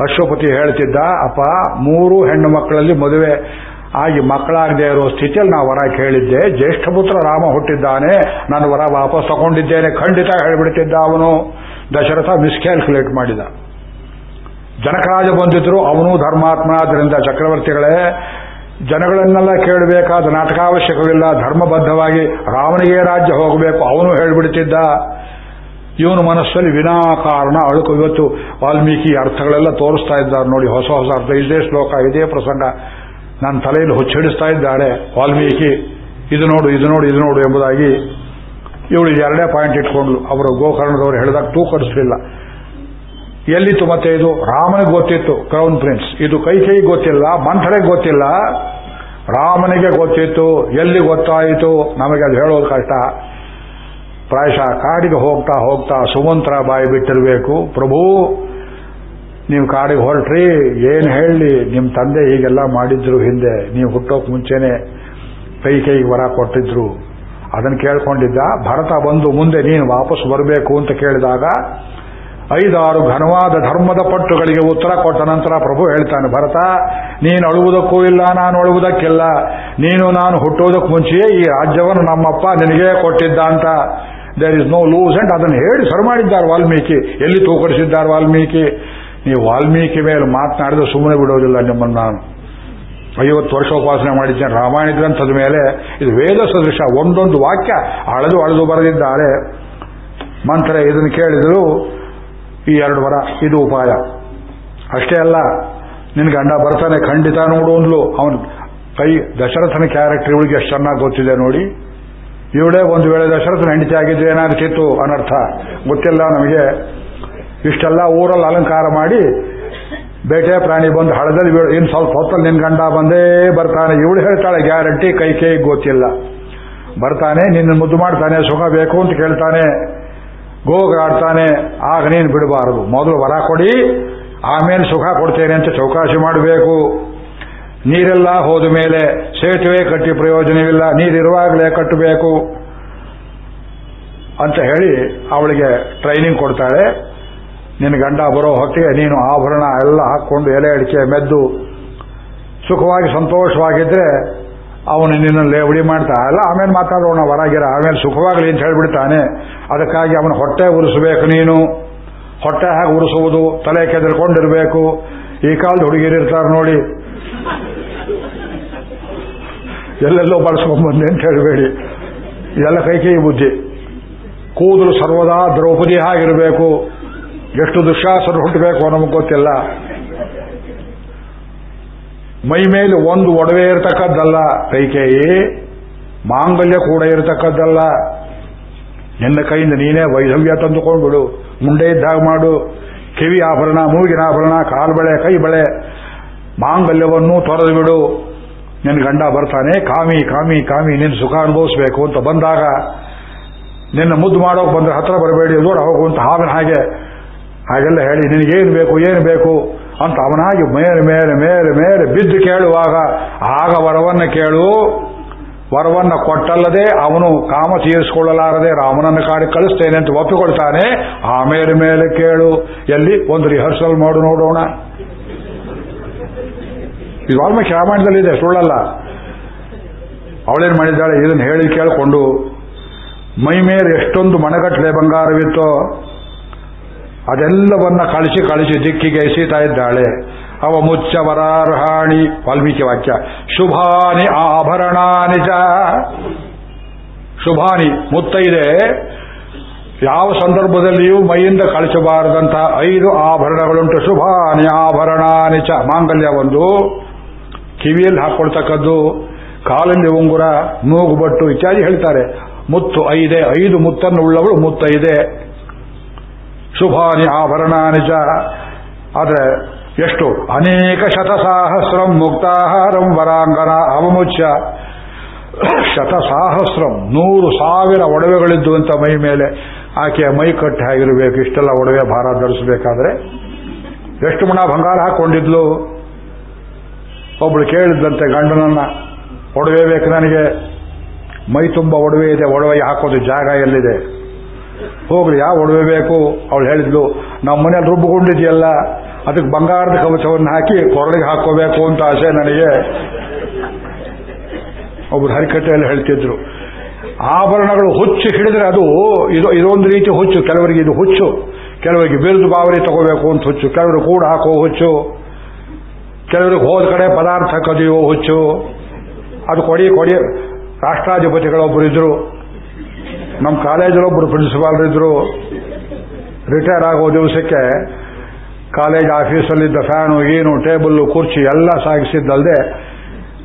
ಅಶ್ವಪತಿ ಹೇಳ್ತಿದ್ದ, ಅಪ್ಪ, ಮೂರು ಹೆಣ್ಣು ಮಕ್ಕಳಲ್ಲಿ ಮದುವೆ ಆಗಿ ಮಕ್ಕಳಾಗದೆ ಇರೋ ಸ್ಥಿತಿಯಲ್ಲಿ ನಾವು ವರ ಕೇಳಿದ್ದೆ, ಜ್ಯೇಷ್ಠ ಪುತ್ರ ರಾಮ ಹುಟ್ಟಿದ್ದಾನೆ, ನಾನು ವರ ವಾಪಸ್ ತಗೊಂಡಿದ್ದೇನೆ, ಖಂಡಿತ ಹೇಳಿಬಿಡ್ತಿದ್ದ ಅವನು. ದಶರಥ ಮಿಸ್ಕ್ಯಾಲ್ಕುಲೇಟ್ ಮಾಡಿದ. ಜನಕರಾಜ ಬಂದಿದ್ರು, ಅವನು ಧರ್ಮಾತ್ಮ ಆದ್ದರಿಂದ ಚಕ್ರವರ್ತಿಗಳೇ, ಜನಗಳನ್ನೆಲ್ಲ ಕೇಳಬೇಕಾದ ನಾಟಕಾವಶ್ಯಕವಿಲ್ಲ, ಧರ್ಮಬದ್ಧವಾಗಿ ರಾಮನಿಗೆ ರಾಜ್ಯ ಹೋಗಬೇಕು, ಅವನು ಹೇಳ್ಬಿಡ್ತಿದ್ದ. ಇವನು ಮನಸ್ಸಲ್ಲಿ ವಿನಾಕಾರಣ ಅಳುಕು ಇವತ್ತು ವಾಲ್ಮೀಕಿ ಅರ್ಥಗಳೆಲ್ಲ ತೋರಿಸ್ತಾ ಇದ್ದಾರೆ ನೋಡಿ, ಹೊಸ ಹೊಸ ಅರ್ಥ. ಇದೇ ಶ್ಲೋಕ, ಇದೇ ಪ್ರಸಂಗ. ನನ್ನ ತಲೆಯಲ್ಲಿ ಹುಚ್ಚಿಡಿಸ್ತಾ ಇದ್ದಾಳೆ ವಾಲ್ಮೀಕಿ. ಇದು ನೋಡು ಇದು ನೋಡು ಇದು ನೋಡು ಎಂಬುದಾಗಿ ಇವಳು ಎರಡೇ ಪಾಯಿಂಟ್ ಇಟ್ಕೊಂಡ್ಲು ಅವರು ಗೋಕರ್ಣದವರು ಹೇಳಿದಾಗ ತೂಕರಿಸಲಿಲ್ಲ ಎಲ್ಲಿತ್ತು ಮತ್ತೆ ಇದು? ರಾಮನಿಗೆ ಗೊತ್ತಿತ್ತು ಕ್ರೌನ್ ಪ್ರಿನ್ಸ್ ಇದು ಕೈ ಕೈ ಗೊತ್ತಿಲ್ಲ ಮಂಥರೆಗೆ ಗೊತ್ತಿಲ್ಲ. ರಾಮನಿಗೆ ಗೊತ್ತಿತ್ತು, ಎಲ್ಲಿ ಗೊತ್ತಾಯಿತು? ನಮಗೆ ಅದು ಹೇಳೋದು ಕಷ್ಟ. ಪ್ರಾಯಶಃ ಕಾಡಿಗೆ ಹೋಗ್ತಾ ಹೋಗ್ತಾ ಸುಮಂತ್ರ ಬಾಯಿ ಬಿಟ್ಟಿರಬೇಕು. ಪ್ರಭು ನೀವು ಕಾಡಿಗೆ ಹೊರಟ್ರಿ, ಏನು ಹೇಳಿ ನಿಮ್ಮ ತಂದೆ ಹೀಗೆಲ್ಲ ಮಾಡಿದ್ರು ಹಿಂದೆ, ನೀವು ಹುಟ್ಟೋಕ್ ಮುಂಚೆನೆ ಕೈ ಕೈಗೆ ವರ ಕೊಟ್ಟಿದ್ರು. ಅದನ್ನು ಕೇಳ್ಕೊಂಡಿದ್ದ, ಭರತ ಬಂದು ಮುಂದೆ ನೀನು ವಾಪಸ್ ಬರಬೇಕು ಅಂತ ಕೇಳಿದಾಗ, ಐದಾರು ಘನವಾದ ಧರ್ಮದ ಪಟ್ಟುಗಳಿಗೆ ಉತ್ತರ ಕೊಟ್ಟ ನಂತರ ಪ್ರಭು ಹೇಳ್ತಾನೆ, ಭರತ, ನೀನು ಅಳುವುದಕ್ಕೂ ಇಲ್ಲ, ನಾನು ಅಳುವುದಕ್ಕಿಲ್ಲ. ನೀನು, ನಾನು ಹುಟ್ಟುವುದಕ್ಕೆ ಮುಂಚೆಯೇ ಈ ರಾಜ್ಯವನ್ನು ನಮ್ಮಪ್ಪ ನಿನಗೇ ಕೊಟ್ಟಿದ್ದ ಅಂತ. There is no loose and ಅದನ್ನು ಹೇಳಿ ಸರಿ ಮಾಡಿದ್ದಾರೆ ವಾಲ್ಮೀಕಿ. ಎಲ್ಲಿ ತೂಕಡಿಸಿದ್ದಾರೆ ವಾಲ್ಮೀಕಿ? ನೀವು ವಾಲ್ಮೀಕಿ ಮೇಲೆ ಮಾತನಾಡಿದ್ರೆ ಸುಮ್ಮನೆ ಬಿಡೋದಿಲ್ಲ ನಿಮ್ಮನ್ನು ನಾನು. ಐವತ್ತು ವರ್ಷ ಉಪಾಸನೆ ಮಾಡಿದ್ದೇನೆ ರಾಮಾಯಣ ಗ್ರಂಥದ ಮೇಲೆ ಇದು ವೇದ ಸದೃಶ, ಒಂದೊಂದು ವಾಕ್ಯ ಅಳೆದು ಅಳೆದು ಬರೆದಿದ್ದಾರೆ. ಮಂತ್ರ ಇದನ್ನು ಕೇಳಿದ್ರು, ಈ ಎರಡು ವರ, ಇದು ಉಪಾಯ. ಅಷ್ಟೇ ಅಲ್ಲ, ನಿನ್ ಗಂಡ ಬರ್ತಾನೆ ಖಂಡಿತ ನೋಡು ಅಂದ್ಲು. ಅವನು ಕೈ ದಶರಥನ ಕ್ಯಾರೆಕ್ಟರ್ ಇವಳಿಗೆ ಎಷ್ಟು ಚೆನ್ನಾಗಿ ಗೊತ್ತಿದೆ ನೋಡಿ. ಇವಳೇ ಒಂದು ವೇಳೆ ದಶರಥನ ಹೆಂಡತಿ ಆಗಿದ್ರೆ ಏನಾಗ್ತಿತ್ತು ಅನರ್ಥ? ಗೊತ್ತಿಲ್ಲ ನಮಗೆ. ಇಷ್ಟೆಲ್ಲ ಊರಲ್ಲಿ ಅಲಂಕಾರ ಮಾಡಿ ಬೇಟೆ ಪ್ರಾಣಿ ಬಂದು ಹಳದಲ್ಲಿ ಇನ್ನು ಸ್ವಲ್ಪ ಹೊತ್ತಲ್ಲಿ ನಿನ್ ಗಂಡ ಬಂದೇ ಬರ್ತಾನೆ. ಇವಳು ಹೇಳ್ತಾಳೆ, ಗ್ಯಾರಂಟಿ ಕೈ ಕೈ ಗೊತ್ತಿಲ್ಲ ಬರ್ತಾನೆ, ನಿನ್ನ ಮುದ್ದು ಮಾಡ್ತಾನೆ, ಸುಖ ಬೇಕು ಅಂತ ಕೇಳ್ತಾನೆ. ಗೋಗಾಡ್ತಾನೆ. ಆಗ ನೀನು ಬಿಡಬಾರದು. ಮೊದಲು ವರ ಕೊಡಿ, ಆಮೇಲೆ ಸುಖ ಕೊಡ್ತೇನೆ ಅಂತ ಚೌಕಾಸಿ ಮಾಡಬೇಕು. ನೀರೆಲ್ಲ ಹೋದ ಮೇಲೆ ಸೇತುವೆ ಕಟ್ಟಿ ಪ್ರಯೋಜನವಿಲ್ಲ. ನೀರಿರುವಾಗಲೇ ಕಟ್ಟಬೇಕು. ಅಂತ ಹೇಳಿ ಅವಳಿಗೆ ಟ್ರೈನಿಂಗ್ ಕೊಡ್ತಾಳೆ. ನಿನ್ನ ಗಂಡ ಬರೋ ಹೊತ್ತಿಗೆ ನೀನು ಆಭರಣ ಎಲ್ಲ ಹಾಕೊಂಡು ಎಲೆ ಅಡಿಕೆ ಮೆದ್ದು ಸುಖವಾಗಿ ಸಂತೋಷವಾಗಿದ್ರೆ ಅವನು ನಿನ್ನ ಲೇವಡಿ ಮಾಡ್ತಾ. ಅಲ್ಲ, ಆಮೇಲೆ ಮಾತಾಡೋಣ ಹೊರಗಿರ ಆಮೇಲೆ ಸುಖವಾಗಲಿ ಅಂತ ಹೇಳ್ಬಿಡ್ತಾನೆ. ಅದಕ್ಕಾಗಿ ಅವನು ಹೊಟ್ಟೆ ಉರಿಸಬೇಕು ನೀನು. ಹೊಟ್ಟೆ ಹಾಗೆ ಉರಿಸುವುದು, ತಲೆ ಕೆದರ್ಕೊಂಡಿರಬೇಕು. ಈ ಕಾಲದ ಹುಡುಗಿರಿರ್ತಾರೆ ನೋಡಿ. ಎಲ್ಲೆಲ್ಲೋ ಬಳಸ್ಕೊಂಡ್ಬಂದೆ ಅಂತ ಹೇಳಬೇಡಿ. ಇದೆಲ್ಲ ಕೈ ಕೈ ಬುದ್ಧಿ. ಕೂದಲು ಸರ್ವದಾ ದ್ರೌಪದಿ ಆಗಿರಬೇಕು ಎಷ್ಟು ದುಶ್ಯಾಸರು ಹುಟ್ಟಬೇಕು ನಮಗೆ ಗೊತ್ತಿಲ್ಲ. ಮೈ ಮೇಲೆ ಒಂದು ಒಡವೆ ಇರತಕ್ಕದ್ದಲ್ಲ ಕೈಕೇಯಿ ಮಾಂಗಲ್ಯ ಕೂಡ ಇರತಕ್ಕದ್ದಲ್ಲ. ನಿನ್ನ ಕೈಯಿಂದ ನೀನೇ ವೈಧವ್ಯ ತಂದುಕೊಂಡ್ಬಿಡು. ಮುಂಡೆ ಇದ್ದಾಗ ಮಾಡು. ಕಿವಿ ಆಭರಣ, ಮೂಗಿನ ಆಭರಣ ಕಾಲ್ಬಳೆ ಕೈ ಬಳೆ, ಮಾಂಗಲ್ಯವನ್ನು ತೊರೆದು ಬಿಡು. ನಿನ್ನ ಗಂಡ ಬರ್ತಾನೆ, ಕಾಮಿ ಕಾಮಿ ಕಾಮಿ ನಿನ್ನ ಸುಖ ಅನುಭವಿಸಬೇಕು ಅಂತ ಬಂದಾಗ, ನಿನ್ನ ಮುದ್ದು ಮಾಡೋಕೆ ಬಂದ್ರೆ ಹತ್ರ ಬರಬೇಡಿ, ದೂರ ಹೋಗುವಂತ ಹಾವಿನ ಹಾಗೆ ಹಾಗೆಲ್ಲ ಹೇಳಿ ನಿನಗೇನು ಬೇಕು, ಏನು ಬೇಕು ಅಂತ ಅವನಾಗಿ ಮೇಲೆ ಮೇಲೆ ಮೇಲೆ ಮೇಲೆ ಬಿದ್ದು ಕೇಳುವಾಗ ಆಗ ವರವನ್ನು ಕೇಳು. ವರವನ್ನು ಕೊಟ್ಟಲ್ಲದೆ ಅವನು ಕಾಮ ತೀರಿಸಿಕೊಳ್ಳಲಾರದೆ ರಾಮನನ್ನು ಕಾಡಿ ಕಳಿಸ್ತೇನೆ ಅಂತ ಒಪ್ಪಿಕೊಳ್ತಾನೆ. ಆಮೇಲೆ ಮೇಲೆ ಕೇಳು. ಎಲ್ಲಿ? ಒಂದು ರಿಹರ್ಸಲ್ ಮಾಡು, ನೋಡೋಣ. ಇದು ವಾಲ್ಮೀಕಿ ರಾಮಾಯಣದಲ್ಲಿದೆ ಸುಳ್ಳಲ್ಲ. ಅವಳೇನು ಮಾಡಿದ್ದಾಳೆ? ಇದನ್ನು ಹೇಳಿ ಕೇಳಿಕೊಂಡು, ಮೈ ಮೇಲೆ ಎಷ್ಟೊಂದು ಮಣಗಟ್ಟಲೆ ಬಂಗಾರವಿತ್ತೋ ಅದೆಲ್ಲವನ್ನ ಕಳಿಸಿ ಕಳಿಸಿ ದಿಕ್ಕಿಗೆ ಎಸೀತಾ ಇದ್ದಾಳೆ. ಅವ ಮುಚ್ಚವರಾರ್ಹಾಣಿ ವಾಲ್ಮೀಕಿ ವಾಕ್ಯ. ಶುಭಾನಿ ಆಭರಣಾನಿ ಚ ಶುಭಾನಿ ಮುತ್ತೈದೆ ಯಾವ ಸಂದರ್ಭದಲ್ಲಿಯೂ ಮೈಯಿಂದ ಕಳಿಸಬಾರದಂತಹ ಐದು ಆಭರಣಗಳುಂಟು. ಶುಭಾನಿ ಆಭರಣಾನಿ ಚ ಮಾಂಗಲ್ಯ ಒಂದು. ಕಿವಿಯಲ್ಲಿ ಹಾಕೊಳ್ತಕ್ಕದ್ದು, ಕಾಲಲ್ಲಿ ಉಂಗುರ ಮೂಗುಬಟ್ಟು ಇತ್ಯಾದಿ ಹೇಳ್ತಾರೆ. ಮುತ್ತು ಐದೆ, ಐದು ಮುತ್ತನ್ನು ಉಳ್ಳವಳು ಮುತ್ತೈದೆ ಶುಭಾನಿ ಆಭರಣ ನಿಜ ಆದರೆ ಎಷ್ಟು? ಅನೇಕ ಶತಸಾಹಸ್ರಂ ಮುಕ್ತಾಹಾರಂ ವರಾಂಗನ ಅವಮುಚ್ಚ ಶತಸಾಹಸ್ರಂ, ನೂರು ಸಾವಿರ ಒಡವೆಗಳಿದ್ದು ಅಂತ ಮೈ ಮೇಲೆ. ಆಕೆಯ ಮೈ ಕಟ್ಟಿ ಆಗಿರಬೇಕು, ಇಷ್ಟೆಲ್ಲ ಒಡವೆ ಭಾರ ಧರಿಸಬೇಕಾದ್ರೆ. ಎಷ್ಟು ಮಣ ಬಂಗಾರ ಹಾಕೊಂಡಿದ್ಲು? ಒಬ್ಳು ಕೇಳಿದ್ದಂತೆ ಗಂಡನನ್ನ, ಒಡವೆ ಬೇಕು ನನಗೆ. ಮೈ ತುಂಬ ಒಡವೆ ಇದೆ, ಒಡವೆ ಹಾಕೋದು ಜಾಗ ಎಲ್ಲಿದೆ? ಹೋಗ್ಲಿ ಯಾವ ಒಡವೆ ಬೇಕು? ಅವಳು ಹೇಳಿದ್ಲು, ನಮ್ಮ ಮನೇಲಿ ರುಬ್ಬಿಕೊಂಡಿದೆಯಲ್ಲ, ಅದಕ್ಕೆ ಬಂಗಾರದ ಕವಚವನ್ನು ಹಾಕಿ ಕೊರಳಿಗೆ ಹಾಕೋಬೇಕು ಅಂತ ಆಸೆ ನನಗೆ. ಒಬ್ರು ಹರಿಕಟ್ಟೆಯಲ್ಲಿ ಹೇಳ್ತಿದ್ರು. ಆಭರಣಗಳು ಹುಚ್ಚು ಹಿಡಿದ್ರೆ ಅದು, ಇದು, ಇದೊಂದು ರೀತಿ ಹುಚ್ಚು, ಕೆಲವರಿಗೆ ಇದು ಹುಚ್ಚು, ಕೆಲವರಿಗೆ ಬಿರುದು ಬಾವರಿ ತಗೋಬೇಕು ಅಂತ ಹುಚ್ಚು, ಕೆಲವರು ಕೂಡ ಹಾಕೋ ಹುಚ್ಚು, ಕೆಲವರಿಗೆ ಹೋದ ಕಡೆ ಪದಾರ್ಥ ಕದಿಯೋ ಹುಚ್ಚು. ಅದು ಕೊಡಿ ಕೊಡಿ. ರಾಷ್ಟ್ರಾಧಿಪತಿಗಳೊಬ್ಬರು ಇದ್ರು ನಮ್ಮ ಕಾಲೇಜಲ್ಲೊಬ್ಬರು ಪ್ರಿನ್ಸಿಪಾಲ್ ಇದ್ರು. ರಿಟೈರ್ ಆಗೋ ದಿವಸಕ್ಕೆ ಕಾಲೇಜ್ ಆಫೀಸಲ್ಲಿದ್ದ ಫ್ಯಾನು ಏನು ಟೇಬಲ್ ಕುರ್ಚಿ ಎಲ್ಲ ಸಾಗಿಸಿದ್ದಲ್ಲದೆ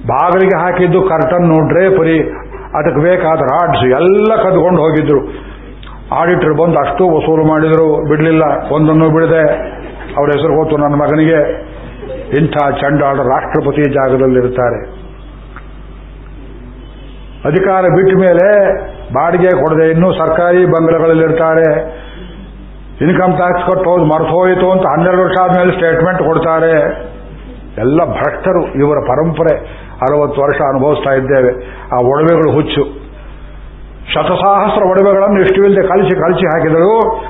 ಬಾಗಿಲಿಗೆ ಹಾಕಿದ್ದು ಕರ್ಟನ್ನು ಡ್ರೇಪರಿ, ಅದಕ್ಕೆ ಬೇಕಾದ ರಾಡ್ಸ್ ಎಲ್ಲ ಕದ್ಕೊಂಡು ಹೋಗಿದ್ರು. ಆಡಿಟರ್ ಬಂದು ಅಷ್ಟು ವಸೂಲು ಮಾಡಿದ್ರು. ಬಿಡಲಿಲ್ಲ. ಒಂದನ್ನು ಬಿಡದೆ. ಅವರ ಹೆಸರು ಹೋತು ನನ್ನ ಮಗನಿಗೆ. ಇಂಥ ಚಂಡಾಡ ರಾಷ್ಟ್ರಪತಿ ಜಾಗದಲ್ಲಿರ್ತಾರೆ. ಅಧಿಕಾರ ಬಿಟ್ಟ ಮೇಲೆ ಬಾಡಿಗೆ ಕೊಡದೆ ಇನ್ನೂ ಸರ್ಕಾರಿ ಬಂಗಲೆಗಳಲ್ಲಿರ್ತಾರೆ. ಇನ್ಕಮ್ ಟ್ಯಾಕ್ಸ್ ಕೊಟ್ಟು ಹೋದ್ ಮರ್ತೋಯಿತು ಅಂತ ಹನ್ನೆರಡು ವರ್ಷ ಆದ್ಮೇಲೆ ಸ್ಟೇಟ್ಮೆಂಟ್ ಕೊಡ್ತಾರೆ. ಎಲ್ಲ ಭ್ರಷ್ಟರು ಇವರ ಪರಂಪರೆ ಅರವತ್ತು ವರ್ಷ ಅನುಭವಿಸ್ತಾ ಇದ್ದೇವೆ. ಆ ಒಡವೆಗಳು ಹುಚ್ಚು. ಶತಸಹಸ್ರ ಒಡವೆಗಳನ್ನು ಇಷ್ಟವಿಲ್ಲದೆ ಕಳಿಸಿ ಕಳಿಸಿ ಹಾಕಿದರು.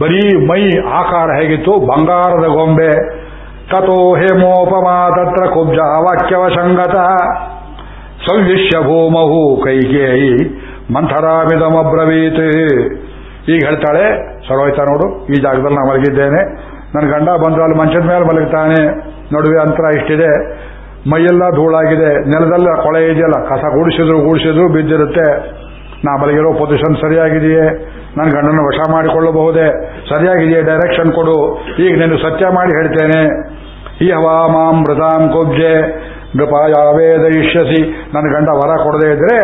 ಬರೀ ಮೈ ಆಕಾರ ಹೇಗಿತ್ತು? ಬಂಗಾರದ ಗೊಂಬೆ. ತಥೋ ಹೇಮೋಪಮಾ ತತ್ರ ಕುಬ್ಜ ವಾಕ್ಯವ ಸಂಗತ ಸವ್ವಿಷ್ಯ ಭೂಮಹು ಕೈಕೇಯಿ ಮಂಥರಾಮಿದಮಬ್ರವೀತ್. ಈಗ ಹೇಳ್ತಾಳೆ, ಸರೋಯ್ತಾ ನೋಡು, ಈ ಜಾಗದಲ್ಲಿ ನಾನು ಮಲಗಿದ್ದೇನೆ. ನನ್ನ ಗಂಡ ಬಂದ್ರೆ, ಅಲ್ಲಿ ಮಂಚದ ಮೇಲೆ ಮಲಗ್ತಾನೆ. ನಡುವೆ ಅಂತರ ಇಷ್ಟಿದೆ. ಮೈಯೆಲ್ಲ ಧೂಳಾಗಿದೆ. ನೆಲದಲ್ಲ ಕೊಳೆ ಇದೆಯಲ್ಲ, ಕಸ ಗೂಡಿಸಿದ್ರು ಗೂಡಿಸಿದ್ರು, ಬಿದ್ದಿರುತ್ತೆ. ನಾ ಮಲಗಿರೋ ಪೊಸಿಷನ್ ಸರಿಯಾಗಿದೆಯೇ? ನನ್ನ ಗಂಡನ ವಶ ಮಾಡಿಕೊಳ್ಳಬಹುದೇ? ಸರಿಯಾಗಿದೆಯೇ? ಡೈರೆಕ್ಷನ್ ಕೊಡು. ಈಗ ನೀನು ಸತ್ಯ ಮಾಡಿ ಹೇಳ್ತೇನೆ. ಈ ಹವಾ ಮಾಂ ಮೃತಾಂ ಕುಬ್ಜೆ. ನೃಪಾಯಾವೇದ ದಯಿಷ್ಯಸಿ ನನ್ನ ಗಂಡ ವರ ಕೊಡದೇ ಇದ್ರೆ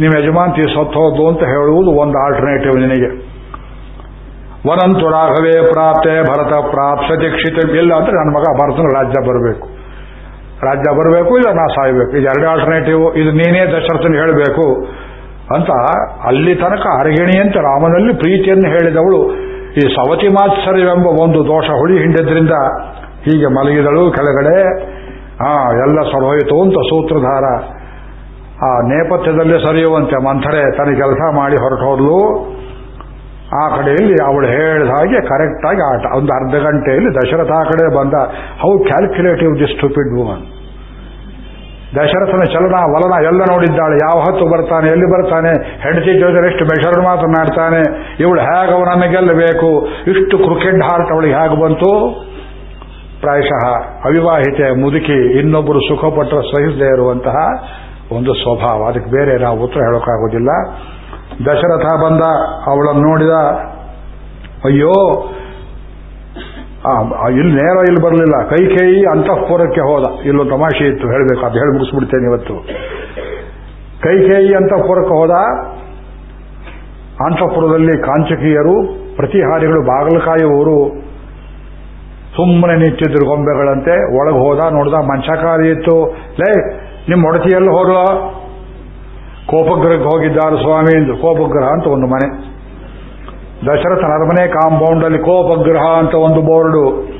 ನಿಮ್ಮ ಯಜಮಾಂತಿ ಸತ್ತೋದು ಅಂತ ಹೇಳುವುದು ಒಂದು ಆಲ್ಟರ್ನೇಟಿವ್ ನಿನಗೆ. ವನಂತು ರಾಘವೇ ಪ್ರಾಪ್ತೆ, ಭರತ ಪ್ರಾಪ್ತ ಕ್ಷಿತ. ಇಲ್ಲ ಅಂದ್ರೆ ನನ್ನ ಮಗ ಭರತನ ರಾಜ್ಯ ಬರಬೇಕು. ರಾಜ್ಯ ಬರಬೇಕು, ಇಲ್ಲ ನಾ ಸಾಯ್ಬೇಕು. ಇದು ಎರಡು ಆಲ್ಟರ್ನೇಟಿವ್ ಇದು ನೀನೇ ದಶರಥನ ಹೇಳಬೇಕು ಅಂತ ಅಲ್ಲಿ ತನಕ ಅರಗಿಣಿಯಂತೆ ರಾಮನಲ್ಲಿ ಪ್ರೀತಿಯನ್ನು ಹೇಳಿದವಳು. ಈ ಸವತಿ ಮಾತ್ಸರ್ಯವೆಂಬ ಒಂದು ದೋಷ ಹುಳಿ ಹಿಂಡಿದ್ರಿಂದ ಹೀಗೆ ಮಲಗಿದಳು ಕೆಳಗಡೆ. ಆ, ಎಲ್ಲ ಸರೋಯಿತು ಅಂತ ಸೂತ್ರಧಾರ. ಆ ನೇಪಥ್ಯದಲ್ಲೇ ಸರಿಯುವಂತೆ ಮಂಥರೆ ತನ್ನ ಕೆಲಸ ಮಾಡಿ ಹೊರಟೋದ್ಲು ಆ ಕಡೆಯಲ್ಲಿ ಅವಳು ಹೇಳಿದ ಹಾಗೆ ಕರೆಕ್ಟಾಗಿ ಆಟ. ಒಂದು ಅರ್ಧ ಗಂಟೆಯಲ್ಲಿ ದಶರಥ ಆ ಕಡೆ ಬಂದ. How calculative the stupid woman ದಶರಥನ ಚಲನ, ವಲನ ಎಲ್ಲ ನೋಡಿದ್ದಾಳೆ. ಯಾವ ಹೊತ್ತು ಬರ್ತಾನೆ, ಎಲ್ಲಿ ಬರ್ತಾನೆ? ಹೆಂಡತಿ ಜೊತೆ ಎಷ್ಟು ಮೆಷರ್ ಮಾತನಾಡ್ತಾನೆ ಇವಳು ಹೇಗೆ ಅವನನ್ನು ಗೆಲ್ಲಬೇಕು? ಇಷ್ಟು ಕ್ರಿಕೆಟ್ ಹಾರ್ಟ್ ಅವಳಿಗೆ ಹೇಗೆ ಬಂತು? ಪ್ರಾಯಶಃ ಅವಿವಾಹಿತೆ ಮುದುಕಿ ಇನ್ನೊಬ್ಬರು ಸುಖಪಟ್ಟರೆ ಸಹಿಸದೇ ಇರುವಂತಹ ಒಂದು ಸ್ವಭಾವ. ಅದಕ್ಕೆ ಬೇರೆ ನಾವು ಉತ್ತರ ಹೇಳೋಕ್ಕಾಗೋದಿಲ್ಲ. ದಶರಥ ಬಂದ, ಅವಳನ್ನು ನೋಡಿದ, ಅಯ್ಯೋ ಇಲ್ಲಿ ನೇರ ಇಲ್ಲಿ ಬರಲಿಲ್ಲ. ಕೈ ಕೈ ಅಂತಃಪುರಕ್ಕೆ ಹೋದ. ಇಲ್ಲೊಂದು ತಮಾಷೆ ಇತ್ತು, ಹೇಳಬೇಕು, ಅದು ಹೇಳಿ ಮುಗಿಸ್ಬಿಡ್ತೇನೆ ಇವತ್ತು. ಕೈ ಕೈ ಅಂತಃಪುರಕ್ಕೆ ಹೋದ. ಅಂತಃಪುರದಲ್ಲಿ ಕಾಂಚಕೀಯರು, ಪ್ರತಿಹಾರಿಗಳು ಬಾಗಲಕಾಯುವವರು ಸುಮ್ಮನೆ ನಿಂತಿದ್ರು ಗೊಂಬೆಗಳಂತೆ, ಒಳಗೆ ಹೋದ ನೋಡ್ದ ಮಂಚಕಾರಿ ಇತ್ತು. ಲೇ ನಿಮ್ಮ ಒಡತಿಯಲ್ಲಿ ಹೋದ ಕೋಪಗ್ರಹಕ್ಕೆ ಹೋಗಿದ್ದಾರೆ ಸ್ವಾಮಿ ಎಂದು. ಕೋಪಗ್ರಹ ಅಂತ ಒಂದು ಮನೆ. ದಶರಥನ ಅರಮನೆ ಕಾಂಪೌಂಡ್ ಅಲ್ಲಿ ಕೋಪಗ್ರಹ ಅಂತ ಒಂದು ಬೋರ್ಡು.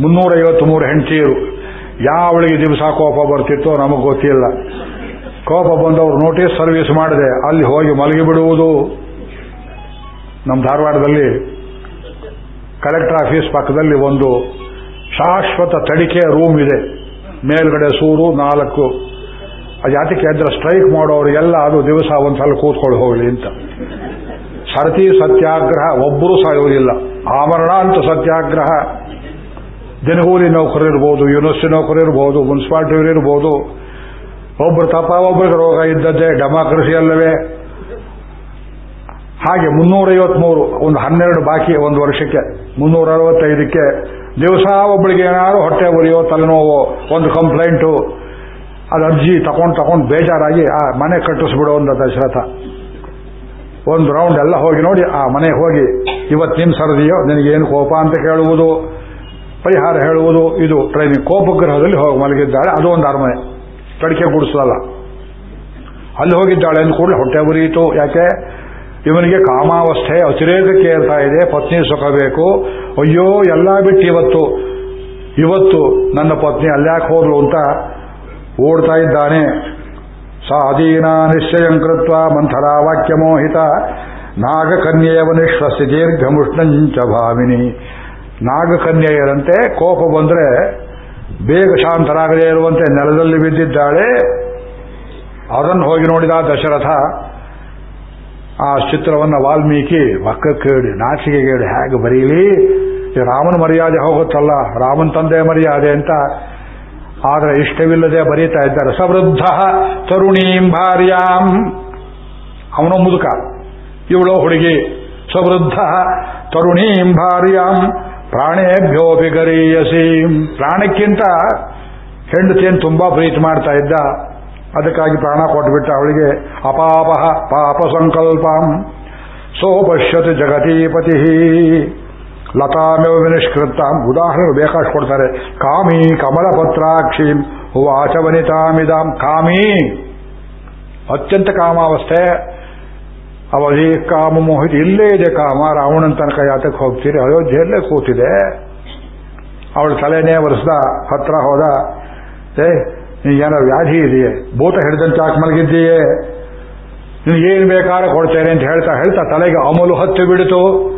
ಮುನ್ನೂರೈವತ್ತು ಮೂರು ಹೆಂಡತಿಯರು ಯಾವಳಿಗೆ ದಿವಸ ಕೋಪ ಬರ್ತಿತ್ತೋ ನಮಗೆ ಗೊತ್ತಿಲ್ಲ. ಕೋಪ ಬಂದವರು ನೋಟಿಸ್ ಸರ್ವಿಸ್ ಮಾಡಿದೆ. ಅಲ್ಲಿ ಹೋಗಿ ಮಲಗಿ ಬಿಡುವುದು ನಮ್ಮ ಧಾರವಾಡದಲ್ಲಿ ಕಲೆಕ್ಟರ್ ಆಫೀಸ್ ಪಕ್ಕದಲ್ಲಿ ಒಂದು ಶಾಶ್ವತ ತಡಿಕೆ ರೂಮ್ ಇದೆ. ಮೇಲ್ಗಡೆ ಸೂರು, ನಾಲ್ಕು. ಜಾತಿಕೆ ಅಂದ್ರೆ ಸ್ಟ್ರೈಕ್ ಮಾಡೋರಿಗೆಲ್ಲ ಅದು ದಿವಸ ಒಂದ್ಸಲ ಕೂತ್ಕೊಂಡು ಹೋಗಲಿ ಅಂತ. ಸರತಿ ಸತ್ಯಾಗ್ರಹ ಒಬ್ಬರೂ ಸಾಯೋದಿಲ್ಲ ಆಮರಣ ಅಂತ ಸತ್ಯಾಗ್ರಹ. ದಿನಗೂಲಿ ನೌಕರಿರ್ಬೋದು ಯೂನಿವರ್ಸಿಟಿ ನೌಕರಿರ್ಬೋದು ಇರ್ಬೋದು ಒಬ್ಬರು ತಪ್ಪ ಒಬ್ಬರಿಗೆ ರೋಗ ಇದ್ದದ್ದೇ ಡೆಮಾಕ್ರಸಿ ಅಲ್ಲವೇ. ಹಾಗೆ ಮುನ್ನೂರೈವತ್ಮೂರು, ಒಂದು ಹನ್ನೆರಡು ಬಾಕಿ ಒಂದು ವರ್ಷಕ್ಕೆ ಮುನ್ನೂರ ಅರವತ್ತೈದಕ್ಕೆ ದಿವಸ ಒಬ್ಬಳಿಗೆ ಏನಾದ್ರು ಹೊಟ್ಟೆ ಉರಿಯೋ ತಲೆನೋವೋ, ಒಂದು ಕಂಪ್ಲೇಂಟು, ಅದು ಅರ್ಜಿ ತಗೊಂಡು ತಗೊಂಡು ಬೇಜಾರಾಗಿ, ಆ ಮನೆ ಕಟ್ಟಿಸ್ಬಿಡೋ ಒಂದು ದಶರಥ. ಒಂದು ರೌಂಡ್ ಎಲ್ಲ ಹೋಗಿ ನೋಡಿ, ಆ ಮನೆಗೆ ಹೋಗಿ, ಇವತ್ತು ನಿಮ್ಮ ಸರದಿಯೋ? ನಿನಗೇನು ಕೋಪ ಅಂತ ಕೇಳುವುದು? ಪರಿಹಾರ ಹೇಳುವುದು? ಇದು ಟ್ರೈನಿಂಗ್ ಕೋಪಗ್ರಹದಲ್ಲಿ ಹೋಗಿ ಮಲಗಿದ್ದಾಳೆ, ಅದು ಒಂದು ಅರಮನೆ. ಕಡಿಕೆ ಗುಡಿಸಲ್ಲ. ಅಲ್ಲಿ ಹೋಗಿದ್ದಾಳೆ ಅಂದ ಹೊಟ್ಟೆ ಉರಿಯಿತು. ಯಾಕೆ? ಇವನಿಗೆ ಕಾಮಾವಸ್ಥೆ ಅತಿರೇಕಕ್ಕೆ ಏರ್ತಾ ಇದೆ, ಪತ್ನಿ ಸುಖ ಬೇಕು. ಅಯ್ಯೋ, ಎಲ್ಲ ಬಿಟ್ಟು ಇವತ್ತು ಇವತ್ತು ನನ್ನ ಪತ್ನಿ ಅಲ್ಯಾಕೆ ಹೋದ್ಲು ಅಂತ ಓಡ್ತಾ ಇದ್ದಾನೆ. ಸಾಧೀನ ನಿಶ್ಚಯಂ ಕೃತ್ವ ಮಂಥರ ವಾಕ್ಯ ಮೋಹಿತ. ನಾಗಕನ್ಯೆಯವ ನಿಶ್ವಸಿ ದೀರ್ಘಮುಷ್ಣಂಚ ಭಾವಿನಿ. ನಾಗಕನ್ಯೆಯರಂತೆ ಕೋಪ ಬಂದ್ರೆ ಬೇಗ ಶಾಂತರಾಗದೇ ಇರುವಂತೆ ನೆಲದಲ್ಲಿ ಬಿದ್ದಿದ್ದಾಳೆ. ಅದನ್ನು ಹೋಗಿ ನೋಡಿದ ದಶರಥ ಆ ಚಿತ್ರವನ್ನು ವಾಲ್ಮೀಕಿ ಕೇಳಿ ನಾಚಿಕೆಗೇಡಿ ಹೇಗೆ ಬರೀಲಿ? ರಾಮನ ಮರ್ಯಾದೆ ಹೋಗುತ್ತಲ್ಲ, ರಾಮನ್ ತಂದೆ ಮರ್ಯಾದೆ ಅಂತ. ಆದರೆ ಇಷ್ಟವಿಲ್ಲದೆ ಬರೀತಾ ಇದ್ದಾರೆ. ಸವೃದ್ಧ ತರುಣೀಂ ಭಾರ್ಯಾಂ. ಅವನು ಮುದುಕ, ಇವಳು ಹುಡುಗಿ. ಸವೃದ್ಧ ತರುಣೀಂ ಭಾರ್ಯಾಂ. ಪ್ರಾಣೇಭ್ಯೋಪಿ ಗರೀಯಸೀಂ ಪ್ರಾಣಕ್ಕಿಂತ ಹೆಂಡತಿಯನ್ನು ತುಂಬಾ ಪ್ರೀತಿ ಮಾಡ್ತಾ ಇದ್ದ. ಅದಕ್ಕಾಗಿ ಪ್ರಾಣ ಕೊಟ್ಟುಬಿಟ್ಟ ಅವಳಿಗೆ ಅಪಾಪ ಪಾಪ ಸಂಕಲ್ಪ ಸೋಪಶ್ಯತಿ ಜಗತೀಪತಿ ಲತಾಮೇವ ವಿನಿಷ್ಕೃತ. ಉದಾಹರಣೆ ಬೇಕಾಷ್ಟು ಕೊಡ್ತಾರೆ ಕಾಮಿ ಕಮಲ ಪತ್ರಾಕ್ಷಿ ಹೂವಾಚ ವನಿತಾಮಿದಾಂ. ಕಾಮಿ. ಅತ್ಯಂತ ಕಾಮಾವಸ್ಥೆ. ಅವಧಿ ಕಾಮ ಮೋಹಿತ. ಇಲ್ಲೇ ಇದೆ ಕಾಮ. ರಾವಣನ ತನಕ ಯಾತಕ್ಕೆ ಹೋಗ್ತೀರಿ? ಅಯೋಧ್ಯೆಯಲ್ಲೇ ಕೂತಿದೆ. ಅವಳ ತಲೆನೇ ವರ್ಷದ ಹತ್ರ ಹೋದ. ಏ ಏನೋ ವ್ಯಾಧಿ ಇದೆಯೇ? ಭೂತ ಹಿಡಿದಂತೆ ಯಾಕೆ ಮಲಗಿದ್ದೀಯೇ? ಏನು ಬೇಕಾದ್ರೆ ಕೊಡ್ತೇನೆ ಅಂತ ಹೇಳ್ತಾ ಹೇಳ್ತಾ ತಲೆಗೆ ಅಮಲು ಹತ್ತು ಬಿಡಿತು.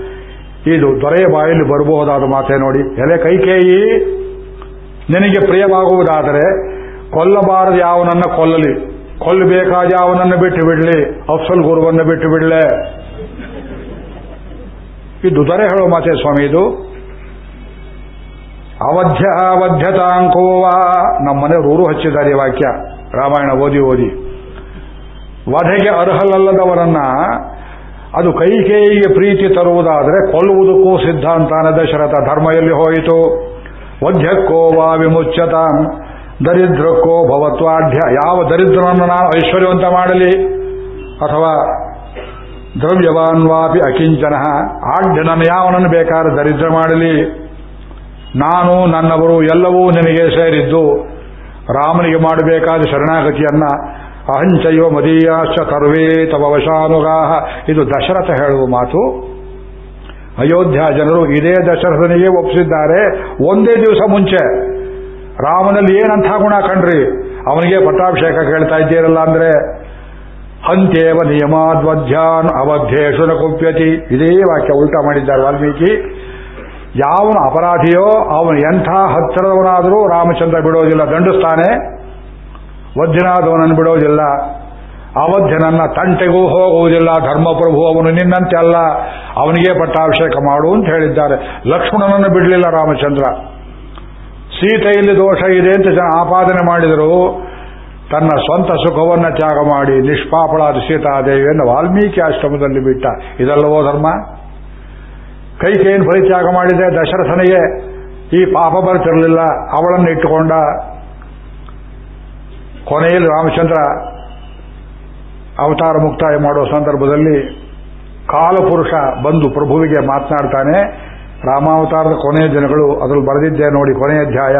ಇದು ದೊರೆಯ ಬಾಯಲ್ಲಿ ಬರಬಹುದಾದ ಮಾತೆ ನೋಡಿ. ಎಲೆ ಕೈಕೇಯಿ ನಿನಗೆ ಪ್ರಿಯವಾಗುವುದಾದರೆ ಕೊಲ್ಲಬಾರದು ಯಾವನನ್ನ ಕೊಲ್ಲಲಿ. ಕೊಲ್ಲಬೇಕಾದ ಯಾವನನ್ನು ಬಿಟ್ಟು ಬಿಡಲಿ. ಅಫ್ಸಲ್ ಗುರುವನ್ನು ಬಿಟ್ಟು ಬಿಡಲೆ. ಇದು ದೊರೆ ಹೇಳೋ ಮಾತೆ ಸ್ವಾಮಿ ಇದು. ಅವಧ್ಯ ಅವಧ್ಯತಾಂಕೋವ ನಮ್ಮನೆ ರೂರು ಹಚ್ಚಿದ್ದಾರೆ ವಾಕ್ಯ. ರಾಮಾಯಣ ಓದಿ ಓದಿ. ವಧೆಗೆ ಅರ್ಹಲಲ್ಲದವರನ್ನ ಅದು ಕೈಕೇಯಿಗೆ ಪ್ರೀತಿ ತರುವುದಾದರೆ ಕೊಲ್ಲುವುದಕ್ಕೂ ಸಿದ್ಧಾಂತಾನ ದಶರಥ ಧರ್ಮ ಎಲ್ಲಿ ಹೋಯಿತು? ವಧ್ಯಕ್ಕೋ ವಾ ದರಿದ್ರಕ್ಕೋ ಭವತ್ವಾಢ್ಯ. ಯಾವ ದರಿದ್ರನನ್ನು ನಾನು ಐಶ್ವರ್ಯವಂತ ಮಾಡಲಿ? ಅಥವಾ ದ್ರವ್ಯವಾನ್ವಾಪಿ ಅಕಿಂಚನಃ. ಅಕಿಂಚನ ಆಢ್ಯನನ್ನು ಯಾವನನ್ನು ಬೇಕಾದ್ರೆ ದರಿದ್ರ ಮಾಡಲಿ? ನಾನು, ನನ್ನವರು ಎಲ್ಲವೂ ನಿನಗೆ ಸೇರಿದ್ದು. ರಾಮನಿಗೆ ಮಾಡಬೇಕಾದ ಶರಣಾಗತಿಯನ್ನ ಅಹಂಚಯೋ ಮದೀಯಾಶ್ಚ ಸರ್ವೇ ತವ ವಶಾನುಗಾಹ. ಇದು ದಶರಥ ಹೇಳುವ ಮಾತು. ಅಯೋಧ್ಯ ಜನರು ಇದೇ ದಶರಥನಿಗೆ ಒಪ್ಪಿಸಿದ್ದಾರೆ. ಒಂದೇ ದಿವಸ ಮುಂಚೆ. ರಾಮನಲ್ಲಿ ಏನಂಥ ಗುಣ ಕಂಡ್ರಿ? ಅವನಿಗೆ ಪಟ್ಟಾಭಿಷೇಕ ಕೇಳ್ತಾ ಇದ್ದೀರಲ್ಲ ಅಂದ್ರೆ ಹಂತೇವ ನಿಯಮಾದ್ವಧ್ಯಾನ್ ಅವಧ್ಯೇಶು ಕುಪ್ಯತಿ. ಇದೇ ವಾಕ್ಯ ಉಲ್ಟಾ ಮಾಡಿದ್ದಾರೆ ವಾಲ್ಮೀಕಿ. ಯಾವನು ಅಪರಾಧಿಯೋ ಅವನು ಎಂಥ ಹತ್ತಿರದವನಾದರೂ ರಾಮಚಂದ್ರ ಬಿಡೋದಿಲ್ಲ, ದಂಡಿಸ್ತಾನೆ. ವಧ್ಯನಾದವನನ್ನು ಬಿಡೋದಿಲ್ಲ. ಅವಧ್ಯನನ್ನ ತಂಟೆಗೂ ಹೋಗುವುದಿಲ್ಲ, ಧರ್ಮಪ್ರಭು ಅವನು ನಿನ್ನಂತೆ ಅಲ್ಲ. ಅವನಿಗೆ ಪಟ್ಟಾಭಿಷೇಕ ಮಾಡು ಅಂತ ಹೇಳಿದ್ದಾರೆ. ಲಕ್ಷ್ಮಣನನ್ನು ಬಿಡಲಿಲ್ಲ ರಾಮಚಂದ್ರ. ಸೀತೆಯಲ್ಲಿ ದೋಷ ಇದೆ ಅಂತ ಜನ ಆಪಾದನೆ ಮಾಡಿದರು. ತನ್ನ ಸ್ವಂತ ಸುಖವನ್ನು ತ್ಯಾಗ ಮಾಡಿ, ನಿಷ್ಪಾಪಳಾದ ಸೀತಾದೇವಿಯನ್ನು ವಾಲ್ಮೀಕಿ ಆಶ್ರಮದಲ್ಲಿ ಬಿಟ್ಟ. ಇದಲ್ಲವೋ ಧರ್ಮ? ಕೈಕೇನು ಪರಿತ್ಯಾಗ ಮಾಡಿದೆ ದಶರಥನಿಗೆ, ಈ ಪಾಪ ಬರ್ತಿರಲಿಲ್ಲ. ಅವಳನ್ನು ಇಟ್ಟುಕೊಂಡ ಕೊನೆಯಲ್ಲಿ ರಾಮಚಂದ್ರ ಅವತಾರ ಮುಕ್ತಾಯ ಮಾಡುವ ಸಂದರ್ಭದಲ್ಲಿ ಕಾಲಪುರುಷ ಬಂದು ಪ್ರಭುವಿಗೆ ಮಾತನಾಡ್ತಾನೆ. ರಾಮಾವತಾರದ ಕೊನೆಯ ದಿನಗಳು ಅದರಲ್ಲಿ ಬರೆದಿದ್ದೆ ನೋಡಿ, ಕೊನೆಯ ಅಧ್ಯಾಯ.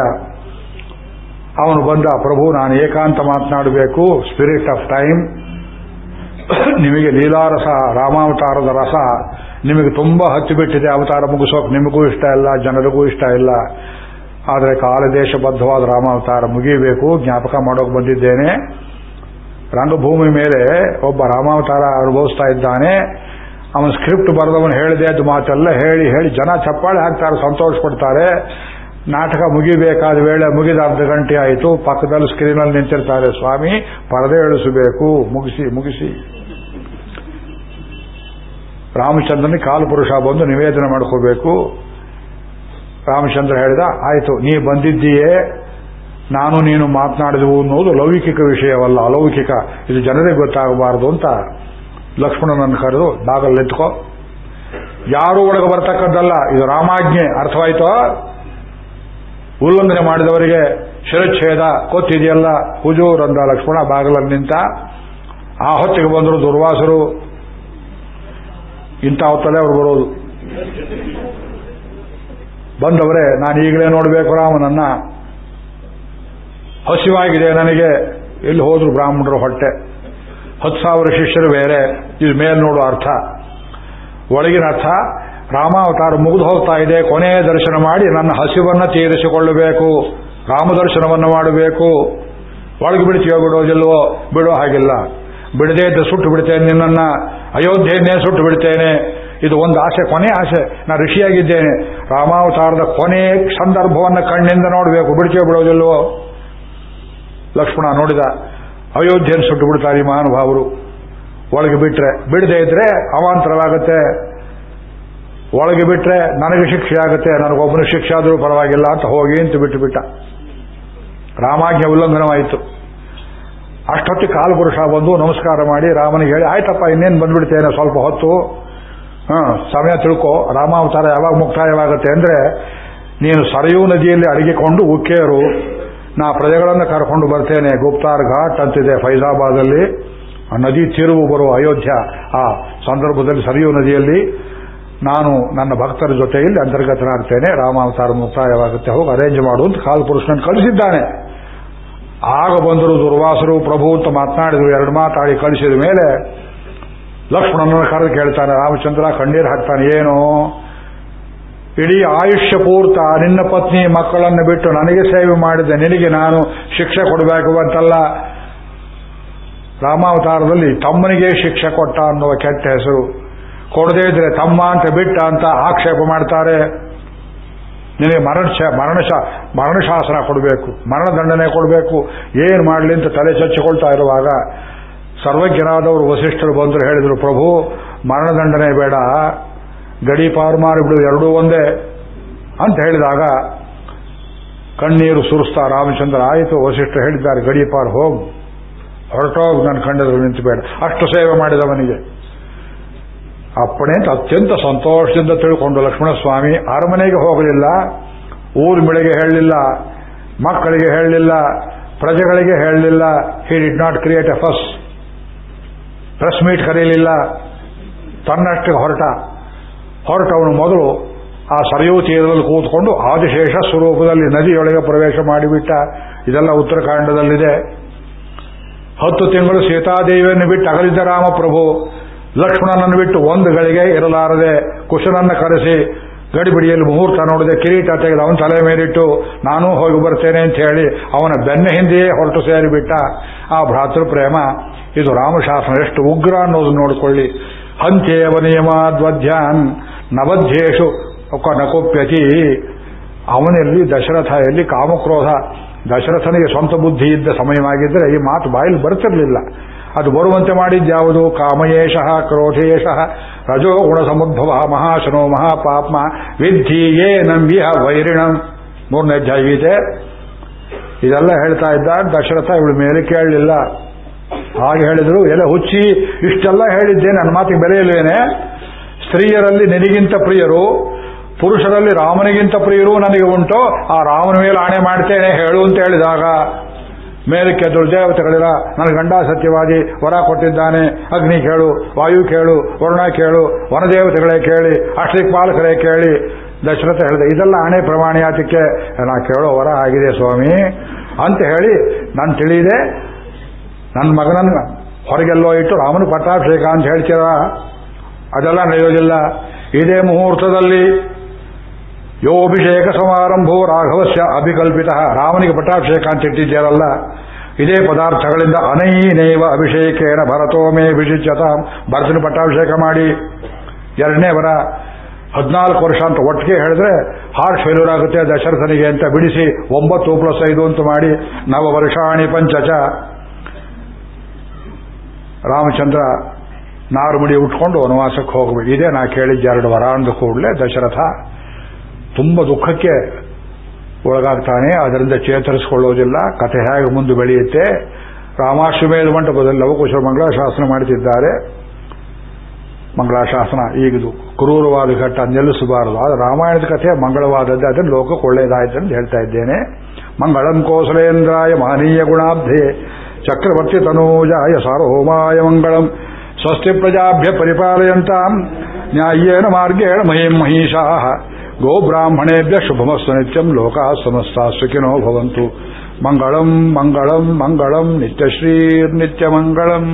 ಅವನು ಬಂದ, ಪ್ರಭು, ನಾನು ಏಕಾಂತ ಮಾತನಾಡಬೇಕು ಸ್ಪಿರಿಟ್ ಆಫ್ ಟೈಮ್ ನಿಮಗೆ ಲೀಲಾರಸ, ರಾಮಾವತಾರದ ರಸ ನಿಮಗೆ ತುಂಬಾ ಹತ್ತಿಬಿಟ್ಟಿದೆ ಅವತಾರ ಮುಗಿಸೋಕೆ ನಿಮಗೂ ಇಷ್ಟ ಇಲ್ಲ, ಜನರಿಗೂ ಇಷ್ಟ ಇಲ್ಲ. ಆದರೆ ಕಾಲದೇಶಬದ್ಧವಾದ ರಾಮಾವತಾರ ಮುಗಿಯಬೇಕು, ಜ್ಞಾಪಕ ಮಾಡೋಕೆ ಬಂದಿದ್ದೇನೆ. ರಂಗಭೂಮಿ ಮೇಲೆ ಒಬ್ಬ ರಾಮಾವತಾರ ಅನುಭವಿಸ್ತಾ ಇದ್ದಾನೆ. ಅವನ ಸ್ಕ್ರಿಪ್ಟ್ ಬರೆದವನು ಹೇಳಿದೆ ಅದು ಮಾತೆಲ್ಲ ಹೇಳಿ ಹೇಳಿ ಜನ ಚಪ್ಪಾಳೆ ಹಾಕ್ತಾರೆ ಸಂತೋಷ ಪಡ್ತಾರೆ ನಾಟಕ ಮುಗಿಬೇಕಾದ ವೇಳೆ ಮುಗಿದ ಅರ್ಧ ಗಂಟೆ ಆಯಿತು, ಪಕ್ಕದಲ್ಲಿ ಸ್ಕ್ರೀನಲ್ಲಿ ನಿಂತಿರ್ತಾರೆ, ಸ್ವಾಮಿ, ಪರದೆ ಇಳಿಸಬೇಕು ಮುಗಿಸಿ ಮುಗಿಸಿ. ರಾಮಚಂದ್ರನಿಗೆ ಕಾಲುಪುರುಷ ಬಂದು ನಿವೇದನೆ ಮಾಡ್ಕೋಬೇಕು. ರಾಮಚಂದ್ರ ಹೇಳಿದ, ಆಯಿತು, ನೀ ಬಂದಿದ್ದೀಯೇ, ನಾನು ನೀನು ಮಾತನಾಡಿದವು ಅನ್ನೋದು ಲೌಕಿಕ ವಿಷಯವಲ್ಲ, ಅಲೌಕಿಕ. ಇದು ಜನರಿಗೆ ಗೊತ್ತಾಗಬಾರದು ಅಂತ ಲಕ್ಷ್ಮಣನನ್ನು ಕರೆದು ಬಾಗಲ್ ಎತ್ಕೋ. ಯಾರು ಒಳಗೆ ಬರ್ತಕ್ಕದ್ದಲ್ಲ, ಇದು ರಾಮಾಜ್ಞೆ. ಅರ್ಥವಾಯ್ತೋ? ಉಲ್ಲಂಘನೆ ಮಾಡಿದವರಿಗೆ ಶಿರಚ್ಛೇದ, ಕೊತ್ತಿದೆಯಲ್ಲ. ಹುಜೂರಂದ ಲಕ್ಷ್ಮಣ ಬಾಗಲಲ್ಲಿ ಆ ಹೊತ್ತಿಗೆ ಬಂದರು ದುರ್ವಾಸರು. ಇಂಥ ಹೊತ್ತಲ್ಲೇ ಅವ್ರು ಬರೋದು. ಬಂದವರೇ, ನಾನು ಈಗಲೇ ನೋಡಬೇಕು ರಾಮನನ್ನ. ಹಸಿವಾಗಿದೆ ನನಗೆ. ಎಲ್ಲಿ ಹೋದ್ರು ಬ್ರಾಹ್ಮಣರು ಹೊಟ್ಟೆ. ಹತ್ತು ಸಾವಿರ ಶಿಷ್ಯರು ಬೇರೆ. ಇದು ಮೇಲ್ ನೋಡುವ ಅರ್ಥ. ಒಳಗಿನ ಅರ್ಥ, ರಾಮಾವತಾರ ಮುಗಿದು ಹೋಗ್ತಾ ಇದೆ. ಕೊನೆಯ ದರ್ಶನ ಮಾಡಿ ನನ್ನ ಹಸಿವನ್ನ ತೀರಿಸಿಕೊಳ್ಳಬೇಕು. ರಾಮದರ್ಶನವನ್ನು ಮಾಡಬೇಕು. ಒಳಗೆ ಬಿಡ್ತೀಯೋ ಬಿಡೋದಿಲ್ವೋ ಬಿಡೋ ಹಾಗಿಲ್ಲ. ಬಿಡದೇ ಇದ್ದ ಸುಟ್ಟು ಬಿಡ್ತೇನೆ ನಿನ್ನನ್ನ. ಅಯೋಧ್ಯೆಯನ್ನೇ ಸುಟ್ಟು ಬಿಡ್ತೇನೆ. ಇದು ಒಂದು ಆಸೆ, ಕೊನೆ ಆಸೆ. ನಾನು ಋಷಿಯಾಗಿದ್ದೇನೆ. ರಾಮಾವತಾರದ ಕೊನೆ ಸಂದರ್ಭವನ್ನು ಕಣ್ಣಿಂದ ನೋಡಬೇಕು. ಬಿಡಿಕೆ ಬಿಡೋದಿಲ್ವೋ? ಲಕ್ಷ್ಮಣ ನೋಡಿದ, ಅಯೋಧ್ಯೆಯನ್ನು ಸುಟ್ಟು ಬಿಡ್ತಾರೆ ಈ ಮಹಾನುಭಾವರು ಒಳಗೆ ಬಿಟ್ರೆ, ಬಿಡದೆ ಇದ್ರೆ ಅವಾಂತರವಾಗುತ್ತೆ. ಒಳಗೆ ಬಿಟ್ರೆ ನನಗೆ ಶಿಕ್ಷೆ ಆಗುತ್ತೆ. ನನಗೊಬ್ಬನ ಶಿಕ್ಷೆ ಆದರೂ ಪರವಾಗಿಲ್ಲ ಅಂತ ಹೋಗಿ ಅಂತ ಬಿಟ್ಟು ಬಿಟ್ಟ. ರಾಮಾಜ್ಞೆ ಉಲ್ಲಂಘನವಾಯಿತು. ಅಷ್ಟೊತ್ತಿ ಕಾಲಪುರುಷ ಬಂದು ನಮಸ್ಕಾರ ಮಾಡಿ ರಾಮನಿಗೆ ಹೇಳಿ, ಆಯ್ತಪ್ಪ, ಇನ್ನೇನು ಬಂದ್ಬಿಡ್ತೇನೆ? ಸ್ವಲ್ಪ ಹೊತ್ತು. ಸಮಯ ತಿಳ್ಕೊ. ರಾಮಾವತಾರ ಯಾವಾಗ ಮುಕ್ತಾಯವಾಗುತ್ತೆ ಅಂದ್ರೆ, ನೀನು ಸರಯೂ ನದಿಯಲ್ಲಿ ಅಡಗಿಕೊಂಡು ಉಕ್ಕೇರು. ನಾ ಪ್ರಜೆಗಳನ್ನು ಕರ್ಕೊಂಡು ಬರ್ತೇನೆ. ಗುಪ್ತಾರ್ ಘಾಟ್ ಅಂತಿದೆ ಫೈಜಾಬಾದಲ್ಲಿ. ನದಿ ತಿರುವು ಬರುವ ಅಯೋಧ್ಯ, ಆ ಸಂದರ್ಭದಲ್ಲಿ ಸರಿಯೂ ನದಿಯಲ್ಲಿ. ನಾನು ನನ್ನ ಭಕ್ತರ ಜೊತೆಯಲ್ಲಿ ಅಂತರ್ಗತನಾಗ್ತೇನೆ. ರಾಮಾವತಾರ ಮುಕ್ತಾಯವಾಗುತ್ತೆ. ಹೋಗಿ ಅರೇಂಜ್ ಮಾಡು ಅಂತ ಕಾಲಪುರುಷನನ್ನು ಕಳಿಸಿದ್ದಾನೆ. ಆಗ ಬಂದರು ದುರ್ವಾಸರು, ಪ್ರಭು, ಅಂತ ಮಾತನಾಡಿದ್ರು. ಎರಡು ಮಾತಾಡಿ ಕಳಿಸಿದ ಮೇಲೆ ಲಕ್ಷ್ಮಣನ ಕರೆದು ಕೇಳ್ತಾನೆ, ರಾಮಚಂದ್ರ, ಕಣ್ಣೀರು ಹಾಕ್ತಾನೆ, ಏನು? ಇಡೀ ಆಯುಷ್ಯ ಪೂರ್ತ, ನಿನ್ನ ಪತ್ನಿ, ಮಕ್ಕಳನ್ನು ಬಿಟ್ಟು ನನಗೆ ಸೇವೆ ಮಾಡಿದ, ನಿನಗೆ ನಾನು ಶಿಕ್ಷೆ ಕೊಡಬೇಕು ಅಂತಲ್ಲ? ರಾಮಾವತಾರದಲ್ಲಿ, ತಮ್ಮನಿಗೆ ಶಿಕ್ಷೆ ಕೊಟ್ಟ ಅನ್ನುವ ಕೆಟ್ಟ ಹೆಸರು. ಕೊಡದೇ ಇದ್ರೆ ತಮ್ಮ ಅಂತ ಬಿಟ್ಟ ಅಂತ ಆಕ್ಷೇಪ ಮಾಡ್ತಾರೆ. ನಿನಗೆ ಮರಣ ಮರಣಶ ಮರಣಶಾಸನ ಕೊಡಬೇಕು ಮರಣದಂಡನೆ ಕೊಡಬೇಕು, ಏನು ಮಾಡಲಿ ಅಂತ ತಲೆ ಚಚ್ಚಿಕೊಳ್ತಾ ಇರುವಾಗ ಸರ್ವಜ್ಞರಾದವರು ವಸಿಷ್ಠರು ಬಂದರು, ಹೇಳಿದರು, ಪ್ರಭು ಮರಣದಂಡನೆ ಬೇಡ, ಗಡಿ ಪಾರು ಮಾಡಿಬಿಡು, ಎರಡೂ ಒಂದೇ ಅಂತ ಹೇಳಿದಾಗ ಕಣ್ಣೀರು ಸುರಿಸ್ತಾ ರಾಮಚಂದ್ರ, ಆಯಿತು, ವಸಿಷ್ಠರು ಹೇಳಿದ್ದಾರೆ, ಗಡಿ ಪಾರು ಹೋಗು, ಹೊರಟೋಗಿ, ನನ್ನ ಕಂಡದ್ರು ನಿಂತು ಬೇಡ ಅಷ್ಟು ಸೇವೆ ಮಾಡಿದವನಿಗೆ. ಅಪ್ಪಣೆ ಅಂತ ಅತ್ಯಂತ ಸಂತೋಷದಿಂದ ತಿಳ್ಕೊಂಡು ಲಕ್ಷ್ಮಣಸ್ವಾಮಿ ಅರಮನೆಗೆ ಹೋಗಲಿಲ್ಲ, ಊರ್ ಬೆಳೆಗೆ ಹೇಳಲಿಲ್ಲ, ಮಕ್ಕಳಿಗೆ ಹೇಳಲಿಲ್ಲ, ಪ್ರಜೆಗಳಿಗೆ ಹೇಳಲಿಲ್ಲ. He did not create a first press meet ಕರೆಯಲಿಲ್ಲ ತನ್ನಷ್ಟಕ್ಕೆ ಹೊರಟ. ಹೊರಟವನು ಮೊದಲು ಆ ಸರಿಯೂ ತೀರದಲ್ಲಿ ಕೂತ್ಕೊಂಡು ಆದಿಶೇಷ ಸ್ವರೂಪದಲ್ಲಿ ನದಿಯೊಳಗೆ ಪ್ರವೇಶ ಮಾಡಿಬಿಟ್ಟ. ಇದೆಲ್ಲ ಉತ್ತರಾಖಂಡದಲ್ಲಿದೆ. ಹತ್ತು ತಿಂಗಳು ಸೀತಾದೇವಿಯನ್ನು ಬಿಟ್ಟು ಅಗಲಿದ್ದ ರಾಮಪ್ರಭು ಲಕ್ಷ್ಮಣನನ್ನು ಬಿಟ್ಟು ಒಂದು ಗಳಿಗೆ ಇರಲಾರದೆ ಕುಶನನ್ನು ಕರೆಸಿ ಗಡಿಬಿಡಿಯಲ್ಲಿ ಮುಹೂರ್ತ ನೋಡಿದೆ, ಕಿರೀಟ ತೆಗೆದು ಅವನ ತಲೆ ಮೇಲಿಟ್ಟು, ನಾನೂ ಹೋಗಿ ಬರ್ತೇನೆ ಅಂತ ಹೇಳಿ ಅವನ ಬೆನ್ನ ಹಿಂದೆಯೇ ಹೊರಟು ಸೇರಿಬಿಟ್ಟ ಆ ಭ್ರಾತೃಪ್ರೇಮ, ಇದು ರಾಮಶಾಸನ ಎಷ್ಟು ಉಗ್ರ ಅನ್ನೋದು ನೋಡಿಕೊಳ್ಳಿ. ಹಂತೇವ ನಿಯಮಾದ್ವಧ್ಯಾನ್ ನವಧ್ಯೇಶು ನಕೋಪ್ಯತಿ ಅವನಲ್ಲಿ ದಶರಥ, ಎಲ್ಲಿ ಕಾಮಕ್ರೋಧ. ದಶರಥನಿಗೆ ಸ್ವಂತ ಬುದ್ಧಿ ಇದ್ದ ಸಮಯವಾಗಿದ್ದರೆ ಈ ಮಾತು ಬಾಯಲ್ಲಿ ಬರ್ತಿರಲಿಲ್ಲ. ಅದು ಬರುವಂತೆ ಮಾಡಿದ್ಯಾವುದು ಕಾಮಯೇಶಃ ಕ್ರೋಧೇಶಃ ರಜೋ ಗುಣ ಸಮುದ್ಭವ ಮಹಾಶನೋ, ಮಹಾಪಾಪ್ಮ, ವಿದ್ಧಿ ಏ ನಂಬಿಹ ವೈರಿಣಂ. ಮೂರನೇ ಅಧ್ಯಾಯ ಇದೆಲ್ಲ ಹೇಳ್ತಾ ಇದ್ದ ದಶರಥ ಇವಳು ಮೇಲೆ ಕೇಳಲಿಲ್ಲ. ಹಾಗೆ ಹೇಳಿದ್ರು ಎಲ್ಲ ಹುಚ್ಚಿ, ಇಷ್ಟೆಲ್ಲ ಹೇಳಿದ್ದೆ, ನನ್ನ ಮಾತಿಗೆ ಬೆಲೆ ಇಲ್ವೇನೆ ಸ್ತ್ರೀಯರಲ್ಲಿ ನಿನಗಿಂತ ಪ್ರಿಯರು, ಪುರುಷರಲ್ಲಿ ರಾಮನಿಗಿಂತ ಪ್ರಿಯರು ನನಗೆ ಉಂಟು, ಆ ರಾಮನ ಮೇಲೆ ಆಣೆ ಮಾಡ್ತೇನೆ, ಹೇಳು ಅಂತ ಹೇಳಿದಾಗ ಮೇಲಕ್ಕೆ ದುರ್ದೇವತೆಗಳಿರ ನನ್ನ ಗಂಡ ಸತ್ಯವಾದಿ ವರ ಕೊಟ್ಟಿದ್ದಾನೆ. ಅಗ್ನಿ ಕೇಳು, ವಾಯು ಕೇಳು, ವರುಣ ಕೇಳು, ವನದೇವತೆಗಳೇ ಕೇಳಿ ಪಾಲಕರೇ ಕೇಳಿ. ದಶರಥ ಹೇಳಿದೆ, ಇದೆಲ್ಲ ಹಣೆ ಪ್ರಮಾಣಿಯಾತಕ್ಕೆ ನಾ ಕೇಳೋ ವರ ಆಗಿದೆ ಸ್ವಾಮಿ. ಅಂತ ಹೇಳಿ, ನಾನು ತಿಳಿದೆ ನನ್ನ ಮಗನನ್ನು ಹೊರಗೆಲ್ಲೋ ಇಟ್ಟು ರಾಮನ ಪಟ್ಟಾಭಿಷೇಕ ಅಂತ ಹೇಳ್ತೀರ? ಅದೆಲ್ಲ ನಡೆಯೋದಿಲ್ಲ. ಇದೇ ಮುಹೂರ್ತದಲ್ಲಿ ಯೋಭಿಷೇಕ ಸಮಾರಂಭೋ ರಾಘವಸ್ಯ ಅಭಿಕಲ್ಪಿತ. ರಾಮನಿಗೆ ಪಟ್ಟಾಭಿಷೇಕ ಅಂತ ಇಟ್ಟಿದ್ದೀರಲ್ಲ. ಇದೇ ಪದಾರ್ಥಗಳಿಂದ ಅನೈನೈವ ಅಭಿಷೇಕೇನ ಭರತೋಮೇ ವಿಶಿಚ್ಯತ ಭರತನ ಪಟ್ಟಾಭಿಷೇಕ ಮಾಡಿ. ಎರಡನೇ ವರ, ಹದಿನಾಲ್ಕು ವರ್ಷ ಅಂತ ಒಟ್ಟಿಗೆ ಹೇಳಿದ್ರೆ ಹಾರ್ಟ್ ಫೇಲ್ಯೂರ್ ಆಗುತ್ತೆ, ದಶರಥನಿಗೆ ಅಂತ ಬಿಡಿಸಿ ಒಂಬತ್ತು ಪ್ಲಸ್ ಐದು ಅಂತ ಮಾಡಿ ನವ ವರ್ಷಾಣಿ ಪಂಚಚ ರಾಮಚಂದ್ರ ನಾರುಮಡಿ ಉಟ್ಕೊಂಡು ವನವಾಸಕ್ಕೆ ಹೋಗಬೇಕು. ಇದೇ ನಾ ಕೇಳಿದ್ದೆ ಎರಡು ವರ ಅಂದ ಕೂಡಲೇ ದಶರಥ. ತುಂಬ ದುಃಖಕ್ಕೆ ಒಳಗಾಗ್ತಾನೆ. ಅದರಿಂದ ಚೇತರಿಸಿಕೊಳ್ಳೋದಿಲ್ಲ. ಕಥೆ ಹೇಗೆ ಮುಂದೆ ಬೆಳೆಯುತ್ತೆ? ರಾಮಾಶ್ವಮೇಧ ಮಂಟಪದಲ್ಲಿ ಲವಕುಶ ಮಂಗಳಾಶಾಸನ ಮಾಡುತ್ತಿದ್ದಾರೆ ಮಂಗಳಾಶಾಸನ ಈಗದು ಕ್ರೂರವಾದ ಘಟ್ಟ ನಿಲ್ಲಿಸಬಾರದು. ಆದರೆ ರಾಮಾಯಣದ ಕಥೆ ಮಂಗಳವಾದದ್ದು. ಅದನ್ನು ಲೋಕಕ್ಕೆ ಒಳ್ಳೆಯದಾಯಿತು ಅಂತ ಹೇಳ್ತಾ ಇದ್ದೇನೆ. ಮಂಗಳಂ ಕೋಸಲೇಂದ್ರಾಯ ಮಾನೀಯ ಗುಣಾಬ್ಧೆ ಚಕ್ರವರ್ತಿ ತನೂಜಾಯ ಸಾರ್ವಭೌಮಾಯ ಮಂಗಳಂ ಸ್ವಸ್ತಿ ಪ್ರಜಾಭ್ಯ ಪರಿಪಾಲಯಂತಾಂ ನ್ಯಾಯೇನ ಮಾರ್ಗೇಣ ಮಹಿಂ ಮಹಿಷಾ. ಗೋಬ್ರಾಹ್ಮಣೇಭ್ಯ ಶುಭಮಸ್ತು ನಿತ್ಯಂ ಲೋಕಾ ಸಮಸ್ತಾ ಸುಖಿನೋ ಭವಂತು ಮಂಗಳಂ ಮಂಗಳಂ ಮಂಗಳಂ ನಿತ್ಯಶ್ರೀರ್ನಿತ್ಯಮಂಗಳಂ